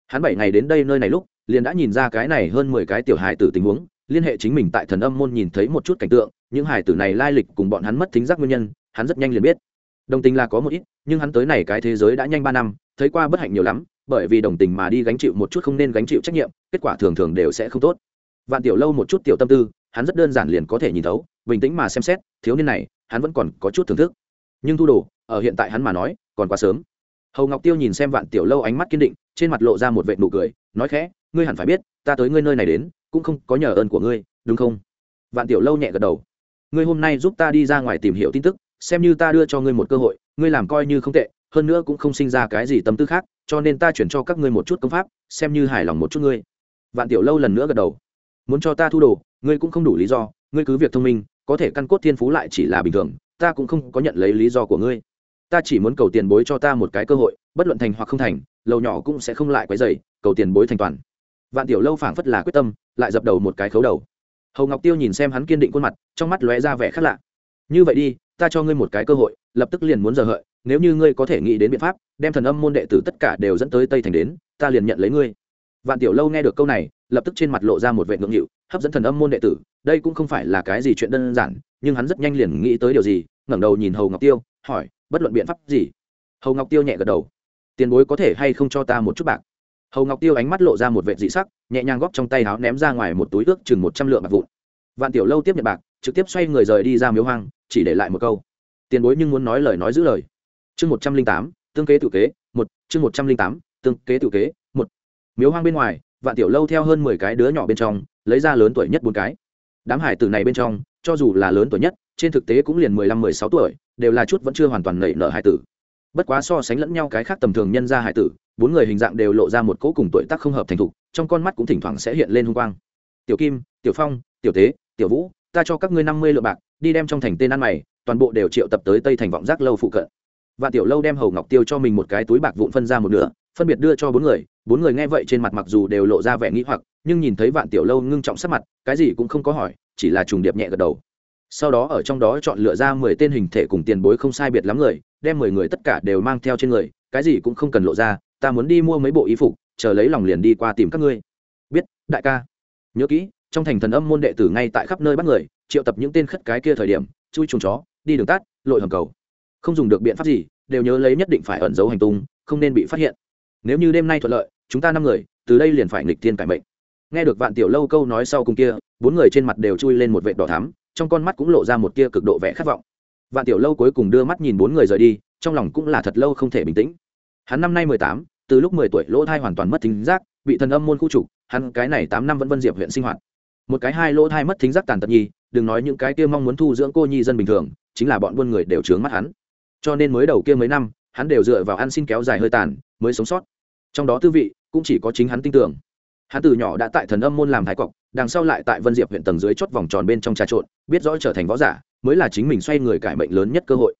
Hắn bảy ngày đến đây nơi này lúc, liền đã nhìn ra cái này hơn mười cái tiểu hài tử tình huống, liên hệ chính mình tại thần âm môn nhìn thấy một chút cảnh tượng, những hài tử này lai lịch cùng bọn hắn mất thính giác nguyên nhân, hắn rất nhanh liền biết. Đồng tình là có một ít, nhưng hắn tới này cái thế giới đã nhanh ba năm, thấy qua bất hạnh nhiều lắm, bởi vì đồng tình mà đi gánh chịu một chút không nên gánh chịu trách nhiệm, kết quả thường thường đều sẽ không tốt. Vạn tiểu lâu một chút tiểu tâm tư, hắn rất đơn giản liền có thể nhìn thấu, bình tĩnh mà xem xét, thiếu niên này, hắn vẫn còn có chút thưởng thức. Nhưng thu đồ, ở hiện tại hắn mà nói, còn quá sớm hầu ngọc tiêu nhìn xem vạn tiểu lâu ánh mắt kiên định, trên mặt lộ ra một vệ nụ cười, nói khẽ, ngươi hẳn phải biết, ta tới ngươi nơi này đến, cũng không có nhờ ơn của ngươi, đúng không? Vạn tiểu lâu nhẹ gật đầu. Ngươi hôm nay giúp ta đi ra ngoài tìm hiểu tin tức, xem như ta đưa cho ngươi một cơ hội, ngươi làm coi như không tệ, hơn nữa cũng không sinh ra cái gì tâm tư khác, cho nên ta chuyển cho các ngươi một chút công pháp, xem như hài lòng một chút ngươi. Vạn tiểu lâu lần nữa gật đầu. Muốn cho ta thu đồ, ngươi cũng không đủ lý do, ngươi cứ việc thông minh, có thể căn cốt thiên phú lại chỉ là bình thường, ta cũng không có nhận lấy lý do của ngươi ta chỉ muốn cầu tiền bối cho ta một cái cơ hội, bất luận thành hoặc không thành, lầu nhỏ cũng sẽ không lại quấy dày cầu tiền bối thành toàn. Vạn tiểu lâu phảng phất là quyết tâm, lại dập đầu một cái khấu đầu. Hầu ngọc tiêu nhìn xem hắn kiên định khuôn mặt, trong mắt lóe ra vẻ khác lạ. Như vậy đi, ta cho ngươi một cái cơ hội, lập tức liền muốn giờ hợi, nếu như ngươi có thể nghĩ đến biện pháp, đem thần âm môn đệ tử tất cả đều dẫn tới tây thành đến, ta liền nhận lấy ngươi. Vạn tiểu lâu nghe được câu này, lập tức trên mặt lộ ra một vệ ngưỡng nghịu, hấp dẫn thần âm môn đệ tử, đây cũng không phải là cái gì chuyện đơn giản, nhưng hắn rất nhanh liền nghĩ tới điều gì, ngẩng đầu nhìn hầu ngọc tiêu, hỏi bất luận biện pháp gì. Hầu ngọc tiêu nhẹ gật đầu. Tiền bối có thể hay không cho ta một chút bạc? Hầu ngọc tiêu ánh mắt lộ ra một vệ dị sắc, nhẹ nhàng góp trong tay áo ném ra ngoài một túi ước chừng một trăm lượng bạc vụn. Vạn tiểu lâu tiếp nhận bạc, trực tiếp xoay người rời đi ra miếu hoang, chỉ để lại một câu. Tiền bối nhưng muốn nói lời nói giữ lời. Chương một trăm linh tám, tương kế tự kế, một, chương một trăm linh tám, tương kế tự kế, một. Miếu hoang bên ngoài, vạn tiểu lâu theo hơn mười cái đứa nhỏ bên trong, lấy ra lớn tuổi nhất bốn cái. Đám hải tử này bên trong, cho dù là lớn tuổi nhất trên thực tế cũng liền mười lăm, mười sáu tuổi, đều là chút vẫn chưa hoàn toàn nảy nở hải tử. Bất quá so sánh lẫn nhau cái khác tầm thường nhân ra hải tử, bốn người hình dạng đều lộ ra một cỗ cùng tuổi tác không hợp thành thục, trong con mắt cũng thỉnh thoảng sẽ hiện lên hung quang. Tiểu kim, tiểu phong, tiểu tế, tiểu vũ, ta cho các ngươi năm mươi lượng bạc, đi đem trong thành tên ăn mày, toàn bộ đều triệu tập tới tây thành vọng giác lâu phụ cận. Và tiểu lâu đem hầu ngọc tiêu cho mình một cái túi bạc vụn phân ra một nửa, phân biệt đưa cho bốn người bốn người nghe vậy trên mặt mặc dù đều lộ ra vẻ nghĩ hoặc, nhưng nhìn thấy vạn tiểu lâu ngưng trọng sắc mặt, cái gì cũng không có hỏi, chỉ là trùng điệp nhẹ gật đầu sau đó ở trong đó chọn lựa ra mười tên hình thể cùng tiền bối không sai biệt lắm người, đem mười người tất cả đều mang theo trên người, cái gì cũng không cần lộ ra, ta muốn đi mua mấy bộ y phục, chờ lấy lòng liền đi qua tìm các ngươi. Biết, đại ca. Nhớ kỹ, trong thành thần âm môn đệ tử ngay tại khắp nơi bắt người, triệu tập những tên khất cái kia thời điểm, chui chuồng chó, đi đường tắt, lội hầm cầu. Không dùng được biện pháp gì, đều nhớ lấy nhất định phải ẩn giấu hành tung, không nên bị phát hiện. Nếu như đêm nay thuận lợi, chúng ta năm người, từ đây liền phải nghịch thiên cải mệnh. Nghe được vạn tiểu lâu câu nói sau cùng kia, bốn người trên mặt đều chui lên một vệt đỏ thắm trong con mắt cũng lộ ra một tia cực độ vẻ khát vọng. Vạn tiểu lâu cuối cùng đưa mắt nhìn bốn người rời đi, trong lòng cũng là thật lâu không thể bình tĩnh. Hắn năm nay mười tám, từ lúc mười tuổi lỗ thai hoàn toàn mất thính giác, bị thần âm môn khu trục, hắn cái này tám năm vẫn vân diệp huyện sinh hoạt. Một cái hai lỗ thai mất thính giác tàn tật nhi, đừng nói những cái kia mong muốn thu dưỡng cô nhi dân bình thường, chính là bọn buôn người đều trướng mắt hắn. Cho nên mới đầu kia mấy năm, hắn đều dựa vào ăn xin kéo dài hơi tàn, mới sống sót. Trong đó tư vị, cũng chỉ có chính hắn tin tưởng hắn từ nhỏ đã tại thần âm môn làm thái cọc, đằng sau lại tại vân diệp huyện tầng dưới chốt vòng tròn bên trong trà trộn, biết rõ trở thành võ giả, mới là chính mình xoay người cải mệnh lớn nhất cơ hội.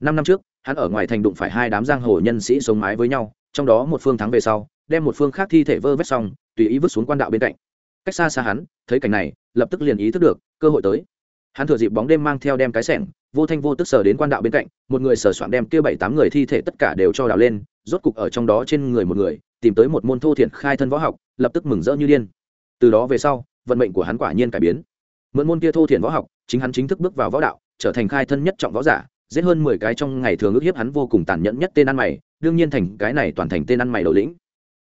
Năm năm trước, hắn ở ngoài thành đụng phải hai đám giang hồ nhân sĩ sống mái với nhau, trong đó một phương thắng về sau, đem một phương khác thi thể vơ vét xong, tùy ý vứt xuống quan đạo bên cạnh. Cách xa xa hắn, thấy cảnh này, lập tức liền ý thức được, cơ hội tới. Hắn thừa dịp bóng đêm mang theo đem cái sẻng, vô thanh vô tức sờ đến quan đạo bên cạnh, một người sờ soạn đem kia bảy tám người thi thể tất cả đều cho đào lên, rốt cục ở trong đó trên người một người tìm tới một môn thô thiện khai thân võ học, lập tức mừng rỡ như điên. Từ đó về sau, vận mệnh của hắn quả nhiên cải biến. Mượn môn kia thô thiện võ học, chính hắn chính thức bước vào võ đạo, trở thành khai thân nhất trọng võ giả, giết hơn mười cái trong ngày thường ước hiếp hắn vô cùng tàn nhẫn nhất tên ăn mày, đương nhiên thành cái này toàn thành tên ăn mày đầu lĩnh.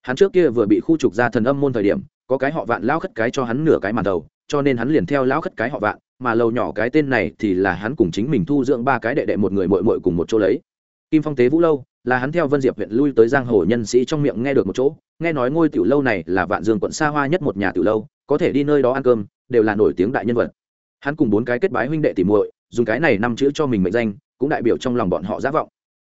Hắn trước kia vừa bị khu trục ra thần âm môn thời điểm, có cái họ vạn lao khất cái cho hắn nửa cái màn đầu, cho nên hắn liền theo lão khất cái họ vạn, mà lầu nhỏ cái tên này thì là hắn cùng chính mình thu dưỡng ba cái đệ đệ một người mội mội cùng một chỗ lấy. Kim phong tế vũ lâu là hắn theo vân diệp huyện lui tới giang hồ nhân sĩ trong miệng nghe được một chỗ, nghe nói ngôi tiểu lâu này là vạn dương quận xa hoa nhất một nhà tiểu lâu, có thể đi nơi đó ăn cơm, đều là nổi tiếng đại nhân vật. Hắn cùng bốn cái kết bái huynh đệ tỉ muội, dùng cái này năm chữ cho mình mệnh danh, cũng đại biểu trong lòng bọn họ giá vọng.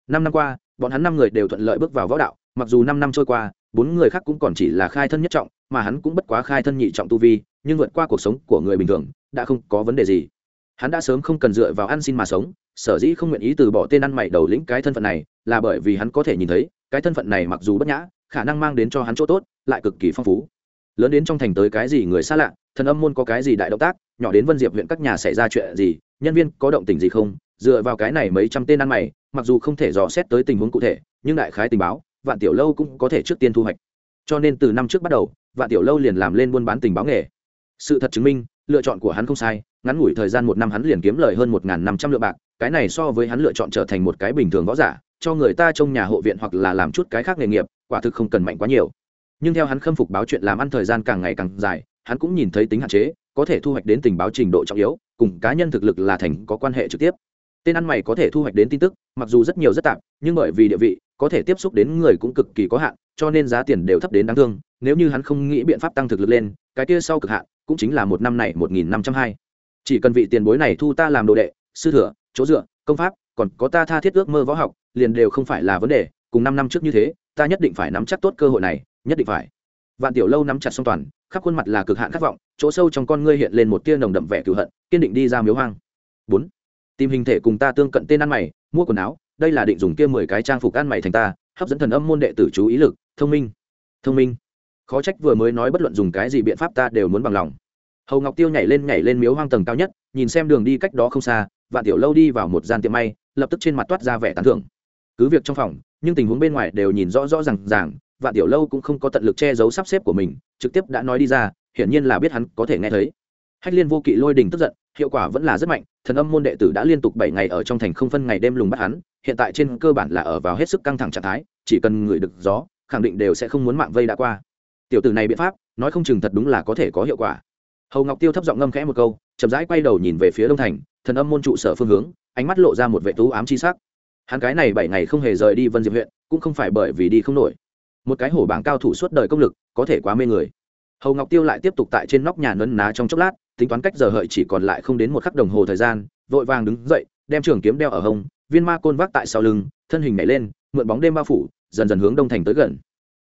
Năm năm qua, bọn hắn năm người đều thuận lợi bước vào võ đạo, mặc dù năm năm trôi qua, bốn người khác cũng còn chỉ là khai thân nhất trọng, mà hắn cũng bất quá khai thân nhị trọng tu vi, nhưng vượt qua cuộc sống của người bình thường, đã không có vấn đề gì hắn đã sớm không cần dựa vào ăn xin mà sống, sở dĩ không nguyện ý từ bỏ tên ăn mày đầu lĩnh cái thân phận này, là bởi vì hắn có thể nhìn thấy, cái thân phận này mặc dù bất nhã, khả năng mang đến cho hắn chỗ tốt, lại cực kỳ phong phú. Lớn đến trong thành tới cái gì người xa lạ, thần âm môn có cái gì đại động tác, nhỏ đến vân diệp huyện các nhà xảy ra chuyện gì, nhân viên có động tình gì không, dựa vào cái này mấy trăm tên ăn mày, mặc dù không thể dò xét tới tình huống cụ thể, nhưng đại khái tình báo, vạn tiểu lâu cũng có thể trước tiên thu hoạch. Cho nên từ năm trước bắt đầu, vạn tiểu lâu liền làm lên buôn bán tình báo nghề. Sự thật chứng minh, lựa chọn của hắn không sai ngắn ngủi thời gian một năm hắn liền kiếm lời hơn một năm trăm lượng bạc, cái này so với hắn lựa chọn trở thành một cái bình thường võ giả, cho người ta trong nhà hộ viện hoặc là làm chút cái khác nghề nghiệp, quả thực không cần mạnh quá nhiều. Nhưng theo hắn khâm phục báo chuyện làm ăn thời gian càng ngày càng dài, hắn cũng nhìn thấy tính hạn chế, có thể thu hoạch đến tình báo trình độ trọng yếu, cùng cá nhân thực lực là thành có quan hệ trực tiếp. Tên ăn mày có thể thu hoạch đến tin tức, mặc dù rất nhiều rất tạp nhưng bởi vì địa vị, có thể tiếp xúc đến người cũng cực kỳ có hạn, cho nên giá tiền đều thấp đến đáng thương. Nếu như hắn không nghĩ biện pháp tăng thực lực lên, cái kia sau cực hạn, cũng chính là một năm này một nghìn năm trăm hai chỉ cần vị tiền bối này thu ta làm đồ đệ, sư thừa, chỗ dựa, công pháp, còn có ta tha thiết ước mơ võ học, liền đều không phải là vấn đề. Cùng năm năm trước như thế, ta nhất định phải nắm chắc tốt cơ hội này, nhất định phải. Vạn tiểu lâu nắm chặt song toàn, khắp khuôn mặt là cực hạn khát vọng, chỗ sâu trong con ngươi hiện lên một tia nồng đậm vẻ cựu hận, kiên định đi ra miếu hoang. Bốn, tìm hình thể cùng ta tương cận tên ăn mày, mua quần áo, đây là định dùng kia mười cái trang phục ăn mày thành ta, hấp dẫn thần âm môn đệ tử chú ý lực, thông minh thông minh. Khó trách vừa mới nói bất luận dùng cái gì biện pháp ta đều muốn bằng lòng hầu ngọc tiêu nhảy lên nhảy lên miếu hoang tầng cao nhất nhìn xem đường đi cách đó không xa và tiểu lâu đi vào một gian tiệm may lập tức trên mặt toát ra vẻ tán thưởng cứ việc trong phòng nhưng tình huống bên ngoài đều nhìn rõ rõ r à n g ràng vạn tiểu lâu cũng không có tận lực che giấu sắp xếp của mình trực tiếp đã nói đi ra hiển nhiên là biết hắn có thể nghe thấy hách liên vô kỵ lôi đình tức giận hiệu quả vẫn là rất mạnh thần âm môn đệ tử đã liên tục bảy ngày ở trong thành không phân ngày đêm lùng bắt hắn hiện tại trên cơ bản là ở vào hết sức căng thẳng trạng thái chỉ cần người được gió khẳng định đều sẽ không muốn mạng vây đã qua tiểu tử này biện pháp nói không chừng thật đúng là có thể có hiệu quả hầu ngọc tiêu thấp giọng ngâm khẽ một câu chậm rãi quay đầu nhìn về phía đông thành thần âm môn trụ sở phương hướng ánh mắt lộ ra một vệ tú ám chi sắc hắn cái này bảy ngày không hề rời đi vân diệp huyện cũng không phải bởi vì đi không nổi một cái hổ bảng cao thủ suốt đời công lực có thể quá mê người hầu ngọc tiêu lại tiếp tục tại trên nóc nhà nấn ná trong chốc lát tính toán cách giờ hợi chỉ còn lại không đến một khắc đồng hồ thời gian vội vàng đứng dậy đem trường kiếm đeo ở hông viên ma côn vác tại sau lưng thân hình nhảy lên mượn bóng đêm bao phủ dần dần hướng đông thành tới gần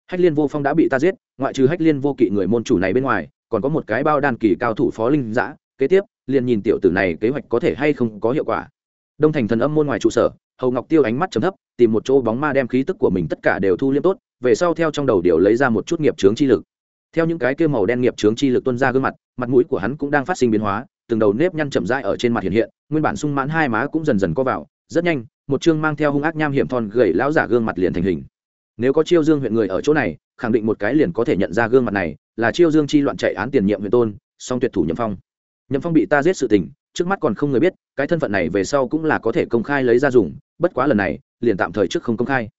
hách liên vô phong đã bị ta giết ngoại trừ hách liên vô kỵ người môn chủ này bên ngoài còn có một cái bao đan kỳ cao thủ phó linh giã, kế tiếp, liền nhìn tiểu tử này kế hoạch có thể hay không có hiệu quả. Đông thành thần âm môn ngoài trụ sở, hầu ngọc tiêu ánh mắt chấm thấp, tìm một chỗ bóng ma đem khí tức của mình tất cả đều thu liêm tốt, về sau theo trong đầu điều lấy ra một chút nghiệp trướng chi lực. Theo những cái kia màu đen nghiệp trướng chi lực tuân ra gương mặt mặt mũi của hắn cũng đang phát sinh biến hóa, từng đầu nếp nhăn chậm rãi ở trên mặt hiện hiện, nguyên bản sung mãn hai má cũng dần dần co vào, rất nhanh, một chương mang theo hung ác nham hiểm thon gầy lão giả gương mặt liền thành hình. Nếu có chiêu dương huyện người ở chỗ này, khẳng định một cái liền có thể nhận ra gương mặt này là chiêu dương chi loạn chạy án tiền nhiệm huyện tôn, song tuyệt thủ nhậm phong. Nhậm phong bị ta giết sự tình, trước mắt còn không người biết, cái thân phận này về sau cũng là có thể công khai lấy ra dùng, bất quá lần này, liền tạm thời trước không công khai.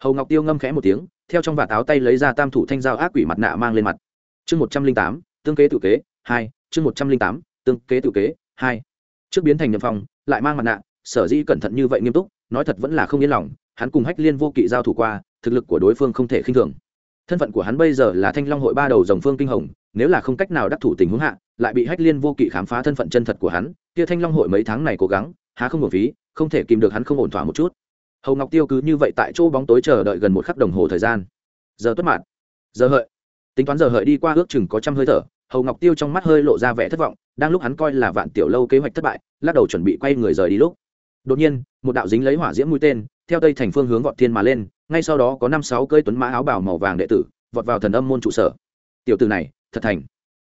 Hầu ngọc tiêu ngâm khẽ một tiếng, theo trong vạt áo tay lấy ra tam thủ thanh dao ác quỷ mặt nạ mang lên mặt. Chương một trăm linh tám, tương kế tự kế, hai, chương một trăm linh tám, tương kế tự kế, hai. Trước biến thành nhậm phong, lại mang mặt nạ, sở dĩ cẩn thận như vậy nghiêm túc, nói thật vẫn là không yên lòng, hắn cùng hách liên vô kỵ giao thủ qua, thực lực của đối phương không thể khinh thường thân phận của hắn bây giờ là thanh long hội ba đầu dòng phương kinh hồng, nếu là không cách nào đắc thủ tình huống hạ, lại bị hách liên vô kỵ khám phá thân phận chân thật của hắn, kia thanh long hội mấy tháng này cố gắng, há không một phí, không thể kìm được hắn không ổn thỏa một chút. Hầu ngọc tiêu cứ như vậy tại chỗ bóng tối chờ đợi gần một khắc đồng hồ thời gian. Giờ tuất mạt. Giờ hợi. Tính toán giờ hợi đi qua ước chừng có trăm hơi thở, hầu ngọc tiêu trong mắt hơi lộ ra vẻ thất vọng, đang lúc hắn coi là vạn tiểu lâu kế hoạch thất bại, lắc đầu chuẩn bị quay người rời đi lúc. Đột nhiên, một đạo dính lấy hỏa diễm mũi tên, theo tây thành phương hướng vọt thiên mà lên ngay sau đó có năm sáu cơi tuấn mã áo bào màu vàng đệ tử, vọt vào thần âm môn trụ sở. Tiểu tử này, thật thành.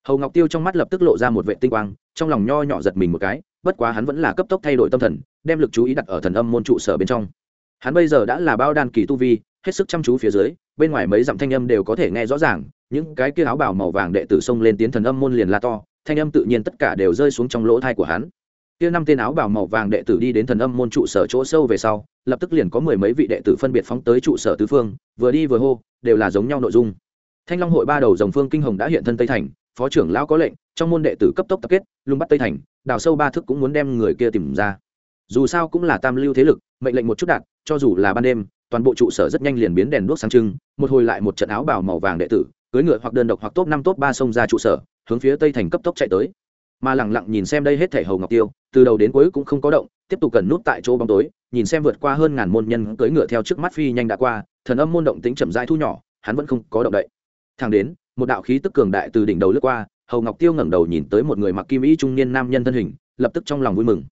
Hầu ngọc tiêu trong mắt lập tức lộ ra một vệ tinh quang, trong lòng nho nhỏ giật mình một cái, bất quá hắn vẫn là cấp tốc thay đổi tâm thần, đem lực chú ý đặt ở thần âm môn trụ sở bên trong. Hắn bây giờ đã là bao đan kỳ tu vi, hết sức chăm chú phía dưới, bên ngoài mấy dặm thanh âm đều có thể nghe rõ ràng, những cái kia áo bào màu vàng đệ tử xông lên tiến thần âm môn liền la to, thanh âm tự nhiên tất cả đều rơi xuống trong lỗ thai của hắn kia năm tên áo bào màu vàng đệ tử đi đến thần âm môn trụ sở chỗ sâu về sau, lập tức liền có mười mấy vị đệ tử phân biệt phóng tới trụ sở tứ phương, vừa đi vừa hô, đều là giống nhau nội dung. Thanh long hội ba đầu dòng phương kinh hồng đã hiện thân tây thành, phó trưởng lão có lệnh, trong môn đệ tử cấp tốc tập kết, lung bắt tây thành, đào sâu ba thức cũng muốn đem người kia tìm ra. Dù sao cũng là tam lưu thế lực, mệnh lệnh một chút đạt, cho dù là ban đêm, toàn bộ trụ sở rất nhanh liền biến đèn đuốc sáng trưng, một hồi lại một trận áo bào màu vàng đệ tử cưới ngựa hoặc đơn độc hoặc top năm top ba xông ra trụ sở, hướng phía tây thành cấp tốc chạy tới mà lẳng lặng nhìn xem đây hết thể hầu ngọc tiêu, từ đầu đến cuối cũng không có động, tiếp tục cần nút tại chỗ bóng tối, nhìn xem vượt qua hơn ngàn môn nhân cưỡi ngựa theo trước mắt phi nhanh đã qua, thần âm môn động tính chậm rãi thu nhỏ, hắn vẫn không có động đậy. Thang đến, một đạo khí tức cường đại từ đỉnh đầu lướt qua, hầu ngọc tiêu ngẩng đầu nhìn tới một người mặc kim ý trung niên nam nhân thân hình, lập tức trong lòng vui mừng.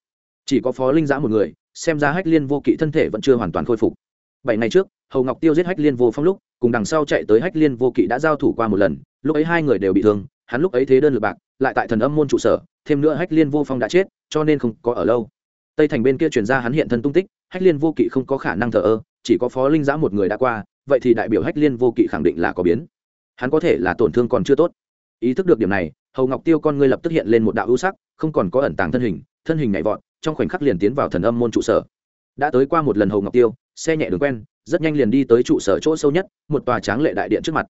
Chỉ có phó linh giã một người, xem ra hách liên vô kỵ thân thể vẫn chưa hoàn toàn khôi phục. Bảy ngày trước, hầu ngọc tiêu giết hách liên vô phong lúc, cùng đằng sau chạy tới hách liên vô kỵ đã giao thủ qua một lần, lúc ấy hai người đều bị thương, hắn lúc ấy thế đơn lực bạc lại tại thần âm môn trụ sở, thêm nữa hách liên vô phong đã chết, cho nên không có ở lâu. Tây thành bên kia chuyển ra hắn hiện thân tung tích, hách liên vô kỵ không có khả năng thờ ơ, chỉ có phó linh giã một người đã qua, vậy thì đại biểu hách liên vô kỵ khẳng định là có biến. Hắn có thể là tổn thương còn chưa tốt. Ý thức được điểm này, hầu ngọc tiêu con ngươi lập tức hiện lên một đạo hữu sắc, không còn có ẩn tàng thân hình thân hình nhảy vọt, trong khoảnh khắc liền tiến vào thần âm môn trụ sở. Đã tới qua một lần hầu ngọc tiêu, xe nhẹ đường quen, rất nhanh liền đi tới trụ sở chỗ sâu nhất, một tòa tráng lệ đại điện trước mặt.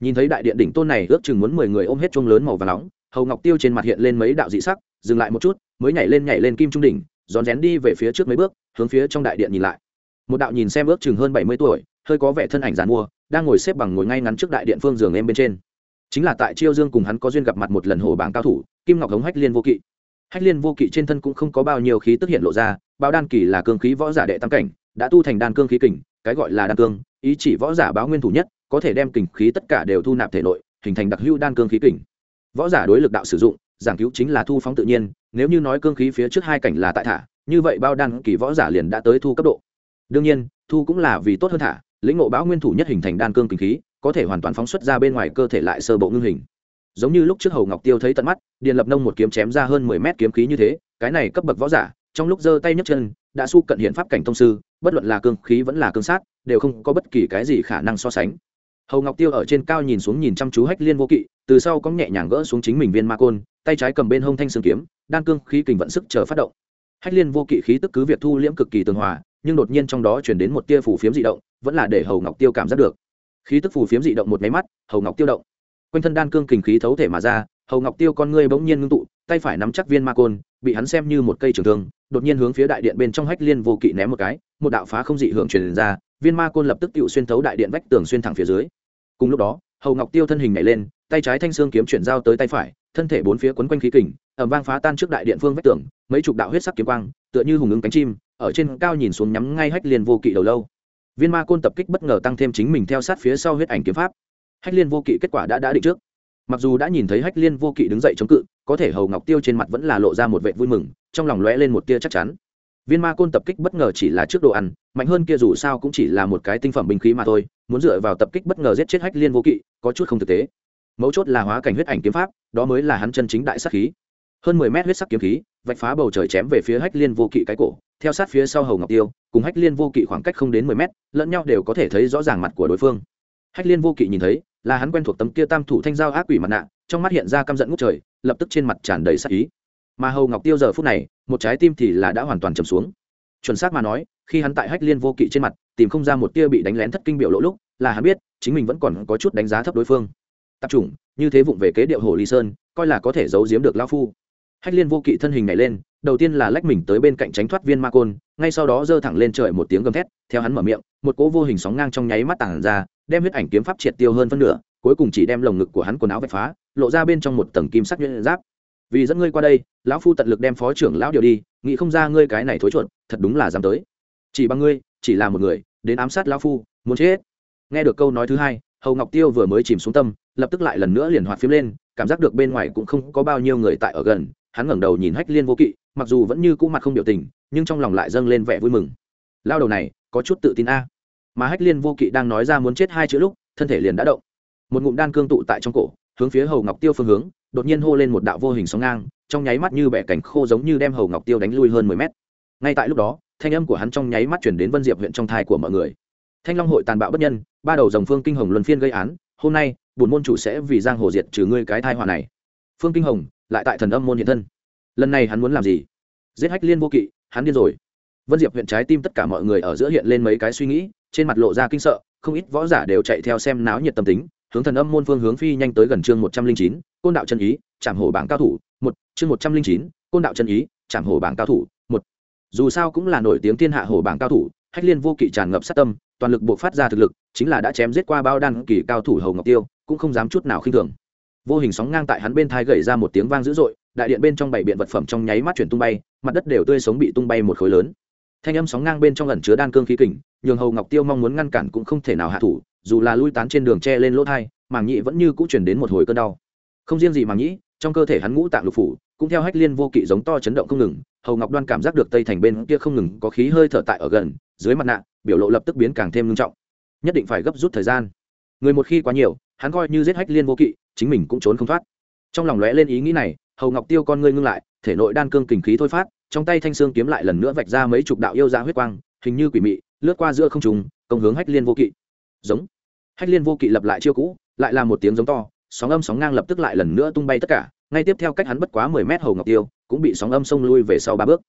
Nhìn thấy đại điện đỉnh tôn này, ước chừng muốn mười người ôm hết chuông lớn màu và nóng hầu ngọc tiêu trên mặt hiện lên mấy đạo dị sắc, dừng lại một chút, mới nhảy lên nhảy lên kim trung đỉnh, rón rén đi về phía trước mấy bước, hướng phía trong đại điện nhìn lại. Một đạo nhìn xem ước chừng hơn bảy mươi tuổi, hơi có vẻ thân ảnh giàn mua, đang ngồi xếp bằng ngồi ngay ngắn trước đại điện phương giường em bên trên. Chính là tại chiêu dương cùng hắn có duyên gặp mặt một lần hồ bảng cao thủ, kim ngọc hống hách liên vô kỵ. Hách liên vô kỵ trên thân cũng không có bao nhiêu khí tức hiện lộ ra bao đan kỳ là cương khí võ giả đệ tam cảnh, đã tu thành đan cương khí kình, cái gọi là đan cương, ý chỉ võ giả báo nguyên thủ nhất, có thể đem kình khí tất cả đều thu nạp thể nội, hình thành đặc hữu đan cương khí kình võ giả đối lực đạo sử dụng, giảng cứu chính là thu phóng tự nhiên, nếu như nói cương khí phía trước hai cảnh là tại thả, như vậy bao đan kỳ võ giả liền đã tới thu cấp độ. Đương nhiên, thu cũng là vì tốt hơn thả, lĩnh ngộ bão nguyên thủ nhất hình thành đan cương kinh khí, có thể hoàn toàn phóng xuất ra bên ngoài cơ thể lại sơ bộ ngưng hình. Giống như lúc trước hầu ngọc tiêu thấy tận mắt, điền lập nông một kiếm chém ra hơn mười mét kiếm khí như thế, cái này cấp bậc võ giả, trong lúc giơ tay nhấc chân, đã su cận hiện pháp cảnh thông sư, bất luận là cương khí vẫn là cương sát, đều không có bất kỳ cái gì khả năng so sánh hầu ngọc tiêu ở trên cao nhìn xuống nhìn chăm chú hách liên vô kỵ, từ sau có nhẹ nhàng gỡ xuống chính mình viên ma côn, tay trái cầm bên hông thanh sương kiếm, đan cương khí kình vận sức chờ phát động. Hách liên vô kỵ khí tức cứ việc thu liễm cực kỳ tường hòa, nhưng đột nhiên trong đó chuyển đến một tia phủ phiếm dị động, vẫn là để hầu ngọc tiêu cảm giác được. Khí tức phủ phiếm dị động một máy mắt, hầu ngọc tiêu động. Quanh thân đan cương kình khí thấu thể mà ra, hầu ngọc tiêu con ngươi bỗng nhiên ngưng tụ, tay phải nắm chắc viên ma côn, bị hắn xem như một cây trường thương, đột nhiên hướng phía đại điện bên trong hách liên vô kỵ ném một cái, một đạo phá không dị hưởng truyền ra viên ma côn lập tức tự xuyên thấu đại điện vách tường xuyên thẳng phía dưới. Cùng lúc đó, hầu ngọc tiêu thân hình nhảy lên, tay trái thanh xương kiếm chuyển giao tới tay phải, thân thể bốn phía quấn quanh khí kình ẩm vang phá tan trước đại điện phương vách tường, mấy chục đạo huyết sắc kiếm quang, tựa như hùng ứng cánh chim, ở trên cao nhìn xuống nhắm ngay hách liên vô kỵ đầu lâu. Viên ma côn tập kích bất ngờ tăng thêm chính mình theo sát phía sau huyết ảnh kiếm pháp. Hách liên vô kỵ kết quả đã đã định trước. Mặc dù đã nhìn thấy hách liên vô kỵ đứng dậy chống cự, có thể hầu ngọc tiêu trên mặt vẫn là lộ ra một vệ vui mừng, trong lòng lóe lên một tia chắc chắn viên ma côn tập kích bất ngờ chỉ là trước đồ ăn, mạnh hơn kia dù sao cũng chỉ là một cái tinh phẩm binh khí mà thôi, muốn dựa vào tập kích bất ngờ giết chết hách liên vô kỵ, có chút không thực tế. Mấu chốt là hóa cảnh huyết ảnh kiếm pháp, đó mới là hắn chân chính đại sắc khí. Hơn mười mét huyết sắc kiếm khí, vạch phá bầu trời chém về phía hách liên vô kỵ cái cổ, theo sát phía sau hầu ngọc tiêu, cùng hách liên vô kỵ khoảng cách không đến mười mét, lẫn nhau đều có thể thấy rõ ràng mặt của đối phương. Hách liên vô kỵ nhìn thấy, là hắn quen thuộc tấm kia tam thủ thanh giao ác quỷ mặt nạ, trong mắt hiện ra căm giận ngút trời, lập tức trên mặt tràn đầy sắc ý. Mà hầu ngọc tiêu giờ phút này một trái tim thì là đã hoàn toàn chầm xuống. Chuẩn xác mà nói, khi hắn tại hách liên vô kỵ trên mặt, tìm không ra một tia bị đánh lén thất kinh biểu lỗ lúc, là hắn biết, chính mình vẫn còn có chút đánh giá thấp đối phương. Tập trung như thế vụng về kế điệu hồ ly sơn, coi là có thể giấu giếm được lao phu. Hách liên vô kỵ thân hình này lên, đầu tiên là lách mình tới bên cạnh tránh thoát viên ma côn, ngay sau đó giơ thẳng lên trời một tiếng gầm thét, theo hắn mở miệng, một cỗ vô hình sóng ngang trong nháy mắt tảng ra, đem huyết ảnh kiếm pháp triệt tiêu hơn phân nửa, cuối cùng chỉ đem lồng ngực của hắn quần áo vạch phá, lộ ra bên trong một tầng kim sắc nhuyễn giáp vì dẫn ngươi qua đây, lão phu tận lực đem phó trưởng lão điều đi, nghĩ không ra ngươi cái này thối chuột, thật đúng là dám tới. Chỉ bằng ngươi, chỉ là một người, đến ám sát lão phu, muốn chết. Nghe được câu nói thứ hai, hầu ngọc tiêu vừa mới chìm xuống tâm, lập tức lại lần nữa liền hoạt phím lên, cảm giác được bên ngoài cũng không có bao nhiêu người tại ở gần, hắn ngẩng đầu nhìn hách liên vô kỵ, mặc dù vẫn như cũ mặt không biểu tình, nhưng trong lòng lại dâng lên vẻ vui mừng. Lao đầu này, có chút tự tin a. Mà hách liên vô kỵ đang nói ra muốn chết hai chữ lúc, thân thể liền đã động. Một ngụm đan cương tụ tại trong cổ, hướng phía hầu ngọc tiêu phương hướng đột nhiên hô lên một đạo vô hình sóng ngang, trong nháy mắt như bẻ cảnh khô giống như đem hầu ngọc tiêu đánh lui hơn mười mét. Ngay tại lúc đó, thanh âm của hắn trong nháy mắt chuyển đến vân diệp huyện trong thai của mọi người. Thanh long hội tàn bạo bất nhân, ba đầu dòng phương kinh hồng luân phiên gây án, hôm nay bùn môn chủ sẽ vì giang hồ diệt trừ ngươi cái thai họa này. Phương kinh hồng, lại tại thần âm môn hiện thân. Lần này hắn muốn làm gì? Giết hách liên vô kỵ, hắn điên rồi. Vân diệp huyện trái tim tất cả mọi người ở giữa hiện lên mấy cái suy nghĩ, trên mặt lộ ra kinh sợ, không ít võ giả đều chạy theo xem náo nhiệt tâm tính hướng thần âm môn phương hướng phi nhanh tới gần chương một trăm linh chín, côn đạo chân ý, chạm hổ bảng cao thủ, một, chương một trăm linh chín, côn đạo chân ý, chạm hổ bảng cao thủ, một. Dù sao cũng là nổi tiếng thiên hạ hổ bảng cao thủ, hách liên vô kỵ tràn ngập sát tâm, toàn lực buộc phát ra thực lực, chính là đã chém giết qua bao đan kỳ cao thủ hầu ngọc tiêu, cũng không dám chút nào khinh thường. Vô hình sóng ngang tại hắn bên thai gậy ra một tiếng vang dữ dội, đại điện bên trong bảy biện vật phẩm trong nháy mắt chuyển tung bay, mặt đất đều tươi sống bị tung bay một khối lớn. Thanh âm sóng ngang bên trong ẩn chứa đan cương khí kình, nhường hầu ngọc tiêu mong muốn ngăn cản cũng không thể nào hạ thủ dù là lui tán trên đường tre lên lỗ thai, màng nhị vẫn như cũng chuyển đến một hồi cơn đau. Không riêng gì màng nhĩ, trong cơ thể hắn ngũ tạng lục phủ, cũng theo hách liên vô kỵ giống to chấn động không ngừng, hầu ngọc đoan cảm giác được tây thành bên kia không ngừng có khí hơi thở tại ở gần, dưới mặt nạ, biểu lộ lập tức biến càng thêm nghiêm trọng. Nhất định phải gấp rút thời gian. Người một khi quá nhiều, hắn coi như giết hách liên vô kỵ, chính mình cũng trốn không thoát. Trong lòng lóe lên ý nghĩ này, hầu ngọc tiêu con ngươi ngưng lại, thể nội đan cương kình khí thôi phát, trong tay thanh xương kiếm lại lần nữa vạch ra mấy chục đạo yêu ra huyết quang, hình như quỷ mị, lướt qua giữa không trùng công hướng hách liên vô kỵ. Giống hách liên vô kỵ lập lại chiêu cũ, lại là một tiếng giống to, sóng âm sóng ngang lập tức lại lần nữa tung bay tất cả, ngay tiếp theo cách hắn bất quá mười mét hầu ngọc tiêu cũng bị sóng âm xông lui về sau ba bước.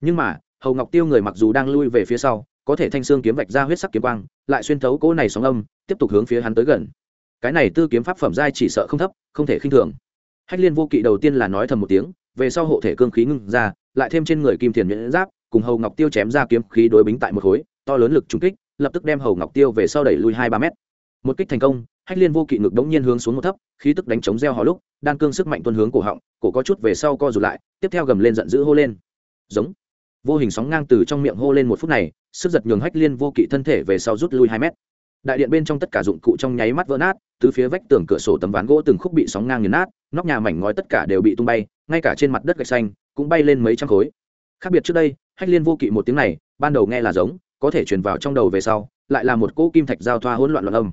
Nhưng mà, hầu ngọc tiêu người mặc dù đang lui về phía sau, có thể thanh xương kiếm vạch ra huyết sắc kiếm quang, lại xuyên thấu cỗ này sóng âm, tiếp tục hướng phía hắn tới gần. Cái này tư kiếm pháp phẩm giai chỉ sợ không thấp, không thể khinh thường. Hách liên vô kỵ đầu tiên là nói thầm một tiếng, về sau hộ thể cương khí ngưng ra, lại thêm trên người kim thiền nhuyễn giáp, cùng hầu ngọc tiêu chém ra kiếm khí đối bính tại một khối, to lớn lực trúng kích, lập tức đem hầu ngọc tiêu về sau đẩy lui hai ba mét một kích thành công, hách liên vô kỵ ngực đống nhiên hướng xuống một thấp, khí tức đánh chống gieo hò lúc, đan cương sức mạnh tuân hướng cổ họng, cổ có chút về sau co rụt lại, tiếp theo gầm lên giận dữ hô lên. Giống. Vô hình sóng ngang từ trong miệng hô lên một phút này, sức giật nhường hách liên vô kỵ thân thể về sau rút lui hai mét. Đại điện bên trong tất cả dụng cụ trong nháy mắt vỡ nát từ phía vách tường cửa sổ tấm ván gỗ từng khúc bị sóng ngang nghiền nát, nóc nhà mảnh ngói tất cả đều bị tung bay, ngay cả trên mặt đất gạch xanh cũng bay lên mấy trăm khối. Khác biệt trước đây, hách liên vô kỵ một tiếng này, ban đầu nghe là giống, có thể truyền vào trong đầu về sau, lại là một cỗ kim thạch giao thoa hỗn loạn loạn âm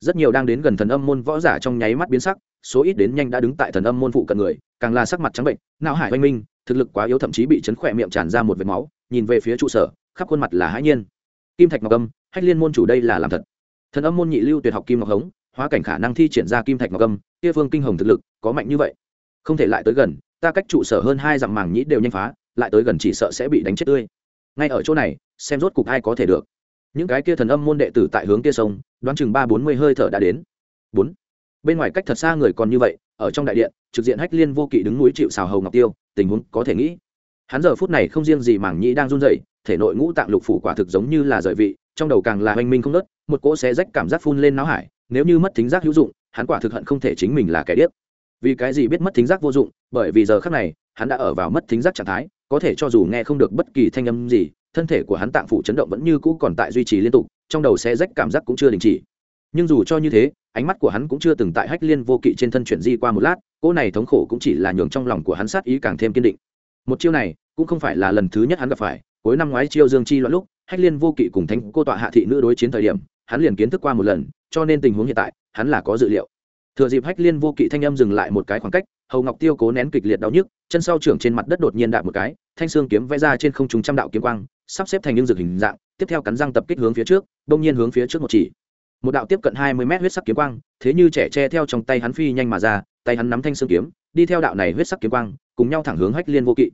rất nhiều đang đến gần thần âm môn võ giả trong nháy mắt biến sắc, số ít đến nhanh đã đứng tại thần âm môn phụ cận người, càng là sắc mặt trắng bệnh, não hải oanh minh, thực lực quá yếu thậm chí bị chấn khỏe miệng tràn ra một vệt máu, nhìn về phía trụ sở, khắp khuôn mặt là hãi nhiên. Kim thạch ngọc âm, hách liên môn chủ đây là làm thật. Thần âm môn nhị lưu tuyệt học kim ngọc hống, hóa cảnh khả năng thi triển ra kim thạch ngọc âm, kia phương kinh hồng thực lực, có mạnh như vậy. Không thể lại tới gần, ta cách trụ sở hơn hai dặm màng nhĩ đều nhanh phá, lại tới gần chỉ sợ sẽ bị đánh chết tươi. Ngay ở chỗ này, xem rốt cục ai có thể được những cái kia thần âm môn đệ tử tại hướng kia sông, đoán chừng ba bốn mươi hơi thở đã đến. Bốn. Bên ngoài cách thật xa người còn như vậy, ở trong đại điện, trực diện hách liên vô kỵ đứng núi chịu xào hầu ngọc tiêu, tình huống có thể nghĩ. Hắn giờ phút này không riêng gì mảng nhĩ đang run rẩy, thể nội ngũ tạng lục phủ quả thực giống như là rời vị, trong đầu càng là hoành minh không nớt một cỗ xé rách cảm giác phun lên não hải, nếu như mất thính giác hữu dụng, hắn quả thực hận không thể chính mình là kẻ điếc. Vì cái gì biết mất thính giác vô dụng, bởi vì giờ khác này, hắn đã ở vào mất thính giác trạng thái, có thể cho dù nghe không được bất kỳ thanh âm gì thân thể của hắn tạng phủ chấn động vẫn như cũ còn tại duy trì liên tục, trong đầu xe rách cảm giác cũng chưa đình chỉ. Nhưng dù cho như thế, ánh mắt của hắn cũng chưa từng tại hách liên vô kỵ trên thân chuyển di qua một lát, cỗ này thống khổ cũng chỉ là nhường trong lòng của hắn sát ý càng thêm kiên định. Một chiêu này, cũng không phải là lần thứ nhất hắn gặp phải, cuối năm ngoái chiêu dương chi loạn lúc, hách liên vô kỵ cùng thánh cô tọa hạ thị nữ đối chiến thời điểm, hắn liền kiến thức qua một lần, cho nên tình huống hiện tại, hắn là có dự liệu. Thừa dịp hách liên vô kỵ thanh âm dừng lại một cái khoảng cách hầu ngọc tiêu cố nén kịch liệt đau nhức, chân sau trưởng trên mặt đất đột nhiên đạp một cái, thanh xương kiếm vẽ ra trên không trung trăm đạo kiếm quang, sắp xếp thành những dược hình dạng, tiếp theo cắn răng tập kích hướng phía trước đông nhiên hướng phía trước một chỉ. Một đạo tiếp cận hai mươi mét huyết sắc kiếm quang, thế như trẻ che theo trong tay hắn phi nhanh mà ra, tay hắn nắm thanh xương kiếm, đi theo đạo này huyết sắc kiếm quang, cùng nhau thẳng hướng hách liên vô kỵ.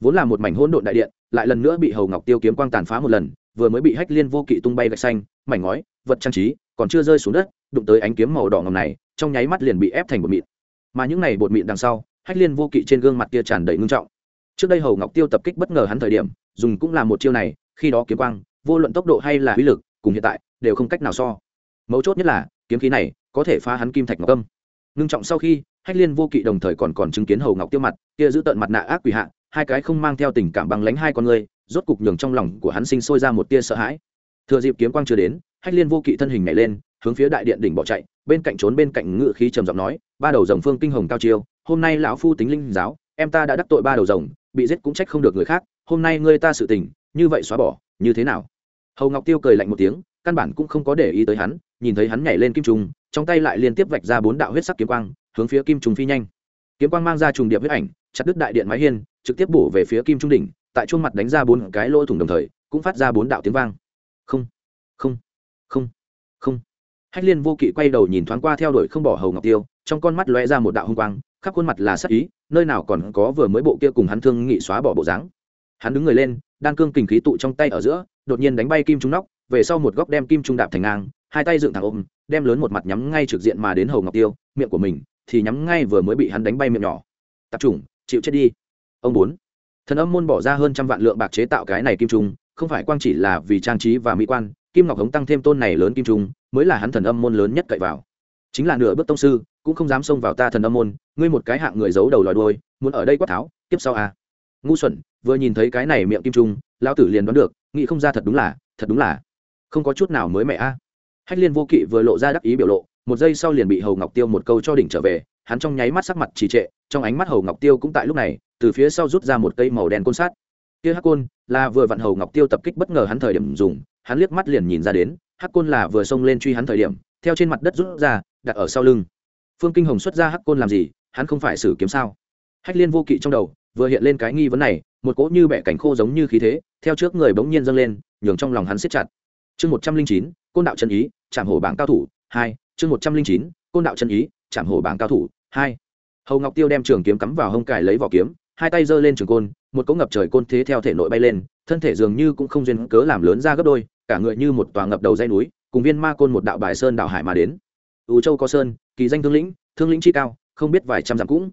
Vốn là một mảnh hỗn độn đại điện, lại lần nữa bị hầu ngọc tiêu kiếm quang tàn phá một lần, vừa mới bị hách liên vô kỵ tung bay gạch xanh, mảnh ngói, vật trang trí, còn chưa rơi xuống đất, đụng tới ánh kiếm màu đỏ ngầm này, trong nháy mắt liền bị ép thành một mịn mà những này bột mịn đằng sau, hách liên vô kỵ trên gương mặt kia tràn đầy ngưng trọng. Trước đây hầu ngọc tiêu tập kích bất ngờ hắn thời điểm, dùng cũng là một chiêu này, khi đó kiếm quang, vô luận tốc độ hay là uy lực, cùng hiện tại, đều không cách nào so. Mấu chốt nhất là, kiếm khí này, có thể phá hắn kim thạch ngọc âm. Ngưng trọng sau khi, hách liên vô kỵ đồng thời còn còn chứng kiến hầu ngọc tiêu mặt, kia giữ tận mặt nạ ác quỷ hạ, hai cái không mang theo tình cảm bằng lánh hai con người, rốt cục nhường trong lòng của hắn sinh sôi ra một tia sợ hãi. Thừa dịp kiếm quang chưa đến, hách liên vô kỵ thân hình nhảy lên, hướng phía đại điện đỉnh bỏ chạy bên cạnh trốn bên cạnh ngự khí trầm giọng nói, ba đầu rồng phương kinh hồng cao chiêu, hôm nay lão phu tính linh giáo, em ta đã đắc tội ba đầu rồng, bị giết cũng trách không được người khác, hôm nay ngươi ta sự tình, như vậy xóa bỏ, như thế nào? Hầu ngọc tiêu cười lạnh một tiếng, căn bản cũng không có để ý tới hắn, nhìn thấy hắn nhảy lên kim trùng, trong tay lại liên tiếp vạch ra bốn đạo huyết sắc kiếm quang, hướng phía kim trùng phi nhanh. Kiếm quang mang ra trùng điệp huyết ảnh, chặt đứt đại điện mái hiên, trực tiếp bổ về phía kim trung đỉnh, tại chuông mặt đánh ra bốn cái lỗ thủng đồng thời, cũng phát ra bốn đạo tiếng vang. Không không. không không hách liên vô kỵ quay đầu nhìn thoáng qua theo đuổi không bỏ hầu ngọc tiêu, trong con mắt lóe ra một đạo hung quang, khắp khuôn mặt là sắc ý, nơi nào còn có vừa mới bộ kia cùng hắn thương nghị xóa bỏ bộ dáng. Hắn đứng người lên, đan cương kình khí tụ trong tay ở giữa, đột nhiên đánh bay kim trung nóc, về sau một góc đem kim trung đạp thành ngang, hai tay dựng thẳng ôm, đem lớn một mặt nhắm ngay trực diện mà đến hầu ngọc tiêu, miệng của mình thì nhắm ngay vừa mới bị hắn đánh bay miệng nhỏ. Tập trung, chịu chết đi. Ông bốn. Thần âm môn bỏ ra hơn trăm vạn lượng bạc chế tạo cái này kim trung, không phải quang chỉ là vì trang trí và mỹ quan kim ngọc hống tăng thêm tôn này lớn kim trung, mới là hắn thần âm môn lớn nhất cậy vào. Chính là nửa bước tông sư, cũng không dám xông vào ta thần âm môn, ngươi một cái hạng người giấu đầu lòi đuôi, muốn ở đây quát tháo, tiếp sau à. Ngu xuẩn, vừa nhìn thấy cái này miệng kim trung, lão tử liền đoán được, nghĩ không ra thật đúng là, thật đúng là. Không có chút nào mới mẹ a à. hách liên vô kỵ vừa lộ ra đắc ý biểu lộ, một giây sau liền bị hầu ngọc tiêu một câu cho đỉnh trở về, hắn trong nháy mắt sắc mặt trì trệ, trong ánh mắt hầu ngọc tiêu cũng tại lúc này, từ phía sau rút ra một cây màu đen côn sát kia hắc côn là vừa vặn hầu ngọc tiêu tập kích bất ngờ hắn thời điểm dùng hắn liếc mắt liền nhìn ra đến, hắc côn là vừa xông lên truy hắn thời điểm, theo trên mặt đất rút ra, đặt ở sau lưng. Phương kinh hồng xuất ra hắc côn làm gì, hắn không phải xử kiếm sao? Hách liên vô kỵ trong đầu, vừa hiện lên cái nghi vấn này, một cỗ như bẻ cảnh khô giống như khí thế, theo trước người bỗng nhiên dâng lên, nhường trong lòng hắn siết chặt. Chương một trăm linh chín, côn đạo chân ý chạm hổ bảng cao thủ, hai, chương một trăm linh chín, côn đạo chân ý chạm hổ bảng cao thủ, hai. Hầu ngọc tiêu đem trường kiếm cắm vào hông cải lấy vỏ kiếm, hai tay giơ lên trường côn, một cỗ ngập trời côn thế theo thể nội bay lên, thân thể dường như cũng không duyên cớ làm lớn ra gấp đôi cả người như một tòa ngập đầu dây núi, cùng viên ma côn một đạo bài sơn đạo hải mà đến. Ưu châu có sơn, kỳ danh thương lĩnh thương lĩnh chi cao, không biết vài trăm dặm cũng.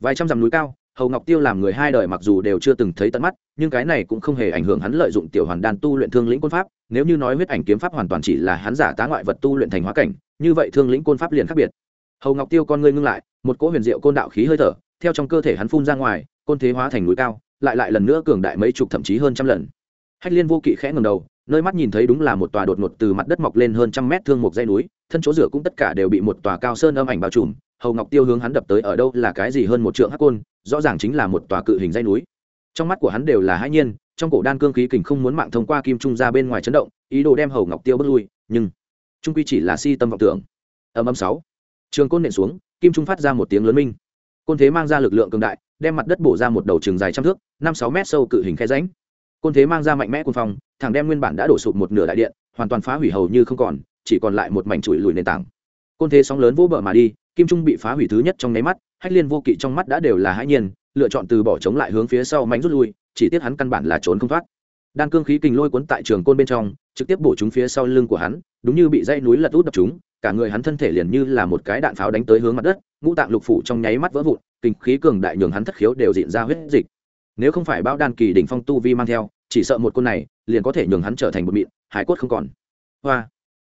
Vài trăm dặm núi cao, hầu ngọc tiêu làm người hai đời mặc dù đều chưa từng thấy tận mắt, nhưng cái này cũng không hề ảnh hưởng hắn lợi dụng tiểu hoàn đan tu luyện thương lĩnh côn pháp, nếu như nói huyết ảnh kiếm pháp hoàn toàn chỉ là hắn giả tá ngoại vật tu luyện thành hóa cảnh, như vậy thương lĩnh côn pháp liền khác biệt. Hầu ngọc tiêu con ngươi ngưng lại, một cỗ huyền diệu côn đạo khí hơi thở, theo trong cơ thể hắn phun ra ngoài, côn thế hóa thành núi cao, lại lại lần nữa cường đại mấy chục thậm chí hơn trăm lần. Hách liên vô kỵ khẽ ngầm đầu nơi mắt nhìn thấy đúng là một tòa đột ngột từ mặt đất mọc lên hơn trăm mét thương một dây núi, thân chỗ rửa cũng tất cả đều bị một tòa cao sơn âm ảnh bao trùm, hầu ngọc tiêu hướng hắn đập tới ở đâu là cái gì hơn một trượng hắc côn, rõ ràng chính là một tòa cự hình dây núi. Trong mắt của hắn đều là hãi nhiên, trong cổ đan cương khí kình không muốn mạng thông qua kim trung ra bên ngoài chấn động, ý đồ đem hầu ngọc tiêu bước lui, nhưng trung quy chỉ là si tâm vọng tưởng. Âm âm sáu, trường côn nện xuống, kim trung phát ra một tiếng lớn minh. Côn thế mang ra lực lượng cường đại, đem mặt đất bổ ra một đầu trường dài trăm thước, năm sáu mét sâu cự hình khe ránh côn thế mang ra mạnh mẽ quân phong thẳng đem nguyên bản đã đổ sụp một nửa đại điện, hoàn toàn phá hủy hầu như không còn, chỉ còn lại một mảnh chùi lùi nền tảng. Côn thế sóng lớn vô bờ mà đi, kim trung bị phá hủy thứ nhất trong nháy mắt, hách liên vô kỵ trong mắt đã đều là hãi nhiên, lựa chọn từ bỏ chống lại hướng phía sau mạnh rút lui, chỉ tiếc hắn căn bản là trốn không thoát. Đan cương khí kình lôi cuốn tại trường côn bên trong, trực tiếp bổ chúng phía sau lưng của hắn, đúng như bị dây núi lật út đập chúng, cả người hắn thân thể liền như là một cái đạn pháo đánh tới hướng mặt đất, ngũ tạng lục phủ trong nháy mắt vỡ vụn kinh khí cường đại nhường hắn thất khiếu đều diện ra huyết dịch. Nếu không phải bão đan kỳ đỉnh phong tu vi mang theo chỉ sợ một côn này liền có thể nhường hắn trở thành một mịn hải cốt không còn. Hoa.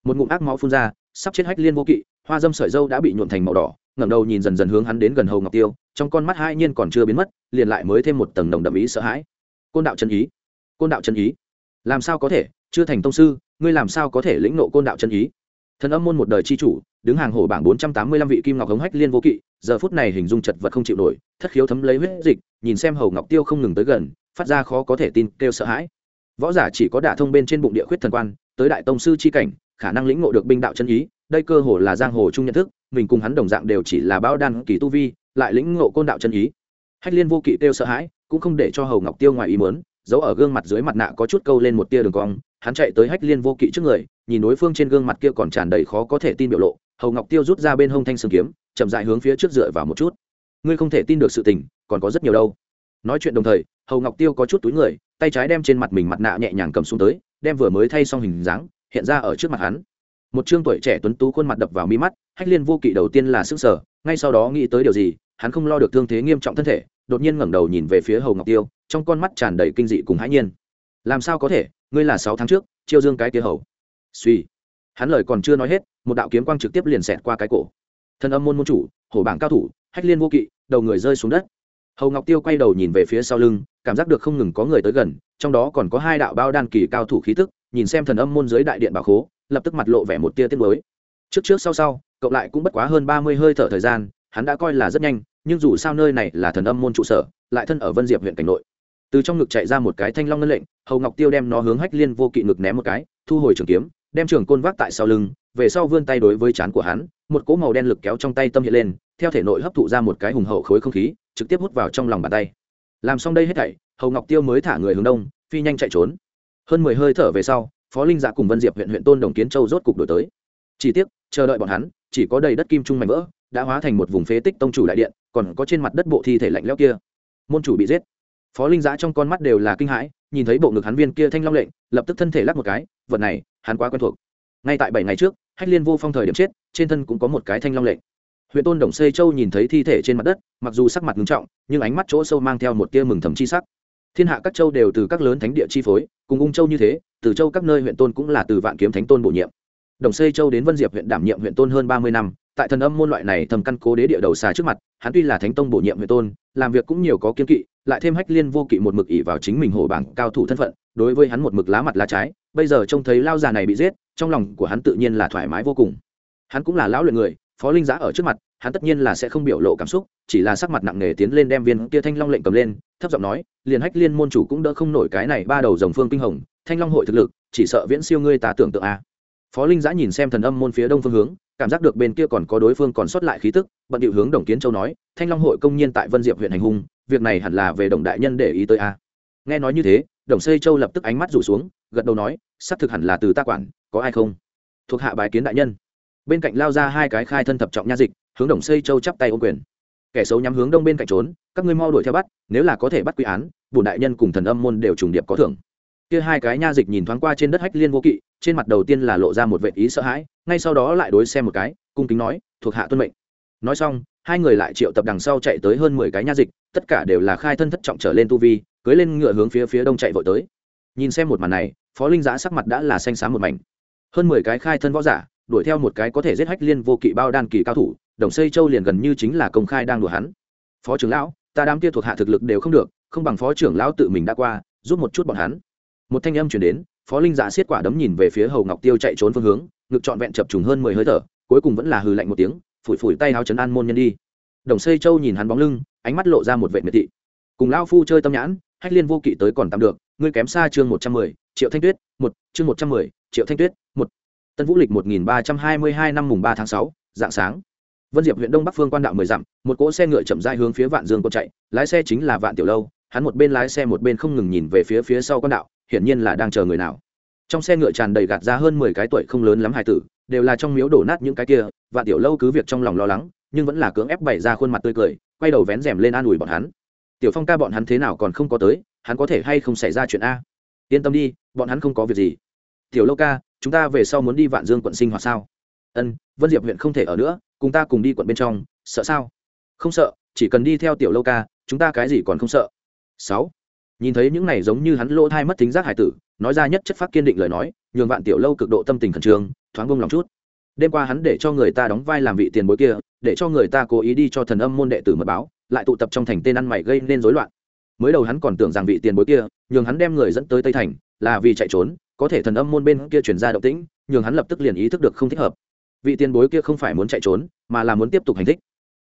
Một ngụm ác máu phun ra, sắp chết hách liên vô kỵ, hoa dâm sợi dâu đã bị nhuộn thành màu đỏ, ngẩng đầu nhìn dần dần hướng hắn đến gần hầu ngọc tiêu, trong con mắt hai nhiên còn chưa biến mất, liền lại mới thêm một tầng nồng đậm ý sợ hãi. Côn đạo chân ý. Côn đạo chân ý. Làm sao có thể? Chưa thành tông sư, ngươi làm sao có thể lĩnh nộ côn đạo chân ý? Thần âm môn một đời chi chủ, đứng hàng hổ bảng bốn trăm tám mươi lăm vị kim ngọc hống hách liên vô kỵ, giờ phút này hình dung chật vật không chịu nổi, thất khiếu thấm lấy huyết dịch, nhìn xem hầu ngọc tiêu không ngừng tới gần phát ra khó có thể tin, kêu sợ hãi. Võ giả chỉ có đả thông bên trên bụng địa khuyết thần quan, tới đại tông sư chi cảnh, khả năng lĩnh ngộ được binh đạo chân ý, đây cơ hồ là giang hồ chung nhận thức, mình cùng hắn đồng dạng đều chỉ là bao đan kỳ tu vi, lại lĩnh ngộ côn đạo chân ý. Hách liên vô kỵ kêu sợ hãi, cũng không để cho hầu ngọc tiêu ngoài ý mớn giấu ở gương mặt dưới mặt nạ có chút câu lên một tia đường cong, hắn chạy tới hách liên vô kỵ trước người, nhìn đối phương trên gương mặt kia còn tràn đầy khó có thể tin biểu lộ, hầu ngọc tiêu rút ra bên hông thanh sừng kiếm, chậm dại hướng phía trước dựa vào một chút. Ngươi không thể tin được sự tình, còn có rất nhiều đâu nói chuyện đồng thời, hầu ngọc tiêu có chút túi người, tay trái đem trên mặt mình mặt nạ nhẹ nhàng cầm xuống tới, đem vừa mới thay xong hình dáng, hiện ra ở trước mặt hắn. Một chương tuổi trẻ tuấn tú khuôn mặt đập vào mi mắt, hách liên vô kỵ đầu tiên là sức sở ngay sau đó nghĩ tới điều gì, hắn không lo được thương thế nghiêm trọng thân thể, đột nhiên ngẩng đầu nhìn về phía hầu ngọc tiêu, trong con mắt tràn đầy kinh dị cùng hãi nhiên. Làm sao có thể, ngươi là sáu tháng trước, chiêu dương cái kia hầu. Suy. Hắn lời còn chưa nói hết, một đạo kiếm quang trực tiếp liền xẹt qua cái cổ. Thân âm môn môn chủ, hổ bảng cao thủ, hách liên vô kỵ, đầu người rơi xuống đất hầu ngọc tiêu quay đầu nhìn về phía sau lưng, cảm giác được không ngừng có người tới gần, trong đó còn có hai đạo bao đan kỳ cao thủ khí tức, nhìn xem thần âm môn dưới đại điện bảo khố, lập tức mặt lộ vẻ một tia tiết mới trước trước sau sau cộng lại cũng bất quá hơn ba mươi hơi thở thời gian, hắn đã coi là rất nhanh, nhưng dù sao nơi này là thần âm môn trụ sở, lại thân ở vân diệp huyện cảnh nội. Từ trong ngực chạy ra một cái thanh long ngân lệnh, hầu ngọc tiêu đem nó hướng hách liên vô kỵ ngực ném một cái, thu hồi trường kiếm, đem trường côn vác tại sau lưng, về sau vươn tay đối với trán của hắn, một cỗ màu đen lực kéo trong tay tâm hiện lên, theo thể nội hấp thụ ra một cái hùng hậu khối không khí trực tiếp hút vào trong lòng bàn tay. Làm xong đây hết thảy, hầu ngọc tiêu mới thả người hướng đông, phi nhanh chạy trốn. Hơn mười hơi thở về sau, phó linh dạ cùng vân diệp huyện huyện tôn đồng kiến châu rốt cục đổi tới. Chỉ tiếc, chờ đợi bọn hắn, chỉ có đầy đất kim trung mảnh vỡ, đã hóa thành một vùng phế tích tông chủ đại điện, còn có trên mặt đất bộ thi thể lạnh lẽo kia. Môn chủ bị giết. Phó linh dạ trong con mắt đều là kinh hãi, nhìn thấy bộ ngực hắn viên kia thanh long lệnh, lập tức thân thể lắc một cái, vật này, hắn quá quen thuộc. Ngay tại bảy ngày trước, hách liên vô phong thời điểm chết, trên thân cũng có một cái thanh long lệnh huyện tôn đồng xây châu nhìn thấy thi thể trên mặt đất, mặc dù sắc mặt ngưng trọng, nhưng ánh mắt chỗ sâu mang theo một tia mừng thầm chi sắc. Thiên hạ các châu đều từ các lớn thánh địa chi phối, cùng ung châu như thế, từ châu các nơi huyện tôn cũng là từ vạn kiếm thánh tôn bổ nhiệm. Đồng xây châu đến vân diệp huyện đảm nhiệm huyện tôn hơn ba mươi năm, tại thần âm môn loại này thầm căn cố đế địa đầu xà trước mặt, hắn tuy là thánh tông bổ nhiệm huyện tôn, làm việc cũng nhiều có kiên kỵ, lại thêm hách liên vô kỵ một mực ỉ vào chính mình hổ bảng cao thủ thân phận, đối với hắn một mực lá mặt lá trái, bây giờ trông thấy lao già này bị giết, trong lòng của hắn tự nhiên là thoải mái vô cùng. Hắn cũng là lão luyện người phó linh giã ở trước mặt, hắn tất nhiên là sẽ không biểu lộ cảm xúc, chỉ là sắc mặt nặng nề tiến lên đem viên kia thanh long lệnh cầm lên, thấp giọng nói, liền hách liên môn chủ cũng đỡ không nổi cái này ba đầu dòng phương kinh hồng, thanh long hội thực lực, chỉ sợ viễn siêu ngươi ta tưởng tượng a. Phó linh giã nhìn xem thần âm môn phía đông phương hướng, cảm giác được bên kia còn có đối phương còn sót lại khí tức, bận điệu hướng đồng kiến châu nói, thanh long hội công nhiên tại vân diệp huyện hành hung, việc này hẳn là về đồng đại nhân để ý tới a. Nghe nói như thế, đồng xây châu lập tức ánh mắt rủ xuống, gật đầu nói, xác thực hẳn là từ ta quản, có ai không? Thuộc hạ bài kiến đại nhân bên cạnh lao ra hai cái khai thân thập trọng nha dịch, hướng đồng xây châu chắp tay ô quyền. Kẻ xấu nhắm hướng đông bên cạnh trốn, các ngươi mau đuổi theo bắt, nếu là có thể bắt quy án bùn đại nhân cùng thần âm môn đều trùng điệp có thưởng. Kia hai cái nha dịch nhìn thoáng qua trên đất hách liên vô kỵ, trên mặt đầu tiên là lộ ra một vệ ý sợ hãi, ngay sau đó lại đối xem một cái, cung kính nói, thuộc hạ tuân mệnh. Nói xong, hai người lại triệu tập đằng sau chạy tới hơn mười cái nha dịch, tất cả đều là khai thân thất trọng trở lên tu vi, cưới lên ngựa hướng phía phía đông chạy vội tới. Nhìn xem một màn này, phó linh giã sắc mặt đã là xanh xám một mảnh. Hơn mười cái khai thân võ giả đuổi theo một cái có thể giết hách liên vô kỵ bao đan kỳ cao thủ, đồng xây châu liền gần như chính là công khai đang đùa hắn. Phó trưởng lão, ta đám kia thuộc hạ thực lực đều không được, không bằng phó trưởng lão tự mình đã qua, giúp một chút bọn hắn. Một thanh âm chuyển đến, phó linh dạ giả xiết quả đấm nhìn về phía hầu ngọc tiêu chạy trốn phương hướng, ngực trọn vẹn chập trùng hơn mười hơi thở, cuối cùng vẫn là hừ lạnh một tiếng, phủi phủi tay áo chấn an môn nhân đi. Đồng xây châu nhìn hắn bóng lưng, ánh mắt lộ ra một vệ miệt thị. Cùng lão phu chơi tâm nhãn, hách liên vô kỵ tới còn tạm được, ngươi kém xa chương một trăm mười, triệu thanh tuyết, một, chương một trăm mười, triệu thanh tuyết tân vũ lịch một nghìn ba trăm hai mươi hai năm mùng 3 tháng 6, dạng sáng. Vân diệp huyện đông bắc phương quan đạo mười dặm một cỗ xe ngựa chậm rãi hướng phía vạn dương quân chạy lái xe chính là vạn tiểu lâu hắn một bên lái xe một bên không ngừng nhìn về phía phía sau quan đạo hiển nhiên là đang chờ người nào. Trong xe ngựa tràn đầy gạt ra hơn mười cái tuổi không lớn lắm hài tử đều là trong miếu đổ nát những cái kia Vạn tiểu lâu cứ việc trong lòng lo lắng nhưng vẫn là cưỡng ép bày ra khuôn mặt tươi cười quay đầu vén rèm lên an ủi bọn hắn. Tiểu phong ca bọn hắn thế nào còn không có tới hắn có thể hay không xảy ra chuyện a? Yên tâm đi bọn hắn không có việc gì. Tiểu lâu ca chúng ta về sau muốn đi vạn dương quận sinh hoạt sao? Ân, vân diệp huyện không thể ở nữa, cùng ta cùng đi quận bên trong, sợ sao? Không sợ, chỉ cần đi theo tiểu lâu ca, chúng ta cái gì còn không sợ. Sáu, nhìn thấy những này giống như hắn lỗ thai mất tính giác hải tử, nói ra nhất chất phát kiên định lời nói, nhường vạn tiểu lâu cực độ tâm tình khẩn trương, thoáng bông lòng chút. Đêm qua hắn để cho người ta đóng vai làm vị tiền bối kia, để cho người ta cố ý đi cho thần âm môn đệ tử mật báo, lại tụ tập trong thành tên ăn mày gây nên rối loạn. Mới đầu hắn còn tưởng rằng vị tiền bối kia, nhường hắn đem người dẫn tới tây thành, là vì chạy trốn có thể thần âm môn bên kia chuyển ra động tĩnh, nhường hắn lập tức liền ý thức được không thích hợp. Vị tiền bối kia không phải muốn chạy trốn, mà là muốn tiếp tục hành thích.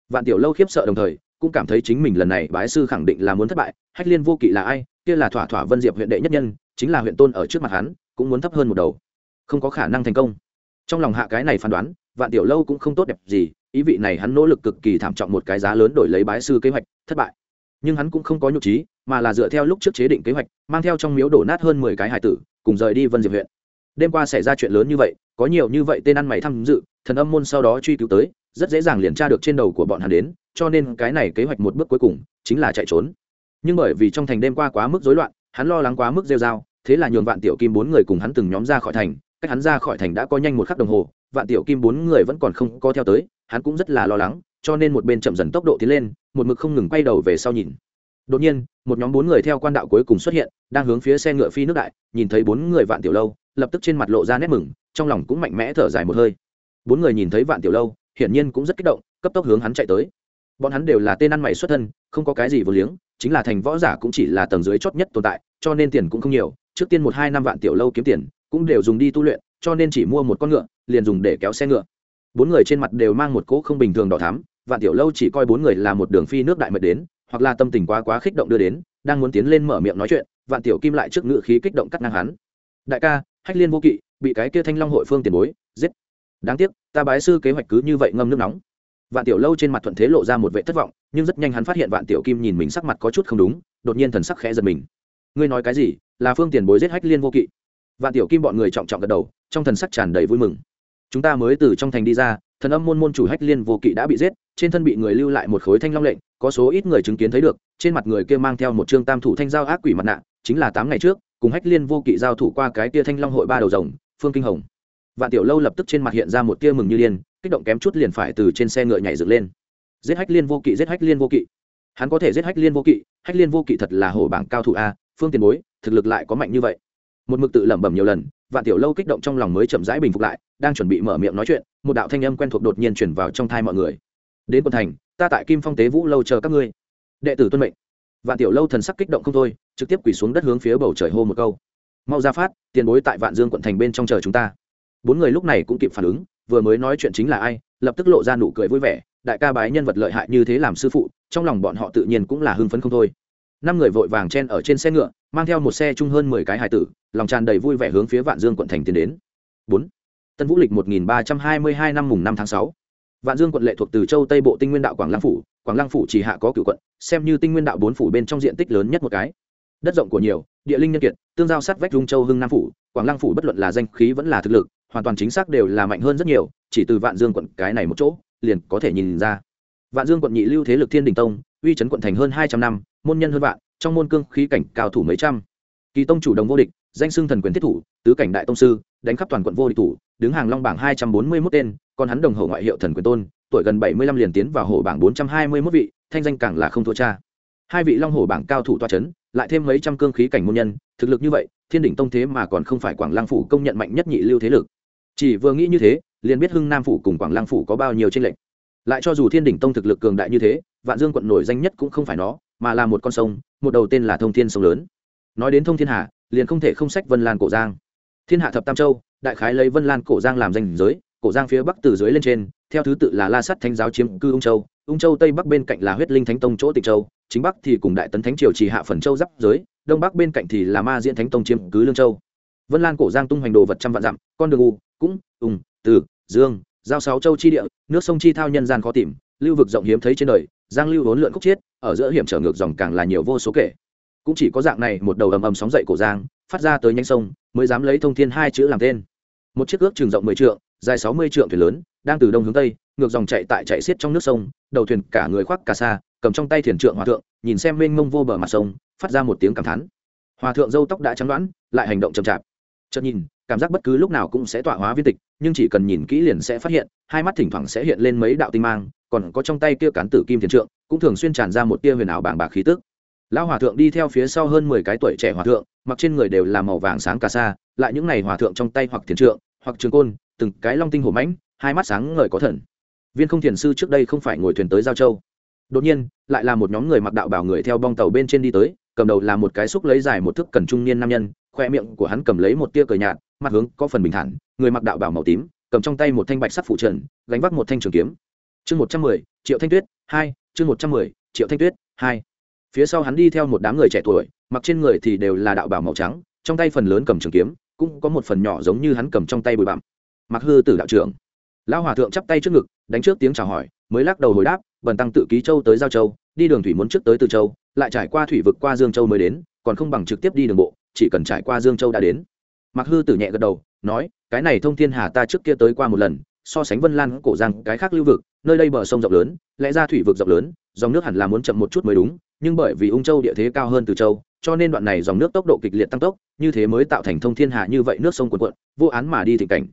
Vạn tiểu lâu khiếp sợ đồng thời, cũng cảm thấy chính mình lần này bái sư khẳng định là muốn thất bại, hách liên vô kỵ là ai, kia là thỏa thỏa vân diệp huyện đệ nhất nhân, chính là huyện tôn ở trước mặt hắn, cũng muốn thấp hơn một đầu. Không có khả năng thành công. Trong lòng hạ cái này phán đoán, vạn tiểu lâu cũng không tốt đẹp gì, ý vị này hắn nỗ lực cực kỳ thảm trọng một cái giá lớn đổi lấy bái sư kế hoạch, thất bại. Nhưng hắn cũng không có nhục trí, mà là dựa theo lúc trước chế định kế hoạch, mang theo trong miếu đổ nát hơn mười cái hải tử cùng rời đi vân diệp huyện. Đêm qua xảy ra chuyện lớn như vậy, có nhiều như vậy tên ăn mày tham dự, thần âm môn sau đó truy cứu tới, rất dễ dàng liền tra được trên đầu của bọn hắn đến, cho nên cái này kế hoạch một bước cuối cùng chính là chạy trốn. Nhưng bởi vì trong thành đêm qua quá mức rối loạn, hắn lo lắng quá mức rêu dao thế là nhường vạn tiểu kim bốn người cùng hắn từng nhóm ra khỏi thành, cách hắn ra khỏi thành đã có nhanh một khắc đồng hồ, vạn tiểu kim bốn người vẫn còn không có theo tới, hắn cũng rất là lo lắng, cho nên một bên chậm dần tốc độ tiến lên, một mực không ngừng quay đầu về sau nhìn đột nhiên, một nhóm bốn người theo quan đạo cuối cùng xuất hiện, đang hướng phía xe ngựa phi nước đại, nhìn thấy bốn người vạn tiểu lâu, lập tức trên mặt lộ ra nét mừng, trong lòng cũng mạnh mẽ thở dài một hơi. Bốn người nhìn thấy vạn tiểu lâu, hiển nhiên cũng rất kích động, cấp tốc hướng hắn chạy tới. Bọn hắn đều là tên ăn mày xuất thân, không có cái gì vô liếng, chính là thành võ giả cũng chỉ là tầng dưới chót nhất tồn tại, cho nên tiền cũng không nhiều. Trước tiên một hai năm vạn tiểu lâu kiếm tiền, cũng đều dùng đi tu luyện, cho nên chỉ mua một con ngựa, liền dùng để kéo xe ngựa. Bốn người trên mặt đều mang một cỗ không bình thường đỏ thắm, vạn tiểu lâu chỉ coi bốn người là một đường phi nước đại mật đến hoặc là tâm tình quá quá kích động đưa đến, đang muốn tiến lên mở miệng nói chuyện, vạn tiểu kim lại trước ngự khí kích động cắt ngang hắn. Đại ca, hách liên vô kỵ, bị cái kia thanh long hội phương tiền bối, giết. Đáng tiếc, ta bái sư kế hoạch cứ như vậy ngâm nước nóng. Vạn tiểu lâu trên mặt thuận thế lộ ra một vệ thất vọng, nhưng rất nhanh hắn phát hiện vạn tiểu kim nhìn mình sắc mặt có chút không đúng, đột nhiên thần sắc khẽ giật mình. Ngươi nói cái gì? Là phương tiền bối giết hách liên vô kỵ? Vạn tiểu kim bọn người trọng trọng gật đầu, trong thần sắc tràn đầy vui mừng. Chúng ta mới từ trong thành đi ra thần âm môn môn chủ hách liên vô kỵ đã bị giết, trên thân bị người lưu lại một khối thanh long lệnh, có số ít người chứng kiến thấy được, trên mặt người kia mang theo một trương tam thủ thanh giao ác quỷ mặt nạ, chính là tám ngày trước, cùng hách liên vô kỵ giao thủ qua cái tia thanh long hội ba đầu rồng, phương kinh hồng. Vạn tiểu lâu lập tức trên mặt hiện ra một tia mừng như điên, kích động kém chút liền phải từ trên xe ngựa nhảy dựng lên. Giết hách liên vô kỵ, giết hách liên vô kỵ. Hắn có thể giết hách liên vô kỵ, hách liên vô kỵ thật là hổ bảng cao thủ a, phương tiền bối, thực lực lại có mạnh như vậy. Một mực tự lẩm bẩm nhiều lần vạn tiểu lâu kích động trong lòng mới chậm rãi bình phục lại, đang chuẩn bị mở miệng nói chuyện, một đạo thanh âm quen thuộc đột nhiên chuyển vào trong thai mọi người. Đến quận thành, ta tại kim phong tế vũ lâu chờ các ngươi. Đệ tử tuân mệnh. Vạn tiểu lâu thần sắc kích động không thôi, trực tiếp quỳ xuống đất hướng phía bầu trời hô một câu. Mau ra phát, tiền bối tại vạn dương quận thành bên trong chờ chúng ta. Bốn người lúc này cũng kịp phản ứng, vừa mới nói chuyện chính là ai, lập tức lộ ra nụ cười vui vẻ, đại ca bái nhân vật lợi hại như thế làm sư phụ, trong lòng bọn họ tự nhiên cũng là hưng phấn không thôi. Năm người vội vàng chen ở trên xe ngựa mang theo một xe chung hơn mười cái hải tử, lòng tràn đầy vui vẻ hướng phía vạn dương quận thành tiến đến. Bốn, tân vũ lịch một nghìn ba trăm hai mươi hai năm mùng năm tháng sáu. Vạn dương quận lệ thuộc từ châu tây bộ tinh nguyên đạo quảng lăng phủ, quảng lăng phủ chỉ hạ có cựu quận, xem như tinh nguyên đạo bốn phủ bên trong diện tích lớn nhất một cái. Đất rộng của nhiều, địa linh nhân kiệt, tương giao sát vách dung châu hưng nam phủ, quảng lăng phủ bất luận là danh khí vẫn là thực lực, hoàn toàn chính xác đều là mạnh hơn rất nhiều, chỉ từ vạn dương quận cái này một chỗ, liền có thể nhìn ra. Vạn dương quận nhị lưu thế lực thiên đình tông, uy chấn quận thành hơn hai trăm năm, môn nhân hơn vạn trong môn cương khí cảnh cao thủ mấy trăm. Kỳ tông chủ đồng vô địch, danh xưng thần quyền thiết thủ, tứ cảnh đại tông sư, đánh khắp toàn quận vô địch thủ, đứng hàng long bảng hai trăm bốn mươi mốt tên, còn hắn đồng hậu ngoại hiệu thần quyền tôn, tuổi gần bảy mươi lăm liền tiến vào hổ bảng bốn trăm hai mươi mốt vị, thanh danh càng là không thua cha. Hai vị long hổ bảng cao thủ toa c h ấ n lại thêm mấy trăm cương khí cảnh môn nhân, thực lực như vậy, thiên đỉnh tông thế mà còn không phải quảng lang phủ công nhận mạnh nhất nhị lưu thế lực. Chỉ vừa nghĩ như thế, liền biết hưng nam phủ cùng quảng lang phủ có bao nhiêu tranh lệch. Lại cho dù thiên đỉnh tông thực lực cường đại như thế, vạn dương quận nổi danh nhất cũng không phải nó mà là một con sông, một đầu tên là thông thiên sông lớn. Nói đến thông thiên hà, liền không thể không sách vân lan cổ giang. Thiên hạ thập tam châu, đại khái lấy vân lan cổ giang làm danh giới, cổ giang phía bắc từ dưới lên trên, theo thứ tự là la sắt thánh giáo chiếm cư ung châu. Ung châu tây bắc bên cạnh là huyết linh thánh tông chỗ Tịch châu, chính bắc thì cùng đại tấn thánh triều trì hạ phần châu giáp giới, đông bắc bên cạnh thì là ma diễn thánh tông chiếm cứ lương châu. Vân lan cổ giang tung hoành đồ vật trăm vạn dặm, con đường u, cũng ung từ, dương, giao sáu châu chi địa, nước sông chi thao nhân gian khó tìm, lưu vực rộng hiếm thấy trên đời, giang lưu hỗn lượn khúc chiết ở giữa hiểm trở ngược dòng càng là nhiều vô số kể. Cũng chỉ có dạng này một đầu ầm ầm sóng dậy cổ giang, phát ra tới nhánh sông, mới dám lấy thông thiên hai chữ làm tên. Một chiếc ước trường rộng mười trượng, dài sáu mươi trượng thuyền lớn, đang từ đông hướng tây, ngược dòng chạy tại chạy xiết trong nước sông, đầu thuyền cả người khoác cà sa, cầm trong tay thiền trượng hòa thượng, nhìn xem mênh mông vô bờ mặt sông, phát ra một tiếng cảm thán. Hòa thượng dâu tóc đã trắng đoán, lại hành động chậm chạp. Chợt nhìn, cảm giác bất cứ lúc nào cũng sẽ tọa hóa viên tịch, nhưng chỉ cần nhìn kỹ liền sẽ phát hiện, hai mắt thỉnh thoảng sẽ hiện lên mấy đạo tinh mang còn có trong tay kia cán tử kim thiền trượng, cũng thường xuyên tràn ra một tia huyền ảo bảng bạc khí tức. Lão hòa thượng đi theo phía sau hơn mười cái tuổi trẻ hòa thượng, mặc trên người đều là màu vàng sáng cà sa, lại những ngày hòa thượng trong tay hoặc thiền trượng, hoặc trường côn, từng cái long tinh hổ mãnh, hai mắt sáng ngời có thần. Viên không thiền sư trước đây không phải ngồi thuyền tới giao châu. Đột nhiên, lại là một nhóm người mặc đạo bảo người theo bong tàu bên trên đi tới, cầm đầu là một cái xúc lấy dài một thước cần trung niên nam nhân, khoe miệng của hắn cầm lấy một tia cờ nhạt, mặt hướng có phần bình thản, người mặc đạo bảo màu tím, cầm trong tay một thanh bạch sắt phụ trần, gánh vác một thanh trường kiếm chương một trăm mười, triệu thanh tuyết, hai, chương một trăm mười, triệu thanh tuyết, hai. Phía sau hắn đi theo một đám người trẻ tuổi, mặc trên người thì đều là đạo bảo màu trắng, trong tay phần lớn cầm trường kiếm, cũng có một phần nhỏ giống như hắn cầm trong tay bụi bặm. Mặc hư tử đạo trưởng. Lão hòa thượng chắp tay trước ngực, đánh trước tiếng chào hỏi, mới lắc đầu hồi đáp, bần tăng tự ký châu tới giao châu, đi đường thủy muốn trước tới từ châu, lại trải qua thủy vực qua dương châu mới đến, còn không bằng trực tiếp đi đường bộ, chỉ cần trải qua dương châu đã đến. Mặc hư tử nhẹ gật đầu, nói, cái này thông thiên hà ta trước kia tới qua một lần so sánh vân lan cổ giang cái khác lưu vực, nơi đây bờ sông rộng lớn, lẽ ra thủy vực rộng lớn, dòng nước hẳn là muốn chậm một chút mới đúng, nhưng bởi vì ung châu địa thế cao hơn từ châu, cho nên đoạn này dòng nước tốc độ kịch liệt tăng tốc, như thế mới tạo thành thông thiên hạ như vậy nước sông cuộn cuộn, vô án mà đi thịnh cảnh.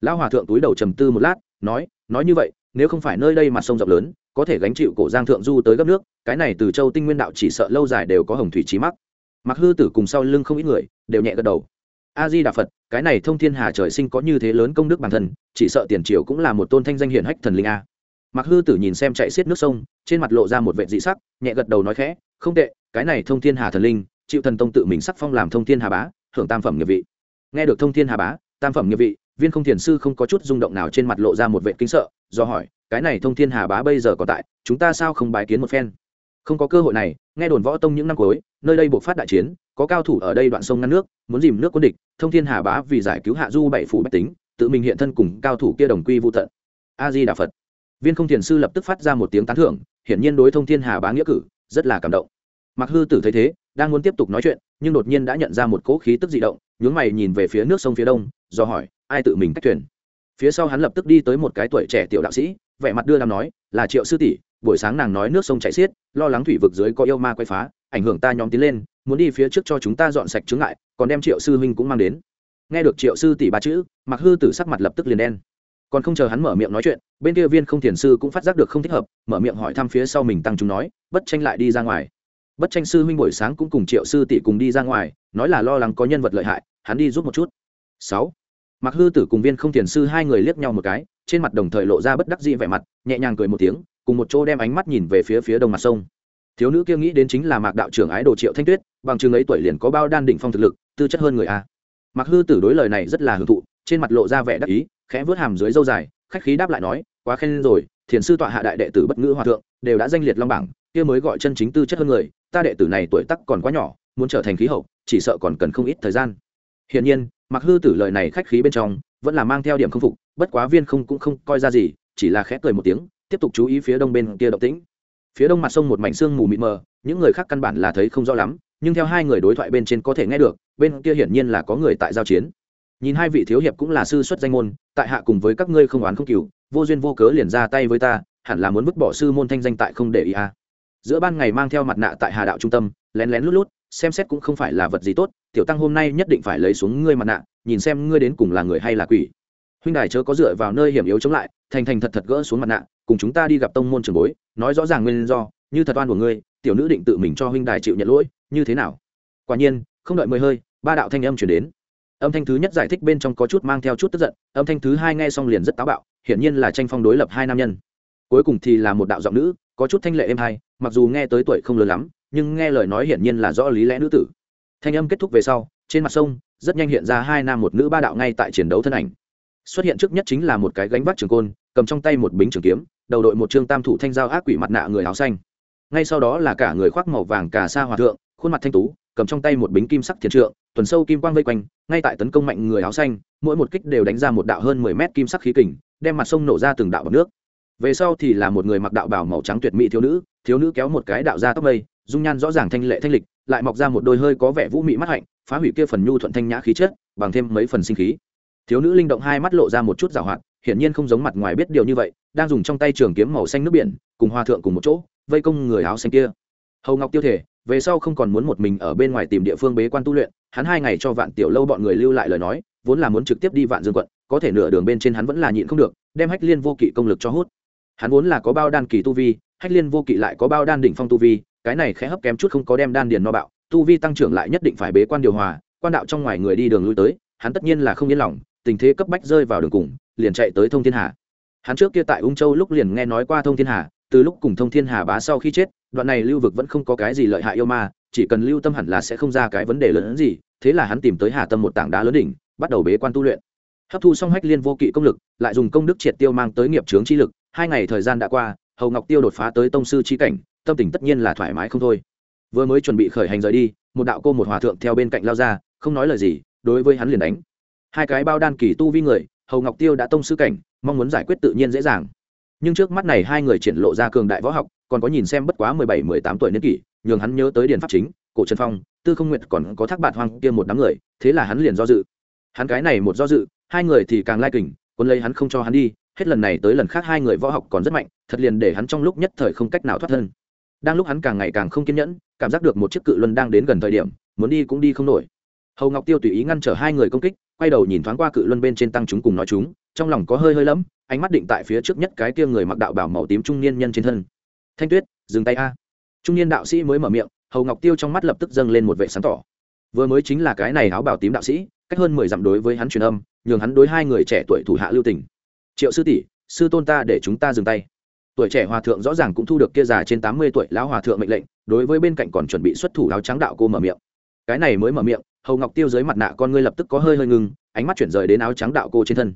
Lão hòa thượng túi đầu trầm tư một lát, nói nói như vậy, nếu không phải nơi đây mặt sông rộng lớn, có thể gánh chịu cổ giang thượng du tới gấp nước, cái này từ châu tinh nguyên đạo chỉ sợ lâu dài đều có hồng thủy trí mắc. Mặc hư tử cùng sau lưng không ít người, đều nhẹ gật đầu a di đà phật, cái này thông thiên hà trời sinh có như thế lớn công đức bản thân, chỉ sợ tiền triều cũng là một tôn thanh danh hiển hách thần linh a. Mặc hư tử nhìn xem chạy xiết nước sông, trên mặt lộ ra một vệ dị sắc, nhẹ gật đầu nói khẽ, không tệ, cái này thông thiên hà thần linh, chịu thần tông tự mình sắc phong làm thông thiên hà bá hưởng tam phẩm nghiệp vị. Nghe được thông thiên hà bá, tam phẩm nghiệp vị, viên không thiền sư không có chút rung động nào trên mặt lộ ra một vệ kính sợ, do hỏi, cái này thông thiên hà bá bây giờ còn tại, chúng ta sao không bài kiến một phen? Không có cơ hội này, nghe đồn võ tông những năm cuối, nơi đây buộc phát đại chiến, có cao thủ ở đây đoạn sông ngăn nước, muốn dìm nước quân địch, thông thiên hà bá vì giải cứu hạ du bảy phủ bách tính, tự mình hiện thân cùng cao thủ kia đồng quy vô tận. A di đà phật viên không thiền sư lập tức phát ra một tiếng tán thưởng, hiển nhiên đối thông thiên hà bá nghĩa cử, rất là cảm động. Mặc hư tử thấy thế, đang muốn tiếp tục nói chuyện, nhưng đột nhiên đã nhận ra một cỗ khí tức dị động, nhướng mày nhìn về phía nước sông phía đông, do hỏi, ai tự mình cách thuyền? Phía sau hắn lập tức đi tới một cái tuổi trẻ tiểu đạo sĩ vẻ mặt đưa làm nói, là triệu sư tỷ, buổi sáng nàng nói nước sông chảy xiết, lo lắng thủy vực dưới có yêu ma quay phá, ảnh hưởng ta nhóm tiến lên, muốn đi phía trước cho chúng ta dọn sạch chướng ngại, còn đem triệu sư huynh cũng mang đến. Nghe được triệu sư tỷ ba chữ mặc hư tử sắc mặt lập tức liền đen. Còn không chờ hắn mở miệng nói chuyện, bên kia viên không thiền sư cũng phát giác được không thích hợp, mở miệng hỏi thăm phía sau mình tăng chúng nói, bất tranh lại đi ra ngoài. Bất tranh sư huynh buổi sáng cũng cùng triệu sư tỷ cùng đi ra ngoài, nói là lo lắng có nhân vật lợi hại, hắn đi giúp một chút. Sáu mặc hư tử cùng viên không thiền sư hai người liếc nhau một cái, trên mặt đồng thời lộ ra bất đắc dĩ vẻ mặt, nhẹ nhàng cười một tiếng, cùng một chỗ đem ánh mắt nhìn về phía phía đông mặt sông. Thiếu nữ kia nghĩ đến chính là mạc đạo trưởng ái đồ triệu thanh tuyết, bằng chừng ấy tuổi liền có bao đan định phong thực lực, tư chất hơn người a. Mặc hư tử đối lời này rất là hưởng thụ, trên mặt lộ ra vẻ đắc ý, khẽ vớt hàm dưới dâu dài, khách khí đáp lại nói, quá khen rồi, thiền sư tọa hạ đại đệ tử bất ngữ hòa thượng, đều đã danh liệt long bảng, kia mới gọi chân chính tư chất hơn người, ta đệ tử này tuổi tắc còn quá nhỏ, muốn trở thành khí hậu, chỉ sợ còn cần không ít thời gian. Hiển nhiên mặc hư tử lời này khách khí bên trong, vẫn là mang theo điểm không phục, bất quá viên không cũng không coi ra gì, chỉ là khẽ cười một tiếng, tiếp tục chú ý phía đông bên kia động tĩnh phía đông mặt sông một mảnh sương mù mịt mờ, những người khác căn bản là thấy không rõ lắm, nhưng theo hai người đối thoại bên trên có thể nghe được, bên kia hiển nhiên là có người tại giao chiến nhìn hai vị thiếu hiệp cũng là sư xuất danh môn, tại hạ cùng với các ngươi không oán không cừu, vô duyên vô cớ liền ra tay với ta, hẳn là muốn vứt bỏ sư môn thanh danh tại không để ý à. giữa ban ngày mang theo mặt nạ tại hà đạo trung tâm, lén lén lút lút xem xét cũng không phải là vật gì tốt, tiểu tăng hôm nay nhất định phải lấy xuống ngươi mặt nạ, nhìn xem ngươi đến cùng là người hay là quỷ. Huynh đài chớ có dựa vào nơi hiểm yếu chống lại, thành thành thật thật gỡ xuống mặt nạ, cùng chúng ta đi gặp tông môn trường bối, nói rõ ràng nguyên do, như thật oan của ngươi, tiểu nữ định tự mình cho huynh đài chịu nhận lỗi, như thế nào? Quả nhiên, không đợi mười hơi, ba đạo thanh âm chuyển đến. Âm thanh thứ nhất giải thích bên trong có chút mang theo chút tức giận, âm thanh thứ hai nghe xong liền rất táo bạo, hiển nhiên là tranh phong đối lập hai nam nhân. Cuối cùng thì là một đạo giọng nữ, có chút thanh lệ êm hay, mặc dù nghe tới tuổi không lớn lắm nhưng nghe lời nói hiển nhiên là rõ lý lẽ nữ tử. Thanh âm kết thúc về sau, trên mặt sông, rất nhanh hiện ra hai nam một nữ ba đạo ngay tại chiến đấu thân ảnh. Xuất hiện trước nhất chính là một cái gánh vác trường côn, cầm trong tay một bính trường kiếm, đầu đội một trương tam thủ thanh giao ác quỷ mặt nạ người áo xanh. Ngay sau đó là cả người khoác màu vàng cà sa hòa thượng, khuôn mặt thanh tú, cầm trong tay một bính kim sắc thiền trượng, tuần sâu kim quang vây quanh, ngay tại tấn công mạnh người áo xanh, mỗi một kích đều đánh ra một đạo hơn mười mét kim sắc khí kình, đem mặt sông nổ ra từng đạo bọc nước. Về sau thì là một người mặc đạo bảo màu trắng tuyệt mỹ thiếu nữ thiếu nữ kéo một cái đạo ra tóc mây dung nhan rõ ràng thanh lệ thanh lịch, lại mọc ra một đôi hơi có vẻ vũ mị mắt hạnh, phá hủy kia phần nhu thuận thanh nhã khí chất, bằng thêm mấy phần sinh khí. Thiếu nữ linh động hai mắt lộ ra một chút rào hoạt, hiển nhiên không giống mặt ngoài biết điều như vậy, đang dùng trong tay trường kiếm màu xanh nước biển, cùng hòa thượng cùng một chỗ, vây công người áo xanh kia. Hầu ngọc tiêu thể, về sau không còn muốn một mình ở bên ngoài tìm địa phương bế quan tu luyện, hắn hai ngày cho vạn tiểu lâu bọn người lưu lại lời nói, vốn là muốn trực tiếp đi vạn dương quận, có thể nửa đường bên trên hắn vẫn là nhịn không được, đem hách liên vô kỵ công lực cho hút. Hắn vốn là có bao đan kỳ tu vi, hách liên vô kỵ lại có bao đan đỉnh phong tu vi cái này khẽ hấp kém chút không có đem đan điền no bạo, tu vi tăng trưởng lại nhất định phải bế quan điều hòa, quan đạo trong ngoài người đi đường lui tới, hắn tất nhiên là không yên lòng, tình thế cấp bách rơi vào đường cùng, liền chạy tới thông thiên hà. Hắn trước kia tại ung châu lúc liền nghe nói qua thông thiên hà, từ lúc cùng thông thiên hà bá sau khi chết, đoạn này lưu vực vẫn không có cái gì lợi hại yêu ma, chỉ cần lưu tâm hẳn là sẽ không ra cái vấn đề lớn hơn gì, thế là hắn tìm tới hà tâm một tảng đá lớn đỉnh, bắt đầu bế quan tu luyện. Hấp thu xong hách liên vô kỵ công lực, lại dùng công đức triệt tiêu mang tới nghiệp trướng chi lực, hai ngày thời gian đã qua, hầu ngọc tiêu đột phá tới tông sư chi cảnh tâm tình tất nhiên là thoải mái không thôi. Vừa mới chuẩn bị khởi hành rời đi, một đạo cô một hòa thượng theo bên cạnh lao ra, không nói lời gì, đối với hắn liền đánh. Hai cái bao đan kỳ tu vi người, hầu ngọc tiêu đã tông sư cảnh, mong muốn giải quyết tự nhiên dễ dàng. Nhưng trước mắt này hai người triển lộ ra cường đại võ học, còn có nhìn xem bất quá mười bảy, mười tám tuổi niên kỷ, nhường hắn nhớ tới điền pháp chính, cổ trần phong, tư không nguyệt còn có thác bạn hoang kia một đám người, thế là hắn liền do dự. Hắn cái này một do dự, hai người thì càng lai kình quân lấy hắn không cho hắn đi, hết lần này tới lần khác hai người võ học còn rất mạnh, thật liền để hắn trong lúc nhất thời không cách nào thoát thân đang lúc hắn càng ngày càng không kiên nhẫn, cảm giác được một chiếc cự luân đang đến gần thời điểm, muốn đi cũng đi không nổi. Hầu ngọc tiêu tùy ý ngăn trở hai người công kích, quay đầu nhìn thoáng qua cự luân bên trên tăng chúng cùng nói chúng, trong lòng có hơi hơi lẫm, ánh mắt định tại phía trước nhất cái kia người mặc đạo bảo màu tím trung niên nhân trên thân. Thanh tuyết, dừng tay a. Trung niên đạo sĩ mới mở miệng, hầu ngọc tiêu trong mắt lập tức dâng lên một vệ sáng tỏ. Vừa mới chính là cái này áo bảo tím đạo sĩ, cách hơn mười dặm đối với hắn truyền âm, nhường hắn đối hai người trẻ tuổi thủ hạ lưu tình. Triệu sư tỷ, sư tôn ta để chúng ta dừng tay tuổi trẻ hòa thượng rõ ràng cũng thu được kia già trên tám mươi tuổi lão hòa thượng mệnh lệnh, đối với bên cạnh còn chuẩn bị xuất thủ áo trắng đạo cô mở miệng. Cái này mới mở miệng, hầu ngọc tiêu dưới mặt nạ con ngươi lập tức có hơi hơi ngưng, ánh mắt chuyển rời đến áo trắng đạo cô trên thân.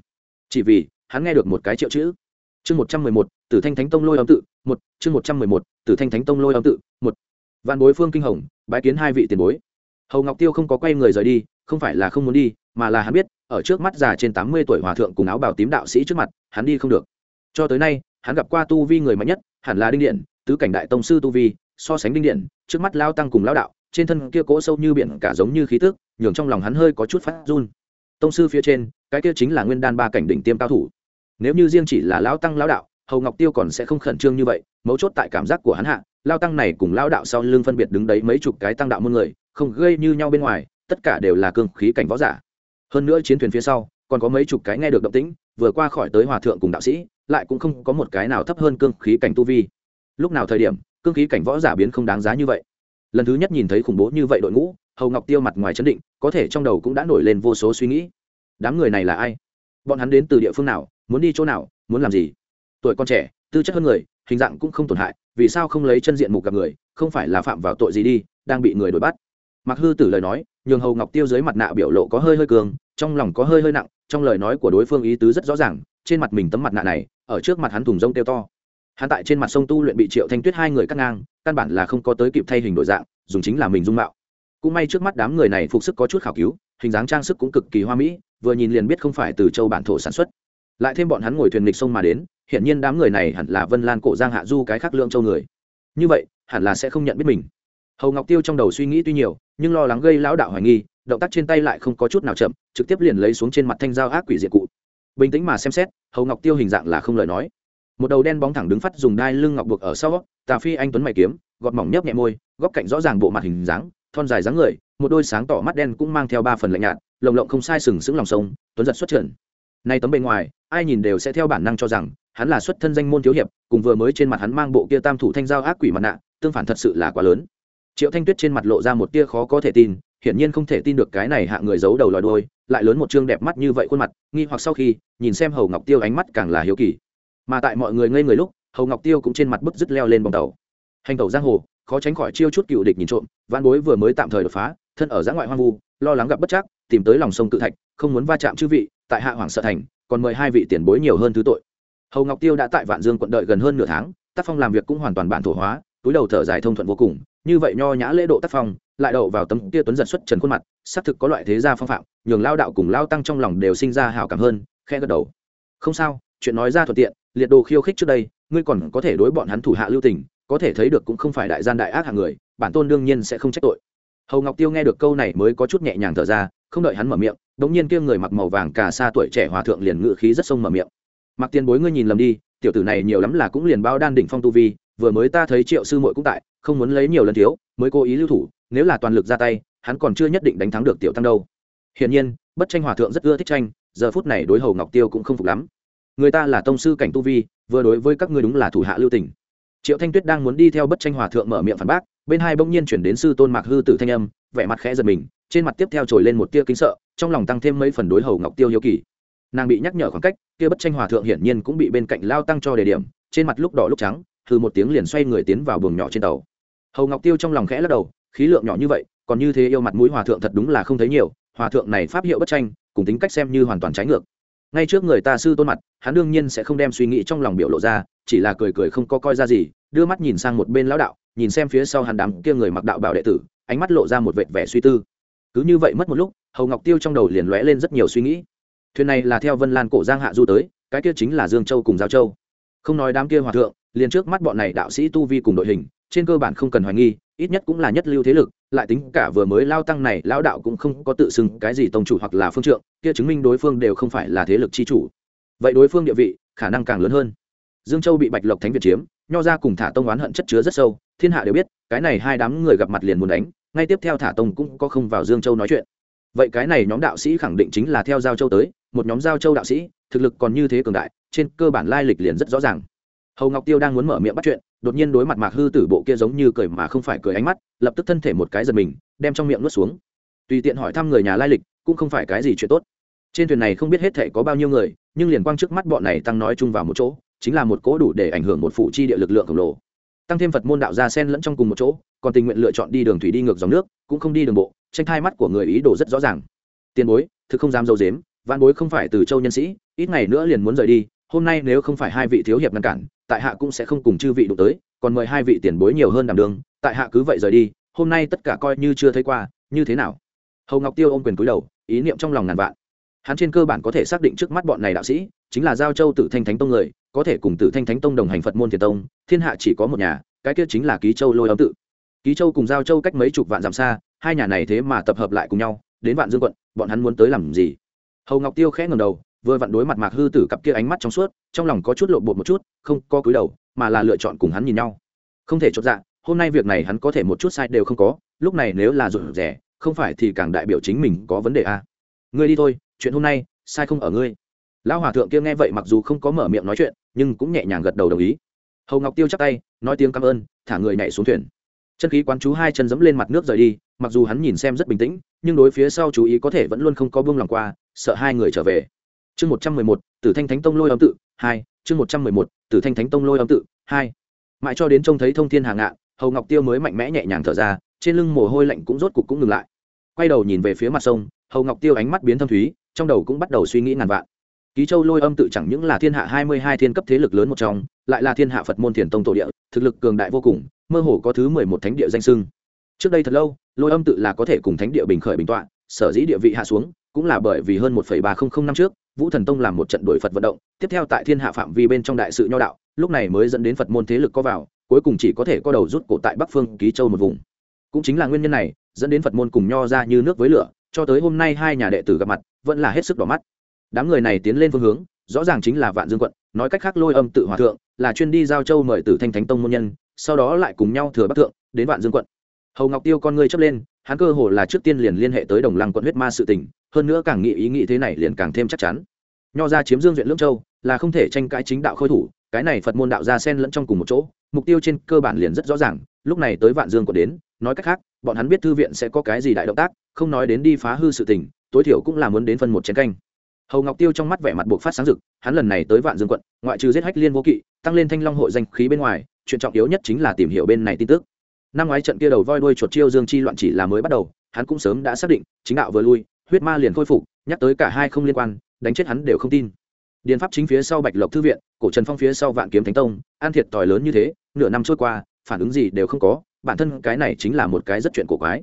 Chỉ vì, hắn nghe được một cái triệu chữ. Chương một trăm mười một, tử thanh thánh tông lôi âm tự, một, chương một trăm mười một, tử thanh thánh tông lôi âm tự, một. Vạn bối phương kinh hồng, bái kiến hai vị tiền bối. Hầu ngọc tiêu không có quay người rời đi, không phải là không muốn đi, mà là hắn biết, ở trước mắt già trên tám mươi tuổi hòa thượng cùng áo bào tím đạo sĩ trước mặt, hắn đi không được cho tới nay, hắn gặp qua tu vi người mạnh nhất, hẳn là đinh điện, tứ cảnh đại tông sư tu vi, so sánh đinh điện, trước mắt lao tăng cùng lao đạo, trên thân kia cỗ sâu như biển cả giống như khí tức, nhường trong lòng hắn hơi có chút phát run. Tông sư phía trên, cái kia chính là nguyên đan ba cảnh đỉnh tiêm cao thủ. Nếu như riêng chỉ là lao tăng, lao đạo, hầu ngọc tiêu còn sẽ không khẩn trương như vậy, mấu chốt tại cảm giác của hắn hạ, lao tăng này cùng lao đạo sau lưng phân biệt đứng đấy mấy chục cái tăng đạo môn người, không gây như nhau bên ngoài, tất cả đều là cương khí cảnh võ giả. Hơn nữa chiến thuyền phía sau, còn có mấy chục cái nghe được động tĩnh, vừa qua khỏi tới hòa thượng cùng đạo sĩ lại cũng không có một cái nào thấp hơn cương khí cảnh tu vi. Lúc nào thời điểm, cương khí cảnh võ giả biến không đáng giá như vậy? Lần thứ nhất nhìn thấy khủng bố như vậy đội ngũ, hầu ngọc tiêu mặt ngoài chấn định, có thể trong đầu cũng đã nổi lên vô số suy nghĩ. Đám người này là ai? Bọn hắn đến từ địa phương nào, muốn đi chỗ nào, muốn làm gì? Tuổi con trẻ, tư chất hơn người, hình dạng cũng không tổn hại, vì sao không lấy chân diện mục gặp người, không phải là phạm vào tội gì đi, đang bị người đuổi bắt? Mặc hư tử lời nói, nhường hầu ngọc tiêu dưới mặt nạ biểu lộ có hơi hơi cường, trong lòng có hơi hơi nặng, trong lời nói của đối phương ý tứ rất rõ ràng, trên mặt mình tấm mặt nạ này ở trước mặt hắn thùng rông tiêu to. Hắn tại trên mặt sông tu luyện bị triệu thanh tuyết hai người cắt ngang, căn bản là không có tới kịp thay hình đổi dạng, dùng chính là mình dung mạo. Cũng may trước mắt đám người này phục sức có chút khảo cứu, hình dáng trang sức cũng cực kỳ hoa mỹ, vừa nhìn liền biết không phải từ châu bản thổ sản xuất. Lại thêm bọn hắn ngồi thuyền lịch sông mà đến hiện nhiên đám người này hẳn là vân lan, cổ giang, hạ du cái khác lượng châu người. Như vậy, hẳn là sẽ không nhận biết mình. Hầu ngọc tiêu trong đầu suy nghĩ tuy nhiều, nhưng lo lắng gây lão đạo hoài nghi, động tác trên tay lại không có chút nào chậm, trực tiếp liền lấy xuống trên mặt thanh dao ác quỷ diệt cụ bình tĩnh mà xem xét, hầu ngọc tiêu hình dạng là không lời nói. Một đầu đen bóng thẳng đứng phát dùng đai lưng ngọc buộc ở sau, tà phi anh tuấn mày kiếm, gọt mỏng nhấp nhẹ môi, góc cạnh rõ ràng bộ mặt hình dáng, thon dài dáng người, một đôi sáng tỏ mắt đen cũng mang theo ba phần lạnh nhạt, lồng lộng không sai sừng sững lòng sông, tuấn giật xuất trần. Nay tấm bề ngoài, ai nhìn đều sẽ theo bản năng cho rằng, hắn là xuất thân danh môn thiếu hiệp, cùng vừa mới trên mặt hắn mang bộ kia tam thủ thanh giao ác quỷ mặt nạ, tương phản thật sự là quá lớn. Triệu thanh tuyết trên mặt lộ ra một tia khó có thể tin hiển nhiên không thể tin được cái này hạ người giấu đầu lòi đôi, lại lớn một chương đẹp mắt như vậy khuôn mặt, nghi hoặc sau khi, nhìn xem hầu ngọc tiêu ánh mắt càng là hiếu kỳ. Mà tại mọi người ngây người lúc, hầu ngọc tiêu cũng trên mặt bức dứt leo lên bồng tàu. Hành tàu giang hồ, khó tránh khỏi chiêu chút cựu địch nhìn trộm văn bối vừa mới tạm thời đột phá, thân ở giã ngoại hoang vu, lo lắng gặp bất chắc, tìm tới lòng sông cự thạch, không muốn va chạm chư vị, tại hạ hoàng sợ thành, còn mời hai vị tiền bối nhiều hơn thứ tội. Hầu ngọc tiêu đã tại vạn dương quận đợi gần hơn nửa tháng, tác phong làm việc cũng hoàn toàn bản thổ hóa, túi đầu thở dài thông thuận vô cùng, như vậy nho nhã lễ độ tác phong lại đậu vào tấm kia tuấn giật xuất trần khuôn mặt, xác thực có loại thế gia phong phạm, nhường lao đạo cùng lao tăng trong lòng đều sinh ra hảo cảm hơn khe gật đầu. Không sao, chuyện nói ra thuận tiện, liệt đồ khiêu khích trước đây, ngươi còn có thể đối bọn hắn thủ hạ lưu tình, có thể thấy được cũng không phải đại gian đại ác hạng người, bản tôn đương nhiên sẽ không trách tội. Hầu ngọc tiêu nghe được câu này mới có chút nhẹ nhàng thở ra, không đợi hắn mở miệng đ ỗ n g nhiên kia người mặc màu vàng cả xa tuổi trẻ hòa thượng liền ngự khí rất sông mở miệng. Mặc tiền bối ngươi nhìn lầm đi, tiểu tử này nhiều lắm là cũng liền bao đan đỉnh phong tu vi, vừa mới ta thấy triệu sư muội cũng tại, không muốn lấy nhiều lần thiếu, mới cố ý lưu thủ nếu là toàn lực ra tay, hắn còn chưa nhất định đánh thắng được tiểu tăng đâu. Hiển nhiên, bất tranh hòa thượng rất ưa thích tranh, giờ phút này đối hầu ngọc tiêu cũng không phục lắm. Người ta là tông sư cảnh tu vi, vừa đối với các ngươi đúng là thủ hạ lưu tình. Triệu thanh tuyết đang muốn đi theo bất tranh hòa thượng mở miệng phản bác, bên hai bỗng nhiên chuyển đến sư tôn mạc hư tử thanh âm, vẻ mặt khẽ giật mình, trên mặt tiếp theo trồi lên một tia kính sợ, trong lòng tăng thêm mấy phần đối hầu ngọc tiêu hiếu kỳ. Nàng bị nhắc nhở khoảng cách, kia bất tranh hòa thượng hiển nhiên cũng bị bên cạnh lao tăng cho đề điểm, trên mặt lúc đỏ lúc trắng thử một tiếng liền xoay người tiến vào buồng nhỏ trên tàu. Hầu ngọc tiêu trong lòng khẽ lắc đầu khí lượng nhỏ như vậy, còn như thế yêu mặt mũi hòa thượng thật đúng là không thấy nhiều, hòa thượng này pháp hiệu bất tranh, cùng tính cách xem như hoàn toàn trái ngược. Ngay trước người ta sư tôn mặt, hắn đương nhiên sẽ không đem suy nghĩ trong lòng biểu lộ ra, chỉ là cười cười không có coi ra gì, đưa mắt nhìn sang một bên lão đạo, nhìn xem phía sau hắn đám kia người mặc đạo bảo đệ tử, ánh mắt lộ ra một vệt vẻ suy tư. Cứ như vậy mất một lúc, hầu ngọc tiêu trong đầu liền lóe lên rất nhiều suy nghĩ. Thuyền này là theo vân lan cổ giang hạ du tới, cái kia chính là dương châu cùng giao châu. Không nói đám kia hòa thượng liền trước mắt bọn này đạo sĩ tu vi cùng đội hình, trên cơ bản không cần hoài nghi, ít nhất cũng là nhất lưu thế lực, lại tính cả vừa mới lao tăng này lao đạo cũng không có tự xưng cái gì tông chủ hoặc là phương trượng, kia chứng minh đối phương đều không phải là thế lực chi chủ. Vậy đối phương địa vị, khả năng càng lớn hơn. Dương châu bị bạch lộc thánh việt chiếm, nho ra cùng thả tông oán hận chất chứa rất sâu, thiên hạ đều biết, cái này hai đám người gặp mặt liền muốn đánh, ngay tiếp theo thả tông cũng có không vào dương châu nói chuyện. Vậy cái này nhóm đạo sĩ khẳng định chính là theo giao châu tới, một nhóm giao châu đạo sĩ, thực lực còn như thế cường đại, trên cơ bản lai lịch liền rất rõ ràng hầu ngọc tiêu đang muốn mở miệng bắt chuyện đột nhiên đối mặt mạc hư tử bộ kia giống như cười mà không phải cười ánh mắt lập tức thân thể một cái giật mình đem trong miệng nuốt xuống tùy tiện hỏi thăm người nhà lai lịch cũng không phải cái gì chuyện tốt trên thuyền này không biết hết thể có bao nhiêu người nhưng liền quang trước mắt bọn này tăng nói chung vào một chỗ chính là một cố đủ để ảnh hưởng một phụ chi địa lực lượng khổng lồ tăng thêm phật môn đạo gia sen lẫn trong cùng một chỗ còn tình nguyện lựa chọn đi đường thủy đi ngược dòng nước cũng không đi đường bộ tranh thai mắt của người ý đồ rất rõ ràng tiền bối, thực không dám dâu dếm văn bối không phải từ châu nhân sĩ, ít ngày nữa liền muốn rời đi hôm nay nếu không phải hai vị thiếu hiệp ngăn cản, tại hạ cũng sẽ không cùng chư vị đụng tới, còn mời hai vị tiền bối nhiều hơn đảm đường tại hạ cứ vậy rời đi, hôm nay tất cả coi như chưa thấy qua, như thế nào? Hầu ngọc tiêu ôm quyền cúi đầu, ý niệm trong lòng ngàn vạn. Hắn trên cơ bản có thể xác định trước mắt bọn này đạo sĩ, chính là giao châu tử thanh thánh tông người, có thể cùng tử thanh thánh tông đồng hành phật môn thiền tông, thiên hạ chỉ có một nhà, cái kia chính là ký châu lôi âm tự. Ký châu cùng giao châu cách mấy chục vạn dặm xa, hai nhà này thế mà tập hợp lại cùng nhau, đến vạn dương quận, bọn hắn muốn tới làm gì? Hầu ngọc tiêu khẽ ngầm đầu vừa vặn đối mặt mạc hư tử cặp kia ánh mắt trong suốt, trong lòng có chút lộ bột một chút, không có cúi đầu, mà là lựa chọn cùng hắn nhìn nhau. Không thể chốt dạ hôm nay việc này hắn có thể một chút sai đều không có, lúc này nếu là rủi rẻ không phải thì càng đại biểu chính mình có vấn đề à. ngươi đi thôi, chuyện hôm nay, sai không ở ngươi. Lão hòa thượng kia nghe vậy mặc dù không có mở miệng nói chuyện, nhưng cũng nhẹ nhàng gật đầu đồng ý. Hầu ngọc tiêu chắc tay, nói tiếng cảm ơn, thả người nhảy xuống thuyền. Chân khí quán chú hai chân dẫm lên mặt nước rời đi, mặc dù hắn nhìn xem rất bình tĩnh, nhưng đối phía sau chú ý có thể vẫn luôn không có buông lòng qua, sợ hai người trở về chương một trăm mười một, tử thanh thánh tông lôi âm tự, hai, chương một trăm mười một, tử thanh thánh tông lôi âm tự, hai. Mãi cho đến trông thấy thông thiên hàng ngạn, hầu ngọc tiêu mới mạnh mẽ nhẹ nhàng thở ra, trên lưng mồ hôi lạnh cũng rốt cục cũng ngừng lại. Quay đầu nhìn về phía mặt sông, hầu ngọc tiêu ánh mắt biến thâm thúy, trong đầu cũng bắt đầu suy nghĩ ngàn vạn. Ký châu lôi âm tự chẳng những là thiên hạ hai mươi hai thiên cấp thế lực lớn một trong, lại là thiên hạ phật môn thiền tông tổ địa, thực lực cường đại vô cùng, mơ hồ có thứ mười một thánh địa danh sưng. Trước đây thật lâu, lôi âm tự là có thể cùng thánh địa bình khởi bình tọa, sở dĩ địa vị hạ xuống, cũng là bởi vì hơn một ba không không năm trước vũ thần tông làm một trận đổi phật vận động, tiếp theo tại thiên hạ phạm vi bên trong đại sự nho đạo, lúc này mới dẫn đến phật môn thế lực có vào, cuối cùng chỉ có thể có đầu rút cổ tại bắc phương ký châu một vùng. Cũng chính là nguyên nhân này, dẫn đến phật môn cùng nho ra như nước với lửa, cho tới hôm nay hai nhà đệ tử gặp mặt, vẫn là hết sức đỏ mắt. Đám người này tiến lên phương hướng, rõ ràng chính là vạn dương quận, nói cách khác lôi âm tự hòa thượng, là chuyên đi giao châu mời tử thanh thánh tông môn nhân, sau đó lại cùng nhau thừa bắc thượng, đến vạn dương quận. Hầu ngọc tiêu con ngươi chấp lên hắn cơ hồ là trước tiên liền liên hệ tới đồng lăng quận huyết ma sự tình, hơn nữa càng nghĩ ý nghĩ thế này liền càng thêm chắc chắn. Nho ra chiếm dương duyện lưỡng châu, là không thể tranh cãi chính đạo khôi thủ, cái này phật môn đạo ra sen lẫn trong cùng một chỗ, mục tiêu trên cơ bản liền rất rõ ràng, lúc này tới vạn dương còn đến, nói cách khác, bọn hắn biết thư viện sẽ có cái gì đại động tác, không nói đến đi phá hư sự tình, tối thiểu cũng là muốn đến phân một chén canh. Hầu ngọc tiêu trong mắt vẻ mặt buộc phát sáng rực, hắn lần này tới vạn dương quận, ngoại trừ giết hách liên vô kỵ, tăng lên thanh long hội danh khí bên ngoài, chuyện trọng yếu nhất chính là tìm hiểu bên này tin tức năm ngoái trận kia đầu voi đuôi chuột chiêu dương chi loạn chỉ là mới bắt đầu, hắn cũng sớm đã xác định, chính đạo vừa lui, huyết ma liền khôi phục, nhắc tới cả hai không liên quan, đánh chết hắn đều không tin. Điền pháp chính phía sau bạch lộc thư viện, cổ trần phong phía sau vạn kiếm thánh tông, an thiệt tỏi lớn như thế, nửa năm trôi qua, phản ứng gì đều không có, bản thân cái này chính là một cái rất chuyện cổ quái.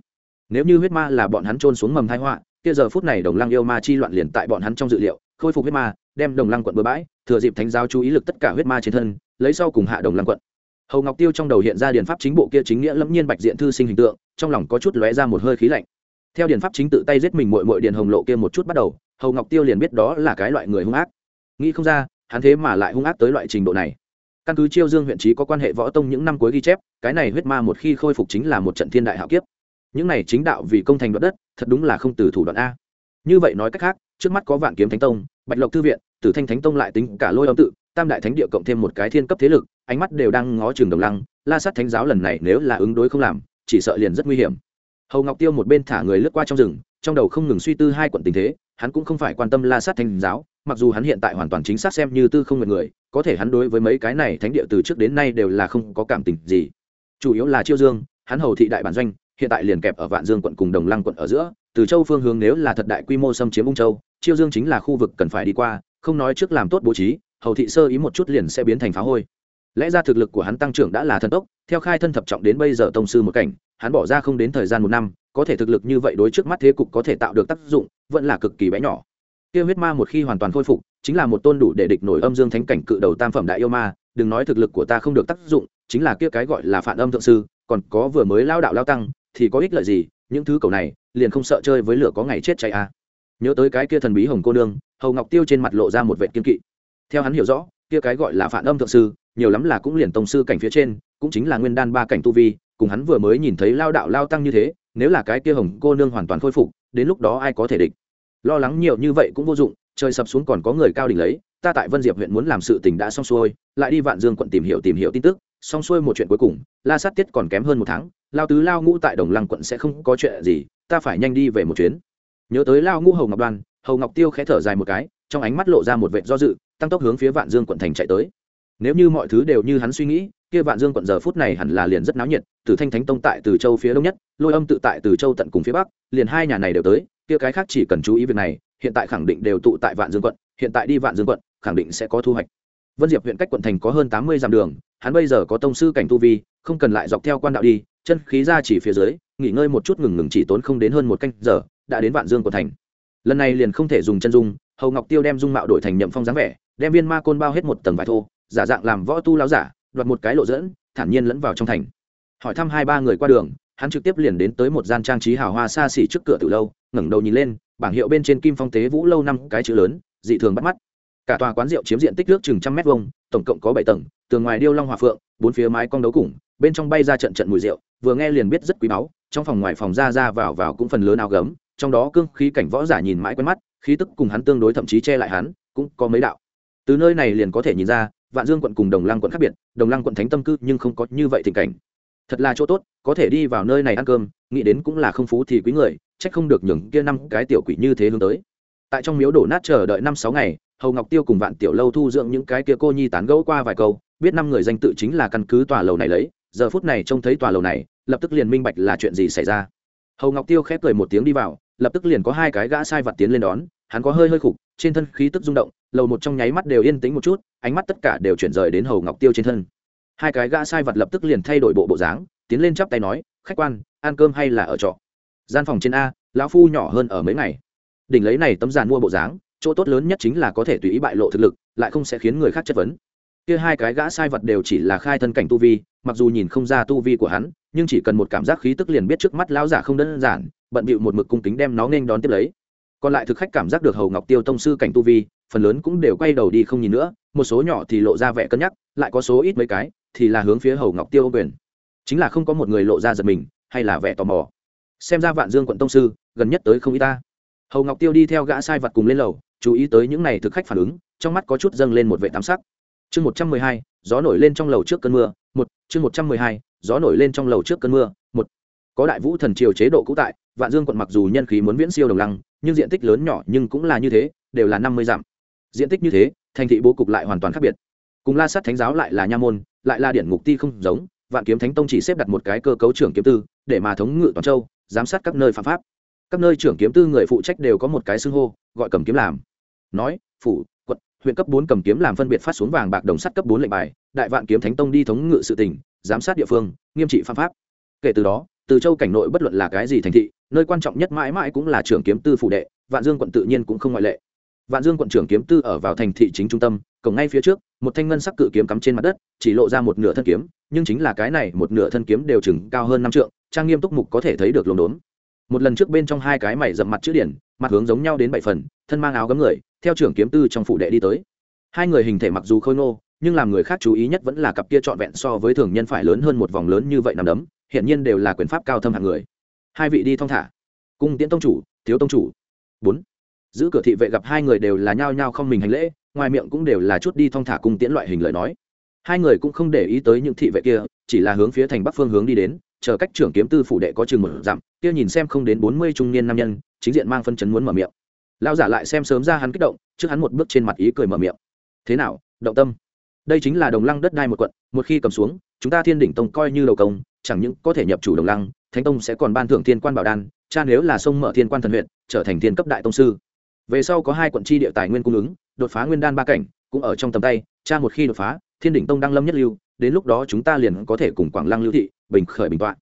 Nếu như huyết ma là bọn hắn trôn xuống mầm thái họa, kia giờ phút này đồng lăng yêu ma chi loạn liền tại bọn hắn trong dự liệu, khôi phục huyết ma, đem đồng lăng quận bừa bãi, thừa dịp thánh giáo chú ý lực tất cả huyết ma trên thân, lấy sau cùng hạ đồng lăng quận hầu ngọc tiêu trong đầu hiện ra điền pháp chính bộ kia chính nghĩa lẫm nhiên bạch diện thư sinh hình tượng, trong lòng có chút lóe ra một hơi khí lạnh. Theo điền pháp chính tự tay giết mình mội mội điền hồng lộ kia một chút bắt đầu, hầu ngọc tiêu liền biết đó là cái loại người hung ác. Nghĩ không ra, hắn thế mà lại hung ác tới loại trình độ này. Căn cứ chiêu dương huyện trí có quan hệ võ tông những năm cuối ghi chép, cái này huyết ma một khi khôi phục chính là một trận thiên đại hạo kiếp. Những này chính đạo vì công thành đoạt đất, thật đúng là không từ thủ đoạn a. Như vậy nói cách khác, trước mắt có vạn kiếm thánh tông, bạch lộc thư viện, tử thanh thánh tông lại tính cả lôi âm tự, tam đại thánh địa cộng thêm một cái thiên cấp thế lực ánh mắt đều đang ngó trường đồng lăng, la sát thánh giáo lần này nếu là ứng đối không làm, chỉ sợ liền rất nguy hiểm. Hầu ngọc tiêu một bên thả người lướt qua trong rừng, trong đầu không ngừng suy tư hai quận tình thế, hắn cũng không phải quan tâm la sát thánh giáo, mặc dù hắn hiện tại hoàn toàn chính xác xem như tư không nguyện người, có thể hắn đối với mấy cái này thánh địa từ trước đến nay đều là không có cảm tình gì. Chủ yếu là chiêu dương, hắn hầu thị đại bản doanh, hiện tại liền kẹp ở vạn dương quận cùng đồng lăng quận ở giữa, từ châu phương hướng nếu là thật đại quy mô xâm chiếm ung châu, chiêu dương chính là khu vực cần phải đi qua, không nói trước làm tốt bố trí, hầu thị sơ ý một chút liền sẽ biến thành phá hôi lẽ ra thực lực của hắn tăng trưởng đã là thần tốc, theo khai thân thập trọng đến bây giờ tông sư một cảnh, hắn bỏ ra không đến thời gian một năm, có thể thực lực như vậy đối trước mắt thế cục có thể tạo được tác dụng, vẫn là cực kỳ bé nhỏ kia huyết ma một khi hoàn toàn khôi phục, chính là một tôn đủ để địch nổi âm dương thánh cảnh cự đầu tam phẩm đại yêu ma, đừng nói thực lực của ta không được tác dụng, chính là kia cái gọi là phản âm thượng sư, còn có vừa mới lao đạo lao tăng, thì có ích lợi gì, những thứ cầu này, liền không sợ chơi với lửa có ngày chết cháy à. nhớ tới cái kia thần bí hồng cô nương, hầu ngọc tiêu trên mặt lộ ra một vệ kiên kỵ theo hắn hiểu rõ, kia cái gọi là phản âm thượng sư nhiều lắm là cũng liền tông sư cảnh phía trên, cũng chính là nguyên đan ba cảnh tu vi, cùng hắn vừa mới nhìn thấy lao đạo lao tăng như thế, nếu là cái kia hồng cô nương hoàn toàn khôi phục, đến lúc đó ai có thể địch? Lo lắng nhiều như vậy cũng vô dụng, trời sập xuống còn có người cao đỉnh lấy, ta tại vân diệp huyện muốn làm sự tình đã xong xuôi, lại đi vạn dương quận tìm hiểu tìm hiểu tin tức, xong xuôi một chuyện cuối cùng, la sát tiết còn kém hơn một tháng, lao tứ lao ngũ tại đồng lăng quận sẽ không có chuyện gì, ta phải nhanh đi về một chuyến. Nhớ tới lao ngũ hầu ngọc đoan, hầu ngọc tiêu khẽ thở dài một cái, trong ánh mắt lộ ra một vệ do dự, tăng tốc hướng phía vạn dương quận thành chạy tới nếu như mọi thứ đều như hắn suy nghĩ, kia vạn dương quận giờ phút này hẳn là liền rất náo nhiệt từ thanh thánh tông tại từ châu phía đông nhất, lôi âm tự tại từ châu tận cùng phía bắc, liền hai nhà này đều tới, kia cái khác chỉ cần chú ý việc này, hiện tại khẳng định đều tụ tại vạn dương quận, hiện tại đi vạn dương quận, khẳng định sẽ có thu hoạch. Vân diệp huyện cách quận thành có hơn tám mươi dặm đường, hắn bây giờ có tông sư cảnh tu vi, không cần lại dọc theo quan đạo đi, chân khí ra chỉ phía dưới, nghỉ ngơi một chút ngừng ngừng chỉ tốn không đến hơn một canh giờ, đã đến vạn dương quận thành. Lần này liền không thể dùng chân dung, hầu ngọc tiêu đem dung mạo đổi thành nhậm phong dáng vẻ, đem viên ma côn bao hết một tầng vải thô giả dạng làm võ tu lão giả, đoạt một cái lộ dẫn, thản nhiên lẫn vào trong thành. Hỏi thăm hai ba người qua đường, hắn trực tiếp liền đến tới một gian trang trí hào hoa xa xỉ trước cửa từ lâu, ngẩng đầu nhìn lên, bảng hiệu bên trên kim phong tế vũ lâu năm cái chữ lớn, dị thường bắt mắt. Cả tòa quán rượu chiếm diện tích nước chừng trăm mét vuông, tổng cộng có bảy tầng, tường ngoài điêu long hòa phượng, bốn phía mái cong đấu củng bên trong bay ra trận trận mùi rượu, vừa nghe liền biết rất quý báu, trong phòng ngoài phòng ra ra vào vào cũng phần lớn áo gấm, trong đó cương khí cảnh võ giả nhìn mãi quen mắt, khí tức cùng hắn tương đối thậm chí che lại hắn, cũng có mấy đạo. Từ nơi này liền có thể nhìn ra vạn dương quận cùng đồng lăng quận khác biệt, đồng lăng quận thánh tâm cư nhưng không có như vậy tình cảnh. Thật là chỗ tốt, có thể đi vào nơi này ăn cơm, nghĩ đến cũng là không phú thì quý người trách không được nhường kia năm cái tiểu quỷ như thế hướng tới. Tại trong miếu đổ nát chờ đợi năm sáu ngày, hầu ngọc tiêu cùng vạn tiểu lâu thu dưỡng những cái kia cô nhi tán gẫu qua vài câu, biết năm người danh tự chính là căn cứ tòa lầu này lấy, giờ phút này trông thấy tòa lầu này, lập tức liền minh bạch là chuyện gì xảy ra. Hầu ngọc tiêu khép cười một tiếng đi vào, lập tức liền có hai cái gã sai vật tiến lên đón hắn có hơi hơi khục, trên thân khí tức rung động, lầu một trong nháy mắt đều yên tĩnh một chút, ánh mắt tất cả đều chuyển rời đến hầu ngọc tiêu trên thân. Hai cái gã sai vật lập tức liền thay đổi bộ bộ dáng, tiến lên chắp tay nói, khách quan, ăn cơm hay là ở trọ? Gian phòng trên a, lão phu nhỏ hơn ở mấy ngày. Đỉnh lấy này tấm giàn mua bộ dáng, chỗ tốt lớn nhất chính là có thể tùy ý bại lộ thực lực, lại không sẽ khiến người khác chất vấn. Kia hai cái gã sai vật đều chỉ là khai thân cảnh tu vi, mặc dù nhìn không ra tu vi của hắn, nhưng chỉ cần một cảm giác khí tức liền biết trước mắt lão giả không đơn giản, bận bịu một mực cung kính đem nó nên đón tiếp lấy còn lại thực khách cảm giác được hầu ngọc tiêu tông sư cảnh tu vi, phần lớn cũng đều quay đầu đi không nhìn nữa, một số nhỏ thì lộ ra vẻ cân nhắc, lại có số ít mấy cái thì là hướng phía hầu ngọc tiêu quyền. Chính là không có một người lộ ra giật mình, hay là vẻ tò mò. Xem ra vạn dương quận tông sư, gần nhất tới không y ta. Hầu ngọc tiêu đi theo gã sai vật cùng lên lầu, chú ý tới những n à y thực khách phản ứng, trong mắt có chút dâng lên một vệ tám sắc. Chương một trăm mười hai, gió nổi lên trong lầu trước cơn mưa, một, chương một trăm mười hai, gió nổi lên trong lầu trước cơn mưa, một. Có đại vũ thần triều chế độ cũ tại, vạn dương quận mặc dù nhân khí muốn viễn siêu đồng lăng nhưng diện tích lớn nhỏ nhưng cũng là như thế, đều là năm mươi dặm. Diện tích như thế, thành thị bố cục lại hoàn toàn khác biệt. Cùng la sát thánh giáo lại là nha môn, lại là điển ngục ti không giống, vạn kiếm thánh tông chỉ xếp đặt một cái cơ cấu trưởng kiếm tư, để mà thống ngự toàn châu, giám sát các nơi phạm pháp. Các nơi trưởng kiếm tư người phụ trách đều có một cái xưng hô, gọi cầm kiếm làm. Nói, phủ, quận, huyện cấp bốn cầm kiếm làm phân biệt phát xuống vàng bạc đồng sắt cấp bốn lệnh bài, đại vạn kiếm thánh tông đi thống ngự sự tỉnh giám sát địa phương, nghiêm trị phạm pháp. Kể từ đó, từ châu cảnh nội bất luận là cái gì thành thị nơi quan trọng nhất mãi mãi cũng là trưởng kiếm tư phủ đệ, vạn dương quận tự nhiên cũng không ngoại lệ. Vạn dương quận trưởng kiếm tư ở vào thành thị chính trung tâm, cổng ngay phía trước, một thanh ngân sắc cự kiếm cắm trên mặt đất, chỉ lộ ra một nửa thân kiếm, nhưng chính là cái này một nửa thân kiếm đều chừng cao hơn năm trượng, trang nghiêm túc mục có thể thấy được lồn đốn một lần trước bên trong hai cái mày dậm mặt chữ điển, mặt hướng giống nhau đến bảy phần, thân mang áo gấm người, theo trưởng kiếm tư trong phụ đệ đi tới. Hai người hình thể mặc dù khôi ngô, nhưng làm người khác chú ý nhất vẫn là cặp kia trọn vẹn so với thường nhân phải lớn hơn một vòng lớn như vậy nằm đấm hiện nhiên đều là quyền pháp cao thâm hạng người hai vị đi thong thả. Cung tiễn tông chủ thiếu tông chủ. Bốn. Giữ cửa thị vệ gặp hai người đều là nhao nhao không mình hành lễ, ngoài miệng cũng đều là chút đi thong thả cung tiễn loại hình lời nói. Hai người cũng không để ý tới những thị vệ kia, chỉ là hướng phía thành bắc phương hướng đi đến, chờ cách trưởng kiếm tư phủ đệ có chừng một dặm, kia nhìn xem không đến bốn mươi trung niên nam nhân, chính diện mang phân chấn muốn mở miệng. Lao giả lại xem sớm ra hắn kích động, trước hắn một bước trên mặt ý cười mở miệng. Thế nào, động tâm? Đây chính là đồng lăng đất đai một quận, một khi cầm xuống, chúng ta thiên đỉnh tông coi như đầu công, chẳng những có thể nhập chủ đồng lăng thánh tông sẽ còn ban thưởng thiên quan bảo đan, cha nếu là sông mở thiên quan thần huyện, trở thành thiên cấp đại tông sư. Về sau có hai quận tri địa tài nguyên cung ứng, đột phá nguyên đan ba cảnh, cũng ở trong tầm tay, cha một khi đột phá, thiên đỉnh tông đang lâm nhất lưu, đến lúc đó chúng ta liền có thể cùng quảng lăng lưu thị bình khởi bình tọa.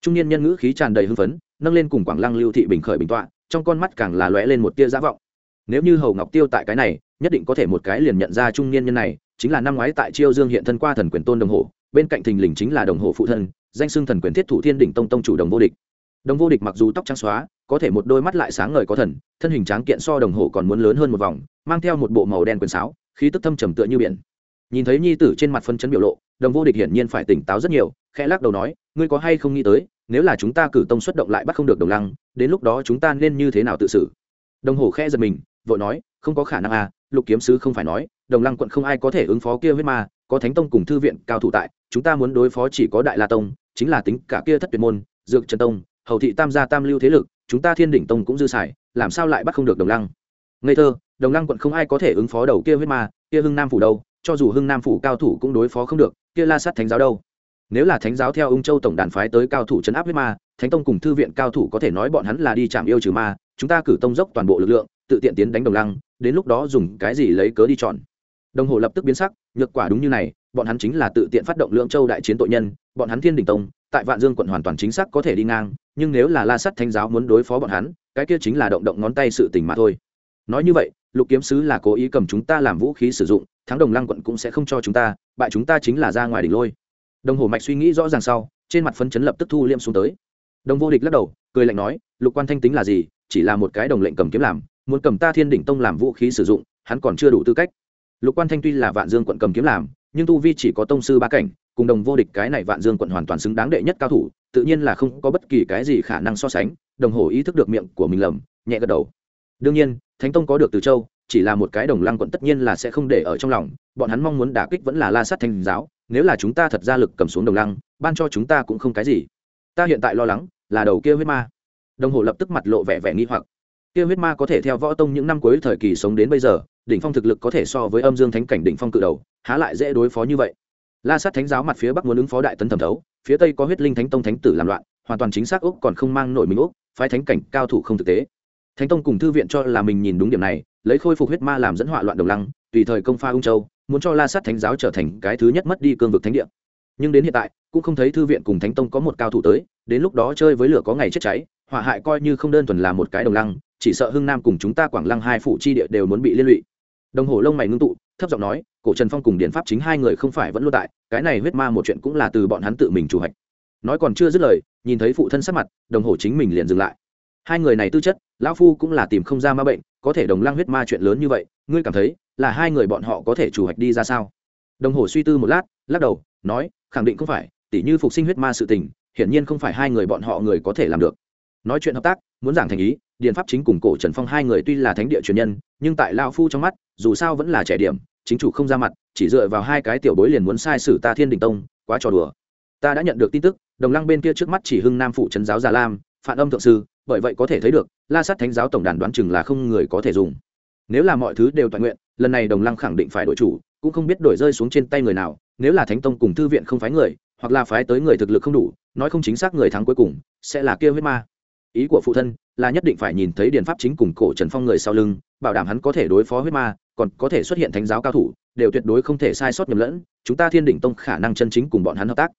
Trung niên nhân ngữ khí tràn đầy hưng phấn, nâng lên cùng quảng lăng lưu thị bình khởi bình tọa, trong con mắt càng là lóe lên một tia giả vọng. Nếu như hầu ngọc tiêu tại cái này, nhất định có thể một cái liền nhận ra trung niên nhân này, chính là năm ngoái tại chiêu dương hiện thân qua thần quyền tôn đồng hồ, bên cạnh thình lình chính là đồng hồ phụ thân danh xưng thần quyền thiết thủ thiên đỉnh tông tông chủ đồng vô địch. Đồng vô địch mặc dù tóc trắng xóa, có thể một đôi mắt lại sáng ngời có thần, thân hình tráng kiện so đồng hồ còn muốn lớn hơn một vòng, mang theo một bộ màu đen quyền sáo, khí tức thâm trầm tựa như biển. Nhìn thấy nhi tử trên mặt phân chấn biểu lộ, đồng vô địch hiển nhiên phải tỉnh táo rất nhiều, khẽ lắc đầu nói, ngươi có hay không nghĩ tới, nếu là chúng ta cử tông xuất động lại bắt không được đồng lăng, đến lúc đó chúng ta nên như thế nào tự xử? Đồng hồ khẽ giật mình, vội nói, không có khả năng à lục kiếm sứ không phải nói, đồng lăng quận không ai có thể ứng phó kia huyết ma, có thánh tông cùng thư viện cao thủ tại, chúng ta muốn đối phó chỉ có đại la tông chính là tính cả kia thất tuyệt môn, dược trần tông, hầu thị tam gia tam lưu thế lực, chúng ta thiên đỉnh tông cũng dư xài, làm sao lại bắt không được đồng lăng? Ngây thơ, đồng lăng quận không ai có thể ứng phó đầu kia huyết ma, kia hưng nam phủ đâu, cho dù hưng nam phủ cao thủ cũng đối phó không được, kia la sát thánh giáo đâu? Nếu là thánh giáo theo ung châu tổng đàn phái tới cao thủ chấn áp huyết ma, thánh tông cùng thư viện cao thủ có thể nói bọn hắn là đi chạm yêu trừ ma, chúng ta cử tông dốc toàn bộ lực lượng, tự tiện tiến đánh đồng lăng, đến lúc đó dùng cái gì lấy cớ đi chọn? Đồng hồ lập tức biến sắc, nhược quả đúng như này bọn hắn chính là tự tiện phát động lượng châu đại chiến tội nhân, bọn hắn thiên đình tông, tại vạn dương quận hoàn toàn chính xác có thể đi ngang, nhưng nếu là la sắt thanh giáo muốn đối phó bọn hắn, cái kia chính là động động ngón tay sự tình mà thôi. Nói như vậy, lục kiếm sứ là cố ý cầm chúng ta làm vũ khí sử dụng, thắng đồng lăng quận cũng sẽ không cho chúng ta, bại chúng ta chính là ra ngoài đỉnh lôi. Đồng hồ mạch suy nghĩ rõ ràng sau, trên mặt phấn chấn lập tức thu liêm xuống tới. Đồng vô địch lắc đầu, cười lạnh nói, lục quan thanh tính là gì? Chỉ là một cái đồng lệnh cầm kiếm làm, muốn cầm ta thiên đỉnh tông làm vũ khí sử dụng, hắn còn chưa đủ tư cách. Lục quan thanh tuy là vạn dương quận cầm kiếm làm nhưng tu vi chỉ có tông sư ba cảnh, cùng đồng vô địch cái này vạn dương quận hoàn toàn xứng đáng đệ nhất cao thủ, tự nhiên là không có bất kỳ cái gì khả năng so sánh, đồng hồ ý thức được miệng của mình lầm, nhẹ gật đầu. Đương nhiên, thánh tông có được từ châu, chỉ là một cái đồng lăng quận tất nhiên là sẽ không để ở trong lòng, bọn hắn mong muốn đả kích vẫn là la sát thành giáo, nếu là chúng ta thật ra lực cầm xuống đồng lăng, ban cho chúng ta cũng không cái gì. Ta hiện tại lo lắng là đầu kia huyết ma. Đồng hồ lập tức mặt lộ vẻ vẻ nghi hoặc. Kia huyết ma có thể theo võ tông những năm cuối thời kỳ sống đến bây giờ, đỉnh phong thực lực có thể so với âm dương thánh cảnh đỉnh phong cự đầu há lại dễ đối phó như vậy. La sát thánh giáo mặt phía bắc muốn ứng phó đại tấn thẩm thấu, phía tây có huyết linh thánh tông thánh tử làm loạn, hoàn toàn chính xác úc còn không mang nổi mình úc, phái thánh cảnh cao thủ không thực tế. Thánh tông cùng thư viện cho là mình nhìn đúng điểm này, lấy khôi phục huyết ma làm dẫn họa loạn đồng lăng, tùy thời công pha ung châu, muốn cho la sát thánh giáo trở thành cái thứ nhất mất đi cương vực thánh địa. Nhưng đến hiện tại, cũng không thấy thư viện cùng thánh tông có một cao thủ tới, đến lúc đó chơi với lửa có ngày chết cháy hỏa hại coi như không đơn thuần là một cái đồng lăng, chỉ sợ hưng nam cùng chúng ta quảng lăng hai phủ chi địa đều muốn bị liên lụy. Đồng hồ lông mày ngưng tụ, thấp giọng nói cổ trần phong cùng điện pháp chính hai người không phải vẫn luôn tại, cái này huyết ma một chuyện cũng là từ bọn hắn tự mình chủ hạch. Nói còn chưa dứt lời, nhìn thấy phụ thân sắc mặt, đồng hồ chính mình liền dừng lại. Hai người này tư chất, lão phu cũng là tìm không ra ma bệnh, có thể đồng lăng huyết ma chuyện lớn như vậy, ngươi cảm thấy là hai người bọn họ có thể chủ hạch đi ra sao? Đồng hồ suy tư một lát, lắc đầu, nói, khẳng định không phải, tỉ như phục sinh huyết ma sự tình, hiển nhiên không phải hai người bọn họ người có thể làm được. Nói chuyện hợp tác, muốn giảng thành ý, điền pháp chính cùng cổ trần phong hai người tuy là thánh địa truyền nhân, nhưng tại lao phu trong mắt, dù sao vẫn là trẻ điểm chính chủ không ra mặt, chỉ dựa vào hai cái tiểu bối liền muốn sai sử ta thiên đình tông, quá trò đùa. Ta đã nhận được tin tức, đồng lăng bên kia trước mắt chỉ hưng nam phụ trấn giáo già lam phản âm thượng sư, bởi vậy có thể thấy được, la sát thánh giáo tổng đàn đoán chừng là không người có thể dùng. Nếu là mọi thứ đều toàn nguyện, lần này đồng lăng khẳng định phải đổi chủ, cũng không biết đổi rơi xuống trên tay người nào, nếu là thánh tông cùng thư viện không phái người, hoặc là phái tới người thực lực không đủ, nói không chính xác người thắng cuối cùng, sẽ là kia huyết ma. Ý của phụ thân là nhất định phải nhìn thấy điền pháp chính cùng cổ trần phong người sau lưng, bảo đảm hắn có thể đối phó huyết ma, còn có thể xuất hiện thánh giáo cao thủ, đều tuyệt đối không thể sai sót nhầm lẫn, chúng ta thiên đỉnh tông khả năng chân chính cùng bọn hắn hợp tác.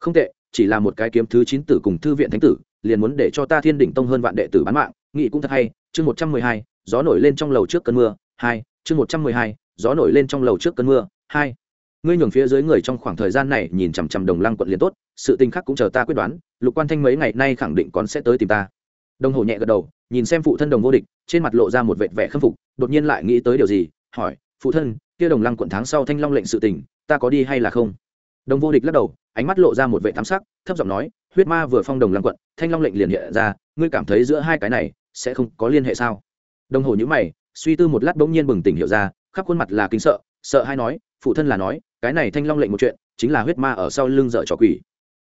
Không tệ, chỉ là một cái kiếm thứ chín tử cùng thư viện thánh tử, liền muốn để cho ta thiên đỉnh tông hơn vạn đệ tử bán mạng nghị cũng thật hay. Chương một trăm mười hai, gió nổi lên trong lầu trước cơn mưa, hai, chương một trăm mười hai, gió nổi lên trong lầu trước cơn mưa, hai. Ngươi nhường phía dưới người trong khoảng thời gian này nhìn chằm chằm đồng lăng quận liền tốt, sự tình khác cũng chờ ta quyết đoán, lục quan thanh mấy ngày nay khẳng định còn sẽ tới tìm ta đồng hồ nhẹ gật đầu, nhìn xem phụ thân đồng vô địch, trên mặt lộ ra một vệt vẻ khâm phục, đột nhiên lại nghĩ tới điều gì, hỏi, phụ thân, kia đồng lăng quận tháng sau thanh long lệnh sự tình, ta có đi hay là không? Đồng vô địch lắc đầu, ánh mắt lộ ra một vệ thám sắc, thấp giọng nói, huyết ma vừa phong đồng lăng quận, thanh long lệnh liền hiện ra, ngươi cảm thấy giữa hai cái này sẽ không có liên hệ sao? Đồng hồ nhữ mày, suy tư một lát bỗng nhiên bừng tỉnh hiểu ra, khắp khuôn mặt là kinh sợ sợ hay nói, phụ thân là nói, cái này thanh long lệnh một chuyện, chính là huyết ma ở sau lưng dở trò quỷ.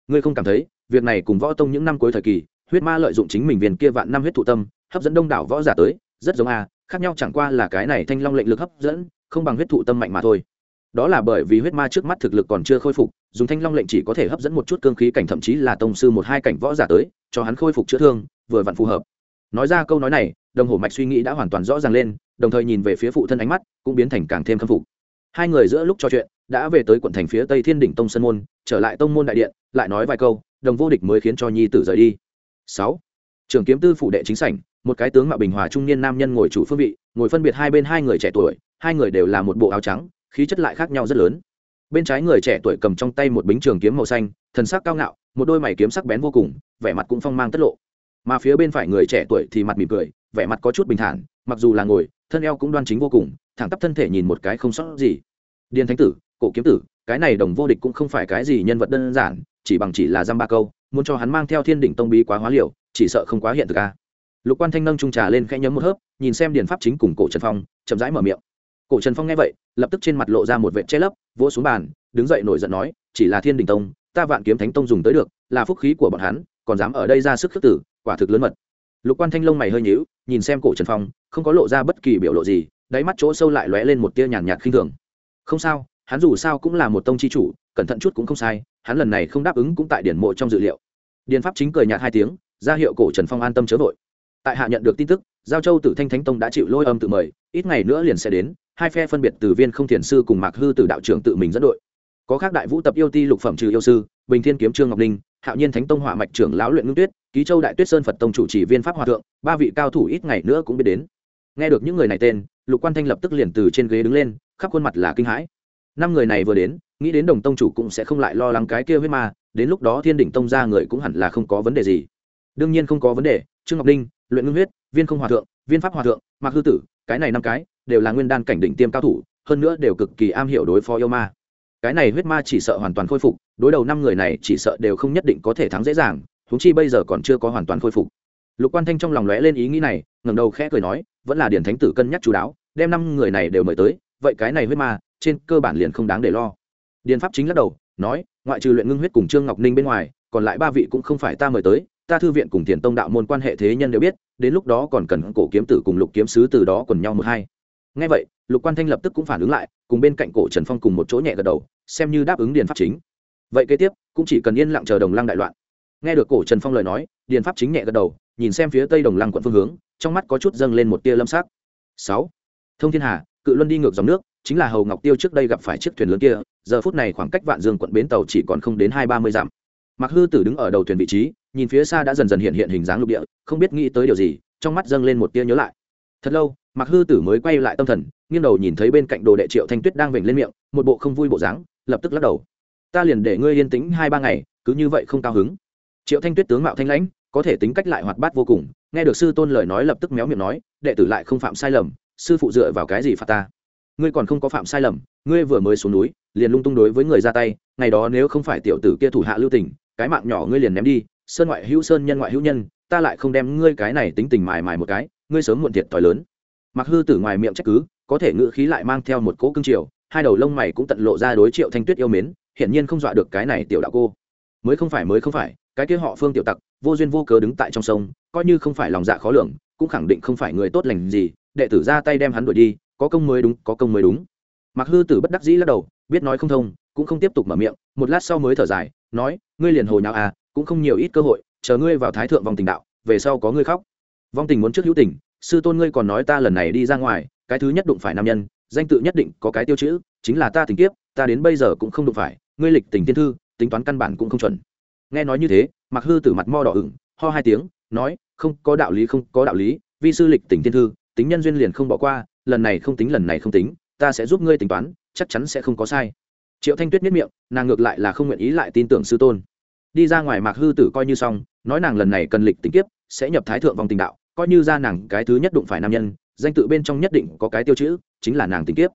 Ngươi không cảm thấy, việc này cùng võ tông những năm cuối thời kỳ huyết ma lợi dụng chính mình viên kia vạn năm huyết thụ tâm, hấp dẫn đông đảo võ giả tới, rất giống a, khác nhau chẳng qua là cái này thanh long lệnh lực hấp dẫn, không bằng huyết thụ tâm mạnh mà thôi. Đó là bởi vì huyết ma trước mắt thực lực còn chưa khôi phục, dùng thanh long lệnh chỉ có thể hấp dẫn một chút cương khí cảnh thậm chí là tông sư một hai cảnh võ giả tới, cho hắn khôi phục chữa thương, vừa vặn phù hợp. Nói ra câu nói này, đồng hồ mạch suy nghĩ đã hoàn toàn rõ ràng lên, đồng thời nhìn về phía phụ thân ánh mắt cũng biến thành càng thêm khâm phục. Hai người giữa lúc trò chuyện, đã về tới quận thành phía tây thiên đỉnh tông sơn môn, trở lại tông môn đại điện, lại nói vài câu, đồng vô địch mới khiến cho nhi tử rời đi sáu. Trường kiếm tư phụ đệ chính sảnh, một cái tướng mạo bình hòa trung niên nam nhân ngồi chủ phương vị, ngồi phân biệt hai bên hai người trẻ tuổi, hai người đều là một bộ áo trắng, khí chất lại khác nhau rất lớn. Bên trái người trẻ tuổi cầm trong tay một bính trường kiếm màu xanh, thần sắc cao ngạo, một đôi mày kiếm sắc bén vô cùng, vẻ mặt cũng phong mang tất lộ. Mà phía bên phải người trẻ tuổi thì mặt mỉm cười, vẻ mặt có chút bình thản, mặc dù là ngồi, thân eo cũng đoan chính vô cùng, thẳng tắp thân thể nhìn một cái không sót gì. Điền thánh tử, cổ kiếm tử, cái này đồng vô địch cũng không phải cái gì nhân vật đơn giản, chỉ bằng chỉ là dăm ba câu muốn cho hắn mang theo thiên đỉnh tông bí quá hóa liều, chỉ sợ không quá hiện thực a lục quan thanh nâng trung trà lên khẽ nhấm một hớp, nhìn xem điền pháp chính cùng cổ trần phong, chậm rãi mở miệng. Cổ trần phong nghe vậy, lập tức trên mặt lộ ra một vệ che lấp, vỗ xuống bàn, đứng dậy nổi giận nói, chỉ là thiên đình tông, ta vạn kiếm thánh tông dùng tới được, là phúc khí của bọn hắn, còn dám ở đây ra sức khước tử, quả thực lớn mật. Lục quan thanh lông mày hơi nhíu, nhìn xem cổ trần phong, không có lộ ra bất kỳ biểu lộ gì, đáy mắt chỗ sâu lại lóe lên một tia nhàn nhạt khinh thường. Không sao, hắn dù sao cũng là một tông chi chủ, cẩn thận chút cũng không sai hắn lần này không đáp ứng cũng tại điển mộ trong dự liệu. Điền pháp chính cười nhạt hai tiếng, ra hiệu cổ trần phong an tâm chớ vội. Tại hạ nhận được tin tức, giao châu tử thanh thánh tông đã chịu lôi âm tự mời, ít ngày nữa liền sẽ đến, hai phe phân biệt từ viên không thiền sư cùng mạc hư từ đạo trưởng tự mình dẫn đội. Có khác đại vũ tập yêu ti lục phẩm trừ yêu sư, bình thiên kiếm trương ngọc linh, hạo nhiên thánh tông hỏa mạch trưởng lão luyện ngưng tuyết, ký châu đại tuyết sơn phật tông chủ trì viên pháp hòa thượng, ba vị cao thủ ít ngày nữa cũng biết đến. Nghe được những người này tên, lục quan thanh lập tức liền từ trên ghế đứng lên, khắp khuôn mặt là kinh hãi. Năm người này vừa đến nghĩ đến đồng tông chủ cũng sẽ không lại lo lắng cái kia huyết ma đến lúc đó thiên đỉnh tông ra người cũng hẳn là không có vấn đề gì. Đương nhiên không có vấn đề trương ngọc ninh, luyện ngưng huyết viên không hòa thượng viên pháp hòa thượng mạc hư tử cái này năm cái đều là nguyên đan cảnh đỉnh tiêm cao thủ hơn nữa đều cực kỳ am hiểu đối phó yêu ma. Cái này huyết ma chỉ sợ hoàn toàn khôi phục đối đầu năm người này chỉ sợ đều không nhất định có thể thắng dễ dàng thúng chi bây giờ còn chưa có hoàn toàn khôi phục. Lục quan thanh trong lòng lóe lên ý nghĩ này ngẩng đầu khẽ cười nói vẫn là điển thánh tử cân nhắc chú đáo đem năm người này đều mời tới vậy cái này huyết ma trên cơ bản liền không đáng để lo điền pháp chính lắc đầu, nói, ngoại trừ luyện ngưng huyết cùng trương ngọc ninh bên ngoài, còn lại ba vị cũng không phải ta mời tới, ta thư viện cùng thiền tông đạo môn quan hệ thế nhân đều biết, đến lúc đó còn cần cổ kiếm tử cùng lục kiếm sứ từ đó quần nhau một hai. Ngay vậy, lục quan thanh lập tức cũng phản ứng lại, cùng bên cạnh cổ trần phong cùng một chỗ nhẹ gật đầu, xem như đáp ứng điền pháp chính. Vậy kế tiếp, cũng chỉ cần yên lặng chờ đồng lăng đại loạn. Nghe được cổ trần phong lời nói, điền pháp chính nhẹ gật đầu, nhìn xem phía tây đồng lăng quận phương hướng, trong mắt có chút dâng lên một tia lâm sắc. Sáu. Thông thiên hà, cự luân đi ngược dòng nước, chính là hầu ngọc tiêu trước đây gặp phải chiếc thuyền lớn kia giờ phút này khoảng cách vạn dương quận bến tàu chỉ còn không đến hai ba mươi dặm. Mặc hư tử đứng ở đầu thuyền vị trí, nhìn phía xa đã dần dần hiện hiện hình dáng lục địa, không biết nghĩ tới điều gì, trong mắt dâng lên một tia nhớ lại. Thật lâu mặc hư tử mới quay lại tâm thần, nghiêng đầu nhìn thấy bên cạnh đồ đệ triệu thanh tuyết đang vểnh lên miệng, một bộ không vui bộ dáng, lập tức lắc đầu. Ta liền để ngươi yên tĩnh hai ba ngày, cứ như vậy không cao hứng. Triệu thanh tuyết tướng mạo thanh lãnh, có thể tính cách lại hoạt bát vô cùng, nghe được sư tôn lời nói lập tức méo miệng nói, đệ tử lại không phạm sai lầm, sư phụ dựa vào cái gì phạt ta? Ngươi còn không có phạm sai lầm, ngươi vừa mới xuống núi, liền lung tung đối với người ra tay, ngày đó nếu không phải tiểu tử kia thủ hạ lưu tình, cái mạng nhỏ ngươi liền ném đi, sơn ngoại hữu sơn nhân ngoại hữu nhân, ta lại không đem ngươi cái này tính tình mài mài một cái, ngươi sớm muộn thiệt thòi lớn. Mặc hư tử ngoài miệng trách cứ, có thể ngự khí lại mang theo một cỗ cương triều, hai đầu lông mày cũng tận lộ ra đối triệu thanh tuyết yêu mến, hiển nhiên không dọa được cái này tiểu đạo cô. Mới không phải, mới không phải, cái kia họ phương tiểu tặc, vô duyên vô cớ đứng tại trong sông, coi như không phải lòng dạ khó lường, cũng khẳng định không phải người tốt lành gì, đệ tử ra tay đem hắn đuổi đi có công mới đúng, có công mới đúng. Mặc hư tử bất đắc dĩ lắc đầu, biết nói không thông, cũng không tiếp tục mở miệng, một lát sau mới thở dài, nói, ngươi liền hồi nào à cũng không nhiều ít cơ hội, chờ ngươi vào thái thượng vòng tình đạo, về sau có ngươi khóc. Vong tình muốn trước hữu tình sư tôn ngươi còn nói ta lần này đi ra ngoài, cái thứ nhất đụng phải nam nhân, danh tự nhất định có cái tiêu chữ, chính là ta tình kiếp, ta đến bây giờ cũng không đụng phải, ngươi lịch tình tiên thư, tính toán căn bản cũng không chuẩn. Nghe nói như thế mặc hư tử mặt mo đỏ ửng, ho hai tiếng, nói, không có đạo lý, không có đạo lý, vi sư lịch tình tiên thư, tính nhân duyên liền không bỏ qua lần này không tính, lần này không tính, ta sẽ giúp ngươi tính toán, chắc chắn sẽ không có sai. Triệu thanh tuyết miết miệng, nàng ngược lại là không nguyện ý lại tin tưởng sư tôn. Đi ra ngoài mạc hư tử coi như xong, nói nàng lần này cần lịch tính kiếp, sẽ nhập thái thượng vòng tình đạo, coi như ra nàng cái thứ nhất đụng phải nam nhân, danh tự bên trong nhất định có cái tiêu chữ, chính là nàng tình kiếp.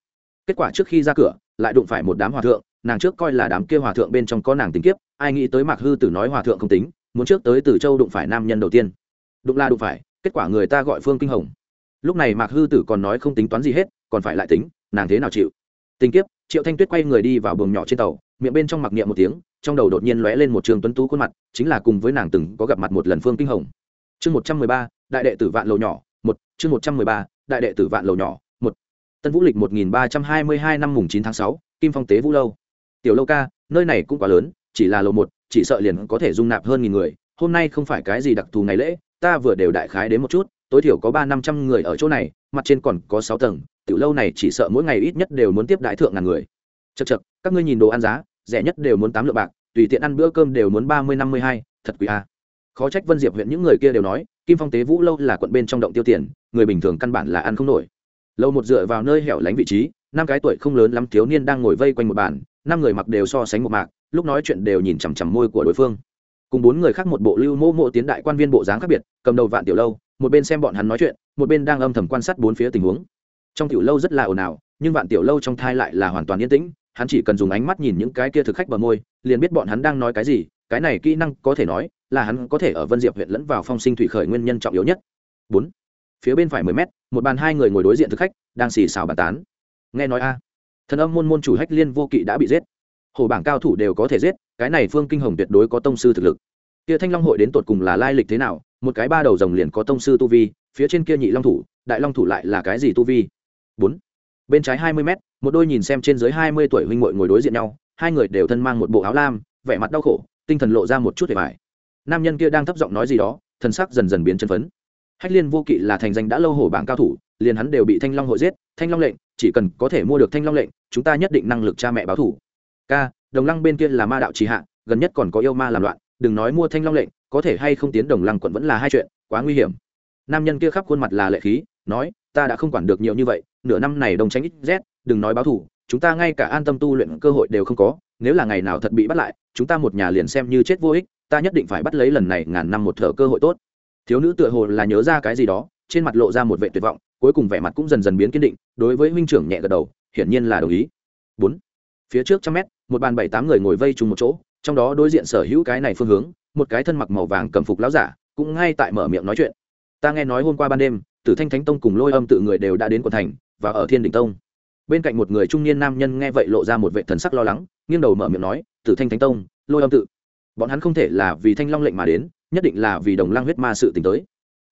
Kết quả trước khi ra cửa, lại đụng phải một đám hòa thượng, nàng trước coi là đám kia hòa thượng bên trong có nàng tính kiếp, ai nghĩ tới mạc hư tử nói hòa thượng không tính, muốn trước tới từ châu đụng phải nam nhân đầu tiên. Đụng la đụng phải, kết quả người ta gọi phương kinh hồng lúc này mạc hư tử còn nói không tính toán gì hết, còn phải lại tính, nàng thế nào chịu? Tình kiếp, triệu thanh tuyết quay người đi vào buồng nhỏ trên tàu, miệng bên trong mặc niệm một tiếng, trong đầu đột nhiên lóe lên một trường tuấn tú khuôn mặt, chính là cùng với nàng từng có gặp mặt một lần phương kinh hồng. Chương một trăm mười ba, đại đệ tử vạn lầu nhỏ, một, chương một trăm mười ba, đại đệ tử vạn lầu nhỏ, một. Tân vũ lịch một nghìn ba trăm hai mươi hai năm mùng chín tháng sáu, kim phong tế vũ lâu. Tiểu lâu ca, nơi này cũng quá lớn, chỉ là lầu một, chỉ sợ liền có thể dung nạp hơn nghìn người, hôm nay không phải cái gì đặc thù ngày lễ, ta vừa đều đại khái đến một chút tối thiểu có ba năm trăm người ở chỗ này, mặt trên còn có sáu tầng, tiểu lâu này chỉ sợ mỗi ngày ít nhất đều muốn tiếp đại thượng ngàn người. Chật chật các ngươi nhìn đồ ăn giá, rẻ nhất đều muốn tám lượng bạc, tùy tiện ăn bữa cơm đều muốn ba mươi năm mươi hai, thật quý a. Khó trách vân diệp huyện những người kia đều nói, kim phong tế vũ lâu là quận bên trong động tiêu tiền, người bình thường căn bản là ăn không nổi. Lâu một dựa vào nơi hẻo lánh vị trí, năm cái tuổi không lớn lắm thiếu niên đang ngồi vây quanh một bàn, năm người mặc đều so sánh một mạc, lúc nói chuyện đều nhìn chằm chằm môi của đối phương. Cùng bốn người khác một bộ lưu mô mộ tiến đại quan viên bộ dáng khác biệt, cầm đầu vạn tiểu lâu một bên xem bọn hắn nói chuyện, một bên đang âm thầm quan sát bốn phía tình huống. Trong tiểu lâu rất là ồn ào, nhưng vạn tiểu lâu trong thai lại là hoàn toàn yên tĩnh, hắn chỉ cần dùng ánh mắt nhìn những cái kia thực khách bờ môi, liền biết bọn hắn đang nói cái gì, cái này kỹ năng có thể nói là hắn có thể ở vân diệp huyện lẫn vào phong sinh thủy khởi nguyên nhân trọng yếu nhất. Bốn, phía bên phải mười mét, một bàn hai người ngồi đối diện thực khách, đang xì xào bàn tán. Nghe nói a, thần âm môn môn chủ hách liên vô kỵ đã bị giết. Hồ bảng cao thủ đều có thể giết, cái này phương kinh hồng tuyệt đối có tông sư thực lực. Kia thanh long hội đến tột cùng là lai lịch thế nào một cái ba đầu rồng liền có tông sư tu vi, phía trên kia nhị long thủ, đại long thủ lại là cái gì tu vi? Bốn. Bên trái hai mươi m một đôi nhìn xem trên dưới hai mươi tuổi huynh muội ngồi đối diện nhau, hai người đều thân mang một bộ áo lam, vẻ mặt đau khổ, tinh thần lộ ra một chút để bài nam nhân kia đang thấp giọng nói gì đó thân sắc dần dần biến chân phấn. Hách liên vô kỵ là thành danh đã lâu hổ bảng cao thủ, liền hắn đều bị thanh long hội giết, thanh long lệnh, chỉ cần có thể mua được thanh long lệnh, chúng ta nhất định năng lực cha mẹ báo thủ. Ca, đồng lăng bên kia là ma đạo trì hạ, gần nhất còn có yêu ma làm loạn đừng nói mua thanh long lệnh, có thể hay không tiến đồng lăng quận vẫn là hai chuyện, quá nguy hiểm. Nam nhân kia khắp khuôn mặt là lệ khí, nói, ta đã không quản được nhiều như vậy, nửa năm này đồng tránh ít rét, đừng nói báo thủ chúng ta ngay cả an tâm tu luyện cơ hội đều không có, nếu là ngày nào thật bị bắt lại, chúng ta một nhà liền xem như chết vô ích, ta nhất định phải bắt lấy lần này ngàn năm một thở cơ hội tốt. Thiếu nữ tựa hồ là nhớ ra cái gì đó, trên mặt lộ ra một vệ tuyệt vọng, cuối cùng vẻ mặt cũng dần dần biến kiên định, đối với huynh trưởng nhẹ gật đầu, hiển nhiên là đồng ý. Bốn, phía trước trăm mét, một bàn bảy tám người ngồi vây chung một chỗ trong đó đối diện sở hữu cái này phương hướng, một cái thân mặc màu vàng cầm phục lão giả, cũng ngay tại mở miệng nói chuyện. Ta nghe nói hôm qua ban đêm, tử thanh thánh tông cùng lôi âm tự người đều đã đến quận thành, và ở thiên đình tông. Bên cạnh một người trung niên nam nhân nghe vậy lộ ra một vệ thần sắc lo lắng, nghiêng đầu mở miệng nói, tử thanh thánh tông, lôi âm tự. Bọn hắn không thể là vì thanh long lệnh mà đến, nhất định là vì đồng lăng huyết ma sự t tới.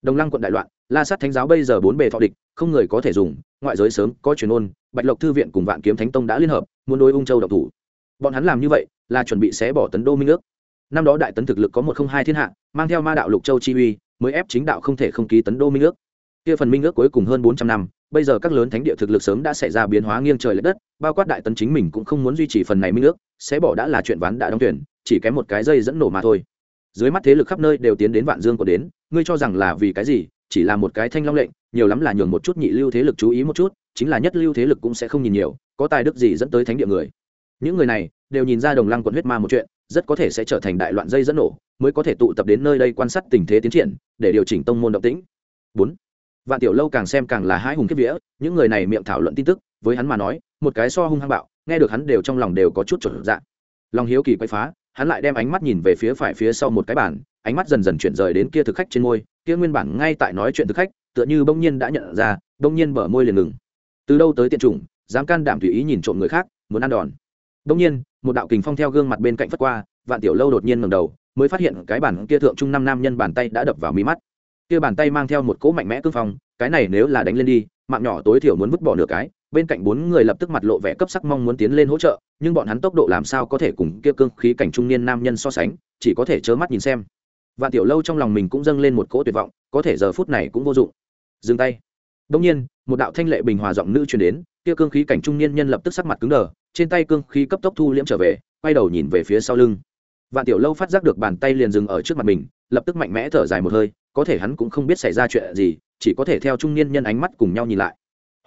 Đồng lăng quận đại loạn, la sát thánh giáo bây giờ bốn bề thọ địch, không người có thể dùng, ngoại giới sớm có truyền ôn, bạch lộc thư viện cùng vạn kiếm thánh tông đã liên hợp, muốn đối ung châu độc thủ bọn hắn làm như vậy là chuẩn bị xé bỏ tấn đô minh ước. Năm đó đại tấn thực lực có một không hai thiên hạ, mang theo ma đạo lục châu chi uy, mới ép chính đạo không thể không ký tấn đô minh ước. Kia phần minh ước cuối cùng hơn bốn trăm năm, bây giờ các lớn thánh địa thực lực sớm đã xảy ra biến hóa nghiêng trời l ệ đất, bao quát đại tấn chính mình cũng không muốn duy trì phần này minh ước, xé bỏ đã là chuyện ván đã đóng tuyển chỉ kém một cái dây dẫn nổ mà thôi. Dưới mắt thế lực khắp nơi đều tiến đến vạn dương của đến, ngươi cho rằng là vì cái gì? Chỉ là một cái thanh long lệnh, nhiều lắm là nhường một chút nhị lưu thế lực chú ý một chút, chính là nhất lưu thế lực cũng sẽ không nhìn nhiều, có tài đức gì dẫn tới thánh địa người những người này đều nhìn ra đồng lăng quận huyết ma một chuyện, rất có thể sẽ trở thành đại loạn dây dẫn nổ, mới có thể tụ tập đến nơi đây quan sát tình thế tiến triển, để điều chỉnh tông môn động tĩnh. Bốn, vạn tiểu lâu càng xem càng là hai hùng kiếp vía, những người này miệng thảo luận tin tức, với hắn mà nói, một cái so hung hăng bạo, nghe được hắn đều trong lòng đều có chút trở dạng lòng hiếu kỳ quay phá, hắn lại đem ánh mắt nhìn về phía phải phía sau một cái bàn, ánh mắt dần dần chuyển rời đến kia thực khách trên môi kia nguyên bản ngay tại nói chuyện thực khách, tựa như bỗng nhiên đã nhận ra, bỗng nhiên bở môi liền ngừng. Từ đâu tới tiện chủng, dám can đảm tùy ý nhìn trộm người khác, muốn ăn đòn. Đông nhiên, một đạo kình phong theo gương mặt bên cạnh phất qua, vạn tiểu lâu đột nhiên ngẩng đầu, mới phát hiện cái bản kia thượng trung năm nam nhân bàn tay đã đập vào mí mắt. Kia bàn tay mang theo một cỗ mạnh mẽ cương phong, cái này nếu là đánh lên đi, mạng nhỏ tối thiểu muốn vứt bỏ nửa cái, bên cạnh bốn người lập tức mặt lộ vẻ cấp sắc mong muốn tiến lên hỗ trợ, nhưng bọn hắn tốc độ làm sao có thể cùng kia cương khí cảnh trung niên nam nhân so sánh, chỉ có thể trơ mắt nhìn xem. Vạn tiểu lâu trong lòng mình cũng dâng lên một cỗ tuyệt vọng, có thể giờ phút này cũng vô dụng. Dừng tay. Đông nhiên, một đạo thanh lệ bình hòa giọng nữ truyền đến, kia cương khí cảnh trung niên nhân lập tức sắc mặt cứng đờ trên tay cương khí cấp tốc thu liễm trở về, quay đầu nhìn về phía sau lưng. Và tiểu lâu phát giác được bàn tay liền dừng ở trước mặt mình, lập tức mạnh mẽ thở dài một hơi, có thể hắn cũng không biết xảy ra chuyện gì, chỉ có thể theo trung niên nhân ánh mắt cùng nhau nhìn lại.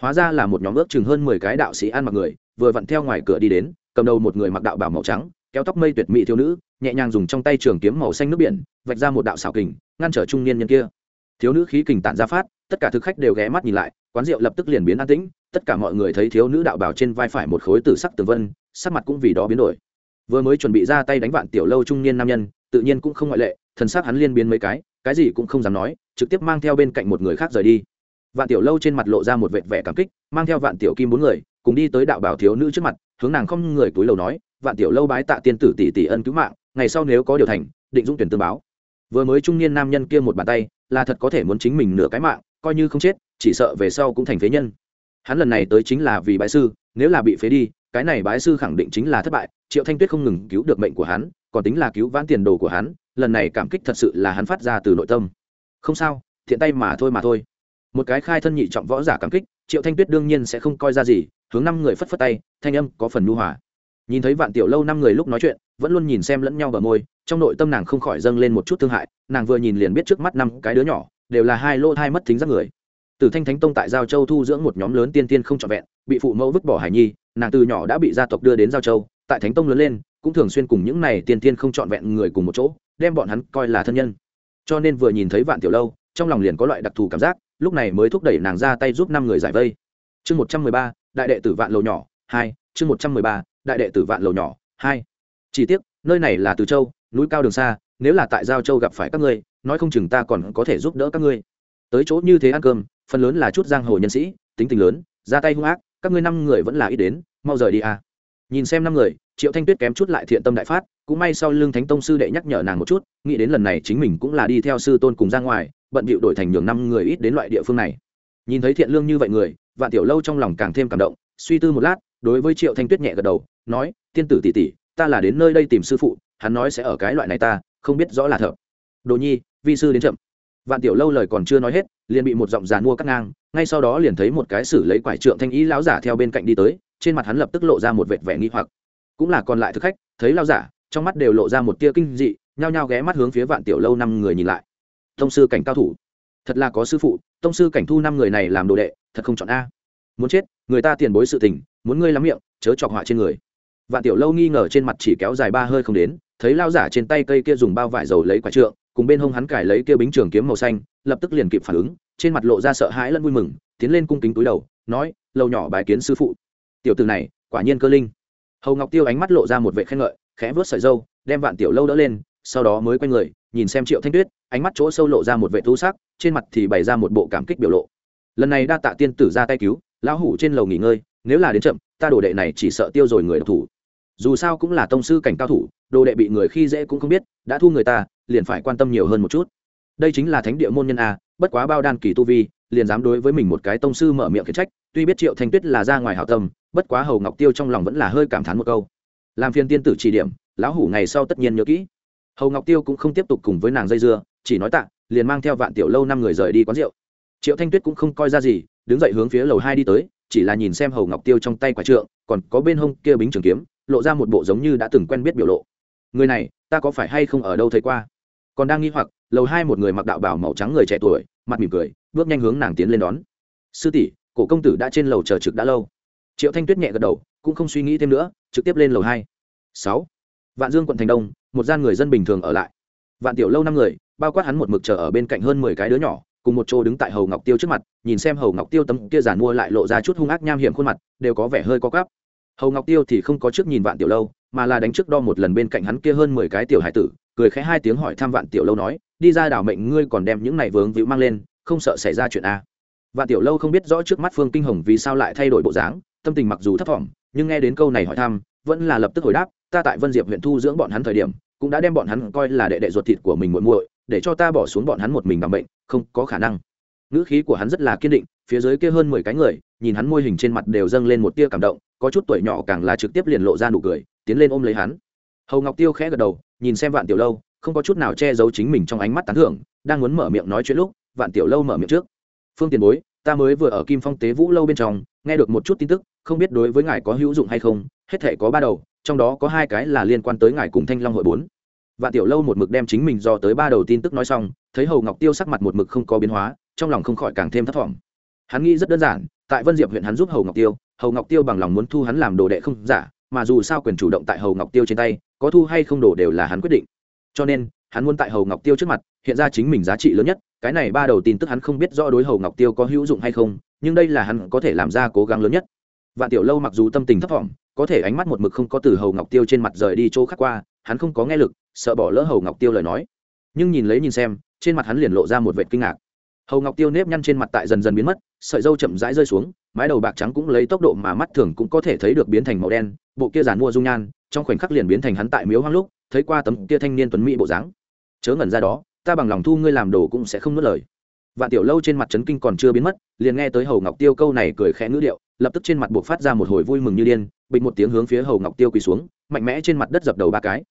Hóa ra là một nhóm ước chừng hơn mười cái đạo sĩ ăn mặc người, vừa vặn theo ngoài cửa đi đến, cầm đầu một người mặc đạo bảo màu trắng, kéo tóc mây tuyệt mỹ thiếu nữ, nhẹ nhàng dùng trong tay trường kiếm màu xanh nước biển, vạch ra một đạo xảo kình, ngăn trở trung niên nhân kia. Thiếu nữ khí kình tản ra phát, tất cả thực khách đều ghé mắt nhìn lại quán rượu lập tức liền biến an tĩnh, tất cả mọi người thấy thiếu nữ đạo bảo trên vai phải một khối tử sắc tường vân, sắc mặt cũng vì đó biến đổi. Vừa mới chuẩn bị ra tay đánh vạn tiểu lâu trung niên nam nhân, tự nhiên cũng không ngoại lệ, thần sắc hắn liên biến mấy cái cái gì cũng không dám nói, trực tiếp mang theo bên cạnh một người khác rời đi. Vạn tiểu lâu trên mặt lộ ra một vệt vẻ cảm kích, mang theo vạn tiểu kim bốn người, cùng đi tới đạo bảo thiếu nữ trước mặt, hướng nàng không người túi lầu nói, vạn tiểu lâu bái tạ tiên tử tỷ tỷ ân cứu mạng, ngày sau nếu có điều thành, định dũng tuyển tương báo vừa mới trung niên nam nhân kia một bàn tay, là thật có thể muốn chính mình nửa cái mạng, coi như không chết, chỉ sợ về sau cũng thành phế nhân. Hắn lần này tới chính là vì bái sư, nếu là bị phế đi, cái này bái sư khẳng định chính là thất bại, triệu thanh tuyết không ngừng cứu được mệnh của hắn, còn tính là cứu vãn tiền đồ của hắn, lần này cảm kích thật sự là hắn phát ra từ nội tâm. Không sao, thiện tay mà thôi mà thôi. Một cái khai thân nhị trọng võ giả cảm kích, triệu thanh tuyết đương nhiên sẽ không coi ra gì, hướng năm người phất phất tay, thanh âm có phần nhu hòa nhìn thấy vạn tiểu lâu năm người lúc nói chuyện, vẫn luôn nhìn xem lẫn nhau bờ môi, trong nội tâm nàng không khỏi dâng lên một chút thương hại, nàng vừa nhìn liền biết trước mắt năm cái đứa nhỏ, đều là hai lô thai mất thính giác người. Từ thanh thánh tông tại giao châu thu dưỡng một nhóm lớn tiên tiên không trọn vẹn, bị phụ mẫu vứt bỏ hải nhi, nàng từ nhỏ đã bị gia tộc đưa đến giao châu, tại thánh tông lớn lên, cũng thường xuyên cùng những này tiên tiên không trọn vẹn người cùng một chỗ, đem bọn hắn coi là thân nhân. Cho nên vừa nhìn thấy vạn tiểu lâu, trong lòng liền có loại đặc thù cảm giác, lúc này mới thúc đẩy nàng ra tay giúp năm người giải vây. Chương một trăm mười ba, đại đệ tử vạn lầu nhỏ hai, chương một trăm mười ba đại đệ tử vạn lầu nhỏ, hai. Chỉ tiếc, nơi này là từ châu, núi cao đường xa, nếu là tại giao châu gặp phải các ngươi, nói không chừng ta còn có thể giúp đỡ các ngươi. Tới chỗ như thế ăn cơm, phần lớn là chút giang hồ nhân sĩ, tính tình lớn, ra tay hung ác, các ngươi năm người vẫn là ít đến, mau rời đi à. nhìn xem năm người, triệu thanh tuyết kém chút lại thiện tâm đại phát, cũng may sau lưng thánh tông sư đệ nhắc nhở nàng một chút, nghĩ đến lần này chính mình cũng là đi theo sư tôn cùng ra ngoài, bận bịu đổi thành nhường năm người ít đến loại địa phương này. Nhìn thấy thiện lương như vậy người, vạn tiểu lâu trong lòng càng thêm cảm động, suy tư một lát, đối với triệu thanh tuyết nhẹ gật đầu nói, tiên tử tỷ tỷ, ta là đến nơi đây tìm sư phụ, hắn nói sẽ ở cái loại này ta, không biết rõ là thợ đồ nhi, vi sư đến chậm. Vạn tiểu lâu lời còn chưa nói hết, liền bị một giọng giàn mua cắt ngang, ngay sau đó liền thấy một cái sử lấy quải trượng thanh ý lão giả theo bên cạnh đi tới, trên mặt hắn lập tức lộ ra một vệt vẻ nghi hoặc. Cũng là còn lại thực khách, thấy lão giả, trong mắt đều lộ ra một tia kinh dị, nhao nhao ghé mắt hướng phía vạn tiểu lâu năm người nhìn lại. Tông sư cảnh cao thủ, thật là có sư phụ, tông sư cảnh thu năm người này làm đồ đệ, thật không chọn a. Muốn chết, người ta tiền bối sự tình, muốn ngươi lắm miệng, chớ chọc họa trên người vạn tiểu lâu nghi ngờ trên mặt chỉ kéo dài ba hơi không đến, thấy lao giả trên tay cây kia dùng bao vải dầu lấy quả trượng, cùng bên hông hắn cải lấy kia bính trường kiếm màu xanh, lập tức liền kịp phản ứng, trên mặt lộ ra sợ hãi lẫn vui mừng, tiến lên cung kính túi đầu, nói, lâu nhỏ bài kiến sư phụ. Tiểu từ này, quả nhiên cơ linh. Hầu ngọc tiêu ánh mắt lộ ra một vệ khen ngợi, khẽ vớt sợi dâu đem vạn tiểu lâu đỡ lên, sau đó mới quay người, nhìn xem triệu thanh tuyết, ánh mắt chỗ sâu lộ ra một vệ thu sắc, trên mặt thì bày ra một bộ cảm kích biểu lộ. Lần này đa tạ tiên tử ra tay cứu, lão hủ trên lầu nghỉ ngơi, nếu là đến chậm, ta đồ đệ này chỉ sợ tiêu rồi người độc thủ dù sao cũng là tông sư cảnh cao thủ, đồ đệ bị người khi dễ cũng không biết, đã thu người ta, liền phải quan tâm nhiều hơn một chút. Đây chính là thánh địa môn nhân a, bất quá bao đan kỳ tu vi, liền dám đối với mình một cái tông sư mở miệng khiển trách, tuy biết triệu thanh tuyết là ra ngoài hảo tâm, bất quá hầu ngọc tiêu trong lòng vẫn là hơi cảm thán một câu. Làm phiên tiên tử chỉ điểm, lão hủ ngày sau tất nhiên nhớ kỹ. Hầu ngọc tiêu cũng không tiếp tục cùng với nàng dây dưa, chỉ nói tạ, liền mang theo vạn tiểu lâu năm người rời đi quán rượu. Triệu thanh tuyết cũng không coi ra gì, đứng dậy hướng phía lầu hai đi tới, chỉ là nhìn xem hầu ngọc tiêu trong tay quả trượng, còn có bên hông kia bính trường kiếm lộ ra một bộ giống như đã từng quen biết biểu lộ. Người này, ta có phải hay không ở đâu thấy qua? Còn đang nghi hoặc, lầu hai một người mặc đạo bảo màu trắng người trẻ tuổi, mặt mỉm cười, bước nhanh hướng nàng tiến lên đón. Sư tỷ, cổ công tử đã trên lầu chờ trực đã lâu. Triệu thanh tuyết nhẹ gật đầu, cũng không suy nghĩ thêm nữa, trực tiếp lên lầu hai. Sáu. Vạn dương quận thành đông, một gian người dân bình thường ở lại. Vạn tiểu lâu năm người, bao quát hắn một mực chờ ở bên cạnh hơn mười cái đứa nhỏ, cùng một chỗ đứng tại hầu ngọc tiêu trước mặt, nhìn xem hầu ngọc tiêu tấm kia giàn mua lại lộ ra chút hung ác nham hiểm khuôn mặt, đều có vẻ hơi có cắp hầu ngọc tiêu thì không có trước nhìn vạn tiểu lâu, mà là đánh trước đo một lần bên cạnh hắn kia hơn mười cái tiểu hải tử, cười khẽ hai tiếng hỏi thăm vạn tiểu lâu nói, đi ra đảo mệnh ngươi còn đem những này vướng víu mang lên, không sợ xảy ra chuyện a? Vạn tiểu lâu không biết rõ trước mắt phương kinh hồng vì sao lại thay đổi bộ dáng, tâm tình mặc dù thấp thỏm, nhưng nghe đến câu này hỏi thăm, vẫn là lập tức hồi đáp, ta tại vân diệp huyện thu dưỡng bọn hắn thời điểm, cũng đã đem bọn hắn coi là đệ đệ ruột thịt của mình muội muội, để cho ta bỏ xuống bọn hắn một mình bằng bệnh không có khả năng. Ngữ khí của hắn rất là kiên định, phía dưới kia hơn mười cái người, nhìn hắn môi hình trên mặt đều dâng lên một tia cảm động có chút tuổi nhỏ càng là trực tiếp liền lộ ra nụ cười, tiến lên ôm lấy hắn. Hầu ngọc tiêu khẽ gật đầu, nhìn xem vạn tiểu lâu, không có chút nào che giấu chính mình trong ánh mắt tán thưởng, đang muốn mở miệng nói chuyện lúc, vạn tiểu lâu mở miệng trước. Phương tiền bối, ta mới vừa ở kim phong tế vũ lâu bên trong, nghe được một chút tin tức, không biết đối với ngài có hữu dụng hay không, hết thể có ba đầu, trong đó có hai cái là liên quan tới ngài cùng thanh long hội bốn. Vạn tiểu lâu một mực đem chính mình do tới ba đầu tin tức nói xong, thấy hầu ngọc tiêu sắc mặt một mực không có biến hóa, trong lòng không khỏi càng thêm thất vọng hắn nghĩ rất đơn giản, tại vân diệp huyện hắn giúp hầu ngọc tiêu hầu ngọc tiêu bằng lòng muốn thu hắn làm đồ đệ không giả, mà dù sao quyền chủ động tại hầu ngọc tiêu trên tay, có thu hay không đổ đều là hắn quyết định. Cho nên, hắn muốn tại hầu ngọc tiêu trước mặt, hiện ra chính mình giá trị lớn nhất, cái này ba đầu tin tức hắn không biết rõ đối hầu ngọc tiêu có hữu dụng hay không, nhưng đây là hắn có thể làm ra cố gắng lớn nhất. Vạn tiểu lâu mặc dù tâm tình thấp thỏm, có thể ánh mắt một mực không có từ hầu ngọc tiêu trên mặt rời đi chỗ khác qua, hắn không có nghe lực, sợ bỏ lỡ hầu ngọc tiêu lời nói. Nhưng nhìn lấy nhìn xem, trên mặt hắn liền lộ ra một vệt kinh ngạc hầu ngọc tiêu nếp nhăn trên mặt tại dần dần biến mất sợi dâu chậm rãi rơi xuống mái đầu bạc trắng cũng lấy tốc độ mà mắt thường cũng có thể thấy được biến thành màu đen bộ kia giàn mua dung nhan trong khoảnh khắc liền biến thành hắn tại miếu hoang lúc thấy qua tấm kia thanh niên tuấn mỹ bộ dáng chớ ngẩn ra đó ta bằng lòng thu ngươi làm đồ cũng sẽ không nuốt lời vạn tiểu lâu trên mặt trấn kinh còn chưa biến mất liền nghe tới hầu ngọc tiêu câu này cười khẽ ngữ điệu lập tức trên mặt buộc phát ra một hồi vui mừng như điên bịch một tiếng hướng phía hầu ngọc tiêu quỳ xuống mạnh mẽ trên mặt đất dập đầu ba cái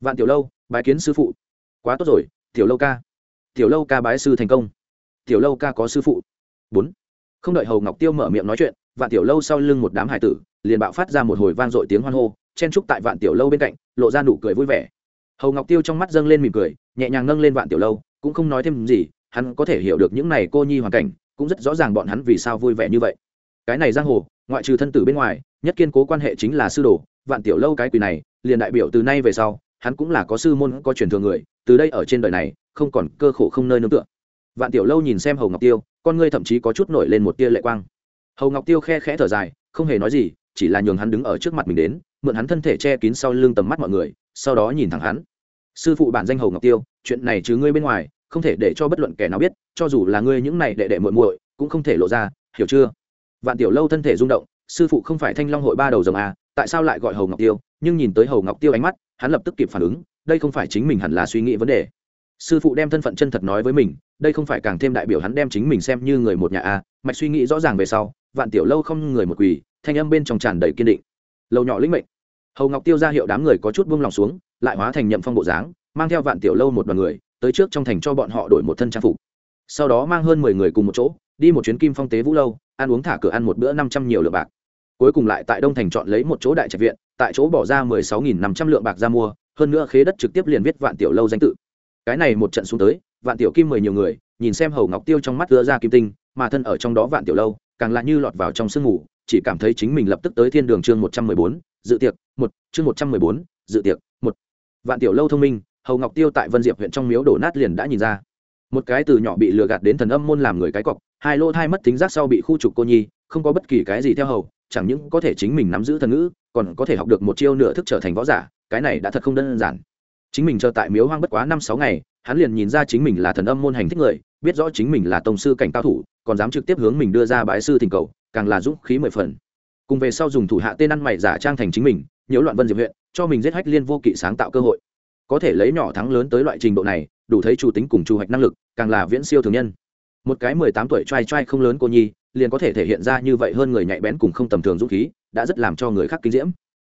vạn tiểu lâu bái kiến sư phụ quá tốt rồi tiểu lâu ca tiểu lâu ca bái sư thành công tiểu lâu ca có sư phụ. Bốn. Không đợi hầu ngọc tiêu mở miệng nói chuyện, vạn tiểu lâu sau lưng một đám hải tử, liền bạo phát ra một hồi vang dội tiếng hoan hô, chen trúc tại vạn tiểu lâu bên cạnh, lộ ra nụ cười vui vẻ. Hầu ngọc tiêu trong mắt dâng lên mỉm cười, nhẹ nhàng nâng lên vạn tiểu lâu, cũng không nói thêm gì, hắn có thể hiểu được những này cô nhi hoàn cảnh, cũng rất rõ ràng bọn hắn vì sao vui vẻ như vậy. Cái này giang hồ, ngoại trừ thân tử bên ngoài, nhất kiên cố quan hệ chính là sư đồ, vạn tiểu lâu cái quỳ này, liền đại biểu từ nay về sau, hắn cũng là có sư môn, có truyền thừa người, từ đây ở trên đời này, không còn cơ khổ không nơi nương tựa vạn tiểu lâu nhìn xem hầu ngọc tiêu, con ngươi thậm chí có chút nổi lên một tia lệ quang. Hầu ngọc tiêu khe khẽ thở dài, không hề nói gì, chỉ là nhường hắn đứng ở trước mặt mình đến, mượn hắn thân thể che kín sau lưng tầm mắt mọi người, sau đó nhìn thẳng hắn. Sư phụ bản danh hầu ngọc tiêu, chuyện này chứ ngươi bên ngoài, không thể để cho bất luận kẻ nào biết, cho dù là ngươi những này đệ đệ muội muội, cũng không thể lộ ra, hiểu chưa? Vạn tiểu lâu thân thể rung động, sư phụ không phải thanh long hội ba đầu rồng à tại sao lại gọi hầu ngọc tiêu? Nhưng nhìn tới hầu ngọc tiêu ánh mắt, hắn lập tức kịp phản ứng, đây không phải chính mình hẳn là suy nghĩ vấn đề sư phụ đem thân phận chân thật nói với mình, đây không phải càng thêm đại biểu hắn đem chính mình xem như người một nhà a, mạch suy nghĩ rõ ràng về sau, vạn tiểu lâu không người một quỳ, thanh âm bên trong tràn đầy kiên định. Lâu nhỏ lĩnh mệnh. Hầu ngọc tiêu ra hiệu đám người có chút buông lòng xuống, lại hóa thành nhậm phong bộ dáng, mang theo vạn tiểu lâu một đoàn người, tới trước trong thành cho bọn họ đổi một thân trang phục. Sau đó mang hơn mười người cùng một chỗ, đi một chuyến kim phong tế vũ lâu, ăn uống thả cửa ăn một bữa năm trăm nhiều lượng bạc. Cuối cùng lại tại đông thành chọn lấy một chỗ đại trạch viện, tại chỗ bỏ ra mười sáu nghìn năm trăm lượng bạc ra mua, hơn nữa khế đất trực tiếp liền viết vạn tiểu lâu danh tự cái này một trận xuống tới, vạn tiểu kim mười nhiều người, nhìn xem hầu ngọc tiêu trong mắt đưa ra kim tinh, mà thân ở trong đó vạn tiểu lâu, càng lại như lọt vào trong sương ngủ chỉ cảm thấy chính mình lập tức tới thiên đường chương một trăm mười bốn, dự tiệc một, chương một trăm mười bốn, dự tiệc một. Vạn tiểu lâu thông minh, hầu ngọc tiêu tại vân diệp huyện trong miếu đổ nát liền đã nhìn ra. Một cái từ nhỏ bị lừa gạt đến thần âm môn làm người cái cọc, hai lô thai mất tính giác sau bị khu trục cô nhi, không có bất kỳ cái gì theo hầu, chẳng những có thể chính mình nắm giữ thần ngữ, còn có thể học được một chiêu nửa thức trở thành võ giả, cái này đã thật không đơn giản chính mình chờ tại miếu hoang bất quá năm sáu ngày, hắn liền nhìn ra chính mình là thần âm môn hành thích người, biết rõ chính mình là tông sư cảnh cao thủ, còn dám trực tiếp hướng mình đưa ra bái sư thỉnh cầu, càng là dũng khí mười phần. Cùng về sau dùng thủ hạ tên ăn mày giả trang thành chính mình, nhiễu loạn vân diệp huyện, cho mình giết hách liên vô kỵ sáng tạo cơ hội. Có thể lấy nhỏ thắng lớn tới loại trình độ này, đủ thấy chủ tính cùng chủ hoạch năng lực, càng là viễn siêu thường nhân. Một cái mười tám tuổi trai trai không lớn cô nhi, liền có thể thể hiện ra như vậy hơn người nhạy bén cùng không tầm thường dũng khí, đã rất làm cho người khác kinh diễm.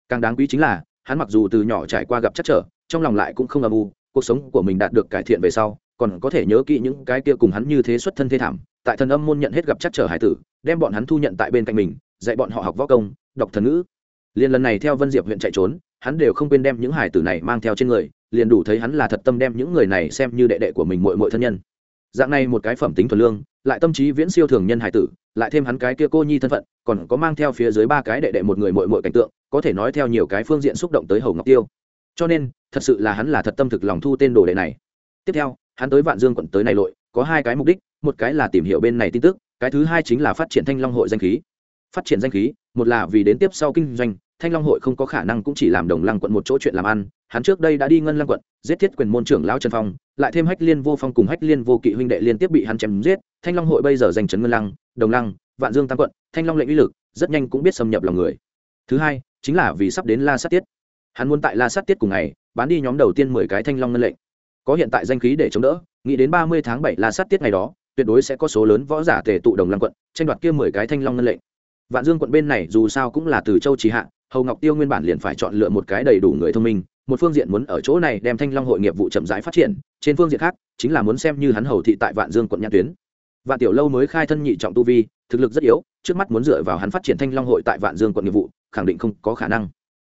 Càng đáng quý chính là, hắn mặc dù từ nhỏ trải qua gặp chắc trở trong lòng lại cũng không âm u, cuộc sống của mình đạt được cải thiện về sau, còn có thể nhớ kỹ những cái kia cùng hắn như thế xuất thân thế thảm, tại thần âm môn nhận hết gặp chắc trở hải tử, đem bọn hắn thu nhận tại bên cạnh mình, dạy bọn họ học võ công, đọc thần ngữ. Liền lần này theo vân diệp huyện chạy trốn, hắn đều không quên đem những hải tử này mang theo trên người, liền đủ thấy hắn là thật tâm đem những người này xem như đệ đệ của mình mội mội thân nhân. Dạng này một cái phẩm tính thuần lương, lại tâm trí viễn siêu thường nhân hải tử, lại thêm hắn cái kia cô nhi thân phận, còn có mang theo phía dưới ba cái đệ đệ một người mội mội cảnh tượng, có thể nói theo nhiều cái phương diện xúc động tới hầu ngọc tiêu cho nên, thật sự là hắn là thật tâm thực lòng thu tên đồ đệ này. Tiếp theo, hắn tới vạn dương quận tới này lội, có hai cái mục đích, một cái là tìm hiểu bên này tin tức, cái thứ hai chính là phát triển thanh long hội danh khí. Phát triển danh khí, một là vì đến tiếp sau kinh doanh, thanh long hội không có khả năng cũng chỉ làm đồng lăng quận một chỗ chuyện làm ăn, hắn trước đây đã đi ngân lăng quận, giết thiết quyền môn trưởng lão trần phong, lại thêm hách liên vô phong cùng hách liên vô kỵ huynh đệ liên tiếp bị hắn chém giết, thanh long hội bây giờ giành trấn ngân lăng, đồng lăng, vạn dương tam quận, thanh long lệnh uy lực, rất nhanh cũng biết xâm nhập lòng người. Thứ hai, chính là vì sắp đến la sát tiết hắn muốn tại la sát tiết cùng ngày, bán đi nhóm đầu tiên mười cái thanh long ngân lệnh. Có hiện tại danh khí để chống đỡ, nghĩ đến ba mươi tháng bảy la sát tiết ngày đó, tuyệt đối sẽ có số lớn võ giả tề tụ đồng lăng quận, tranh đoạt kia mười cái thanh long ngân lệnh. Vạn dương quận bên này dù sao cũng là từ châu trí hạ, hầu ngọc tiêu nguyên bản liền phải chọn lựa một cái đầy đủ người thông minh, một phương diện muốn ở chỗ này đem thanh long hội nghiệp vụ chậm rãi phát triển, trên phương diện khác, chính là muốn xem như hắn hầu thị tại vạn dương quận nhãn tuyến. Vạn tiểu lâu mới khai thân nhị trọng tu vi, thực lực rất yếu, trước mắt muốn dựa vào hắn phát triển thanh long hội tại vạn dương quận nghiệp vụ, khẳng định không có khả năng.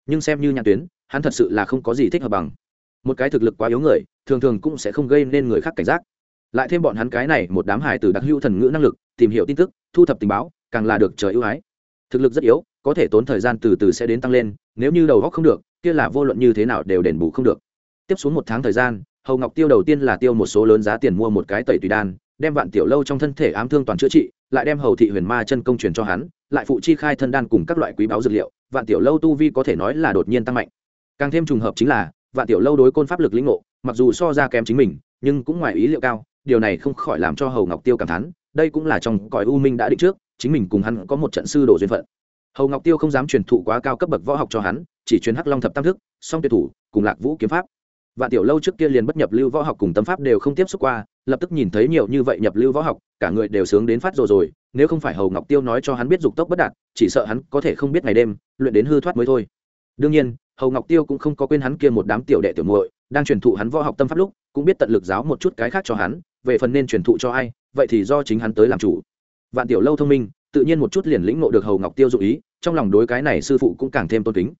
Nhưng xem như nhãn tuyến hắn thật sự là không có gì thích hợp bằng. Một cái thực lực quá yếu người, thường thường cũng sẽ không gây nên người khác cảnh giác. Lại thêm bọn hắn cái này một đám hải từ đặc hữu thần ngữ năng lực, tìm hiểu tin tức, thu thập tình báo, càng là được trời ưu ái. Thực lực rất yếu, có thể tốn thời gian từ từ sẽ đến tăng lên, nếu như đầu góc không được, kia là vô luận như thế nào đều đền bù không được. Tiếp xuống một tháng thời gian, hầu ngọc tiêu đầu tiên là tiêu một số lớn giá tiền mua một cái tẩy tùy đan, đem vạn tiểu lâu trong thân thể ám thương toàn chữa trị, lại đem hầu thị huyền ma chân công truyền cho hắn, lại phụ chi khai thân đan cùng các loại quý báu dược liệu, vạn tiểu lâu tu vi có thể nói là đột nhiên tăng mạnh càng thêm trùng hợp chính là, vạn tiểu lâu đối côn pháp lực lĩnh ngộ, mặc dù so ra kém chính mình, nhưng cũng ngoài ý liệu cao, điều này không khỏi làm cho hầu ngọc tiêu cảm thán, đây cũng là trong cõi u minh đã định trước, chính mình cùng hắn có một trận sư đồ duyên phận. Hầu ngọc tiêu không dám truyền thụ quá cao cấp bậc võ học cho hắn, chỉ truyền hắc long thập tam thức, song tuyệt thủ, cùng lạc vũ kiếm pháp. Vạn tiểu lâu trước kia liền bất nhập lưu võ học cùng tâm pháp đều không tiếp xúc qua, lập tức nhìn thấy nhiều như vậy nhập lưu võ học, cả người đều sướng đến phát rồi rồi, nếu không phải hầu ngọc tiêu nói cho hắn biết dục tốc bất đạt, chỉ sợ hắn có thể không biết ngày đêm, luyện đến hư thoát mới thôi. Đương nhiên hầu ngọc tiêu cũng không có quên hắn kia một đám tiểu đệ tiểu muội, đang truyền thụ hắn võ học tâm pháp lúc, cũng biết tận lực giáo một chút cái khác cho hắn, về phần nên truyền thụ cho ai, vậy thì do chính hắn tới làm chủ. Vạn tiểu lâu thông minh, tự nhiên một chút liền lĩnh ngộ được hầu ngọc tiêu dụ ý, trong lòng đối cái này sư phụ cũng càng thêm tôn kính.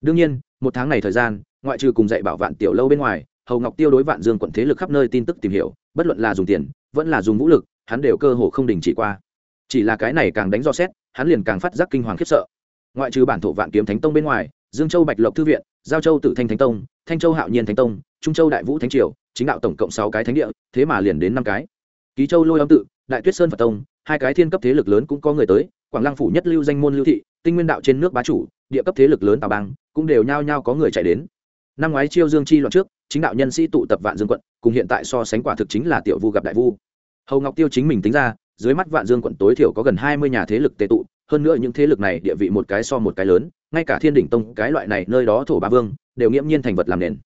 Đương nhiên, một tháng này thời gian, ngoại trừ cùng dạy bảo vạn tiểu lâu bên ngoài, hầu ngọc tiêu đối vạn dương quận thế lực khắp nơi tin tức tìm hiểu, bất luận là dùng tiền, vẫn là dùng vũ lực, hắn đều cơ hồ không đình chỉ qua. Chỉ là cái này càng đánh do xét, hắn liền càng phát giác kinh hoàng khiếp sợ. Ngoại trừ bản thổ vạn kiếm thánh tông bên ngoài dương châu bạch lộc thư viện, giao châu Tử thanh thánh tông, thanh châu hạo nhiên thánh tông, trung châu đại vũ thánh triều, chính đạo tổng cộng sáu cái thánh địa, thế mà liền đến năm cái. Ký châu lôi âm tự, đại tuyết sơn phật tông, hai cái thiên cấp thế lực lớn cũng có người tới, quảng lăng phủ nhất lưu danh môn lưu thị, tinh nguyên đạo trên nước bá chủ, địa cấp thế lực lớn tào bang, cũng đều nhao nhao có người chạy đến. Năm ngoái chiêu dương chi loạn trước, chính đạo nhân sĩ tụ tập vạn dương quận, cùng hiện tại so sánh quả thực chính là tiểu vu gặp đại vu. Hầu ngọc tiêu chính mình tính ra, dưới mắt vạn dương quận tối thiểu có gần hai mươi nhà thế lực tệ tụ hơn nữa những thế lực này địa vị một cái so một cái lớn, ngay cả thiên đỉnh tông, cái loại này nơi đó thổ ba vương, đều nghiễm nhiên thành vật làm nền.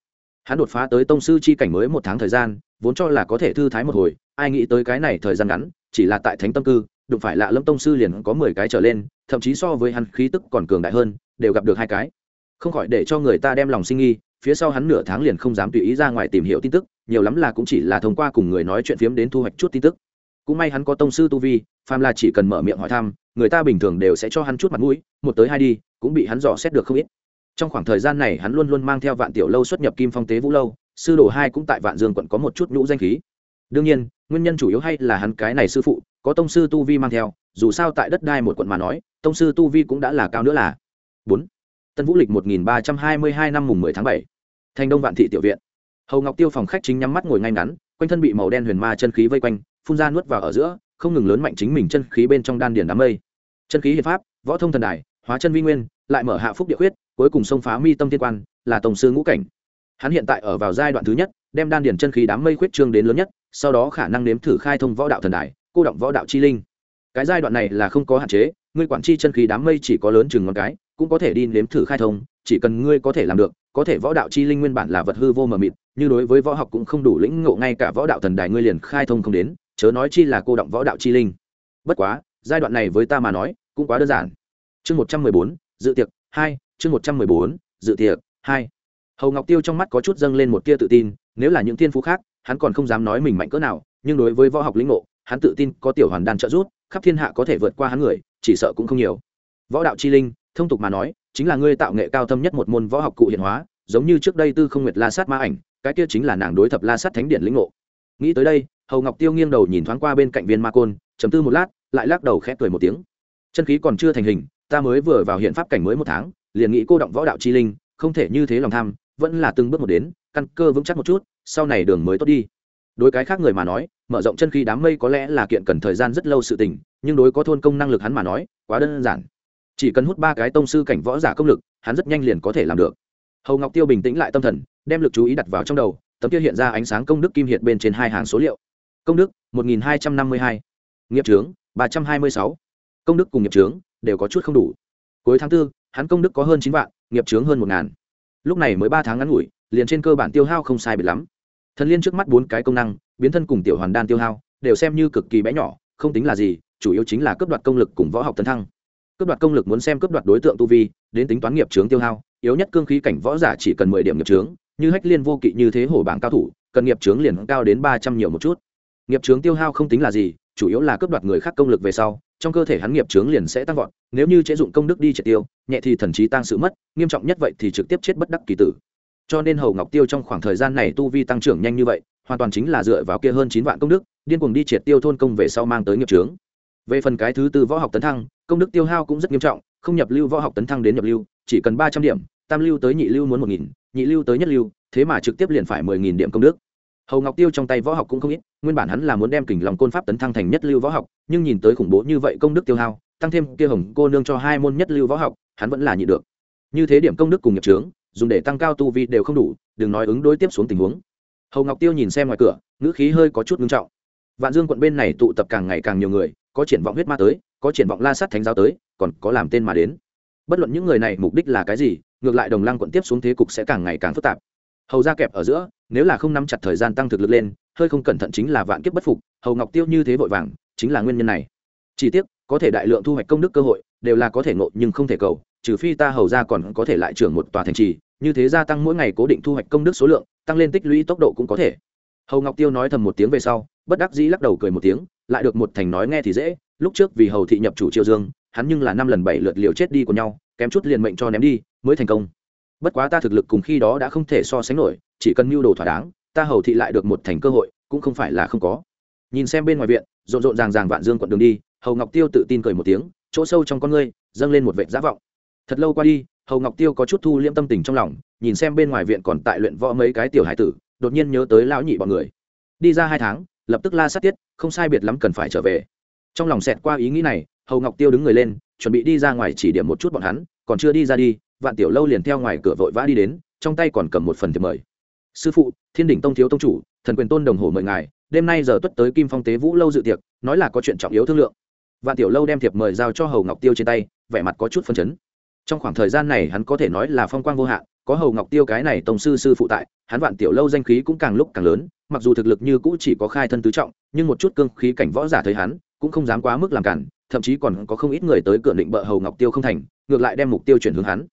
Hắn đột phá tới tông sư chi cảnh mới một tháng thời gian, vốn cho là có thể thư thái một hồi, ai nghĩ tới cái này thời gian ngắn, chỉ là tại thánh tâm cư, đụng phải lạ lâm tông sư liền có mười cái trở lên, thậm chí so với hắn khí tức còn cường đại hơn, đều gặp được hai cái. Không khỏi để cho người ta đem lòng sinh nghi, phía sau hắn nửa tháng liền không dám tùy ý ra ngoài tìm hiểu tin tức, nhiều lắm là cũng chỉ là thông qua cùng người nói chuyện phiếm đến thu hoạch chút tin tức cũng may hắn có tông sư tu vi, phàm là chỉ cần mở miệng hỏi thăm, người ta bình thường đều sẽ cho hắn chút mặt mũi, một tới hai đi, cũng bị hắn dò xét được không ít. Trong khoảng thời gian này hắn luôn luôn mang theo vạn tiểu lâu xuất nhập kim phong tế vũ lâu, sư đồ hai cũng tại vạn dương quận có một chút nhũ danh khí. Đương nhiên, nguyên nhân chủ yếu hay là hắn cái này sư phụ, có tông sư tu vi mang theo, dù sao tại đất đai một quận mà nói, tông sư tu vi cũng đã là cao nữa là. Bốn. Tân vũ lịch một nghìn ba trăm hai mươi hai năm mùng mười tháng bảy. Thành đông vạn thị tiểu viện. Hầu ngọc tiêu phòng khách chính nhắm mắt ngồi ngay ngắn, quanh thân bị màu đen huyền ma chân khí vây quanh phun ra nuốt vào ở giữa, không ngừng lớn mạnh chính mình chân khí bên trong đan điền đám mây. Chân khí hiệp pháp, võ thông thần đài, hóa chân vi nguyên, lại mở hạ phúc địa huyết cuối cùng xông phá mi tâm thiên quan, là tổng sư ngũ cảnh. Hắn hiện tại ở vào giai đoạn thứ nhất, đem đan điền chân khí đám mây khuyết trương đến lớn nhất, sau đó khả năng nếm thử khai thông võ đạo thần đài, cô động võ đạo chi linh. Cái giai đoạn này là không có hạn chế, ngươi quản chi chân khí đám mây chỉ có lớn chừng ngón cái, cũng có thể đi nếm thử khai thông, chỉ cần ngươi có thể làm được, có thể võ đạo chi linh nguyên bản là vật hư vô mờ mịt, như đối với võ học cũng không đủ lĩnh ngộ ngay cả võ đạo thần đài ngươi liền khai thông không đến chớ nói chi là cô động võ đạo chi linh. Bất quá, giai đoạn này với ta mà nói, cũng quá đơn giản. Chương một trăm mười bốn, dự tiệc hai, chương một trăm mười bốn, dự tiệc hai. Hầu ngọc tiêu trong mắt có chút dâng lên một tia tự tin, nếu là những thiên phú khác, hắn còn không dám nói mình mạnh cỡ nào, nhưng đối với võ học lĩnh ngộ, hắn tự tin có tiểu hoàn đan trợ giúp, khắp thiên hạ có thể vượt qua hắn người, chỉ sợ cũng không nhiều. Võ đạo chi linh, thông tục mà nói, chính là ngươi tạo nghệ cao thâm nhất một môn võ học cụ hiện hóa, giống như trước đây tư không nguyệt la sát ma ảnh, cái kia chính là nàng đối thập la sát thánh điện lĩnh ngộ. Nghĩ tới đây hầu ngọc tiêu nghiêng đầu nhìn thoáng qua bên cạnh viên ma côn chấm tư một lát, lại lắc đầu khẽ cười một tiếng. Chân khí còn chưa thành hình, ta mới vừa vào hiện pháp cảnh mới một tháng, liền nghĩ cô động võ đạo chi linh, không thể như thế lòng tham, vẫn là từng bước một đến, căn cơ vững chắc một chút, sau này đường mới tốt đi. Đối cái khác người mà nói, mở rộng chân khí đám mây có lẽ là kiện cần thời gian rất lâu sự tình, nhưng đối có thôn công năng lực hắn mà nói, quá đơn giản. Chỉ cần hút ba cái tông sư cảnh võ giả công lực, hắn rất nhanh liền có thể làm được. Hầu ngọc tiêu bình tĩnh lại tâm thần, đem lực chú ý đặt vào trong đầu, tấm kia hiện ra ánh sáng công đức kim hiện bên trên hai hàng số liệu công đức một nghìn hai trăm năm mươi hai. Nghiệp trướng ba trăm hai mươi sáu. Công đức cùng nghiệp trướng đều có chút không đủ. Cuối tháng 4, hắn công đức có hơn chín vạn nghiệp trướng hơn một ngàn. Lúc này mới ba tháng ngắn ngủi liền trên cơ bản tiêu hao không sai biệt lắm. Thần liên trước mắt bốn cái công năng biến thân cùng tiểu hoàn đan tiêu hao đều xem như cực kỳ bé nhỏ không tính là gì chủ yếu chính là cấp đoạt công lực cùng võ học tấn thăng. Cấp đoạt công lực muốn xem cấp đoạt đối tượng tu vi đến tính toán nghiệp trướng tiêu hao yếu nhất cương khí cảnh võ giả chỉ cần mười điểm nghiệp trướng như hách liên vô kỵ như thế hổ bảng cao thủ cần nghiệp trướng liền cao đến ba trăm nhiều một chút nghiệp trướng tiêu hao không tính là gì, chủ yếu là cướp đoạt người khác công lực về sau, trong cơ thể hắn nghiệp trướng liền sẽ tăng vọt, nếu như chế dụng công đức đi triệt tiêu, nhẹ thì thần trí tăng sự mất, nghiêm trọng nhất vậy thì trực tiếp chết bất đắc kỳ tử. Cho nên hầu ngọc tiêu trong khoảng thời gian này tu vi tăng trưởng nhanh như vậy, hoàn toàn chính là dựa vào kia hơn chín vạn công đức, điên cuồng đi triệt tiêu thôn công về sau mang tới nghiệp trướng về phần cái thứ tư võ học tấn thăng, công đức tiêu hao cũng rất nghiêm trọng, không nhập lưu võ học tấn thăng đến nhập lưu, chỉ cần ba trăm điểm, tam lưu tới nhị lưu muốn một nghìn, nhị lưu tới nhất lưu, thế mà trực tiếp liền phải mười nghìn điểm công đức hầu ngọc tiêu trong tay võ học cũng không ít nguyên bản hắn là muốn đem kình lòng côn pháp tấn thăng thành nhất lưu võ học nhưng nhìn tới khủng bố như vậy công đức tiêu hao tăng thêm kia hồng cô nương cho hai môn nhất lưu võ học hắn vẫn là nhịn được như thế điểm công đức cùng nghiệp trướng dùng để tăng cao tu vi đều không đủ đừng nói ứng đối tiếp xuống tình huống hầu ngọc tiêu nhìn xem ngoài cửa ngữ khí hơi có chút ngưng trọng vạn dương quận bên này tụ tập càng ngày càng nhiều người có triển vọng huyết ma tới có triển vọng la sát thánh giáo tới còn có làm tên mà đến bất luận những người này mục đích là cái gì ngược lại đồng lăng quận tiếp xuống thế cục sẽ càng ngày càng phức tạp hầu ra kẹp ở giữa nếu là không nắm chặt thời gian tăng thực lực lên, hơi không cẩn thận chính là vạn kiếp bất phục, hầu ngọc tiêu như thế vội vàng, chính là nguyên nhân này. Chỉ tiếc, có thể đại lượng thu hoạch công đức cơ hội, đều là có thể ngộ nhưng không thể cầu, trừ phi ta hầu ra còn có thể lại trưởng một tòa thành trì, như thế gia tăng mỗi ngày cố định thu hoạch công đức số lượng, tăng lên tích lũy tốc độ cũng có thể. Hầu ngọc tiêu nói thầm một tiếng về sau, bất đắc dĩ lắc đầu cười một tiếng, lại được một thành nói nghe thì dễ, lúc trước vì hầu thị nhập chủ triều dương, hắn nhưng là năm lần bảy lượt liều chết đi của nhau, kém chút liền mệnh cho ném đi, mới thành công bất quá ta thực lực cùng khi đó đã không thể so sánh nổi, chỉ cần mưu đồ thỏa đáng, ta hầu thị lại được một thành cơ hội, cũng không phải là không có. Nhìn xem bên ngoài viện, rộn rộn ràng ràng vạn dương quận đường đi, hầu ngọc tiêu tự tin cười một tiếng, chỗ sâu trong con ngươi, dâng lên một vệt giá vọng. Thật lâu qua đi, hầu ngọc tiêu có chút thu liễm tâm tình trong lòng, nhìn xem bên ngoài viện còn tại luyện võ mấy cái tiểu hải tử, đột nhiên nhớ tới lão nhị bọn người. Đi ra hai tháng, lập tức la sát tiết, không sai biệt lắm cần phải trở về. Trong lòng xẹt qua ý nghĩ này, hầu ngọc tiêu đứng người lên, chuẩn bị đi ra ngoài chỉ điểm một chút bọn hắn, còn chưa đi ra đi vạn tiểu lâu liền theo ngoài cửa vội vã đi đến, trong tay còn cầm một phần thiệp mời. Sư phụ, thiên đỉnh tông thiếu tông chủ, thần quyền tôn đồng hồ mời ngài, đêm nay giờ tuất tới kim phong tế vũ lâu dự tiệc, nói là có chuyện trọng yếu thương lượng. Vạn tiểu lâu đem thiệp mời giao cho hầu ngọc tiêu trên tay, vẻ mặt có chút phân chấn. Trong khoảng thời gian này hắn có thể nói là phong quang vô hạn, có hầu ngọc tiêu cái này tổng sư sư phụ tại, hắn vạn tiểu lâu danh khí cũng càng lúc càng lớn, mặc dù thực lực như cũ chỉ có khai thân tứ trọng, nhưng một chút cương khí cảnh võ giả thấy hắn, cũng không dám quá mức làm cản, thậm chí còn có không ít người tới cửa định bợ hầu ngọc tiêu không thành, ngược lại đem mục tiêu chuyển hướng hắn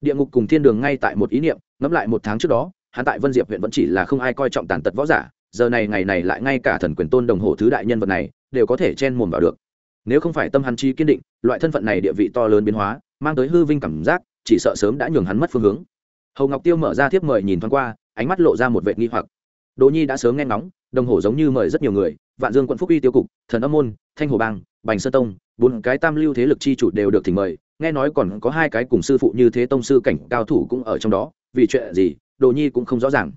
địa ngục cùng thiên đường ngay tại một ý niệm, ngẫm lại một tháng trước đó, hắn tại vân diệp huyện vẫn chỉ là không ai coi trọng tàn tật võ giả, giờ này ngày này lại ngay cả thần quyền tôn đồng hồ thứ đại nhân vật này, đều có thể chen mồm vào được. Nếu không phải tâm hắn chi kiên định, loại thân phận này địa vị to lớn biến hóa, mang tới hư vinh cảm giác, chỉ sợ sớm đã nhường hắn mất phương hướng. Hầu ngọc tiêu mở ra thiếp mời nhìn thoáng qua, ánh mắt lộ ra một vệ nghi hoặc. Đỗ nhi đã sớm nghe ngóng, đồng hồ giống như mời rất nhiều người, vạn dương quận phúc uy tiêu cục, thần âm môn, thanh hồ bang, bành sơn tông, bốn cái tam lưu thế lực chi chủ đều được thỉnh mời nghe nói còn có hai cái cùng sư phụ như thế tông sư cảnh cao thủ cũng ở trong đó, vì chuyện gì, đồ nhi cũng không rõ ràng.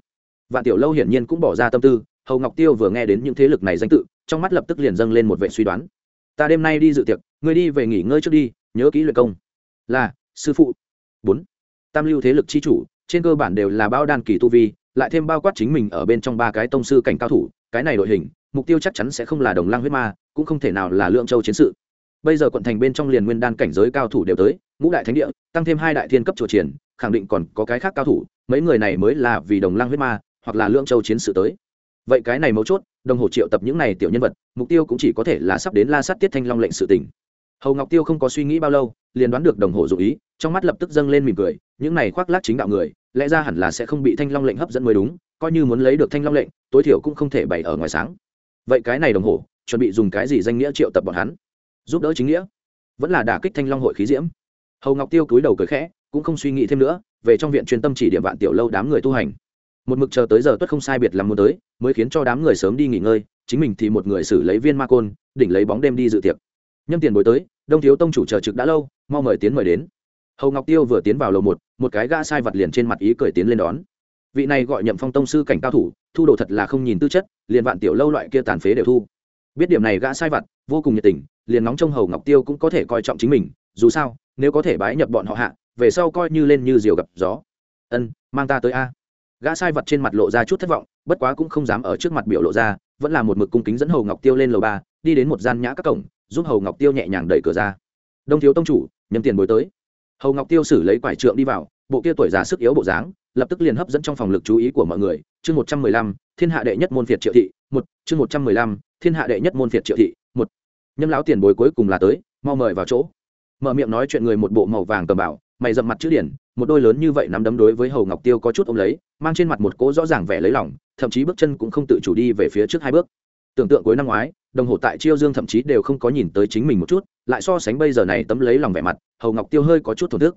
Vạn tiểu lâu hiển nhiên cũng bỏ ra tâm tư, hầu ngọc tiêu vừa nghe đến những thế lực này danh tự, trong mắt lập tức liền dâng lên một vệ suy đoán. Ta đêm nay đi dự tiệc, ngươi đi về nghỉ ngơi trước đi, nhớ kỹ luyện công. Là, sư phụ. Bốn. Tam lưu thế lực chi chủ, trên cơ bản đều là bao đan kỳ tu vi, lại thêm bao quát chính mình ở bên trong ba cái tông sư cảnh cao thủ, cái này đội hình, mục tiêu chắc chắn sẽ không là đồng lang huyết ma, cũng không thể nào là lượng châu chiến sự bây giờ quận thành bên trong liền nguyên đan cảnh giới cao thủ đều tới, ngũ đại thánh địa, tăng thêm hai đại thiên cấp chùa triển khẳng định còn có cái khác cao thủ, mấy người này mới là vì đồng lăng huyết ma, hoặc là lương châu chiến sự tới. Vậy cái này mấu chốt, đồng hồ triệu tập những này tiểu nhân vật, mục tiêu cũng chỉ có thể là sắp đến la sát tiết thanh long lệnh sự tỉnh hầu ngọc tiêu không có suy nghĩ bao lâu, liền đoán được đồng hồ dụ ý, trong mắt lập tức dâng lên mỉm cười, những này khoác lác chính đạo người, lẽ ra hẳn là sẽ không bị thanh long lệnh hấp dẫn mới đúng, coi như muốn lấy được thanh long lệnh, tối thiểu cũng không thể bày ở ngoài sáng. Vậy cái này đồng hồ, chuẩn bị dùng cái gì danh nghĩa triệu tập bọn hắn? Giúp đỡ chính nghĩa. Vẫn là đả kích thanh long hội khí diễm. Hầu ngọc tiêu cúi đầu cười khẽ, cũng không suy nghĩ thêm nữa, về trong viện chuyên tâm chỉ điểm vạn tiểu lâu đám người tu hành. Một mực chờ tới giờ tuất không sai biệt làm muốn tới, mới khiến cho đám người sớm đi nghỉ ngơi, chính mình thì một người xử lấy viên ma côn, đỉnh lấy bóng đêm đi dự tiệc. Nhâm tiền buổi tới, đông thiếu tông chủ chờ trực đã lâu, mau mời tiến mời đến. Hầu ngọc tiêu vừa tiến vào lầu một một cái gã sai vật liền trên mặt ý cười tiến lên đón. Vị này gọi nhậm phong tông sư cảnh cao thủ, thu đồ thật là không nhìn tư chất, liền vạn tiểu lâu loại kia tàn phế đều thu. Biết điểm này gã sai vật, vô cùng nhiệt tình liền nóng trong hầu ngọc tiêu cũng có thể coi trọng chính mình, dù sao, nếu có thể bái nhập bọn họ hạ, về sau coi như lên như diều gặp gió. Ân, mang ta tới a. Gã sai vật trên mặt lộ ra chút thất vọng, bất quá cũng không dám ở trước mặt biểu lộ ra, vẫn là một mực cung kính dẫn hầu ngọc tiêu lên lầu ba, đi đến một gian nhã các cổng, giúp hầu ngọc tiêu nhẹ nhàng đẩy cửa ra. Đông thiếu tông chủ nhầm tiền bồi tới. Hầu ngọc tiêu xử lấy quải trượng đi vào, bộ kia tuổi già sức yếu bộ dáng, lập tức liền hấp dẫn trong phòng lực chú ý của mọi người. Chương một trăm mười lăm, thiên hạ đệ nhất môn phiệt triệu thị, một, chương một trăm mười lăm, thiên hạ đệ nhất môn phiệt triệu thị nhâm lão tiền bối cuối cùng là tới, mau mời vào chỗ. Mở miệng nói chuyện người một bộ màu vàng cầm bảo, mày dậm mặt chữ điển, một đôi lớn như vậy nắm đấm đối với hầu ngọc tiêu có chút ôm lấy, mang trên mặt một cỗ rõ ràng vẻ lấy lỏng thậm chí bước chân cũng không tự chủ đi về phía trước hai bước. Tưởng tượng cuối năm ngoái, đồng hồ tại chiêu dương thậm chí đều không có nhìn tới chính mình một chút, lại so sánh bây giờ này tấm lấy lòng vẻ mặt, hầu ngọc tiêu hơi có chút thổn thức.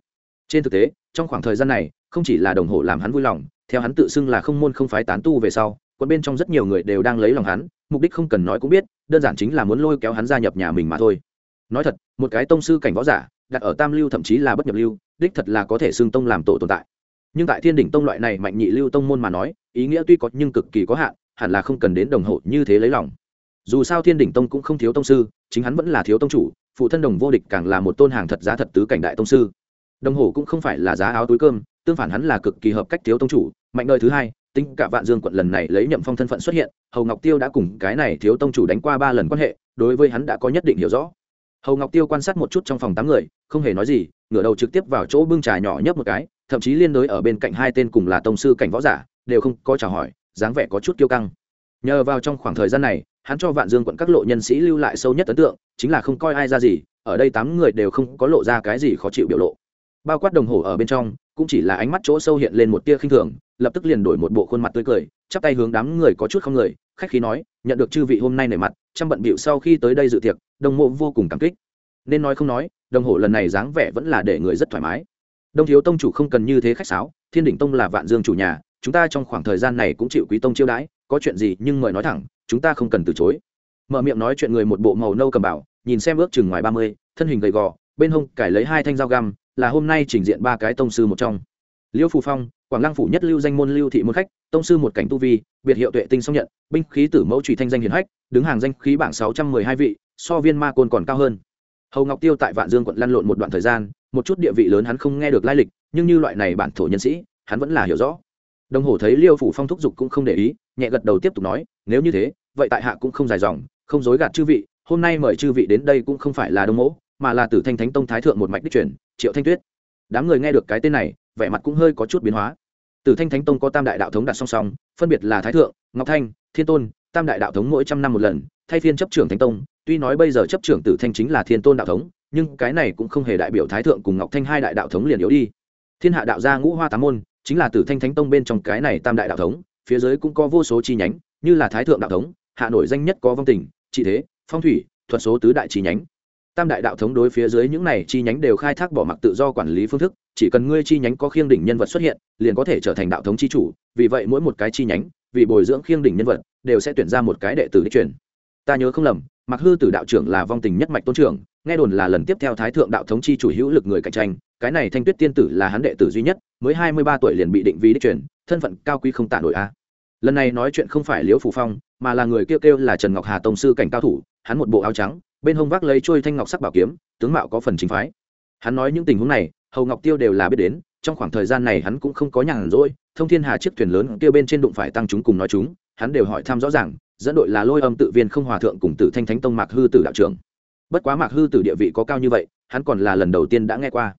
Trên thực tế, trong khoảng thời gian này, không chỉ là đồng hồ làm hắn vui lòng, theo hắn tự xưng là không môn không phái tán tu về sau quân bên trong rất nhiều người đều đang lấy lòng hắn mục đích không cần nói cũng biết, đơn giản chính là muốn lôi kéo hắn gia nhập nhà mình mà thôi. Nói thật, một cái tông sư cảnh võ giả, đặt ở tam lưu thậm chí là bất nhập lưu, đích thật là có thể xưng tông làm tổ tồn tại. Nhưng tại thiên đỉnh tông loại này mạnh nhị lưu tông môn mà nói, ý nghĩa tuy có nhưng cực kỳ có hạn, hẳn là không cần đến đồng hộ như thế lấy lòng. Dù sao thiên đỉnh tông cũng không thiếu tông sư, chính hắn vẫn là thiếu tông chủ, phụ thân đồng vô địch càng là một tôn hàng thật giá thật tứ cảnh đại tông sư. Đồng hồ cũng không phải là giá áo túi cơm, tương phản hắn là cực kỳ hợp cách thiếu tông chủ, mạnh nơi thứ hai tính cả vạn dương quận lần này lấy nhậm phong thân phận xuất hiện, hầu ngọc tiêu đã cùng cái này thiếu tông chủ đánh qua ba lần quan hệ, đối với hắn đã có nhất định hiểu rõ. Hầu ngọc tiêu quan sát một chút trong phòng tám người, không hề nói gì, ngửa đầu trực tiếp vào chỗ bưng trà nhỏ nhấp một cái, thậm chí liên đối ở bên cạnh hai tên cùng là tông sư cảnh võ giả, đều không có chào hỏi, dáng vẻ có chút kiêu căng. Nhờ vào trong khoảng thời gian này, hắn cho vạn dương quận các lộ nhân sĩ lưu lại sâu nhất ấn tượng, chính là không coi ai ra gì, ở đây tám người đều không có lộ ra cái gì khó chịu biểu lộ. Bao quát đồng hồ ở bên trong cũng chỉ là ánh mắt chỗ sâu hiện lên một tia khinh thường, lập tức liền đổi một bộ khuôn mặt tươi cười, chắp tay hướng đám người có chút không người, khách khí nói, nhận được chư vị hôm nay nể mặt chăm bận bịu sau khi tới đây dự tiệc, đồng mộ vô cùng cảm kích. Nên nói không nói, đồng hồ lần này dáng vẻ vẫn là để người rất thoải mái. Đông thiếu tông chủ không cần như thế khách sáo, thiên đỉnh tông là vạn dương chủ nhà, chúng ta trong khoảng thời gian này cũng chịu quý tông chiêu đãi, có chuyện gì nhưng mời nói thẳng, chúng ta không cần từ chối. Mở miệng nói chuyện người một bộ màu nâu cầm bảo, nhìn xem ước chừng ngoài ba mươi, thân hình gầy gò, bên hông cải lấy hai thanh dao găm là hôm nay trình diện ba cái tông sư một trong. Liêu phù phong, quảng lăng phủ nhất lưu danh môn lưu thị môn khách, tông sư một cảnh tu vi, biệt hiệu tuệ tinh song nhận, binh khí tử mẫu trùy thanh danh hiền hách, đứng hàng danh khí bảng sáu trăm mười hai vị, so viên ma côn còn cao hơn. Hầu ngọc tiêu tại vạn dương quận lăn lộn một đoạn thời gian, một chút địa vị lớn hắn không nghe được lai lịch, nhưng như loại này bản thổ nhân sĩ, hắn vẫn là hiểu rõ. Đồng hồ thấy liêu phủ phong thúc giục cũng không để ý, nhẹ gật đầu tiếp tục nói, nếu như thế, vậy tại hạ cũng không dài dòng, không dối gạt chư vị, hôm nay mời chư vị đến đây cũng không phải là đông mẫu mà là tử thanh thánh tông thái thượng một mạch đích truyền, triệu thanh tuyết. Đám người nghe được cái tên này, vẻ mặt cũng hơi có chút biến hóa. Tử thanh thánh tông có tam đại đạo thống đặt song song, phân biệt là thái thượng, ngọc thanh, thiên tôn, tam đại đạo thống mỗi trăm năm một lần, thay phiên chấp trưởng thánh tông. Tuy nói bây giờ chấp trưởng tử thanh chính là thiên tôn đạo thống, nhưng cái này cũng không hề đại biểu thái thượng cùng ngọc thanh hai đại đạo thống liền yếu đi. Thiên hạ đạo gia ngũ hoa tám môn, chính là tử thanh thánh tông bên trong cái này tam đại đạo thống, phía dưới cũng có vô số chi nhánh, như là thái thượng đạo thống, hạ nổi danh nhất có vong tình trị thế, phong thủy, thuật số tứ đại chi nhánh tam đại đạo thống đối phía dưới những này chi nhánh đều khai thác bỏ mặc tự do quản lý phương thức, chỉ cần ngươi chi nhánh có khiêng đỉnh nhân vật xuất hiện, liền có thể trở thành đạo thống chi chủ, vì vậy mỗi một cái chi nhánh, vì bồi dưỡng khiêng đỉnh nhân vật, đều sẽ tuyển ra một cái đệ tử đi truyền. Ta nhớ không lầm mặc hư tử đạo trưởng là vong tình nhất mạch tôn trưởng, nghe đồn là lần tiếp theo thái thượng đạo thống chi chủ hữu lực người cạnh tranh, cái này thanh tuyết tiên tử là hắn đệ tử duy nhất, mới hai mươi ba tuổi liền bị định vì đích truyền, thân phận cao quý không tạ nổi a. Lần này nói chuyện không phải liễu phủ phong, mà là người kêu kêu là trần ngọc hà tông sư cảnh cao thủ, hắn một bộ áo trắng bên hông vác lấy trôi thanh ngọc sắc bảo kiếm, tướng mạo có phần chính phái. Hắn nói những tình huống này, hầu ngọc tiêu đều là biết đến, trong khoảng thời gian này hắn cũng không có nhàn rỗi, thông thiên hà chiếc thuyền lớn kia bên trên đụng phải tăng chúng cùng nói chúng, hắn đều hỏi thăm rõ ràng, dẫn đội là lôi âm tự viên không hòa thượng cùng tử thanh thánh tông mạc hư tử đạo trưởng. Bất quá mạc hư tử địa vị có cao như vậy, hắn còn là lần đầu tiên đã nghe qua.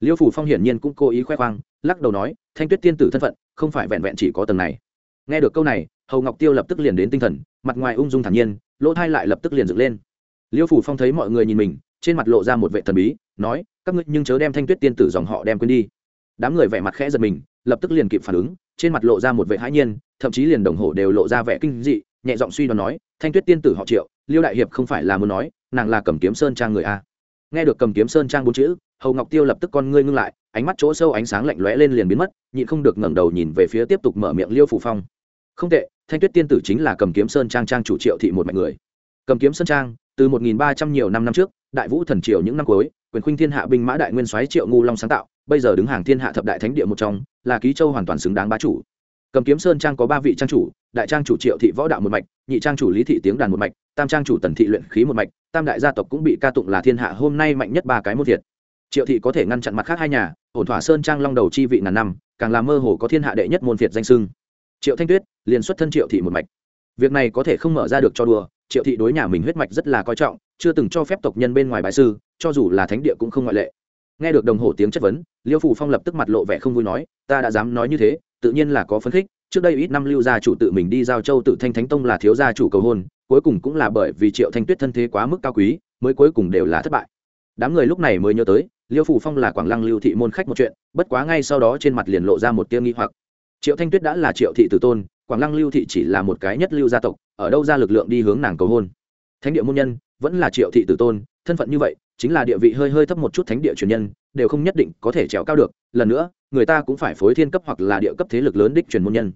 Liêu phủ phong hiển nhiên cũng cố ý khoe khoang, lắc đầu nói, thanh tuyết tiên tử thân phận, không phải vẹn vẹn chỉ có tầng này. Nghe được câu này, hầu ngọc tiêu lập tức liền đến tinh thần, mặt ngoài ung dung thản nhiên, lỗ thai lại lập tức liền dựng lên liêu phủ phong thấy mọi người nhìn mình, trên mặt lộ ra một vệ thần bí, nói, các ngươi nhưng chớ đem thanh tuyết tiên tử dòng họ đem quên đi. Đám người vẻ mặt khẽ giật mình, lập tức liền kịp phản ứng, trên mặt lộ ra một vệ hãi nhiên, thậm chí liền đồng hồ đều lộ ra vẻ kinh dị, nhẹ giọng suy đoán nói, thanh tuyết tiên tử họ triệu, liêu đại hiệp không phải là muốn nói, nàng là cầm kiếm sơn trang người a. Nghe được cầm kiếm sơn trang bốn chữ, hầu ngọc tiêu lập tức con ngươi ngưng lại, ánh mắt chỗ sâu ánh sáng lạnh lẽo lên liền biến mất, nhịn không được ngẩng đầu nhìn về phía tiếp tục mở miệng liêu phủ phong. Không tệ, thanh tuyết tiên tử chính là cầm kiếm sơn trang trang chủ triệu thị một mạch người. Cầm kiếm sơn trang từ một nghìn ba trăm nhiều năm năm trước, đại vũ thần triều những năm cuối, quyền khuynh thiên hạ binh mã đại nguyên soái triệu ngu long sáng tạo, bây giờ đứng hàng thiên hạ thập đại thánh địa một trong, là ký châu hoàn toàn xứng đáng bá chủ. Cầm kiếm sơn trang có ba vị trang chủ, đại trang chủ triệu thị võ đạo một mạch, nhị trang chủ lý thị tiếng đàn một mạch, tam trang chủ tần thị luyện khí một mạch, tam đại gia tộc cũng bị ca tụng là thiên hạ hôm nay mạnh nhất ba cái môn thiệt. Triệu thị có thể ngăn chặn mặt khác hai nhà, ổn thỏa sơn trang long đầu chi vị ngàn năm, càng làm mơ hồ có thiên hạ đệ nhất môn phiệt danh sưng triệu thanh tuyết liền xuất thân triệu thị một mạch. Việc này có thể không mở ra được cho đùa triệu thị đối nhà mình huyết mạch rất là coi trọng, chưa từng cho phép tộc nhân bên ngoài bài sư, cho dù là thánh địa cũng không ngoại lệ. Nghe được đồng hồ tiếng chất vấn, liêu phủ phong lập tức mặt lộ vẻ không vui nói, ta đã dám nói như thế, tự nhiên là có phấn khích, trước đây ít năm lưu gia chủ tự mình đi giao châu tự thanh thánh tông là thiếu gia chủ cầu hôn, cuối cùng cũng là bởi vì triệu thanh tuyết thân thế quá mức cao quý, mới cuối cùng đều là thất bại. Đám người lúc này mới nhớ tới, liêu phủ phong là quảng lăng lưu thị môn khách một chuyện, bất quá ngay sau đó trên mặt liền lộ ra một tiêu nghi hoặc. Triệu thanh tuyết đã là triệu thị tử tôn quảng lăng lưu thị chỉ là một cái nhất lưu gia tộc, ở đâu ra lực lượng đi hướng nàng cầu hôn. Thánh địa môn nhân, vẫn là triệu thị tử tôn, thân phận như vậy, chính là địa vị hơi hơi thấp một chút thánh địa truyền nhân, đều không nhất định có thể trèo cao được. Lần nữa, người ta cũng phải phối thiên cấp hoặc là địa cấp thế lực lớn đích truyền môn nhân.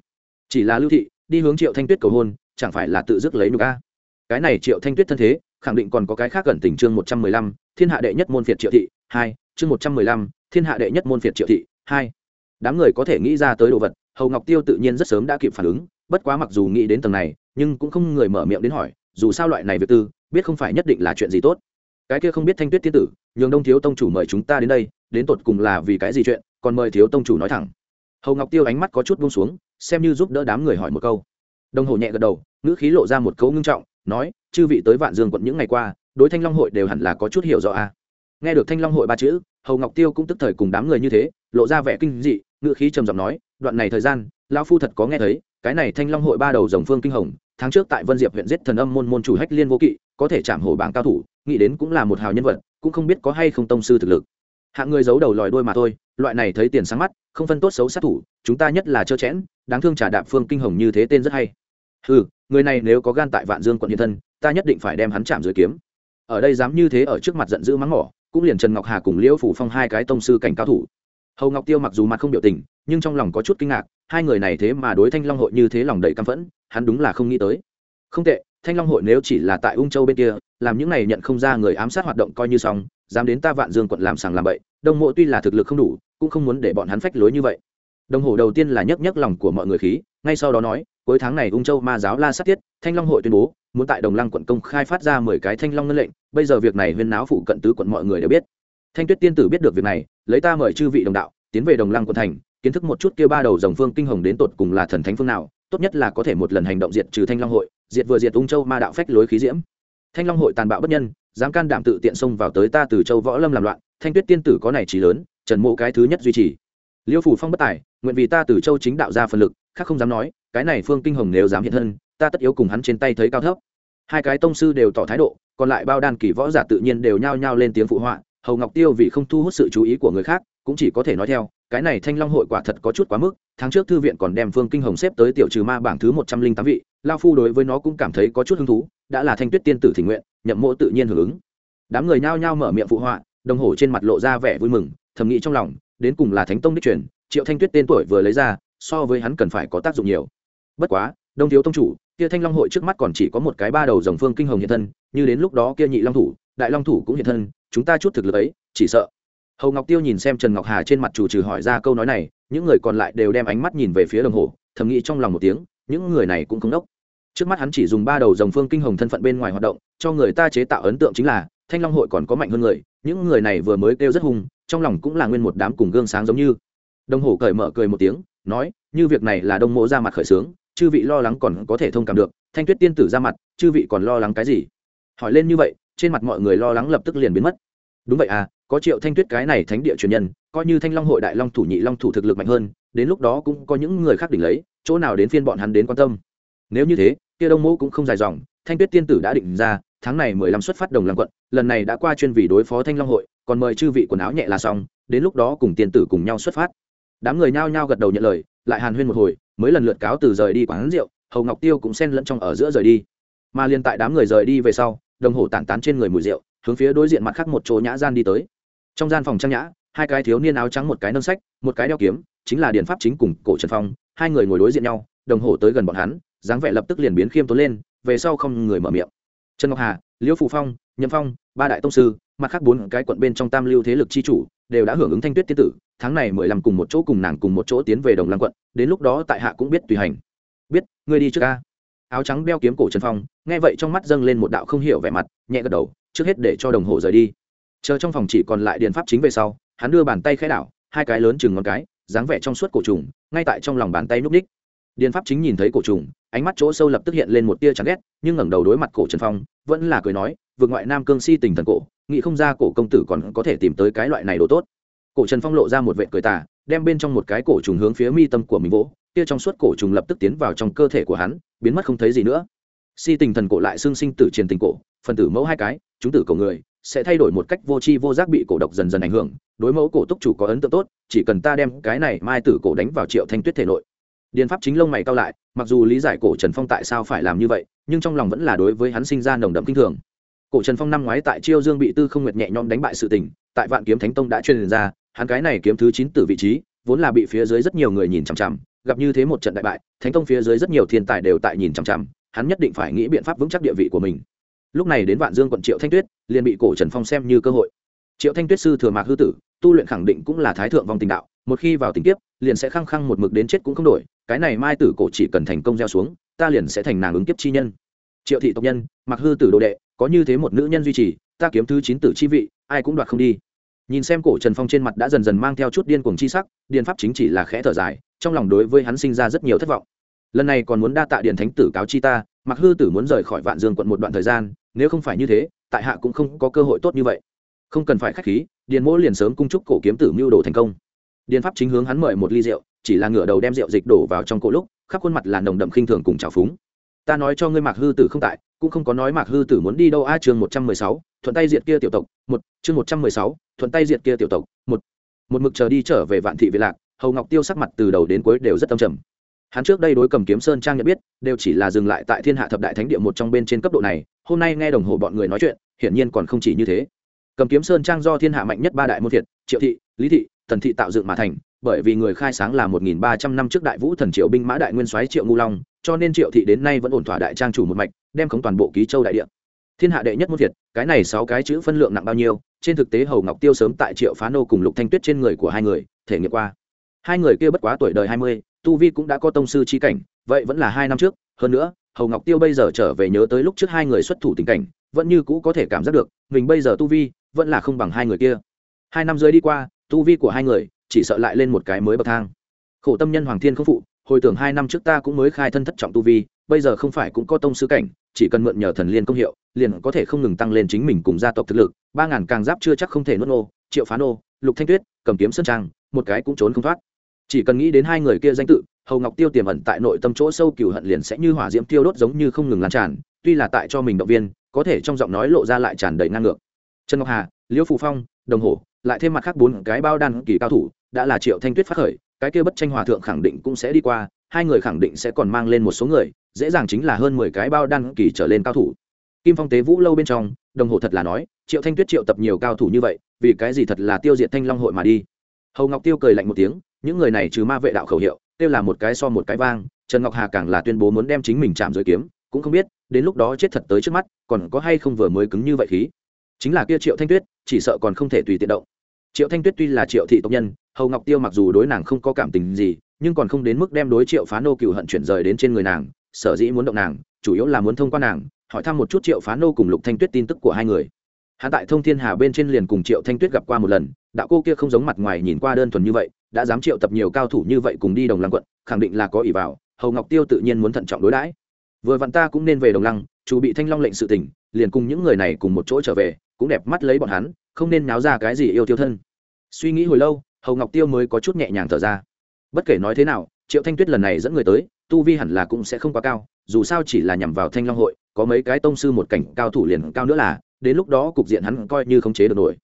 Chỉ là lưu thị, đi hướng triệu thanh tuyết cầu hôn, chẳng phải là tự dứt lấy nhục a? Cái này triệu thanh tuyết thân thế, khẳng định còn có cái khác gần tình chương một trăm mười lăm, thiên hạ đệ nhất môn phiệt triệu thị, hai, chương một trăm mười lăm, thiên hạ đệ nhất môn phiệt triệu thị, hai. Đám người có thể nghĩ ra tới đồ vật hầu ngọc tiêu tự nhiên rất sớm đã kịp phản ứng, bất quá mặc dù nghĩ đến tầng này, nhưng cũng không người mở miệng đến hỏi, dù sao loại này việc tư, biết không phải nhất định là chuyện gì tốt. Cái kia không biết thanh tuyết tiên tử, nhường đông thiếu tông chủ mời chúng ta đến đây, đến tột cùng là vì cái gì chuyện, còn mời thiếu tông chủ nói thẳng. Hầu ngọc tiêu ánh mắt có chút buông xuống, xem như giúp đỡ đám người hỏi một câu. Đồng hồ nhẹ gật đầu, ngữ khí lộ ra một câu ngưng trọng, nói, chư vị tới vạn dương quận những ngày qua, đối thanh long hội đều hẳn là có chút hiểu rõ a à. nghe được thanh long hội ba chữ, hầu ngọc tiêu cũng tức thời cùng đám người như thế, lộ ra vẻ kinh dị ngự khí trầm giọng nói, đoạn này thời gian, lão phu thật có nghe thấy, cái này thanh long hội ba đầu dòng phương kinh hồng, tháng trước tại vân diệp huyện giết thần âm môn môn chủ hách liên vô kỵ, có thể chạm hổ bảng cao thủ, nghĩ đến cũng là một hào nhân vật, cũng không biết có hay không tông sư thực lực. Hạng người giấu đầu lòi đôi mà thôi, loại này thấy tiền sáng mắt, không phân tốt xấu sát thủ, chúng ta nhất là trơ chẽn, đáng thương trả đạp phương kinh hồng như thế tên rất hay. Ừ người này nếu có gan tại vạn dương quận hiện thân, ta nhất định phải đem hắn chạm dưới kiếm. Ở đây dám như thế ở trước mặt giận dữ mắng mỏ, cũng liền trần ngọc hà cùng liễu phủ phong hai cái tông sư cảnh cao thủ hầu ngọc tiêu mặc dù mặt không biểu tình nhưng trong lòng có chút kinh ngạc hai người này thế mà đối thanh long hội như thế lòng đầy căm phẫn hắn đúng là không nghĩ tới không tệ thanh long hội nếu chỉ là tại ung châu bên kia làm những này nhận không ra người ám sát hoạt động coi như xong dám đến ta vạn dương quận làm sàng làm bậy đồng mộ tuy là thực lực không đủ cũng không muốn để bọn hắn phách lối như vậy đồng hồ đầu tiên là nhấc nhấc lòng của mọi người khí ngay sau đó nói cuối tháng này ung châu ma giáo la sát tiết thanh long hội tuyên bố muốn tại đồng lăng quận công khai phát ra mười cái thanh long ngân lệnh bây giờ việc này huyên náo phụ cận tứ quận mọi người đều biết thanh tuyết tiên tử biết được việc này, lấy ta mời chư vị đồng đạo, tiến về đồng lăng quận thành, kiến thức một chút kia ba đầu dòng phương kinh hồng đến tột cùng là thần thánh phương nào, tốt nhất là có thể một lần hành động diệt trừ thanh long hội, diệt vừa diệt ung châu ma đạo phách lối khí diễm. Thanh long hội tàn bạo bất nhân, dám can đảm tự tiện xông vào tới ta từ châu võ lâm làm loạn, thanh tuyết tiên tử có này trí lớn, trần mộ cái thứ nhất duy trì. Liêu phủ phong bất tài, nguyện vì ta từ châu chính đạo ra phần lực, khác không dám nói, cái này phương kinh hồng nếu dám hiện thân, ta tất yếu cùng hắn trên tay thấy cao thấp. Hai cái tông sư đều tỏ thái độ, còn lại bao đan kỳ võ giả tự nhiên đều nhao nhao lên tiếng phụ họa hầu ngọc tiêu vì không thu hút sự chú ý của người khác, cũng chỉ có thể nói theo, cái này thanh long hội quả thật có chút quá mức, tháng trước thư viện còn đem phương kinh hồng xếp tới tiểu trừ ma bảng thứ một trăm linh tám vị, lao phu đối với nó cũng cảm thấy có chút hứng thú, đã là thanh tuyết tiên tử thỉnh nguyện, nhậm mộ tự nhiên hưởng ứng. Đám người nhao nhao mở miệng phụ họa, đồng hồ trên mặt lộ ra vẻ vui mừng, thầm nghĩ trong lòng, đến cùng là thánh tông đích truyền, triệu thanh tuyết tên tuổi vừa lấy ra, so với hắn cần phải có tác dụng nhiều. Bất quá, đông thiếu tông chủ, kia thanh long hội trước mắt còn chỉ có một cái ba đầu dòng phương kinh hồng hiện thân, như đến lúc đó kia nhị long thủ đại long thủ cũng hiện thân, chúng ta chút thực lực ấy, chỉ sợ. Hầu ngọc tiêu nhìn xem trần ngọc hà trên mặt chủ trừ hỏi ra câu nói này, những người còn lại đều đem ánh mắt nhìn về phía đồng hồ, thầm nghĩ trong lòng một tiếng, những người này cũng không đốc. Trước mắt hắn chỉ dùng ba đầu dòng phương kinh hồng thân phận bên ngoài hoạt động, cho người ta chế tạo ấn tượng chính là, thanh long hội còn có mạnh hơn người, những người này vừa mới kêu rất hung, trong lòng cũng là nguyên một đám cùng gương sáng giống như. Đồng hồ cởi mở cười một tiếng, nói, như việc này là đông mộ ra mặt khởi sướng, chư vị lo lắng còn có thể thông cảm được, thanh tuyết tiên tử ra mặt, chư vị còn lo lắng cái gì? Hỏi lên như vậy trên mặt mọi người lo lắng lập tức liền biến mất. Đúng vậy à có triệu thanh tuyết cái này thánh địa truyền nhân, coi như thanh long hội đại long thủ nhị long thủ thực lực mạnh hơn, đến lúc đó cũng có những người khác đỉnh lấy, chỗ nào đến phiên bọn hắn đến quan tâm. Nếu như thế, kia đông mộ cũng không dài dòng, thanh tuyết tiên tử đã định ra, tháng này mười lăm xuất phát đồng lăng quận, lần này đã qua chuyên vị đối phó thanh long hội, còn mời chư vị quần áo nhẹ là xong, đến lúc đó cùng tiên tử cùng nhau xuất phát. Đám người nhao nhao gật đầu nhận lời, lại hàn huyên một hồi, mới lần lượt cáo từ rời đi quán rượu, hầu ngọc tiêu cũng xen lẫn trong ở giữa rời đi. Mà liên tại đám người rời đi về sau đồng hồ tản tán trên người mùi rượu, hướng phía đối diện mặt khác một chỗ nhã gian đi tới. Trong gian phòng trang nhã, hai cái thiếu niên áo trắng một cái nâng sách, một cái đeo kiếm, chính là điện pháp chính cùng cổ trần phong, hai người ngồi đối diện nhau, đồng hồ tới gần bọn hắn, dáng vẻ lập tức liền biến khiêm tốn lên, về sau không người mở miệng. Trần ngọc hà, liễu phù phong, nhậm phong, ba đại tông sư, mặt khác bốn cái quận bên trong tam lưu thế lực chi chủ, đều đã hưởng ứng thanh tuyết tiên tử, tháng này mười lăm cùng một chỗ cùng nàng cùng một chỗ tiến về đồng lăng quận, đến lúc đó tại hạ cũng biết tùy hành. Biết, ngươi đi trước ca áo trắng đeo kiếm cổ trần phong nghe vậy trong mắt dâng lên một đạo không hiểu vẻ mặt, nhẹ gật đầu, trước hết để cho đồng hồ rời đi. Chờ trong phòng chỉ còn lại điện pháp chính về sau, hắn đưa bàn tay khẽ đảo, hai cái lớn chừng ngón cái, dáng vẻ trong suốt cổ trùng, ngay tại trong lòng bàn tay núp ních. Điện pháp chính nhìn thấy cổ trùng, ánh mắt chỗ sâu lập tức hiện lên một tia chán ghét, nhưng ngẩng đầu đối mặt cổ trần phong, vẫn là cười nói, vượt ngoại nam cương si tình thần cổ, nghĩ không ra cổ công tử còn có thể tìm tới cái loại này đồ tốt. Cổ trần phong lộ ra một vệ cười tà, đem bên trong một cái cổ trùng hướng phía mi tâm của mình vỗ kia trong suốt cổ trùng lập tức tiến vào trong cơ thể của hắn, biến mất không thấy gì nữa si tình thần cổ lại xương sinh tử truyền tình cổ, phần tử mẫu hai cái, chúng tử cổ người, sẽ thay đổi một cách vô tri vô giác bị cổ độc dần dần ảnh hưởng, đối mẫu cổ túc chủ có ấn tượng tốt, chỉ cần ta đem cái này mai tử cổ đánh vào triệu thanh tuyết thể nội. Điền pháp chính lông mày cao lại, mặc dù lý giải cổ trần phong tại sao phải làm như vậy, nhưng trong lòng vẫn là đối với hắn sinh ra nồng đậm kinh thường. Cổ trần phong năm ngoái tại chiêu dương bị tư không nguyệt nhẹ nhõm đánh bại sự tình, tại vạn kiếm thánh tông đã truyền ra, hắn cái này kiếm thứ chín tử vị trí, vốn là bị phía dưới rất nhiều người nhìn chằm chằm, gặp như thế một trận đại bại, thánh tông phía dưới rất nhiều thiên tài đều tại nhìn chằm chằm hắn nhất định phải nghĩ biện pháp vững chắc địa vị của mình. Lúc này đến vạn dương quận triệu thanh tuyết, liền bị cổ trần phong xem như cơ hội. Triệu thanh tuyết sư thừa mạc hư tử, tu luyện khẳng định cũng là thái thượng vòng tình đạo, một khi vào tình kiếp, liền sẽ khăng khăng một mực đến chết cũng không đổi, cái này mai tử cổ chỉ cần thành công gieo xuống, ta liền sẽ thành nàng ứng kiếp chi nhân. Triệu thị tộc nhân mặc hư tử đồ đệ, có như thế một nữ nhân duy trì, ta kiếm thứ chín tử chi vị, ai cũng đoạt không đi. Nhìn xem cổ trần phong trên mặt đã dần dần mang theo chút điên cuồng chi sắc, điền pháp chính chỉ là khẽ thở dài, trong lòng đối với hắn sinh ra rất nhiều thất vọng lần này còn muốn đa tạ điện thánh tử cáo chi ta, mặc hư tử muốn rời khỏi vạn dương quận một đoạn thời gian, nếu không phải như thế, tại hạ cũng không có cơ hội tốt như vậy. Không cần phải k h á c h khí, điền mỗ liền sớm cung chúc cổ kiếm tử mưu đồ thành công. Điền pháp chính hướng hắn mời một ly rượu, chỉ là ngửa đầu đem rượu dịch đổ vào trong cổ lúc, khắp khuôn mặt là nồng đậm khinh thường cùng trào phúng. Ta nói cho ngươi mạc hư tử không tại, cũng không có nói mạc hư tử muốn đi đâu. A chương một trăm mười sáu, thuận tay diệt kia tiểu tộc, một, chương một trăm mười sáu, thuận tay diệt kia tiểu tộc, một. Một mực chờ đi trở về vạn thị việt lạc, hầu ngọc tiêu sắc mặt từ đầu đến cuối đều rất tâm trầm hắn trước đây đối cầm kiếm sơn trang nhận biết, đều chỉ là dừng lại tại thiên hạ thập đại thánh địa một trong bên trên cấp độ này, hôm nay nghe đồng hồ bọn người nói chuyện, hiển nhiên còn không chỉ như thế. Cầm kiếm sơn trang do thiên hạ mạnh nhất ba đại môn thiệt triệu thị, lý thị thần thị tạo dựng mà thành, bởi vì người khai sáng là một nghìn ba trăm năm trước đại vũ thần triệu binh mã đại nguyên soái triệu ngu long, cho nên triệu thị đến nay vẫn ổn thỏa đại trang chủ một mạch, đem khống toàn bộ ký châu đại địa. Thiên hạ đệ nhất môn thiệt cái này sáu cái chữ phân lượng nặng bao nhiêu, trên thực tế hầu ngọc tiêu sớm tại triệu phá nô cùng lục thanh tuyết trên người của hai người, thể nghiệm qua. Hai người kia bất quá tuổi đời hai mươi tu vi cũng đã có tông sư chi cảnh, vậy vẫn là hai năm trước. Hơn nữa, hầu ngọc tiêu bây giờ trở về nhớ tới lúc trước hai người xuất thủ tình cảnh, vẫn như cũ có thể cảm giác được, mình bây giờ tu vi vẫn là không bằng hai người kia. Hai năm dưới đi qua, tu vi của hai người chỉ sợ lại lên một cái mới bậc thang. Khổ tâm nhân hoàng thiên không phụ, hồi tưởng hai năm trước ta cũng mới khai thân thất trọng tu vi, bây giờ không phải cũng có tông sư cảnh, chỉ cần mượn nhờ thần liên công hiệu, liền có thể không ngừng tăng lên chính mình cùng gia tộc thực lực. Ba ngàn càng giáp chưa chắc không thể nuốt nô, triệu phá nô, lục thanh tuyết, cầm kiếm sơn trang, một cái cũng trốn không thoát chỉ cần nghĩ đến hai người kia danh tự, hầu ngọc tiêu tiềm ẩn tại nội tâm chỗ sâu cừu hận liền sẽ như hỏa diễm tiêu đốt giống như không ngừng lan tràn, tuy là tại cho mình động viên, có thể trong giọng nói lộ ra lại tràn đầy ngang ngược. Trần ngọc hà, liễu phù phong, đồng hồ lại thêm mặt khác bốn cái bao đan kỳ cao thủ, đã là triệu thanh tuyết phát khởi, cái kia bất tranh hòa thượng khẳng định cũng sẽ đi qua, hai người khẳng định sẽ còn mang lên một số người, dễ dàng chính là hơn mười cái bao đan kỳ trở lên cao thủ. Kim phong tế vũ lâu bên trong, đồng hồ thật là nói, triệu thanh tuyết triệu tập nhiều cao thủ như vậy, vì cái gì thật là tiêu diệt thanh long hội mà đi? Hầu ngọc tiêu cười lạnh một tiếng những người này trừ ma vệ đạo khẩu hiệu tiêu là một cái so một cái vang, trần ngọc hà càng là tuyên bố muốn đem chính mình chạm dưới kiếm, cũng không biết, đến lúc đó chết thật tới trước mắt, còn có hay không vừa mới cứng như vậy khí. Chính là kia triệu thanh tuyết, chỉ sợ còn không thể tùy tiện động. Triệu thanh tuyết tuy là triệu thị tộc nhân, hầu ngọc tiêu mặc dù đối nàng không có cảm tình gì, nhưng còn không đến mức đem đối triệu phá nô cựu hận chuyển rời đến trên người nàng, sở dĩ muốn động nàng, chủ yếu là muốn thông qua nàng, hỏi thăm một chút triệu phá nô cùng lục thanh tuyết tin tức của hai người. Hạ tại thông thiên hà bên trên liền cùng triệu thanh tuyết gặp qua một lần, đạo cô kia không giống mặt ngoài nhìn qua đơn thuần như vậy đã dám triệu tập nhiều cao thủ như vậy cùng đi đồng lăng quận, khẳng định là có ỷ vào, hầu ngọc tiêu tự nhiên muốn thận trọng đối đãi. Vừa vặn ta cũng nên về đồng lăng, chủ bị thanh long lệnh sự tỉnh, liền cùng những người này cùng một chỗ trở về, cũng đẹp mắt lấy bọn hắn, không nên náo ra cái gì yêu tiêu thân. Suy nghĩ hồi lâu, hầu ngọc tiêu mới có chút nhẹ nhàng thở ra. Bất kể nói thế nào, triệu thanh tuyết lần này dẫn người tới, tu vi hẳn là cũng sẽ không quá cao, dù sao chỉ là nhằm vào thanh long hội, có mấy cái tông sư một cảnh cao thủ liền cao nữa là, đến lúc đó cục diện hắn coi như không chế được nổi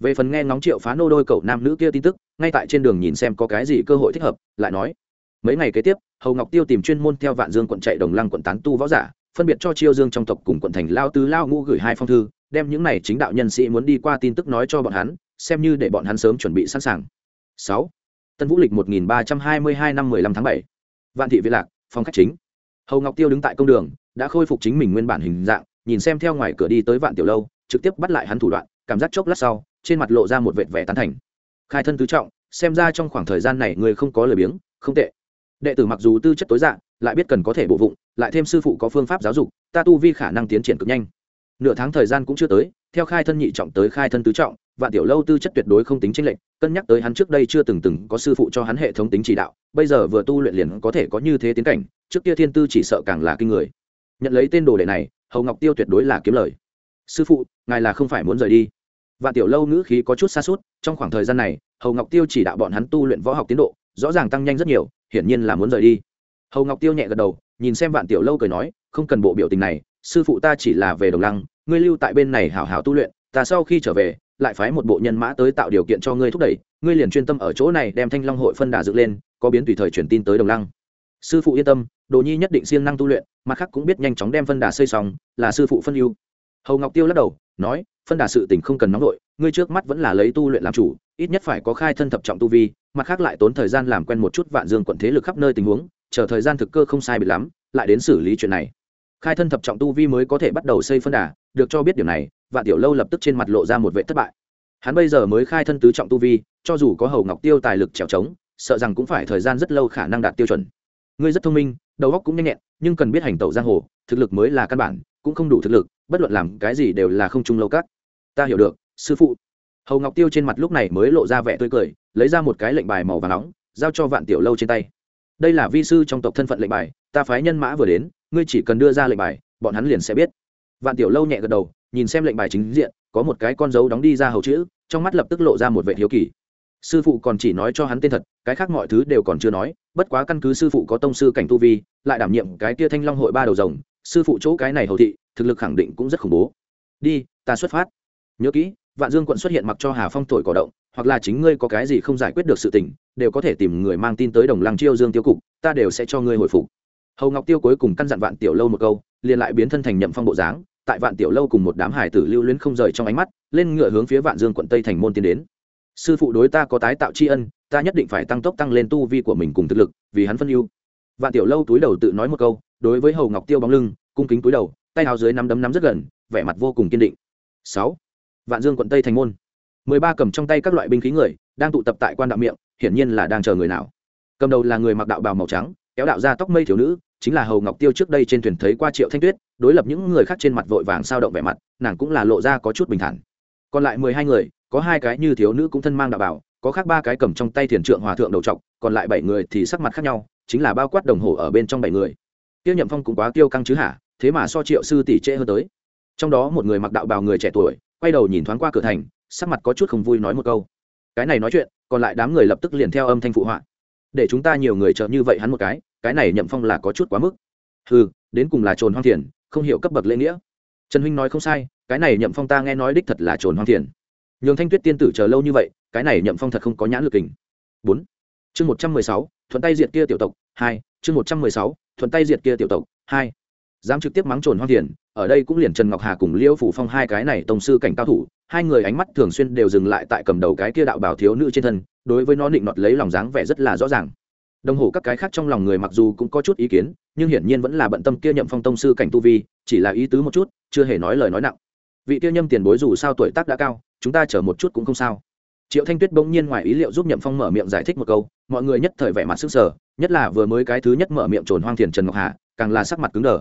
về phần nghe ngóng triệu phá nô đôi cậu nam nữ kia tin tức, ngay tại trên đường nhìn xem có cái gì cơ hội thích hợp, lại nói, mấy ngày kế tiếp, hầu ngọc tiêu tìm chuyên môn theo vạn dương quận chạy đồng lăng quận tán tu võ giả, phân biệt cho chiêu dương trong tộc cùng quận thành lao tứ lao ngũ gửi hai phong thư, đem những này chính đạo nhân sĩ muốn đi qua tin tức nói cho bọn hắn, xem như để bọn hắn sớm chuẩn bị sẵn sàng. Sáu, tân vũ lịch một nghìn ba trăm hai mươi hai năm mười lăm tháng bảy. Vạn thị vĩ lạc, phòng khách chính. Hầu ngọc tiêu đứng tại công đường, đã khôi phục chính mình nguyên bản hình dạng, nhìn xem theo ngoài cửa đi tới vạn tiểu lâu, trực tiếp bắt lại hắn thủ đoạn, cảm giác chốc lát sau trên mặt lộ ra một vệt vẻ tán thành. Khai thân tứ trọng, xem ra trong khoảng thời gian này người không có lời biếng, không tệ. Đệ tử mặc dù tư chất tối dạng lại biết cần có thể bộ vụng, lại thêm sư phụ có phương pháp giáo dục, ta tu vi khả năng tiến triển cực nhanh. Nửa tháng thời gian cũng chưa tới, theo khai thân nhị trọng tới khai thân tứ trọng, vạn tiểu lâu tư chất tuyệt đối không tính tranh lệch, cân nhắc tới hắn trước đây chưa từng từng có sư phụ cho hắn hệ thống tính chỉ đạo, bây giờ vừa tu luyện liền có thể có như thế tiến cảnh, trước kia thiên tư chỉ sợ càng là kinh người. Nhận lấy tên đồ đệ này, hầu ngọc tiêu tuyệt đối là kiếm lời. Sư phụ, ngài là không phải muốn rời đi vạn tiểu lâu ngữ khí có chút xa suốt trong khoảng thời gian này, hầu ngọc tiêu chỉ đạo bọn hắn tu luyện võ học tiến độ, rõ ràng tăng nhanh rất nhiều, hiển nhiên là muốn rời đi. Hầu ngọc tiêu nhẹ gật đầu, nhìn xem vạn tiểu lâu cười nói, không cần bộ biểu tình này, sư phụ ta chỉ là về đồng lăng, ngươi lưu tại bên này hảo hảo tu luyện, ta sau khi trở về, lại phái một bộ nhân mã tới tạo điều kiện cho ngươi thúc đẩy, ngươi liền chuyên tâm ở chỗ này đem thanh long hội phân đà dựng lên, có biến tùy thời truyền tin tới đồng lăng. Sư phụ yên tâm, đồ nhi nhất định siêng năng tu luyện, mặt khác cũng biết nhanh chóng đem phân đà xây xong, là sư phụ phân ưu. Hầu ngọc tiêu lắc đầu nói, phân đà sự tình không cần nóng vội, ngươi trước mắt vẫn là lấy tu luyện làm chủ, ít nhất phải có khai thân thập trọng tu vi, mặt khác lại tốn thời gian làm quen một chút vạn dương quận thế lực khắp nơi tình huống, chờ thời gian thực cơ không sai bị lắm, lại đến xử lý chuyện này. Khai thân thập trọng tu vi mới có thể bắt đầu xây phân đà, được cho biết điều này, vạn tiểu lâu lập tức trên mặt lộ ra một vệ thất bại. Hắn bây giờ mới khai thân tứ trọng tu vi, cho dù có hầu ngọc tiêu tài lực trèo trống, sợ rằng cũng phải thời gian rất lâu khả năng đạt tiêu chuẩn. Ngươi rất thông minh, đầu óc cũng nhanh nhẹn, nhưng cần biết hành tẩu giang hồ, thực lực mới là căn bản, cũng không đủ thực lực bất luận làm cái gì đều là không trung lâu các. Ta hiểu được, sư phụ. Hầu ngọc tiêu trên mặt lúc này mới lộ ra vẻ tươi cười, lấy ra một cái lệnh bài màu và nóng, giao cho vạn tiểu lâu trên tay. Đây là vi sư trong tộc thân phận lệnh bài, ta phái nhân mã vừa đến, ngươi chỉ cần đưa ra lệnh bài, bọn hắn liền sẽ biết. Vạn tiểu lâu nhẹ gật đầu, nhìn xem lệnh bài chính diện, có một cái con dấu đóng đi ra hầu chữ, trong mắt lập tức lộ ra một vệ hiếu kỳ. Sư phụ còn chỉ nói cho hắn tên thật, cái khác mọi thứ đều còn chưa nói, bất quá căn cứ sư phụ có tông sư cảnh tu vi, lại đảm nhiệm cái kia thanh long hội ba đầu rồng sư phụ chỗ cái này hầu thị, thực lực khẳng định cũng rất khủng bố. Đi, ta xuất phát. Nhớ kỹ, vạn dương quận xuất hiện mặc cho hà phong thổi cỏ động, hoặc là chính ngươi có cái gì không giải quyết được sự tình, đều có thể tìm người mang tin tới đồng lăng chiêu dương tiêu cục, ta đều sẽ cho ngươi hồi phục. Hầu ngọc tiêu cuối cùng căn dặn vạn tiểu lâu một câu, liền lại biến thân thành nhậm phong bộ dáng, tại vạn tiểu lâu cùng một đám hải tử lưu luyến không rời trong ánh mắt, lên ngựa hướng phía vạn dương quận tây thành môn tiến đến. Sư phụ đối ta có tái tạo tri ân, ta nhất định phải tăng tốc tăng lên tu vi của mình cùng thực lực, vì hắn phân ưu vạn tiểu lâu túi đầu tự nói một câu, đối với hầu ngọc tiêu bóng lưng, cung kính túi đầu, tay áo dưới nắm đấm nắm rất gần, vẻ mặt vô cùng kiên định. Sáu. Vạn dương quận tây thành môn. Mười ba cầm trong tay các loại binh khí người, đang tụ tập tại quan đạo miệng, hiển nhiên là đang chờ người nào. Cầm đầu là người mặc đạo bào màu trắng, kéo đạo ra tóc mây thiếu nữ, chính là hầu ngọc tiêu trước đây trên thuyền thấy qua triệu thanh tuyết, đối lập những người khác trên mặt vội vàng sao động vẻ mặt, nàng cũng là lộ ra có chút bình thản. Còn lại mười hai người, có hai cái như thiếu nữ cũng thân mang đạo bảo có khác ba cái cầm trong tay thiền trượng hòa thượng đầu trọc, còn lại bảy người thì sắc mặt khác nhau chính là bao quát đồng hồ ở bên trong bảy người. Tiêu nhậm phong cũng quá tiêu căng chứ hả? Thế mà so triệu sư tỷ trễ hơn tới. Trong đó một người mặc đạo bào người trẻ tuổi, quay đầu nhìn thoáng qua cửa thành, sắc mặt có chút không vui nói một câu. Cái này nói chuyện, còn lại đám người lập tức liền theo âm thanh phụ họa. Để chúng ta nhiều người chợ như vậy hắn một cái cái này nhậm phong là có chút quá mức. Ừ đến cùng là trồn hoang thiền, không hiểu cấp bậc lễ nghĩa. Trần huynh nói không sai, cái này nhậm phong ta nghe nói đích thật là trồn hoang thiền. Nhường thanh tuyết tiên tử chờ lâu như vậy, cái này nhậm phong thật không có nhãn lực hình bốn. Chương một trăm mười sáu thuận tay diệt kia tiểu tộc, hai, chương một trăm mười sáu, thuận tay diệt kia tiểu tộc, hai. Dám trực tiếp mắng trồn hoang thiền ở đây cũng liền trần ngọc hà cùng liêu phủ phong hai cái này tông sư cảnh cao thủ, hai người ánh mắt thường xuyên đều dừng lại tại cầm đầu cái kia đạo bảo thiếu nữ trên thân, đối với nó định nọt lấy lòng dáng vẻ rất là rõ ràng. Đồng hồ các cái khác trong lòng người mặc dù cũng có chút ý kiến, nhưng hiển nhiên vẫn là bận tâm kia nhậm phong tông sư cảnh tu vi, chỉ là ý tứ một chút, chưa hề nói lời nói nặng. Vị tiêu nhâm tiền bối dù sao tuổi tác đã cao, chúng ta chờ một chút cũng không sao. Triệu thanh tuyết bỗng nhiên ngoài ý liệu giúp nhậm phong mở miệng giải thích một câu mọi người nhất thời vẻ mặt sức sở nhất là vừa mới cái thứ nhất mở miệng trồn hoang thiền trần ngọc hà, càng là sắc mặt cứng đờ.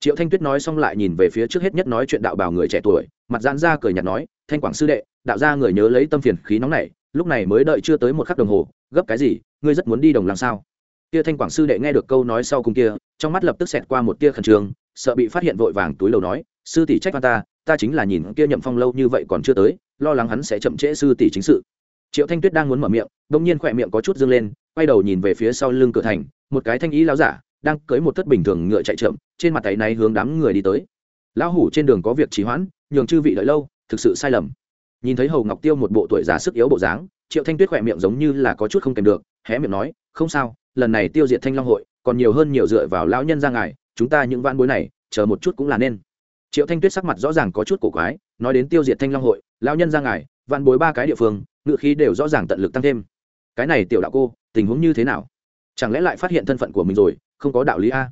Triệu thanh tuyết nói xong lại nhìn về phía trước hết nhất nói chuyện đạo bào người trẻ tuổi, mặt giãn ra cười nhạt nói, thanh quảng sư đệ, đạo ra người nhớ lấy tâm phiền khí nóng này, lúc này mới đợi chưa tới một khắc đồng hồ, gấp cái gì, ngươi rất muốn đi đồng làm sao? Kia thanh quảng sư đệ nghe được câu nói sau cùng kia, trong mắt lập tức xẹt qua một tia khẩn trương, sợ bị phát hiện vội vàng túi lầu nói, sư tỷ trách ta ta chính là nhìn kia nhậm phong lâu như vậy còn chưa tới, lo lắng hắn sẽ chậm trễ sư tỷ chính sự triệu thanh tuyết đang muốn mở miệng đông nhiên khỏe miệng có chút dâng lên, quay đầu nhìn về phía sau lưng cửa thành, một cái thanh ý lao giả đang cưới một thất bình thường ngựa chạy chậm, trên mặt tay này hướng đám người đi tới. Lão hủ trên đường có việc trì hoãn, nhường chư vị đợi lâu, thực sự sai lầm. Nhìn thấy hầu ngọc tiêu một bộ tuổi già sức yếu bộ dáng, triệu thanh tuyết khỏe miệng giống như là có chút không kèm được, hé miệng nói, không sao, lần này tiêu diệt thanh long hội, còn nhiều hơn nhiều dựa vào lão nhân ra ngài, chúng ta những van bối này, chờ một chút cũng là nên. Triệu thanh tuyết sắc mặt rõ ràng có chút cổ quái, nói đến tiêu diệt thanh long hội, lão nhân ra ngài van bối ba cái địa phương, ngựa khí đều rõ ràng tận lực tăng thêm. Cái này tiểu đạo cô, tình huống như thế nào? Chẳng lẽ lại phát hiện thân phận của mình rồi, không có đạo lý a?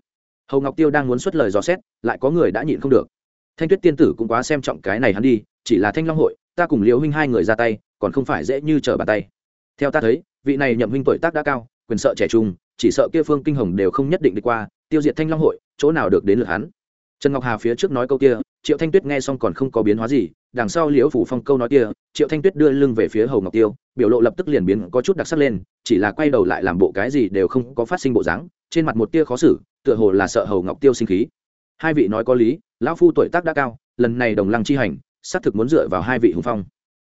Hầu ngọc tiêu đang muốn xuất lời dò xét, lại có người đã nhịn không được. Thanh tuyết tiên tử cũng quá xem trọng cái này hắn đi, chỉ là thanh long hội, ta cùng liễu huynh hai người ra tay, còn không phải dễ như trở bàn tay. Theo ta thấy, vị này nhậm huynh tuổi tác đã cao, quyền sợ trẻ trung, chỉ sợ kia phương kinh hồng đều không nhất định đi qua, tiêu diệt thanh long hội, chỗ nào được đến lượt hắn? Trần ngọc hà phía trước nói câu kia, triệu thanh tuyết nghe xong còn không có biến hóa gì, đằng sau liễu phủ phong câu nói kia, triệu thanh tuyết đưa lưng về phía hầu ngọc tiêu, biểu lộ lập tức liền biến có chút đặc sắc lên, chỉ là quay đầu lại làm bộ cái gì đều không có phát sinh bộ dáng, trên mặt một tia khó xử, tựa hồ là sợ hầu ngọc tiêu sinh khí. Hai vị nói có lý, lão phu tuổi tác đã cao, lần này đồng lăng chi hành, xác thực muốn dựa vào hai vị hùng phong.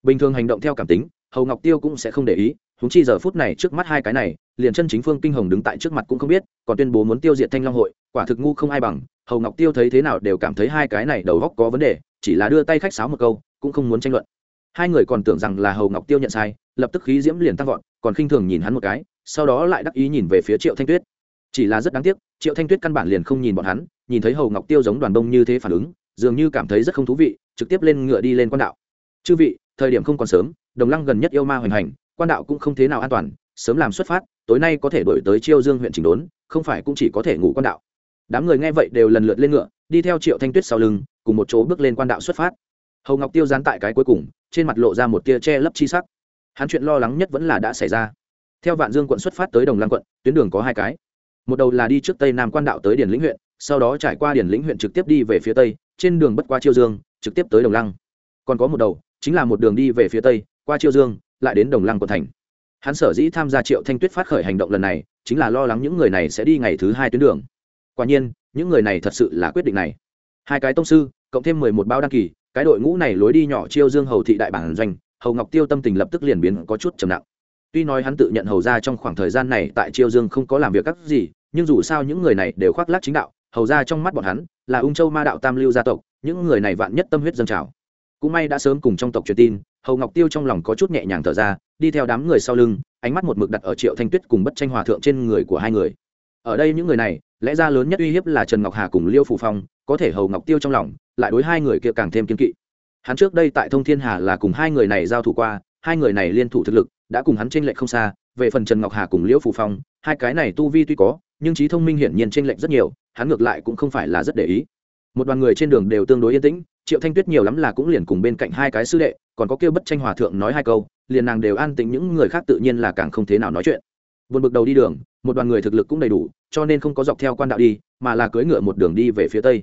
Bình thường hành động theo cảm tính, hầu ngọc tiêu cũng sẽ không để ý húng chi giờ phút này trước mắt hai cái này, liền chân chính phương kinh hồng đứng tại trước mặt cũng không biết, còn tuyên bố muốn tiêu diệt thanh long hội, quả thực ngu không ai bằng hầu ngọc tiêu thấy thế nào đều cảm thấy hai cái này đầu góc có vấn đề, chỉ là đưa tay khách sáo một câu, cũng không muốn tranh luận. Hai người còn tưởng rằng là hầu ngọc tiêu nhận sai, lập tức khí diễm liền tăng vọt, còn khinh thường nhìn hắn một cái, sau đó lại đắc ý nhìn về phía triệu thanh tuyết. Chỉ là rất đáng tiếc, triệu thanh tuyết căn bản liền không nhìn bọn hắn, nhìn thấy hầu ngọc tiêu giống đoàn đông như thế phản ứng, dường như cảm thấy rất không thú vị, trực tiếp lên ngựa đi lên quan đạo. Chư vị, thời điểm không còn sớm, đồng lăng gần nhất yêu ma hoành hành, quan đạo cũng không thế nào an toàn, sớm làm xuất phát, tối nay có thể đổi tới chiêu dương huyện chỉnh đốn, không phải cũng chỉ có thể ngủ quan đạo đám người nghe vậy đều lần lượt lên ngựa, đi theo triệu thanh tuyết sau lưng, cùng một chỗ bước lên quan đạo xuất phát. Hầu ngọc tiêu gián tại cái cuối cùng, trên mặt lộ ra một tia che lấp chi sắc. Hắn chuyện lo lắng nhất vẫn là đã xảy ra. Theo vạn dương quận xuất phát tới đồng lăng quận, tuyến đường có hai cái. Một đầu là đi trước tây nam quan đạo tới điển lĩnh huyện, sau đó trải qua điển lĩnh huyện trực tiếp đi về phía tây, trên đường bất qua chiêu dương, trực tiếp tới đồng lăng. Còn có một đầu, chính là một đường đi về phía tây, qua chiêu dương, lại đến đồng lăng quận thành. Hắn sở dĩ tham gia triệu thanh tuyết phát khởi hành động lần này, chính là lo lắng những người này sẽ đi ngày thứ hai tuyến đường quả nhiên, những người này thật sự là quyết định này. Hai cái tông sư, cộng thêm mười một bao đăng kỳ, cái đội ngũ này lối đi nhỏ chiêu dương hầu thị đại bản doanh, hầu ngọc tiêu tâm tình lập tức liền biến có chút trầm nặng. Tuy nói hắn tự nhận hầu ra trong khoảng thời gian này tại chiêu dương không có làm việc các gì, nhưng dù sao những người này đều khoác lác chính đạo, hầu ra trong mắt bọn hắn là ung châu ma đạo tam lưu gia tộc, những người này vạn nhất tâm huyết dâng trào. Cũng may đã sớm cùng trong tộc truyền tin, hầu ngọc tiêu trong lòng có chút nhẹ nhàng thở ra, đi theo đám người sau lưng, ánh mắt một mực đặt ở triệu thanh tuyết cùng bất tranh hòa thượng trên người của hai người. Ở đây những người này lẽ ra lớn nhất uy hiếp là trần ngọc hà cùng liêu phủ phong, có thể hầu ngọc tiêu trong lòng, lại đối hai người kia càng thêm kiên kỵ. Hắn trước đây tại thông thiên hà là cùng hai người này giao thủ qua, hai người này liên thủ thực lực, đã cùng hắn t r ê n lệch không xa, về phần trần ngọc hà cùng liễu phủ phong, hai cái này tu vi tuy có, nhưng trí thông minh hiển nhiên t r ê n lệch rất nhiều, hắn ngược lại cũng không phải là rất để ý. Một đoàn người trên đường đều tương đối yên tĩnh, triệu thanh tuyết nhiều lắm là cũng liền cùng bên cạnh hai cái sư đệ, còn có kêu bất tranh hòa thượng nói hai câu, liền nàng đều an tĩnh, những người khác tự nhiên là càng không thế nào nói chuyện. Vượt bực đầu đi đường, một đoàn người thực lực cũng đầy đủ cho nên không có dọc theo quan đạo đi, mà là cưỡi ngựa một đường đi về phía tây.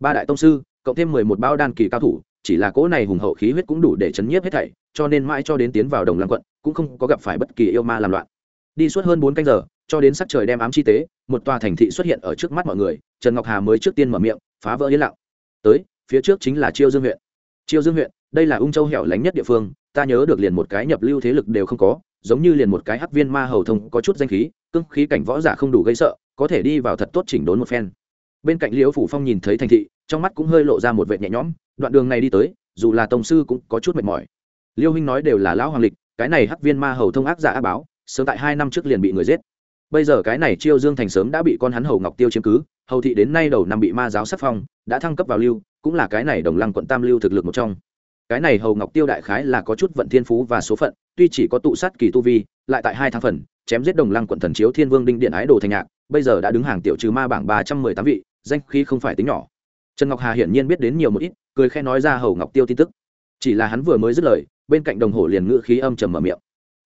Ba đại tông sư, cộng thêm mười một bao đan kỳ cao thủ, chỉ là cỗ này hùng hậu khí huyết cũng đủ để chấn nhiếp hết thảy, cho nên mãi cho đến tiến vào đồng lăng quận, cũng không có gặp phải bất kỳ yêu ma làm loạn. Đi suốt hơn bốn canh giờ, cho đến sắc trời đem ám chi tế, một tòa thành thị xuất hiện ở trước mắt mọi người, trần ngọc hà mới trước tiên mở miệng, phá vỡ yên lặng. Tới, phía trước chính là chiêu dương huyện. Chiêu dương huyện, đây là ung châu hẻo lánh nhất địa phương, ta nhớ được liền một cái nhập lưu thế lực đều không có, giống như liền một cái hắc viên ma hầu thông có chút danh khí cưng khí cảnh võ giả không đủ gây sợ có thể đi vào thật tốt chỉnh đốn một phen. Bên cạnh liễu phủ phong nhìn thấy thành thị, trong mắt cũng hơi lộ ra một vệ nhẹ nhõm, đoạn đường này đi tới, dù là tổng sư cũng có chút mệt mỏi. Liêu huynh nói đều là lão hoàng lịch, cái này hắc viên ma hầu thông ác giả ác báo, sớm tại hai năm trước liền bị người giết. Bây giờ cái này chiêu dương thành sớm đã bị con hắn hầu ngọc tiêu chiếm cứ, hầu thị đến nay đầu năm bị ma giáo sắc phong, đã thăng cấp vào lưu, cũng là cái này đồng lăng quận tam lưu thực lực một trong. Cái này hầu ngọc tiêu đại khái là có chút vận thiên phú và số phận, tuy chỉ có tụ sát kỳ tu vi, lại tại hai tháng phần, chém giết đồng lăng quận thần chiếu thiên vương đinh điện ái đồ thành nhạc bây giờ đã đứng hàng tiểu trừ ma bảng ba trăm mười tám vị, danh khí không phải tính nhỏ. Trần ngọc hà hiển nhiên biết đến nhiều một ít, cười khe nói ra hầu ngọc tiêu tin tức. Chỉ là hắn vừa mới dứt lời, bên cạnh đồng hồ liền ngữ khí âm trầm mở miệng.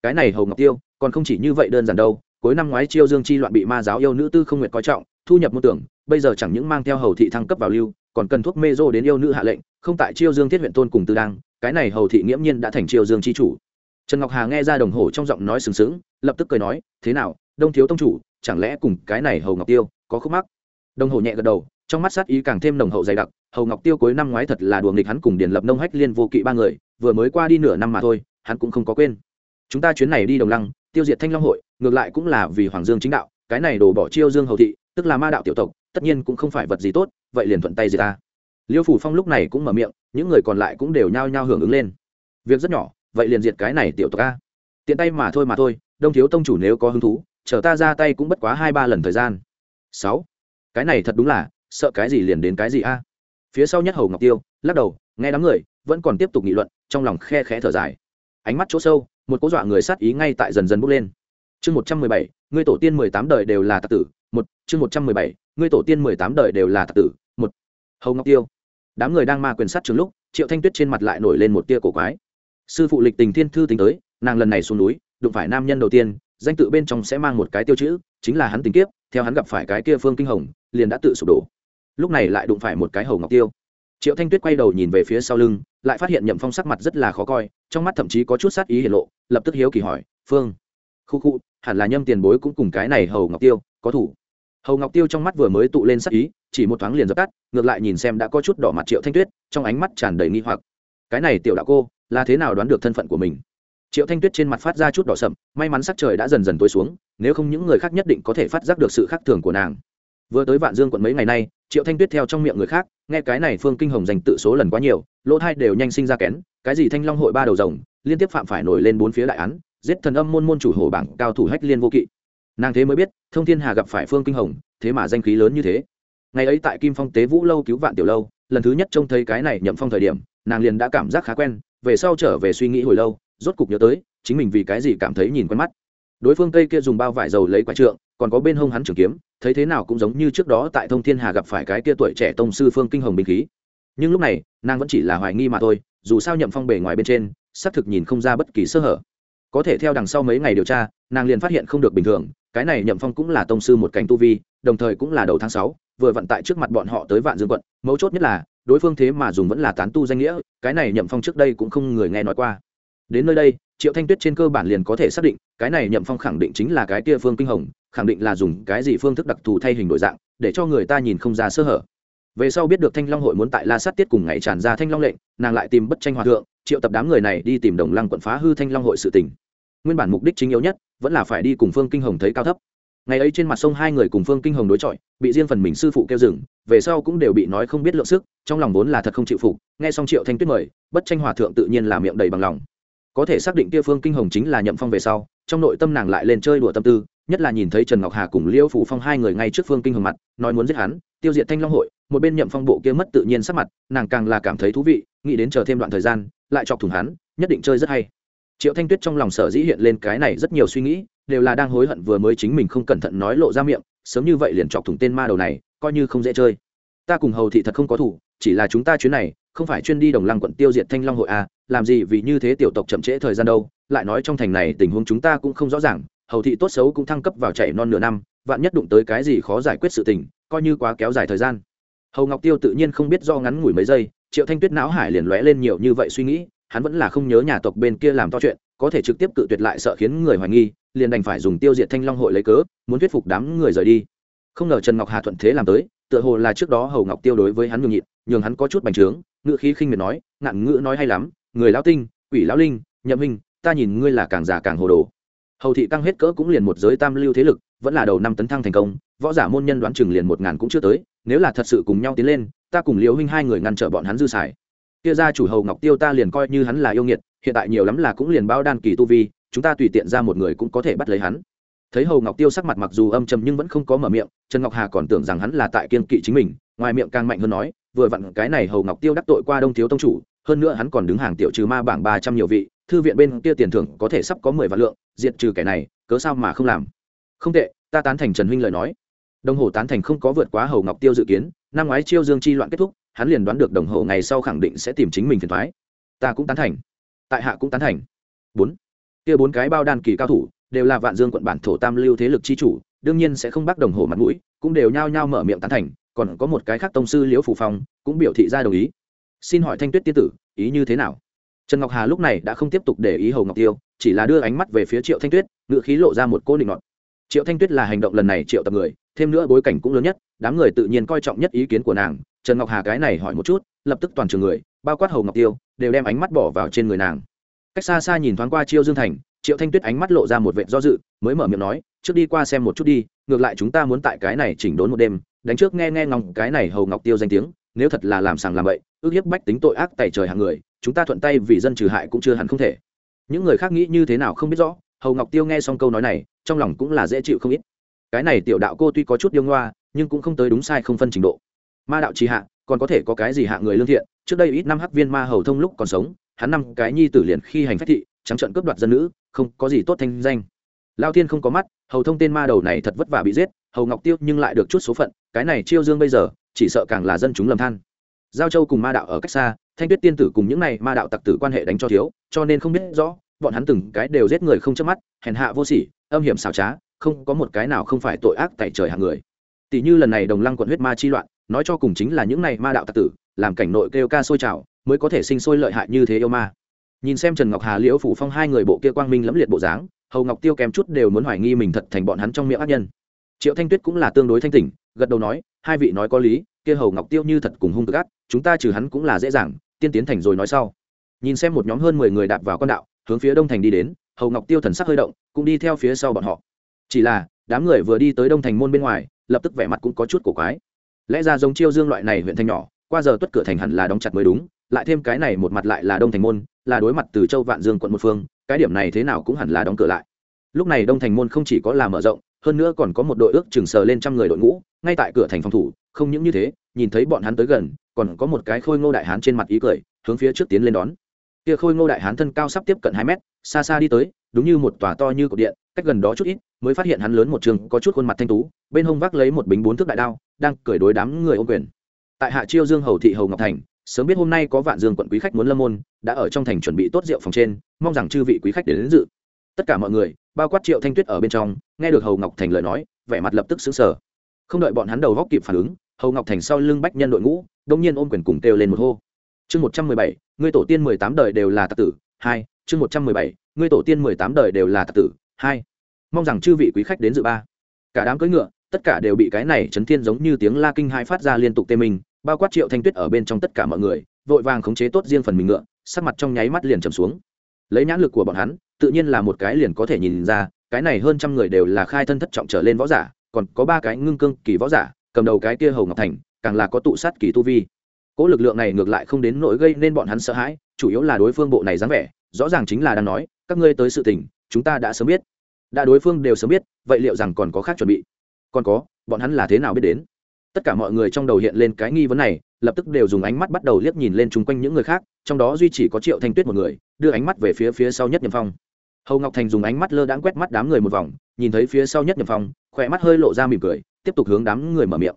Cái này hầu ngọc tiêu, còn không chỉ như vậy đơn giản đâu, cuối năm ngoái chiêu dương chi loạn bị ma giáo yêu nữ tư không nguyện coi trọng, thu nhập môn tưởng, bây giờ chẳng những mang theo hầu thị thăng cấp vào lưu, còn cần thuốc mê dô đến yêu nữ hạ lệnh, không tại chiêu dương thiết huyện tôn cùng tư đăng, cái này hầu thị nghiễm nhiên đã thành chiêu dương chi chủ. Trần ngọc hà nghe ra đồng hồ trong giọng nói sừng sững, lập tức cười nói, thế nào, đông thiếu tông chủ chẳng lẽ cùng cái này hầu ngọc tiêu có khúc mắc? Đồng hồ nhẹ gật đầu, trong mắt sát ý càng thêm nồng hậu dày đặc, hầu ngọc tiêu cuối năm ngoái thật là đùa nghịch hắn cùng điền lập nông hách liên vô kỵ ba người, vừa mới qua đi nửa năm mà thôi, hắn cũng không có quên. Chúng ta chuyến này đi đồng lăng, tiêu diệt thanh long hội, ngược lại cũng là vì hoàng dương chính đạo, cái này đổ bỏ chiêu dương hầu thị, tức là ma đạo tiểu tộc, tất nhiên cũng không phải vật gì tốt, vậy liền thuận tay gì ta. Liêu phủ phong lúc này cũng mở miệng, những người còn lại cũng đều nhao nhao hưởng ứng lên. Việc rất nhỏ, vậy liền diệt cái này tiểu tộc a. Tiện tay mà thôi mà thôi, đông thiếu tông chủ nếu có hứng thú chờ ta ra tay cũng bất quá hai ba lần thời gian. Sáu. Cái này thật đúng là, sợ cái gì liền đến cái gì a? Phía sau nhất hầu ngọc tiêu, lắc đầu, nghe đám người, vẫn còn tiếp tục nghị luận, trong lòng khe khẽ thở dài. Ánh mắt chỗ sâu, một cố dọa người sát ý ngay tại dần dần bốc lên. Chương một trăm mười bảy, ngươi tổ tiên mười tám đời đều là tạc tử, một, chương một trăm mười bảy, ngươi tổ tiên mười tám đời đều là tạc tử, một. Hầu ngọc tiêu. Đám người đang ma quyền sát trường lúc, triệu thanh tuyết trên mặt lại nổi lên một tia cổ quái. Sư phụ lịch tình thiên thư tính tới, nàng lần này xuống núi, đụng phải nam nhân đầu tiên danh tự bên trong sẽ mang một cái tiêu chữ, chính là hắn tình kiếp, theo hắn gặp phải cái kia phương kinh hồng, liền đã tự sụp đổ. Lúc này lại đụng phải một cái hầu ngọc tiêu. Triệu thanh tuyết quay đầu nhìn về phía sau lưng, lại phát hiện nhậm phong sắc mặt rất là khó coi, trong mắt thậm chí có chút sát ý hiển lộ, lập tức hiếu kỳ hỏi, phương, khu khu, hẳn là nhâm tiền bối cũng cùng cái này hầu ngọc tiêu, có thủ? Hầu ngọc tiêu trong mắt vừa mới tụ lên sát ý, chỉ một thoáng liền dập tắt, ngược lại nhìn xem đã có chút đỏ mặt triệu thanh tuyết, trong ánh mắt tràn đầy nghi hoặc. Cái này tiểu đạo cô, là thế nào đoán được thân phận của mình? Triệu thanh tuyết trên mặt phát ra chút đỏ sậm, may mắn sắc trời đã dần dần tối xuống, nếu không những người khác nhất định có thể phát giác được sự khác thường của nàng. Vừa tới vạn dương quận mấy ngày nay, triệu thanh tuyết theo trong miệng người khác, nghe cái này phương kinh hồng dành tự số lần quá nhiều, lỗ thai đều nhanh sinh ra kén, cái gì thanh long hội ba đầu rồng, liên tiếp phạm phải nổi lên bốn phía đại án, giết thần âm môn môn chủ hồ bảng, cao thủ hách liên vô kỵ. Nàng thế mới biết, thông thiên hà gặp phải phương kinh hồng, thế mà danh khí lớn như thế. Ngày ấy tại kim phong tế vũ lâu cứu vạn tiểu lâu, lần thứ nhất trông thấy cái này nhậm phong thời điểm, nàng liền đã cảm giác khá quen, về sau trở về suy nghĩ hồi lâu rốt cục nhớ tới, chính mình vì cái gì cảm thấy nhìn quen mắt. Đối phương tây kia dùng bao vải dầu lấy quả trượng, còn có bên hông hắn trường kiếm, thấy thế nào cũng giống như trước đó tại thông thiên hà gặp phải cái kia tuổi trẻ tông sư phương kinh hồng binh khí. Nhưng lúc này, nàng vẫn chỉ là hoài nghi mà thôi, dù sao nhậm phong bề ngoài bên trên, xác thực nhìn không ra bất kỳ sơ hở. Có thể theo đằng sau mấy ngày điều tra, nàng liền phát hiện không được bình thường, cái này nhậm phong cũng là tông sư một cảnh tu vi, đồng thời cũng là đầu tháng sáu, vừa vận tại trước mặt bọn họ tới vạn dương quận, mấu chốt nhất là, đối phương thế mà dùng vẫn là tán tu danh nghĩa, cái này nhậm phong trước đây cũng không người nghe nói qua đến nơi đây, triệu thanh tuyết trên cơ bản liền có thể xác định, cái này nhậm phong khẳng định chính là cái kia phương kinh hồng, khẳng định là dùng cái gì phương thức đặc thù thay hình đổi dạng, để cho người ta nhìn không ra sơ hở. Về sau biết được thanh long hội muốn tại la sát tiết cùng ngày tràn ra thanh long lệnh, nàng lại tìm bất tranh hòa thượng, triệu tập đám người này đi tìm đồng lăng quận phá hư thanh long hội sự tình. nguyên bản mục đích chính yếu nhất, vẫn là phải đi cùng phương kinh hồng thấy cao thấp. Ngày ấy trên mặt sông hai người cùng phương kinh hồng đối chọi, bị riêng phần mình sư phụ kêu dừng, về sau cũng đều bị nói không biết lượng sức, trong lòng vốn là thật không chịu phục. Nghe xong triệu thanh tuyết mời, bất tranh hòa thượng tự nhiên là miệng đầy bằng lòng có thể xác định kia phương kinh hồng chính là nhậm phong về sau, trong nội tâm nàng lại lên chơi đùa tâm tư, nhất là nhìn thấy trần ngọc hà cùng liêu phủ phong hai người ngay trước phương kinh hồng mặt, nói muốn giết hắn, tiêu diệt thanh long hội, một bên nhậm phong bộ kia mất tự nhiên sắc mặt, nàng càng là cảm thấy thú vị, nghĩ đến chờ thêm đoạn thời gian, lại chọc thủng hắn, nhất định chơi rất hay. Triệu thanh tuyết trong lòng sở dĩ hiện lên cái này rất nhiều suy nghĩ, đều là đang hối hận vừa mới chính mình không cẩn thận nói lộ ra miệng, sớm như vậy liền chọc thủng tên ma đầu này, coi như không dễ chơi. Ta cùng hầu thị thật không có thủ, chỉ là chúng ta chuyến này, không phải chuyên đi đồng lăng quận tiêu diệt thanh long hội à làm gì vì như thế tiểu tộc chậm trễ thời gian đâu, lại nói trong thành này tình huống chúng ta cũng không rõ ràng, hầu thị tốt xấu cũng thăng cấp vào chạy non nửa năm, vạn nhất đụng tới cái gì khó giải quyết sự tình, coi như quá kéo dài thời gian. Hầu ngọc tiêu tự nhiên không biết do ngắn ngủi mấy giây, triệu thanh tuyết não hải liền lóe lên nhiều như vậy suy nghĩ, hắn vẫn là không nhớ nhà tộc bên kia làm to chuyện, có thể trực tiếp cự tuyệt lại sợ khiến người hoài nghi, liền đành phải dùng tiêu diệt thanh long hội lấy cớ, muốn thuyết phục đám người rời đi. Không ngờ trần ngọc hà thuận thế làm tới, tựa hồ là trước đó hầu ngọc tiêu đối với hắn nhường nhịn, nhường hắn có chút bành trướng ngự khí khinh miệt nói, ngạn ngữ nói hay lắm người lão tinh, quỷ lão linh, nhậm hình, ta nhìn ngươi là càng già càng hồ đồ. Hầu thị tăng hết cỡ cũng liền một giới tam lưu thế lực, vẫn là đầu năm tấn thăng thành công, võ giả môn nhân đoán chừng liền một ngàn cũng chưa tới, nếu là thật sự cùng nhau tiến lên, ta cùng liễu huynh hai người ngăn trở bọn hắn dư xài. Kia ra chủ hầu ngọc tiêu ta liền coi như hắn là yêu nghiệt, hiện tại nhiều lắm là cũng liền bao đan kỳ tu vi, chúng ta tùy tiện ra một người cũng có thể bắt lấy hắn. Thấy hầu ngọc tiêu sắc mặt mặc dù âm trầm nhưng vẫn không có mở miệng, trần ngọc hà còn tưởng rằng hắn là tại kiên kỵ chính mình, ngoài miệng càng mạnh hơn nói, vừa vặn cái này hầu ngọc tiêu đắc tội qua đông thiếu tông chủ hơn nữa hắn còn đứng hàng tiểu trừ ma bảng ba trăm nhiều vị, thư viện bên kia tiền thưởng có thể sắp có mười vạn lượng, diệt trừ kẻ này, cớ sao mà không làm? Không tệ, ta tán thành trần huynh lời nói. Đồng hồ tán thành không có vượt quá hầu ngọc tiêu dự kiến, năm ngoái chiêu dương chi loạn kết thúc, hắn liền đoán được đồng hồ ngày sau khẳng định sẽ tìm chính mình phiền thoái ta cũng tán thành. Tại hạ cũng tán thành. Bốn. Kia bốn cái bao đan kỳ cao thủ, đều là vạn dương quận bản thổ tam lưu thế lực chi chủ, đương nhiên sẽ không bắt đồng hồ mặt mũi, cũng đều nhao nhao mở miệng tán thành, còn có một cái khác tông sư liễu phủ phong, cũng biểu thị ra đồng ý xin hỏi thanh tuyết tiên tử, ý như thế nào? Trần ngọc hà lúc này đã không tiếp tục để ý hầu ngọc tiêu, chỉ là đưa ánh mắt về phía triệu thanh tuyết ngựa khí lộ ra một cô định ngọt triệu thanh tuyết là hành động lần này triệu tập người, thêm nữa bối cảnh cũng lớn nhất, đám người tự nhiên coi trọng nhất ý kiến của nàng. Trần ngọc hà cái này hỏi một chút, lập tức toàn trường người, bao quát hầu ngọc tiêu, đều đem ánh mắt bỏ vào trên người nàng. Cách xa xa nhìn thoáng qua chiêu dương thành, triệu thanh tuyết ánh mắt lộ ra một vệ do dự, mới mở miệng nói, trước đi qua xem một chút đi, ngược lại chúng ta muốn tại cái này chỉnh đốn một đêm, đánh trước nghe nghe ngóng cái này hầu ngọc tiêu danh tiếng, nếu thật là làm sàng làm bậy ước hiếp bách tính tội ác tẩy trời hàng người, chúng ta thuận tay vì dân trừ hại cũng chưa hẳn không thể. Những người khác nghĩ như thế nào không biết rõ, hầu ngọc tiêu nghe xong câu nói này, trong lòng cũng là dễ chịu không ít. Cái này tiểu đạo cô tuy có chút điêu ngoa, nhưng cũng không tới đúng sai không phân trình độ. Ma đạo trì hạ, còn có thể có cái gì hạ người lương thiện? Trước đây ít năm hắc viên ma hầu thông lúc còn sống, hắn năm cái nhi tử liền khi hành phách thị, trắng trận cướp đoạt dân nữ, không có gì tốt thanh danh. Lao thiên không có mắt, hầu thông tên ma đầu này thật vất vả bị giết, hầu ngọc tiêu nhưng lại được chút số phận, cái này chiêu dương bây giờ, chỉ sợ càng là dân chúng lầm than giao châu cùng ma đạo ở cách xa, thanh tuyết tiên tử cùng những này ma đạo tặc tử quan hệ đánh cho thiếu, cho nên không biết rõ, bọn hắn từng cái đều giết người không chớp mắt, hèn hạ vô sỉ, âm hiểm xảo trá, không có một cái nào không phải tội ác tại trời hàng người. Tỷ như lần này đồng lăng quận huyết ma chi loạn, nói cho cùng chính là những này ma đạo tặc tử, làm cảnh nội kêu ca sôi trào, mới có thể sinh sôi lợi hại như thế yêu ma. Nhìn xem trần ngọc hà, liễu phủ phong hai người bộ kia quang minh lẫm liệt bộ dáng, hầu ngọc tiêu kém chút đều muốn hoài nghi mình thật thành bọn hắn trong miệng ác nhân. Triệu thanh tuyết cũng là tương đối thanh tỉnh, gật đầu nói, hai vị nói có lý, kia hầu ngọc tiêu như thật cùng hung tức ác chúng ta trừ hắn cũng là dễ dàng, tiên tiến thành rồi nói sau. Nhìn xem một nhóm hơn mười người đạp vào con đạo, hướng phía đông thành đi đến, hầu ngọc tiêu thần sắc hơi động, cũng đi theo phía sau bọn họ. Chỉ là, đám người vừa đi tới đông thành môn bên ngoài, lập tức vẻ mặt cũng có chút cổ quái. Lẽ ra giống chiêu dương loại này huyện thành nhỏ, qua giờ tuất cửa thành hẳn là đóng chặt mới đúng, lại thêm cái này một mặt lại là đông thành môn, là đối mặt từ châu vạn dương quận một phương, cái điểm này thế nào cũng hẳn là đóng cửa lại. Lúc này đông thành môn không chỉ có là mở rộng, hơn nữa còn có một đội ước chừng sờ lên trăm người đội ngũ, ngay tại cửa thành phòng thủ, không những như thế, nhìn thấy bọn hắn tới gần còn có một cái khôi ngô đại hán trên mặt ý cười hướng phía trước tiến lên đón. Kia khôi ngô đại hán thân cao sắp tiếp cận hai mét xa xa đi tới đúng như một tòa to như cột điện cách gần đó chút ít mới phát hiện hắn lớn một trường có chút khuôn mặt thanh tú bên hông vác lấy một bính bốn thước đại đao đang cởi đối đám người ô quyền. Tại hạ chiêu dương hầu thị hầu ngọc thành sớm biết hôm nay có vạn dương quận quý khách muốn lâm môn đã ở trong thành chuẩn bị tốt rượu phòng trên mong rằng chư vị quý khách đến, đến dự. Tất cả mọi người bao quát triệu thanh tuyết ở bên trong nghe được hầu ngọc thành lời nói vẻ mặt lập tức xứng sở không đợi bọn hắn đầu góc kịp phản ứng hầu ngọc thành sau lưng bách nhân đội ngũ, đông nhiên ôm quyền cùng kêu lên một hô. Chương một trăm mười bảy, ngươi tổ tiên mười tám đời đều là tạc tử, hai, chương một trăm mười bảy, ngươi tổ tiên mười tám đời đều là tạc tử, hai. Mong rằng chư vị quý khách đến dự ba. Cả đám cưỡi ngựa, tất cả đều bị cái này chấn thiên giống như tiếng la kinh hai phát ra liên tục tê mình bao quát triệu thanh tuyết ở bên trong tất cả mọi người, vội vàng khống chế tốt riêng phần mình ngựa, sắc mặt trong nháy mắt liền trầm xuống. Lấy nhãn lực của bọn hắn, tự nhiên là một cái liền có thể nhìn ra, cái này hơn trăm người đều là khai thân thất trọng trở lên võ giả, còn có ba cái ngưng cương kỳ võ giả cầm đầu cái kia hầu ngọc thành, càng là có tụ sát kỳ tu vi. Cỗ lực lượng này ngược lại không đến nỗi gây nên bọn hắn sợ hãi, chủ yếu là đối phương bộ này dáng vẻ, rõ ràng chính là đang nói, các ngươi tới sự tình, chúng ta đã sớm biết. Đã đối phương đều sớm biết, vậy liệu rằng còn có khác chuẩn bị? Còn có, bọn hắn là thế nào biết đến? Tất cả mọi người trong đầu hiện lên cái nghi vấn này, lập tức đều dùng ánh mắt bắt đầu liếc nhìn lên chung quanh những người khác, trong đó duy chỉ có triệu thanh tuyết một người, đưa ánh mắt về phía phía sau nhất nhậm phong. Hầu ngọc thành dùng ánh mắt lơ đãng quét mắt đám người một vòng, nhìn thấy phía sau nhất nhậm phong, khỏe mắt hơi lộ ra mỉm cười tiếp tục hướng đám người mở miệng.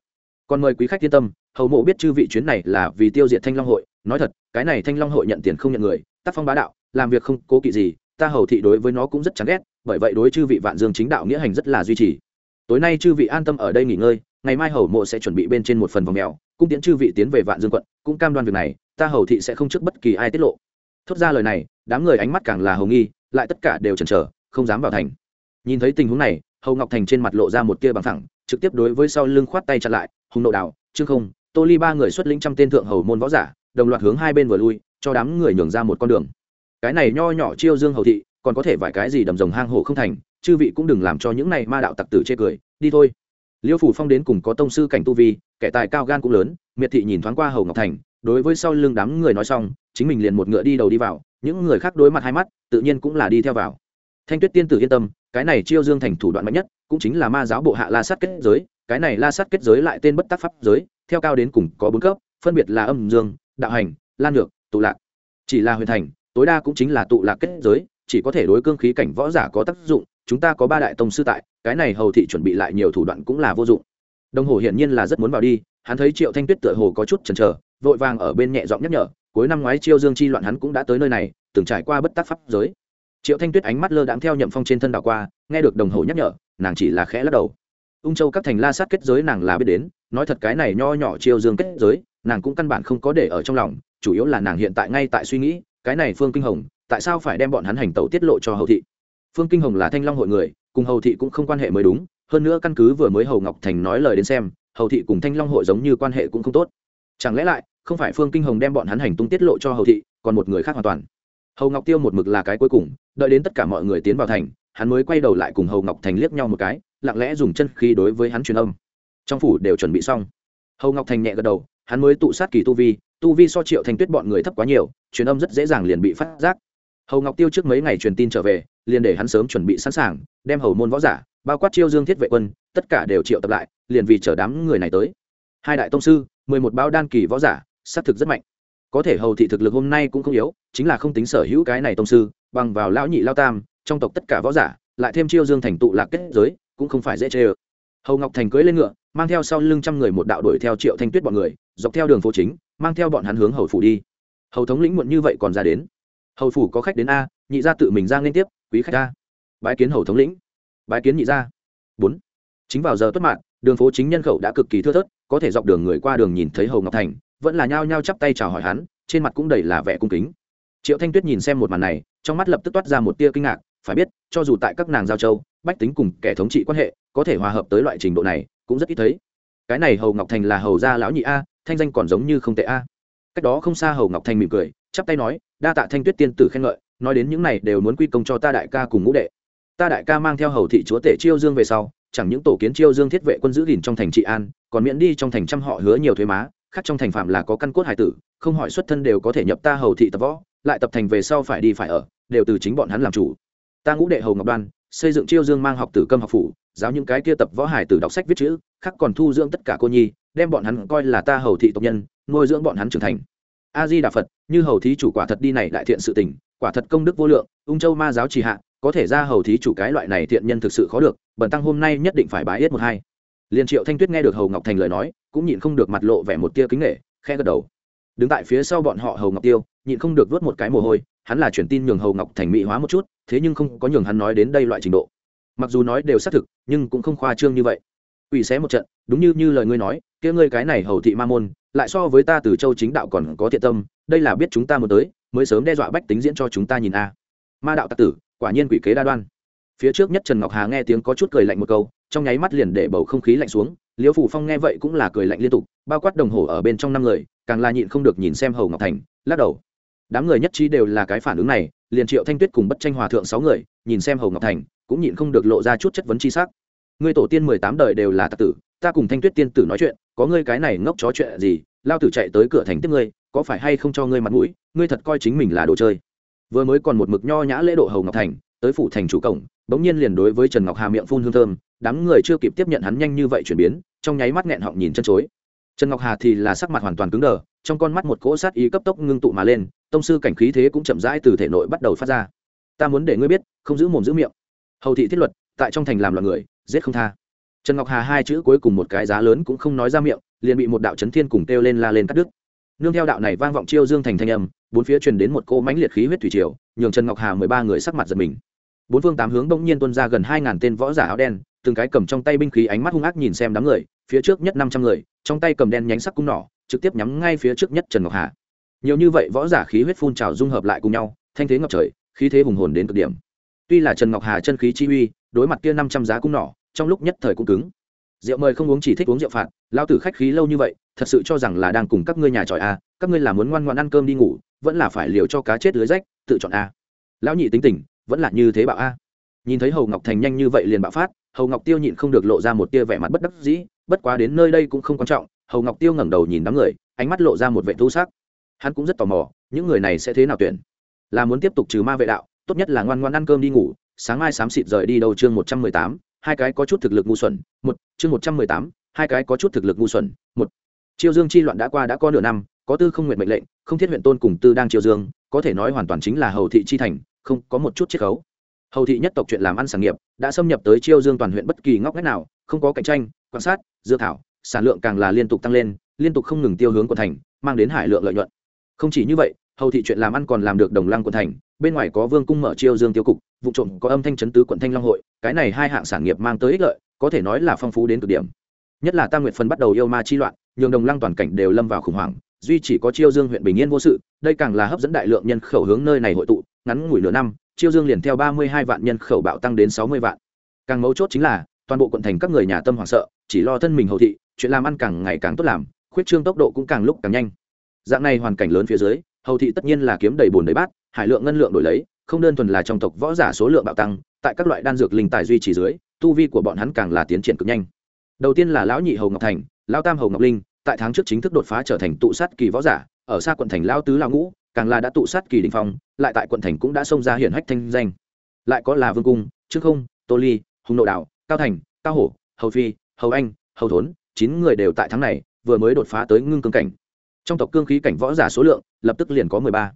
Còn mời quý khách yên tâm, hầu mộ biết chư vị chuyến này là vì tiêu diệt thanh long hội. Nói thật, cái này thanh long hội nhận tiền không nhận người, tác phong bá đạo, làm việc không cố kỵ gì, ta hầu thị đối với nó cũng rất chán ghét, bởi vậy đối chư vị vạn dương chính đạo nghĩa hành rất là duy trì. Tối nay chư vị an tâm ở đây nghỉ ngơi, ngày mai hầu mộ sẽ chuẩn bị bên trên một phần vòng mèo, cung tiễn chư vị tiến về vạn dương quận, cũng cam đoan việc này, ta hầu thị sẽ không trước bất kỳ ai tiết lộ. Thốt ra lời này, đám người ánh mắt càng là hầu nghi, lại tất cả đều chần chờ, không dám vào thành. Nhìn thấy tình huống này, hầu ngọc thành trên mặt lộ ra một tia bằng thẳng trực tiếp đối với sau lưng khoát tay chặn lại, hùng nộ đào trương không, tô ly ba người xuất lĩnh trăm tên thượng hầu môn võ giả, đồng loạt hướng hai bên vừa lui, cho đám người nhường ra một con đường. Cái này nho nhỏ chiêu dương hầu thị, còn có thể vài cái gì đầm rồng hang hổ không thành, chư vị cũng đừng làm cho những này ma đạo tặc tử chê cười, đi thôi. Liêu phủ phong đến cùng có tông sư cảnh tu vi, kẻ tài cao gan cũng lớn, miệt thị nhìn thoáng qua hầu ngọc thành, đối với sau lưng đám người nói xong, chính mình liền một ngựa đi đầu đi vào, những người khác đối mặt hai mắt, tự nhiên cũng là đi theo vào thanh tuyết tiên tử yên tâm, cái này chiêu dương thành thủ đoạn mạnh nhất cũng chính là ma giáo bộ hạ la sát kết giới, cái này la sát kết giới lại tên bất tác pháp giới, theo cao đến cùng có bốn cấp, phân biệt là âm dương, đạo hành, lan ngược, tụ lạc. Chỉ là huyền thành, tối đa cũng chính là tụ lạc kết giới, chỉ có thể đối cương khí cảnh võ giả có tác dụng, chúng ta có ba đại tông sư tại, cái này hầu thị chuẩn bị lại nhiều thủ đoạn cũng là vô dụng. Đồng hồ hiển nhiên là rất muốn vào đi, hắn thấy triệu thanh tuyết tựa hồ có chút chần chờ, vội vàng ở bên nhẹ giọng nhắc nhở, cuối năm ngoái chiêu dương chi loạn hắn cũng đã tới nơi này, từng trải qua bất tác pháp giới triệu thanh tuyết ánh mắt lơ đãng theo nhậm phong trên thân đảo qua, nghe được đồng hồ nhắc nhở, nàng chỉ là khẽ lắc đầu. Ung châu các thành la sát kết giới nàng là biết đến, nói thật cái này nho nhỏ chiêu dương kết giới, nàng cũng căn bản không có để ở trong lòng, chủ yếu là nàng hiện tại ngay tại suy nghĩ, cái này phương kinh hồng, tại sao phải đem bọn hắn hành tẩu tiết lộ cho hầu thị? Phương kinh hồng là thanh long hội người, cùng hầu thị cũng không quan hệ mới đúng, hơn nữa căn cứ vừa mới hầu ngọc thành nói lời đến xem, hầu thị cùng thanh long hội giống như quan hệ cũng không tốt. Chẳng lẽ lại, không phải phương kinh hồng đem bọn hắn hành tung tiết lộ cho hầu thị, còn một người khác hoàn toàn? Hầu ngọc tiêu một mực là cái cuối cùng đợi đến tất cả mọi người tiến vào thành, hắn mới quay đầu lại cùng hầu ngọc thành liếc nhau một cái, lặng lẽ dùng chân khí đối với hắn truyền âm. Trong phủ đều chuẩn bị xong. Hầu ngọc thành nhẹ gật đầu, hắn mới tụ sát kỳ tu vi tu vi so triệu thành tuyết bọn người thấp quá nhiều, truyền âm rất dễ dàng liền bị phát giác. Hầu ngọc tiêu trước mấy ngày truyền tin trở về, liền để hắn sớm chuẩn bị sẵn sàng, đem hầu môn võ giả, bao quát chiêu dương thiết vệ quân, tất cả đều triệu tập lại, liền vì chờ đám người này tới. Hai đại tông sư, mười một báo đan kỳ võ giả xác thực rất mạnh có thể hầu thị thực lực hôm nay cũng không yếu, chính là không tính sở hữu cái này tông sư, bằng vào lão nhị lao tam, trong tộc tất cả võ giả, lại thêm chiêu dương thành tụ lạc kết giới, cũng không phải dễ chê ơ. Hầu ngọc thành cưới lên ngựa, mang theo sau lưng trăm người một đạo đuổi theo triệu thanh tuyết bọn người, dọc theo đường phố chính, mang theo bọn hắn hướng hầu phủ đi. Hầu thống lĩnh muộn như vậy còn ra đến. Hầu phủ có khách đến a, nhị gia tự mình ra liên tiếp, quý khách a. Bái kiến hầu thống lĩnh. Bái kiến nhị gia. Bốn. Chính vào giờ tuất mạng đường phố chính nhân khẩu đã cực kỳ thưa thớt, có thể dọc đường người qua đường nhìn thấy hầu ngọc thành vẫn là nhao nhao chắp tay chào hỏi hắn, trên mặt cũng đầy là vẻ cung kính. Triệu thanh tuyết nhìn xem một màn này, trong mắt lập tức toát ra một tia kinh ngạc, phải biết, cho dù tại các nàng giao châu, bách tính cùng kẻ thống trị quan hệ, có thể hòa hợp tới loại trình độ này, cũng rất ít thấy. Cái này hầu ngọc thành là hầu gia lão nhị a, thanh danh còn giống như không tệ a. Cách đó không xa hầu ngọc thành mỉm cười, chắp tay nói, đa tạ thanh tuyết tiên tử khen ngợi, nói đến những này đều muốn quy công cho ta đại ca cùng ngũ đệ. Ta đại ca mang theo hầu thị chúa tể chiêu dương về sau, chẳng những tổ kiến chiêu dương thiết vệ quân giữ gìn trong thành trị an, còn miễn đi trong thành trăm họ hứa nhiều thuế má khác trong thành phạm là có căn cốt hải tử, không hỏi xuất thân đều có thể nhập ta hầu thị tập võ, lại tập thành về sau phải đi phải ở, đều từ chính bọn hắn làm chủ. Ta ngũ đệ hầu ngọc đoan, xây dựng chiêu dương mang học tử câm học phủ, giáo những cái kia tập võ hải tử đọc sách viết chữ, khác còn thu dưỡng tất cả cô nhi, đem bọn hắn coi là ta hầu thị tộc nhân, nuôi dưỡng bọn hắn trưởng thành. A di đà phật, như hầu thí chủ quả thật đi này đại thiện sự tình, quả thật công đức vô lượng, ung châu ma giáo trì hạ, có thể ra hầu thí chủ cái loại này thiện nhân thực sự khó được, bần tăng hôm nay nhất định phải bái yết một hai. Liền triệu thanh tuyết nghe được hầu ngọc thành lời nói cũng nhịn không được mặt lộ vẻ một tia kính nghệ khe gật đầu. Đứng tại phía sau bọn họ hầu ngọc tiêu, nhịn không được vớt một cái mồ hôi, hắn là truyền tin nhường hầu ngọc thành mỹ hóa một chút, thế nhưng không có nhường hắn nói đến đây loại trình độ. Mặc dù nói đều xác thực, nhưng cũng không khoa trương như vậy. Ủy xé một trận, đúng như như lời ngươi nói, kia ngươi cái này hầu thị ma môn, lại so với ta từ châu chính đạo còn có thiện tâm, đây là biết chúng ta muốn tới, mới sớm đe dọa bách tính diễn cho chúng ta nhìn a. Ma đạo tặc tử, quả nhiên quỷ kế đa đoan. Phía trước nhất trần ngọc hà nghe tiếng có chút cười lạnh một câu, trong nháy mắt liền để bầu không khí lạnh xuống liễu phủ phong nghe vậy cũng là cười lạnh liên tục, bao quát đồng hồ ở bên trong năm người, càng là nhịn không được nhìn xem hầu ngọc thành, lắc đầu. Đám người nhất trí đều là cái phản ứng này, liền triệu thanh tuyết cùng bất tranh hòa thượng sáu người, nhìn xem hầu ngọc thành, cũng nhịn không được lộ ra chút chất vấn chi sắc. Ngươi tổ tiên mười tám đời đều là tạ tử, ta cùng thanh tuyết tiên tử nói chuyện, có ngươi cái này ngốc chó chuyện gì, lao tử chạy tới cửa thành tiếp ngươi, có phải hay không cho ngươi mặt mũi, ngươi thật coi chính mình là đồ chơi. Vừa mới còn một mực nho nhã lễ độ hầu ngọc thành, tới phủ thành chủ cổng, bỗng nhiên liền đối với trần ngọc hà miệng phun hương thơm đám người chưa kịp tiếp nhận hắn nhanh như vậy chuyển biến, trong nháy mắt nghẹn họng nhìn chân chối. Trần ngọc hà thì là sắc mặt hoàn toàn cứng đờ, trong con mắt một cỗ sát ý cấp tốc ngưng tụ mà lên, tông sư cảnh khí thế cũng chậm rãi từ thể nội bắt đầu phát ra. Ta muốn để ngươi biết, không giữ mồm giữ miệng. Hầu thị thiết luật, tại trong thành làm loạn người, giết không tha. Trần ngọc hà hai chữ cuối cùng một cái giá lớn cũng không nói ra miệng, liền bị một đạo chấn thiên cùng kêu lên la lên cắt đứt. Nương theo đạo này vang vọng chiêu dương thành thanh âm, bốn phía truyền đến một cỗ mãnh liệt khí huyết thủy triều, nhường trần ngọc hà mười ba người sắc mặt giật mình. Bốn phương tám hướng bỗng nhiên tuân ra gần hai ngàn tên võ giả áo đen từng cái cầm trong tay binh khí ánh mắt hung ác nhìn xem đám người, phía trước nhất năm trăm người, trong tay cầm đen nhánh sắc cung nỏ, trực tiếp nhắm ngay phía trước nhất trần ngọc hà. Nhiều như vậy võ giả khí huyết phun trào dung hợp lại cùng nhau, thanh thế ngập trời, khí thế hùng hồn đến cực điểm. Tuy là trần ngọc hà chân khí chi uy, đối mặt kia năm trăm giá cung nỏ, trong lúc nhất thời cũng cứng. Rượu mời không uống chỉ thích uống rượu phạt, lao tử khách khí lâu như vậy, thật sự cho rằng là đang cùng các ngươi nhà tròi a các ngươi là muốn ngoan ngoan ăn cơm đi ngủ, vẫn là phải liều cho cá chết lưới rách, tự chọn a lão nhị tính tình, vẫn là như thế bảo a à. nhìn thấy hầu ngọc thành nhanh như vậy liền bạo phát hầu ngọc tiêu nhịn không được lộ ra một tia vẻ mặt bất đắc dĩ, bất quá đến nơi đây cũng không quan trọng, hầu ngọc tiêu ngẩng đầu nhìn đám người, ánh mắt lộ ra một vệ thu sắc. Hắn cũng rất tò mò, những người này sẽ thế nào tuyển? Là muốn tiếp tục trừ ma vệ đạo, tốt nhất là ngoan ngoan ăn cơm đi ngủ, sáng mai xám xịt rời đi đầu chương một trăm mười tám, hai cái có chút thực lực ngu xuẩn, một, chương một trăm mười tám, hai cái có chút thực lực ngu xuẩn, một. Chiêu dương chi loạn đã qua đã có nửa năm, có tư không nguyện mệnh lệnh, không thiết huyện tôn cùng tư đang chiêu dương, có thể nói hoàn toàn chính là hầu thị chi thành, không có một chút chiết khấu hầu thị nhất tộc chuyện làm ăn sản nghiệp, đã xâm nhập tới chiêu dương toàn huyện bất kỳ ngóc ngách nào, không có cạnh tranh, quan sát, dưa thảo, sản lượng càng là liên tục tăng lên, liên tục không ngừng tiêu hướng của thành, mang đến hải lượng lợi nhuận. Không chỉ như vậy, hầu thị chuyện làm ăn còn làm được đồng lăng quận thành, bên ngoài có vương cung mở chiêu dương tiêu cục, vụ trộm có âm thanh chấn tứ quận thanh long hội, cái này hai hạng sản nghiệp mang tới ích lợi, có thể nói là phong phú đến cực điểm. Nhất là tam nguyệt phần bắt đầu yêu ma chi loạn, nhường đồng lăng toàn cảnh đều lâm vào khủng hoảng, duy chỉ có chiêu dương huyện bình yên vô sự, đây càng là hấp dẫn đại lượng nhân khẩu hướng nơi này hội tụ ngắn ngủi nửa năm, chiêu dương liền theo ba mươi hai vạn nhân khẩu bạo tăng đến sáu mươi vạn. Càng mấu chốt chính là, toàn bộ quận thành các người nhà tâm hoảng sợ, chỉ lo thân mình hầu thị, chuyện làm ăn càng ngày càng tốt làm, khuyết trương tốc độ cũng càng lúc càng nhanh. Dạng này hoàn cảnh lớn phía dưới, hầu thị tất nhiên là kiếm đầy bồn đầy bát, hải lượng ngân lượng đổi lấy, không đơn thuần là trong tộc võ giả số lượng bạo tăng, tại các loại đan dược linh tài duy trì dưới, tu vi của bọn hắn càng là tiến triển cực nhanh. Đầu tiên là lão nhị hầu ngọc thành, lão tam hầu ngọc linh, tại tháng trước chính thức đột phá trở thành tụ sát kỳ võ giả, ở xa quận thành lão tứ lão ngũ càng là đã tụ sát kỳ đình phong, lại tại quận thành cũng đã xông ra hiển hách thanh danh. Lại có là vương cung, trương không, tô ly, hùng nội đạo, cao thành, cao hổ, hầu phi, hầu anh, hầu thốn, chín người đều tại tháng này, vừa mới đột phá tới ngưng cương cảnh. Trong tộc cương khí cảnh võ giả số lượng, lập tức liền có mười ba.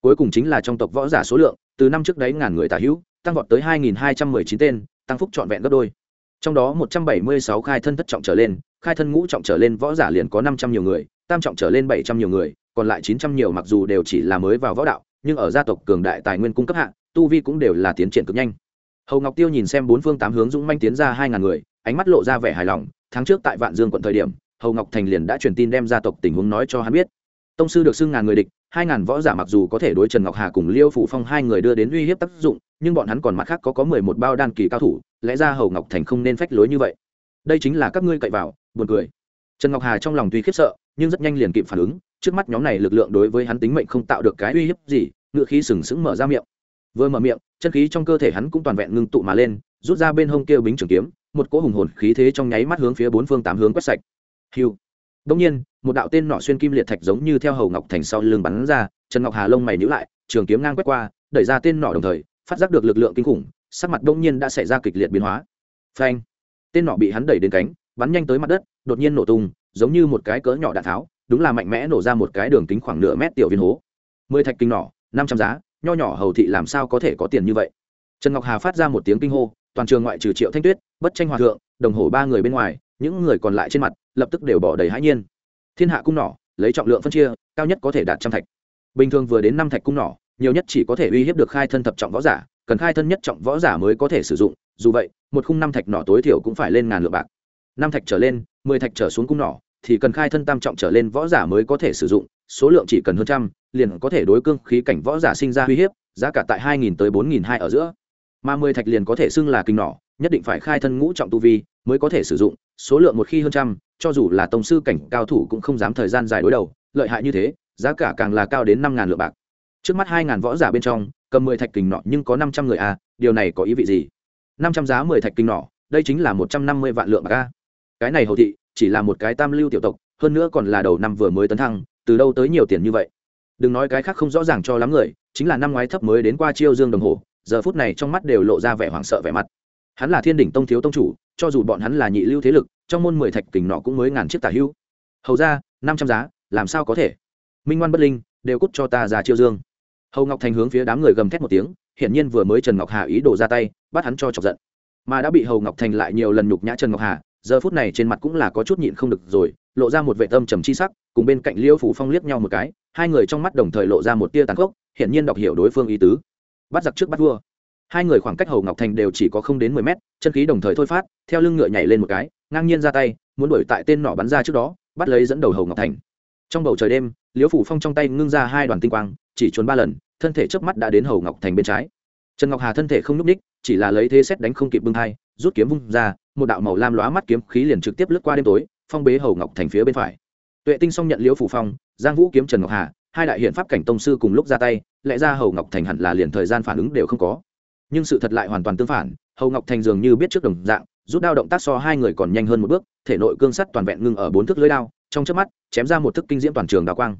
Cuối cùng chính là trong tộc võ giả số lượng, từ năm trước đấy ngàn người tả hữu, tăng vọt tới hai nghìn hai trăm mười chín tên, tăng phúc trọn vẹn gấp đôi. Trong đó một trăm bảy mươi sáu khai thân thất trọng trở lên, khai thân ngũ trọng trở lên võ giả liền có năm trăm nhiều người, tam trọng trở lên bảy trăm nhiều người còn lại chín trăm nhiều mặc dù đều chỉ là mới vào võ đạo, nhưng ở gia tộc cường đại tài nguyên cung cấp hạ, tu vi cũng đều là tiến triển cực nhanh. Hầu ngọc tiêu nhìn xem bốn phương tám hướng dũng manh tiến ra hai ngàn người, ánh mắt lộ ra vẻ hài lòng, tháng trước tại vạn dương quận thời điểm, hầu ngọc thành liền đã truyền tin đem gia tộc tình huống nói cho hắn biết. Tông sư được xưng ngàn người địch, hai ngàn võ giả mặc dù có thể đối trần ngọc hà cùng liêu phủ phong hai người đưa đến uy hiếp tác dụng, nhưng bọn hắn còn mặt khác có có mười một bao đan kỳ cao thủ, lẽ ra hầu ngọc thành không nên phách lối như vậy. Đây chính là các ngươi cậy vào, buồn cười. Trần ngọc hà trong lòng tuy khiếp sợ, nhưng rất nhanh liền kịp phản ứng trước mắt nhóm này lực lượng đối với hắn tính mệnh không tạo được cái uy hiếp gì, ngựa khí sừng sững mở ra miệng. Vừa mở miệng, chân khí trong cơ thể hắn cũng toàn vẹn ngưng tụ mà lên, rút ra bên hông kêu bính trường kiếm, một cỗ hùng hồn khí thế trong nháy mắt hướng phía bốn phương tám hướng quét sạch. Hiu đông nhiên, một đạo tên nọ xuyên kim liệt thạch giống như theo hầu ngọc thành sau lưng bắn ra, trần ngọc hà lông mày nhữ lại, trường kiếm ngang quét qua, đẩy ra tên nọ đồng thời, phát giác được lực lượng kinh khủng, sắc mặt đông nhiên đã xảy ra kịch liệt biến hóa. Phanh. Tên nọ bị hắn đẩy đến cánh, bắn nhanh tới mặt đất, đột nhiên nổ tung, giống như một cái cỡ nhỏ đạn tháo đúng là mạnh mẽ nổ ra một cái đường kính khoảng nửa mét tiểu viên hố. Mười thạch kinh nỏ, năm trăm giá, nho nhỏ hầu thị làm sao có thể có tiền như vậy? Trần ngọc hà phát ra một tiếng kinh hô, toàn trường ngoại trừ triệu thanh tuyết, bất tranh hòa thượng, đồng hồ ba người bên ngoài, những người còn lại trên mặt lập tức đều bỏ đầy hãi nhiên. Thiên hạ cung nỏ, lấy trọng lượng phân chia, cao nhất có thể đạt trăm thạch. Bình thường vừa đến năm thạch cung nỏ, nhiều nhất chỉ có thể uy hiếp được khai thân thập trọng võ giả, cần khai thân nhất trọng võ giả mới có thể sử dụng, dù vậy, một khung năm thạch nỏ tối thiểu cũng phải lên ngàn lượng bạc. Năm thạch trở lên, mười thạch trở xuống cung nỏ thì cần khai thân tam trọng trở lên võ giả mới có thể sử dụng, số lượng chỉ cần hơn trăm, liền có thể đối cương khí cảnh võ giả sinh ra uy hiếp, giá cả tại hai nghìn tới bốn nghìn hai ở giữa. Mà mười thạch liền có thể xưng là kinh nỏ, nhất định phải khai thân ngũ trọng tu vi mới có thể sử dụng, số lượng một khi hơn trăm, cho dù là tổng sư cảnh cao thủ cũng không dám thời gian dài đối đầu, lợi hại như thế, giá cả càng là cao đến năm ngàn lượng bạc. Trước mắt hai ngàn võ giả bên trong, cầm mười thạch kình nọ nhưng có năm trăm người a điều này có ý vị gì? Năm trăm giá mười thạch kình nọ đây chính là một trăm năm mươi vạn lượng bạc a. Cái này hầu thị chỉ là một cái tam lưu tiểu tộc, hơn nữa còn là đầu năm vừa mới tấn thăng, từ đâu tới nhiều tiền như vậy? Đừng nói cái khác không rõ ràng cho lắm người, chính là năm ngoái thấp mới đến qua chiêu dương đồng hồ, giờ phút này trong mắt đều lộ ra vẻ hoảng sợ vẻ mặt. Hắn là thiên đỉnh tông thiếu tông chủ, cho dù bọn hắn là nhị lưu thế lực, trong môn mười thạch kình nọ cũng mới ngàn chiếc tả hưu. Hầu ra, năm trăm giá, làm sao có thể? Minh ngoan bất linh, đều cút cho ta ra chiêu dương. Hầu ngọc thành hướng phía đám người gầm thét một tiếng, hiển nhiên vừa mới trần ngọc hà ý đổ ra tay, bắt hắn cho chọc giận. Mà đã bị hầu ngọc thành lại nhiều lần nhục nhã trần ngọc hà giờ phút này trên mặt cũng là có chút nhịn không được rồi, lộ ra một vệ tâm trầm chi sắc, cùng bên cạnh liêu phủ phong liếc nhau một cái, hai người trong mắt đồng thời lộ ra một tia tàn khốc, hiển nhiên đọc hiểu đối phương ý tứ. Bắt giặc trước bắt vua. Hai người khoảng cách hầu ngọc thành đều chỉ có không đến mười mét, chân khí đồng thời thôi phát, theo lưng ngựa nhảy lên một cái, ngang nhiên ra tay, muốn đuổi tại tên nỏ bắn ra trước đó, bắt lấy dẫn đầu hầu ngọc thành. Trong bầu trời đêm liễu phủ phong trong tay ngưng ra hai đoàn tinh quang, chỉ trốn ba lần, thân thể chớp mắt đã đến hầu ngọc thành bên trái. Trần ngọc hà thân thể không n ú c ních chỉ là lấy thế xét đánh không kịp bưng hai rút kiếm vung ra một đạo màu lam lóa mắt kiếm khí liền trực tiếp lướt qua đêm tối, phong bế hầu ngọc thành phía bên phải. Tuệ tinh xong nhận liễu phủ phong, giang vũ kiếm trần ngọc hà, hai đại hiện pháp cảnh tông sư cùng lúc ra tay, lẽ ra hầu ngọc thành hẳn là liền thời gian phản ứng đều không có. Nhưng sự thật lại hoàn toàn tương phản, hầu ngọc thành dường như biết trước đồng dạng, rút đao động tác so hai người còn nhanh hơn một bước, thể nội cương sắt toàn vẹn ngưng ở bốn thước lưới đao, trong trước mắt, chém ra một thức kinh diễm toàn trường đao quang.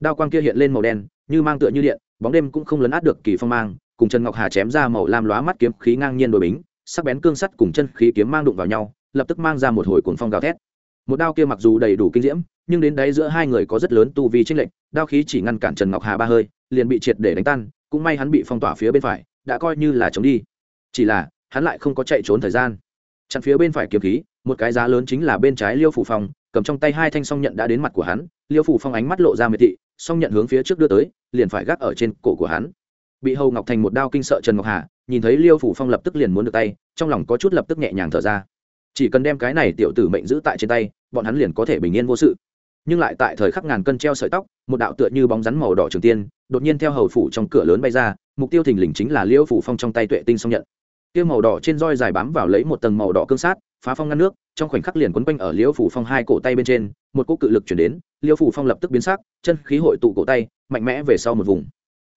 Đao quang kia hiện lên màu đen, như mang tựa như điện, bóng đêm cũng không lấn át được kỳ phong mang, cùng trần ngọc hà chém ra màu lam lóa mắt kiếm khí ngang nhiên đổi bính sắc bén cương sắt cùng chân khí kiếm mang đụng vào nhau, lập tức mang ra một hồi cuồng phong gào thét. Một đao kia mặc dù đầy đủ kinh diễm, nhưng đến đấy giữa hai người có rất lớn tu vi tranh lệch, đao khí chỉ ngăn cản trần ngọc hà ba hơi, liền bị triệt để đánh tan, cũng may hắn bị phong tỏa phía bên phải, đã coi như là chống đi. Chỉ là, hắn lại không có chạy trốn thời gian. Chặn phía bên phải kiếm khí, một cái giá lớn chính là bên trái liêu phủ phong, cầm trong tay hai thanh song nhận đã đến mặt của hắn, liêu phủ phong ánh mắt lộ ra miệt thị, song nhận hướng phía trước đưa tới, liền phải gác ở trên cổ của hắn. Bị hầu ngọc thành một đao kinh sợ trần ngọc hà nhìn thấy liêu phủ phong lập tức liền muốn được tay, trong lòng có chút lập tức nhẹ nhàng thở ra. Chỉ cần đem cái này tiểu tử mệnh giữ tại trên tay, bọn hắn liền có thể bình yên vô sự. Nhưng lại tại thời khắc ngàn cân treo sợi tóc, một đạo tựa như bóng rắn màu đỏ trường tiên, đột nhiên theo hầu phủ trong cửa lớn bay ra, mục tiêu thình lình chính là liêu phủ phong trong tay tuệ tinh song nhận. Tiêu màu đỏ trên roi dài bám vào lấy một tầng màu đỏ cương sát, phá phong ngăn nước, trong khoảnh khắc liền quấn quanh ở liêu phủ phong hai cổ tay bên trên, một cỗ cự lực chuyển đến, liêu phủ phong lập tức biến sắc, chân khí hội tụ cổ tay, mạnh mẽ về sau một vùng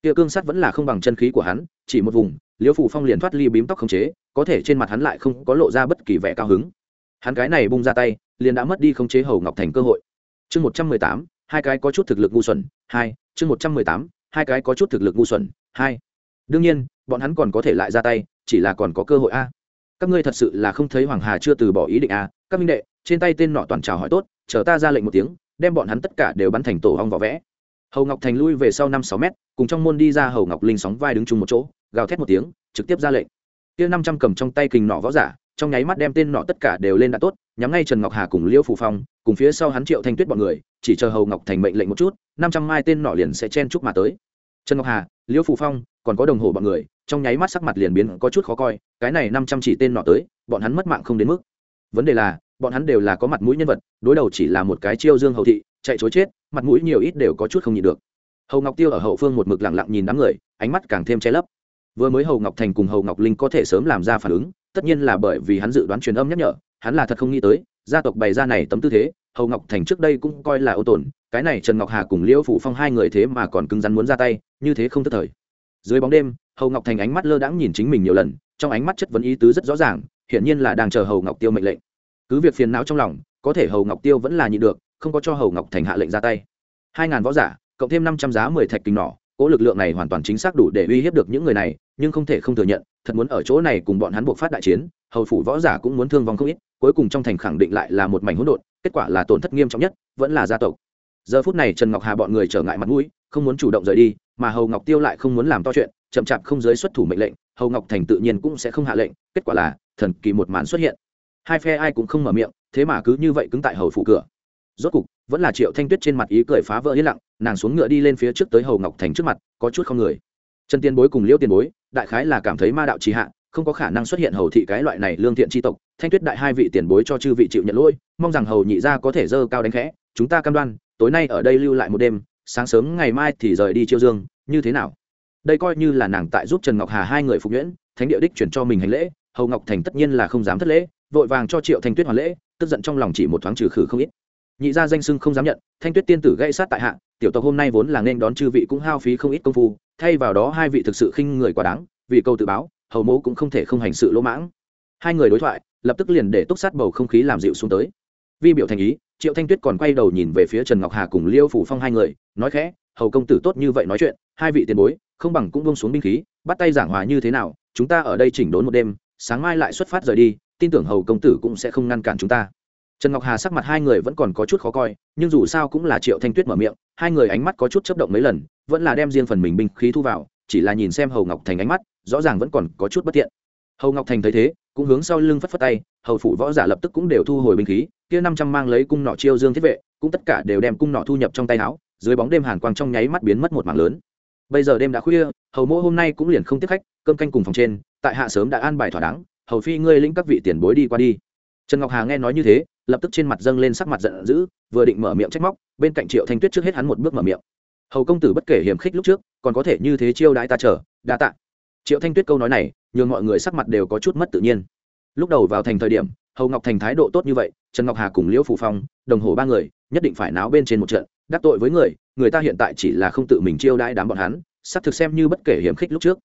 kia cương sắt vẫn là không bằng chân khí của hắn, chỉ một vùng liêu phủ phong liền thoát ly bím tóc khống chế, có thể trên mặt hắn lại không có lộ ra bất kỳ vẻ cao hứng. Hắn cái này bung ra tay, liền đã mất đi khống chế hầu ngọc thành cơ hội. Chương một trăm mười tám, hai cái có chút thực lực ngu xuẩn, hai, chương một trăm mười tám, hai cái có chút thực lực ngu xuẩn, hai. Đương nhiên, bọn hắn còn có thể lại ra tay, chỉ là còn có cơ hội a. Các ngươi thật sự là không thấy hoàng hà chưa từ bỏ ý định a. Các minh đệ, trên tay tên nọ toàn trào hỏi tốt, chờ ta ra lệnh một tiếng, đem bọn hắn tất cả đều bắn thành tổ hong vỏ vẽ hầu ngọc thành lui về sau năm sáu mét, cùng trong môn đi ra hầu ngọc linh sóng vai đứng chung một chỗ, gào thét một tiếng, trực tiếp ra lệnh. Kia năm trăm cầm trong tay kình nọ võ giả, trong nháy mắt đem tên nọ tất cả đều lên đã tốt, nhắm ngay trần ngọc hà cùng liễu phù phong, cùng phía sau hắn triệu thanh tuyết bọn người, chỉ chờ hầu ngọc thành mệnh lệnh một chút, năm trăm mai tên nọ liền sẽ chen chúc mà tới. Trần ngọc hà, liễu phù phong, còn có đồng hồ bọn người, trong nháy mắt sắc mặt liền biến có chút khó coi, cái này năm trăm chỉ tên nọ tới, bọn hắn mất mạng không đến mức. Vấn đề là, bọn hắn đều là có mặt mũi nhân vật, đối đầu chỉ là một cái chiêu dương hầu thị chạy chối chết, mặt mũi nhiều ít đều có chút không nhịn được. Hầu ngọc tiêu ở hậu phương một mực lặng lặng nhìn đám người, ánh mắt càng thêm che lấp. Vừa mới hầu ngọc thành cùng hầu ngọc linh có thể sớm làm ra phản ứng, tất nhiên là bởi vì hắn dự đoán truyền âm nhắc nhở, hắn là thật không nghĩ tới, gia tộc bày ra này tấm tư thế, hầu ngọc thành trước đây cũng coi là ô tổn, cái này trần ngọc hà cùng liễu phủ phong hai người thế mà còn cứng rắn muốn ra tay, như thế không tức thời. Dưới bóng đêm, hầu ngọc thành ánh mắt lơ đãng nhìn chính mình nhiều lần, trong ánh mắt chất vấn ý tứ rất rõ ràng, hiển nhiên là đang chờ hầu ngọc tiêu mệnh lệnh. Cứ việc phiền não trong lòng, có thể hầu ngọc tiêu vẫn là nhịn được không có cho hầu ngọc thành hạ lệnh ra tay. Hai ngàn võ giả, cộng thêm năm trăm giá mười thạch kinh nỏ cỗ lực lượng này hoàn toàn chính xác đủ để uy hiếp được những người này, nhưng không thể không thừa nhận, thật muốn ở chỗ này cùng bọn hắn buộc phát đại chiến, hầu phủ võ giả cũng muốn thương vong không ít, cuối cùng trong thành khẳng định lại là một mảnh hỗn độn, kết quả là tổn thất nghiêm trọng nhất, vẫn là gia tộc. Giờ phút này trần ngọc hà bọn người trở ngại mặt mũi, không muốn chủ động rời đi, mà hầu ngọc tiêu lại không muốn làm to chuyện, chậm chạp không giới xuất thủ mệnh lệnh, hầu ngọc thành tự nhiên cũng sẽ không hạ lệnh, kết quả là thần kỳ một màn xuất hiện. Hai phe ai cũng không mở miệng, thế mà cứ như vậy cứng tại hầu phủ cửa rốt cục, vẫn là triệu thanh tuyết trên mặt ý cười phá vỡ yên lặng, nàng xuống ngựa đi lên phía trước tới hầu ngọc thành trước mặt, có chút không người. Trần tiên bối cùng liễu tiền bối, đại khái là cảm thấy ma đạo trì hạ, không có khả năng xuất hiện hầu thị cái loại này lương thiện tri tộc. Thanh tuyết đại hai vị tiền bối cho chư vị chịu nhận lỗi, mong rằng hầu nhị gia có thể dơ cao đánh khẽ, chúng ta cam đoan, tối nay ở đây lưu lại một đêm, sáng sớm ngày mai thì rời đi chiêu dương, như thế nào? Đây coi như là nàng tại giúp trần ngọc hà hai người phục nhuyễn, thánh địa đích chuyển cho mình hành lễ, hầu ngọc thành tất nhiên là không dám thất lễ, vội vàng cho triệu thanh tuyết hoàn lễ, tức giận trong lòng chỉ một thoáng trừ khử không ít nhị gia danh sưng không dám nhận, thanh tuyết tiên tử gây sát tại hạ, tiểu tộc hôm nay vốn là nên đón chư vị cũng hao phí không ít công phu, thay vào đó hai vị thực sự khinh người quá đáng, vì câu tự báo, hầu mẫu cũng không thể không hành sự lỗ mãng. Hai người đối thoại, lập tức liền để túc sát bầu không khí làm dịu xuống tới. Vi biểu thành ý, triệu thanh tuyết còn quay đầu nhìn về phía trần ngọc hà cùng liêu phủ phong hai người, nói khẽ, hầu công tử tốt như vậy nói chuyện, hai vị tiền bối, không bằng cũng bông xuống binh khí, bắt tay giảng hòa như thế nào, chúng ta ở đây chỉnh đốn một đêm, sáng mai lại xuất phát rời đi, tin tưởng hầu công tử cũng sẽ không ngăn cản chúng ta trần ngọc hà sắc mặt hai người vẫn còn có chút khó coi, nhưng dù sao cũng là triệu thanh tuyết mở miệng, hai người ánh mắt có chút chấp động mấy lần, vẫn là đem riêng phần mình binh khí thu vào, chỉ là nhìn xem hầu ngọc thành ánh mắt, rõ ràng vẫn còn có chút bất tiện. Hầu ngọc thành thấy thế, cũng hướng sau lưng phất phất tay, hầu phủ võ giả lập tức cũng đều thu hồi binh khí, kia năm trăm mang lấy cung nọ chiêu dương thiết vệ, cũng tất cả đều đem cung nọ thu nhập trong tay áo, dưới bóng đêm hàn quang trong nháy mắt biến mất một mảng lớn. Bây giờ đêm đã khuya, hầu mỗ hôm nay cũng liền không tiếp khách, cơm canh cùng phòng trên, tại hạ sớm đã an bài thỏa đáng, hầu phi ngươi lĩnh các vị tiền bối đi qua đi. Trần ngọc hà nghe nói như thế lập tức trên mặt dâng lên sắc mặt giận dữ, vừa định mở miệng trách móc, bên cạnh triệu thanh tuyết trước hết hắn một bước mở miệng. Hầu công tử bất kể hiểm khích lúc trước, còn có thể như thế chiêu đãi ta chờ, đa tạ. Triệu thanh tuyết câu nói này, nhường mọi người sắc mặt đều có chút mất tự nhiên. Lúc đầu vào thành thời điểm, hầu ngọc thành thái độ tốt như vậy, trần ngọc hà cùng liễu phù phong, đồng hồ ba người, nhất định phải náo bên trên một trận, đắc tội với người người ta hiện tại chỉ là không tự mình chiêu đãi đám bọn hắn, sắp thực xem như bất kể hiểm khích lúc trước.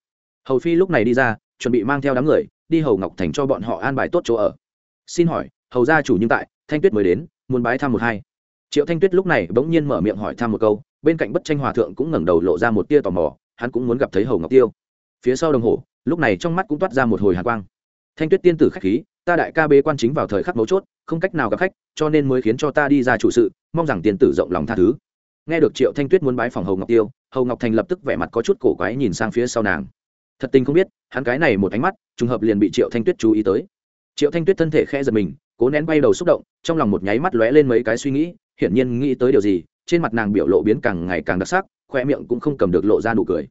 Hầu phi lúc này đi ra, chuẩn bị mang theo đám người, đi hầu ngọc thành cho bọn họ an bài tốt chỗ ở. Xin hỏi hầu gia chủ nhưng tại, thanh tuyết mới đến, muốn bái thăm một hai. Triệu thanh tuyết lúc này bỗng nhiên mở miệng hỏi thăm một câu, bên cạnh bất tranh hòa thượng cũng ngẩng đầu lộ ra một tia tò mò, hắn cũng muốn gặp thấy hầu ngọc tiêu. Phía sau đồng hồ, lúc này trong mắt cũng toát ra một hồi hạ quang. Thanh tuyết tiên tử khách khí, ta đại ca bế quan chính vào thời khắc mấu chốt, không cách nào gặp khách, cho nên mới khiến cho ta đi ra chủ sự, mong rằng tiên tử rộng lòng tha thứ. Nghe được triệu thanh tuyết muốn bái phòng hầu ngọc tiêu, hầu ngọc thành lập tức vẻ mặt có chút cổ quái nhìn sang phía sau nàng. Thật tình không biết, hắn cái này một ánh mắt, trùng hợp liền bị triệu thanh tuyết chú ý tới triệu thanh tuyết thân thể khẽ giật mình, cố nén bay đầu xúc động, trong lòng một nháy mắt lóe lên mấy cái suy nghĩ, hiển nhiên nghĩ tới điều gì, trên mặt nàng biểu lộ biến càng ngày càng đặc sắc, khoe miệng cũng không cầm được lộ ra nụ cười.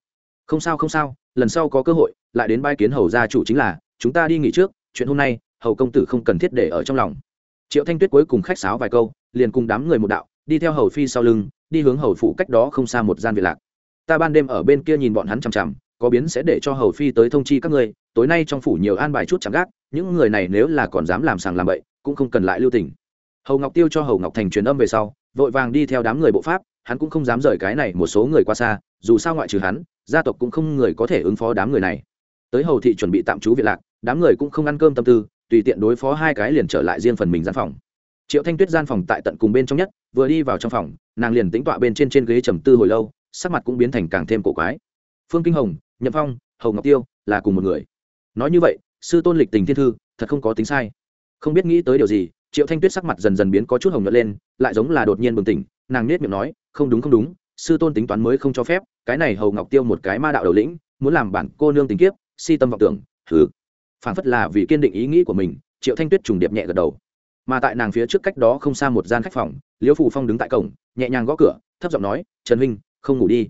Không sao không sao, lần sau có cơ hội, lại đến bai kiến hầu gia chủ chính là, chúng ta đi nghỉ trước, chuyện hôm nay, hầu công tử không cần thiết để ở trong lòng. Triệu thanh tuyết cuối cùng khách sáo vài câu, liền cùng đám người một đạo, đi theo hầu phi sau lưng, đi hướng hầu phủ cách đó không xa một gian việt lạc. Ta ban đêm ở bên kia nhìn bọn hắn chằm chằm có biến sẽ để cho hầu phi tới thông chi các ngươi, tối nay trong phủ nhiều an bài chút chẳng gác, những người này nếu là còn dám làm sàng làm bậy, cũng không cần lại lưu tình. Hầu ngọc tiêu cho hầu ngọc thành truyền âm về sau, vội vàng đi theo đám người bộ pháp, hắn cũng không dám rời cái này một số người qua xa, dù sao ngoại trừ hắn, gia tộc cũng không người có thể ứng phó đám người này. Tới hầu thị chuẩn bị tạm trú viện lạc, đám người cũng không ăn cơm tâm tư, tùy tiện đối phó hai cái liền trở lại riêng phần mình gian phòng. Triệu thanh tuyết gian phòng tại tận cùng bên trong nhất, vừa đi vào trong phòng, nàng liền tính tọa bên trên trên ghế trầm tư hồi lâu, sắc mặt cũng biến thành càng thêm cổ quái. Phương kinh hồng nhậm phong, hầu ngọc tiêu là cùng một người. Nói như vậy, sư tôn lịch tình thiên thư thật không có tính sai. Không biết nghĩ tới điều gì, triệu thanh tuyết sắc mặt dần dần biến có chút hồng nhuận lên, lại giống là đột nhiên bừng tỉnh, nàng nết miệng nói, không đúng không đúng, sư tôn tính toán mới không cho phép, cái này hầu ngọc tiêu một cái ma đạo đầu lĩnh, muốn làm bản cô nương tình kiếp, si tâm vọng tưởng thứ. phản phất là vì kiên định ý nghĩ của mình, triệu thanh tuyết trùng điệp nhẹ gật đầu. Mà tại nàng phía trước cách đó không xa một gian khách phòng, liễu phủ phong đứng tại cổng, nhẹ nhàng gõ cửa, thấp giọng nói, trần huynh, không ngủ đi.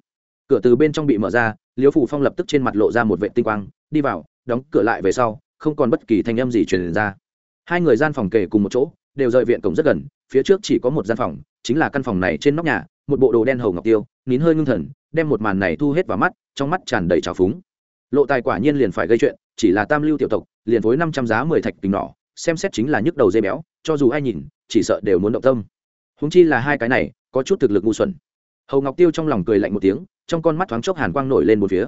Cửa từ bên trong bị mở ra liễu phủ phong lập tức trên mặt lộ ra một vệ tinh quang, đi vào, đóng cửa lại về sau, không còn bất kỳ thanh âm gì truyền ra. Hai người gian phòng kề cùng một chỗ, đều rời viện cổng rất gần, phía trước chỉ có một gian phòng, chính là căn phòng này trên nóc nhà, một bộ đồ đen hầu ngọc tiêu, nín hơi ngưng thần, đem một màn này thu hết vào mắt, trong mắt tràn đầy trào phúng. Lộ tài quả nhiên liền phải gây chuyện, chỉ là tam lưu tiểu tộc, liền với năm trăm giá mười thạch tình nỏ, xem xét chính là nhức đầu dây béo, cho dù ai nhìn, chỉ sợ đều muốn động tâm. Húng chi là hai cái này, có chút thực lực ngu xuẩn. Hầu ngọc tiêu trong lòng cười lạnh một tiếng trong con mắt thoáng chốc hàn quang nổi lên một phía.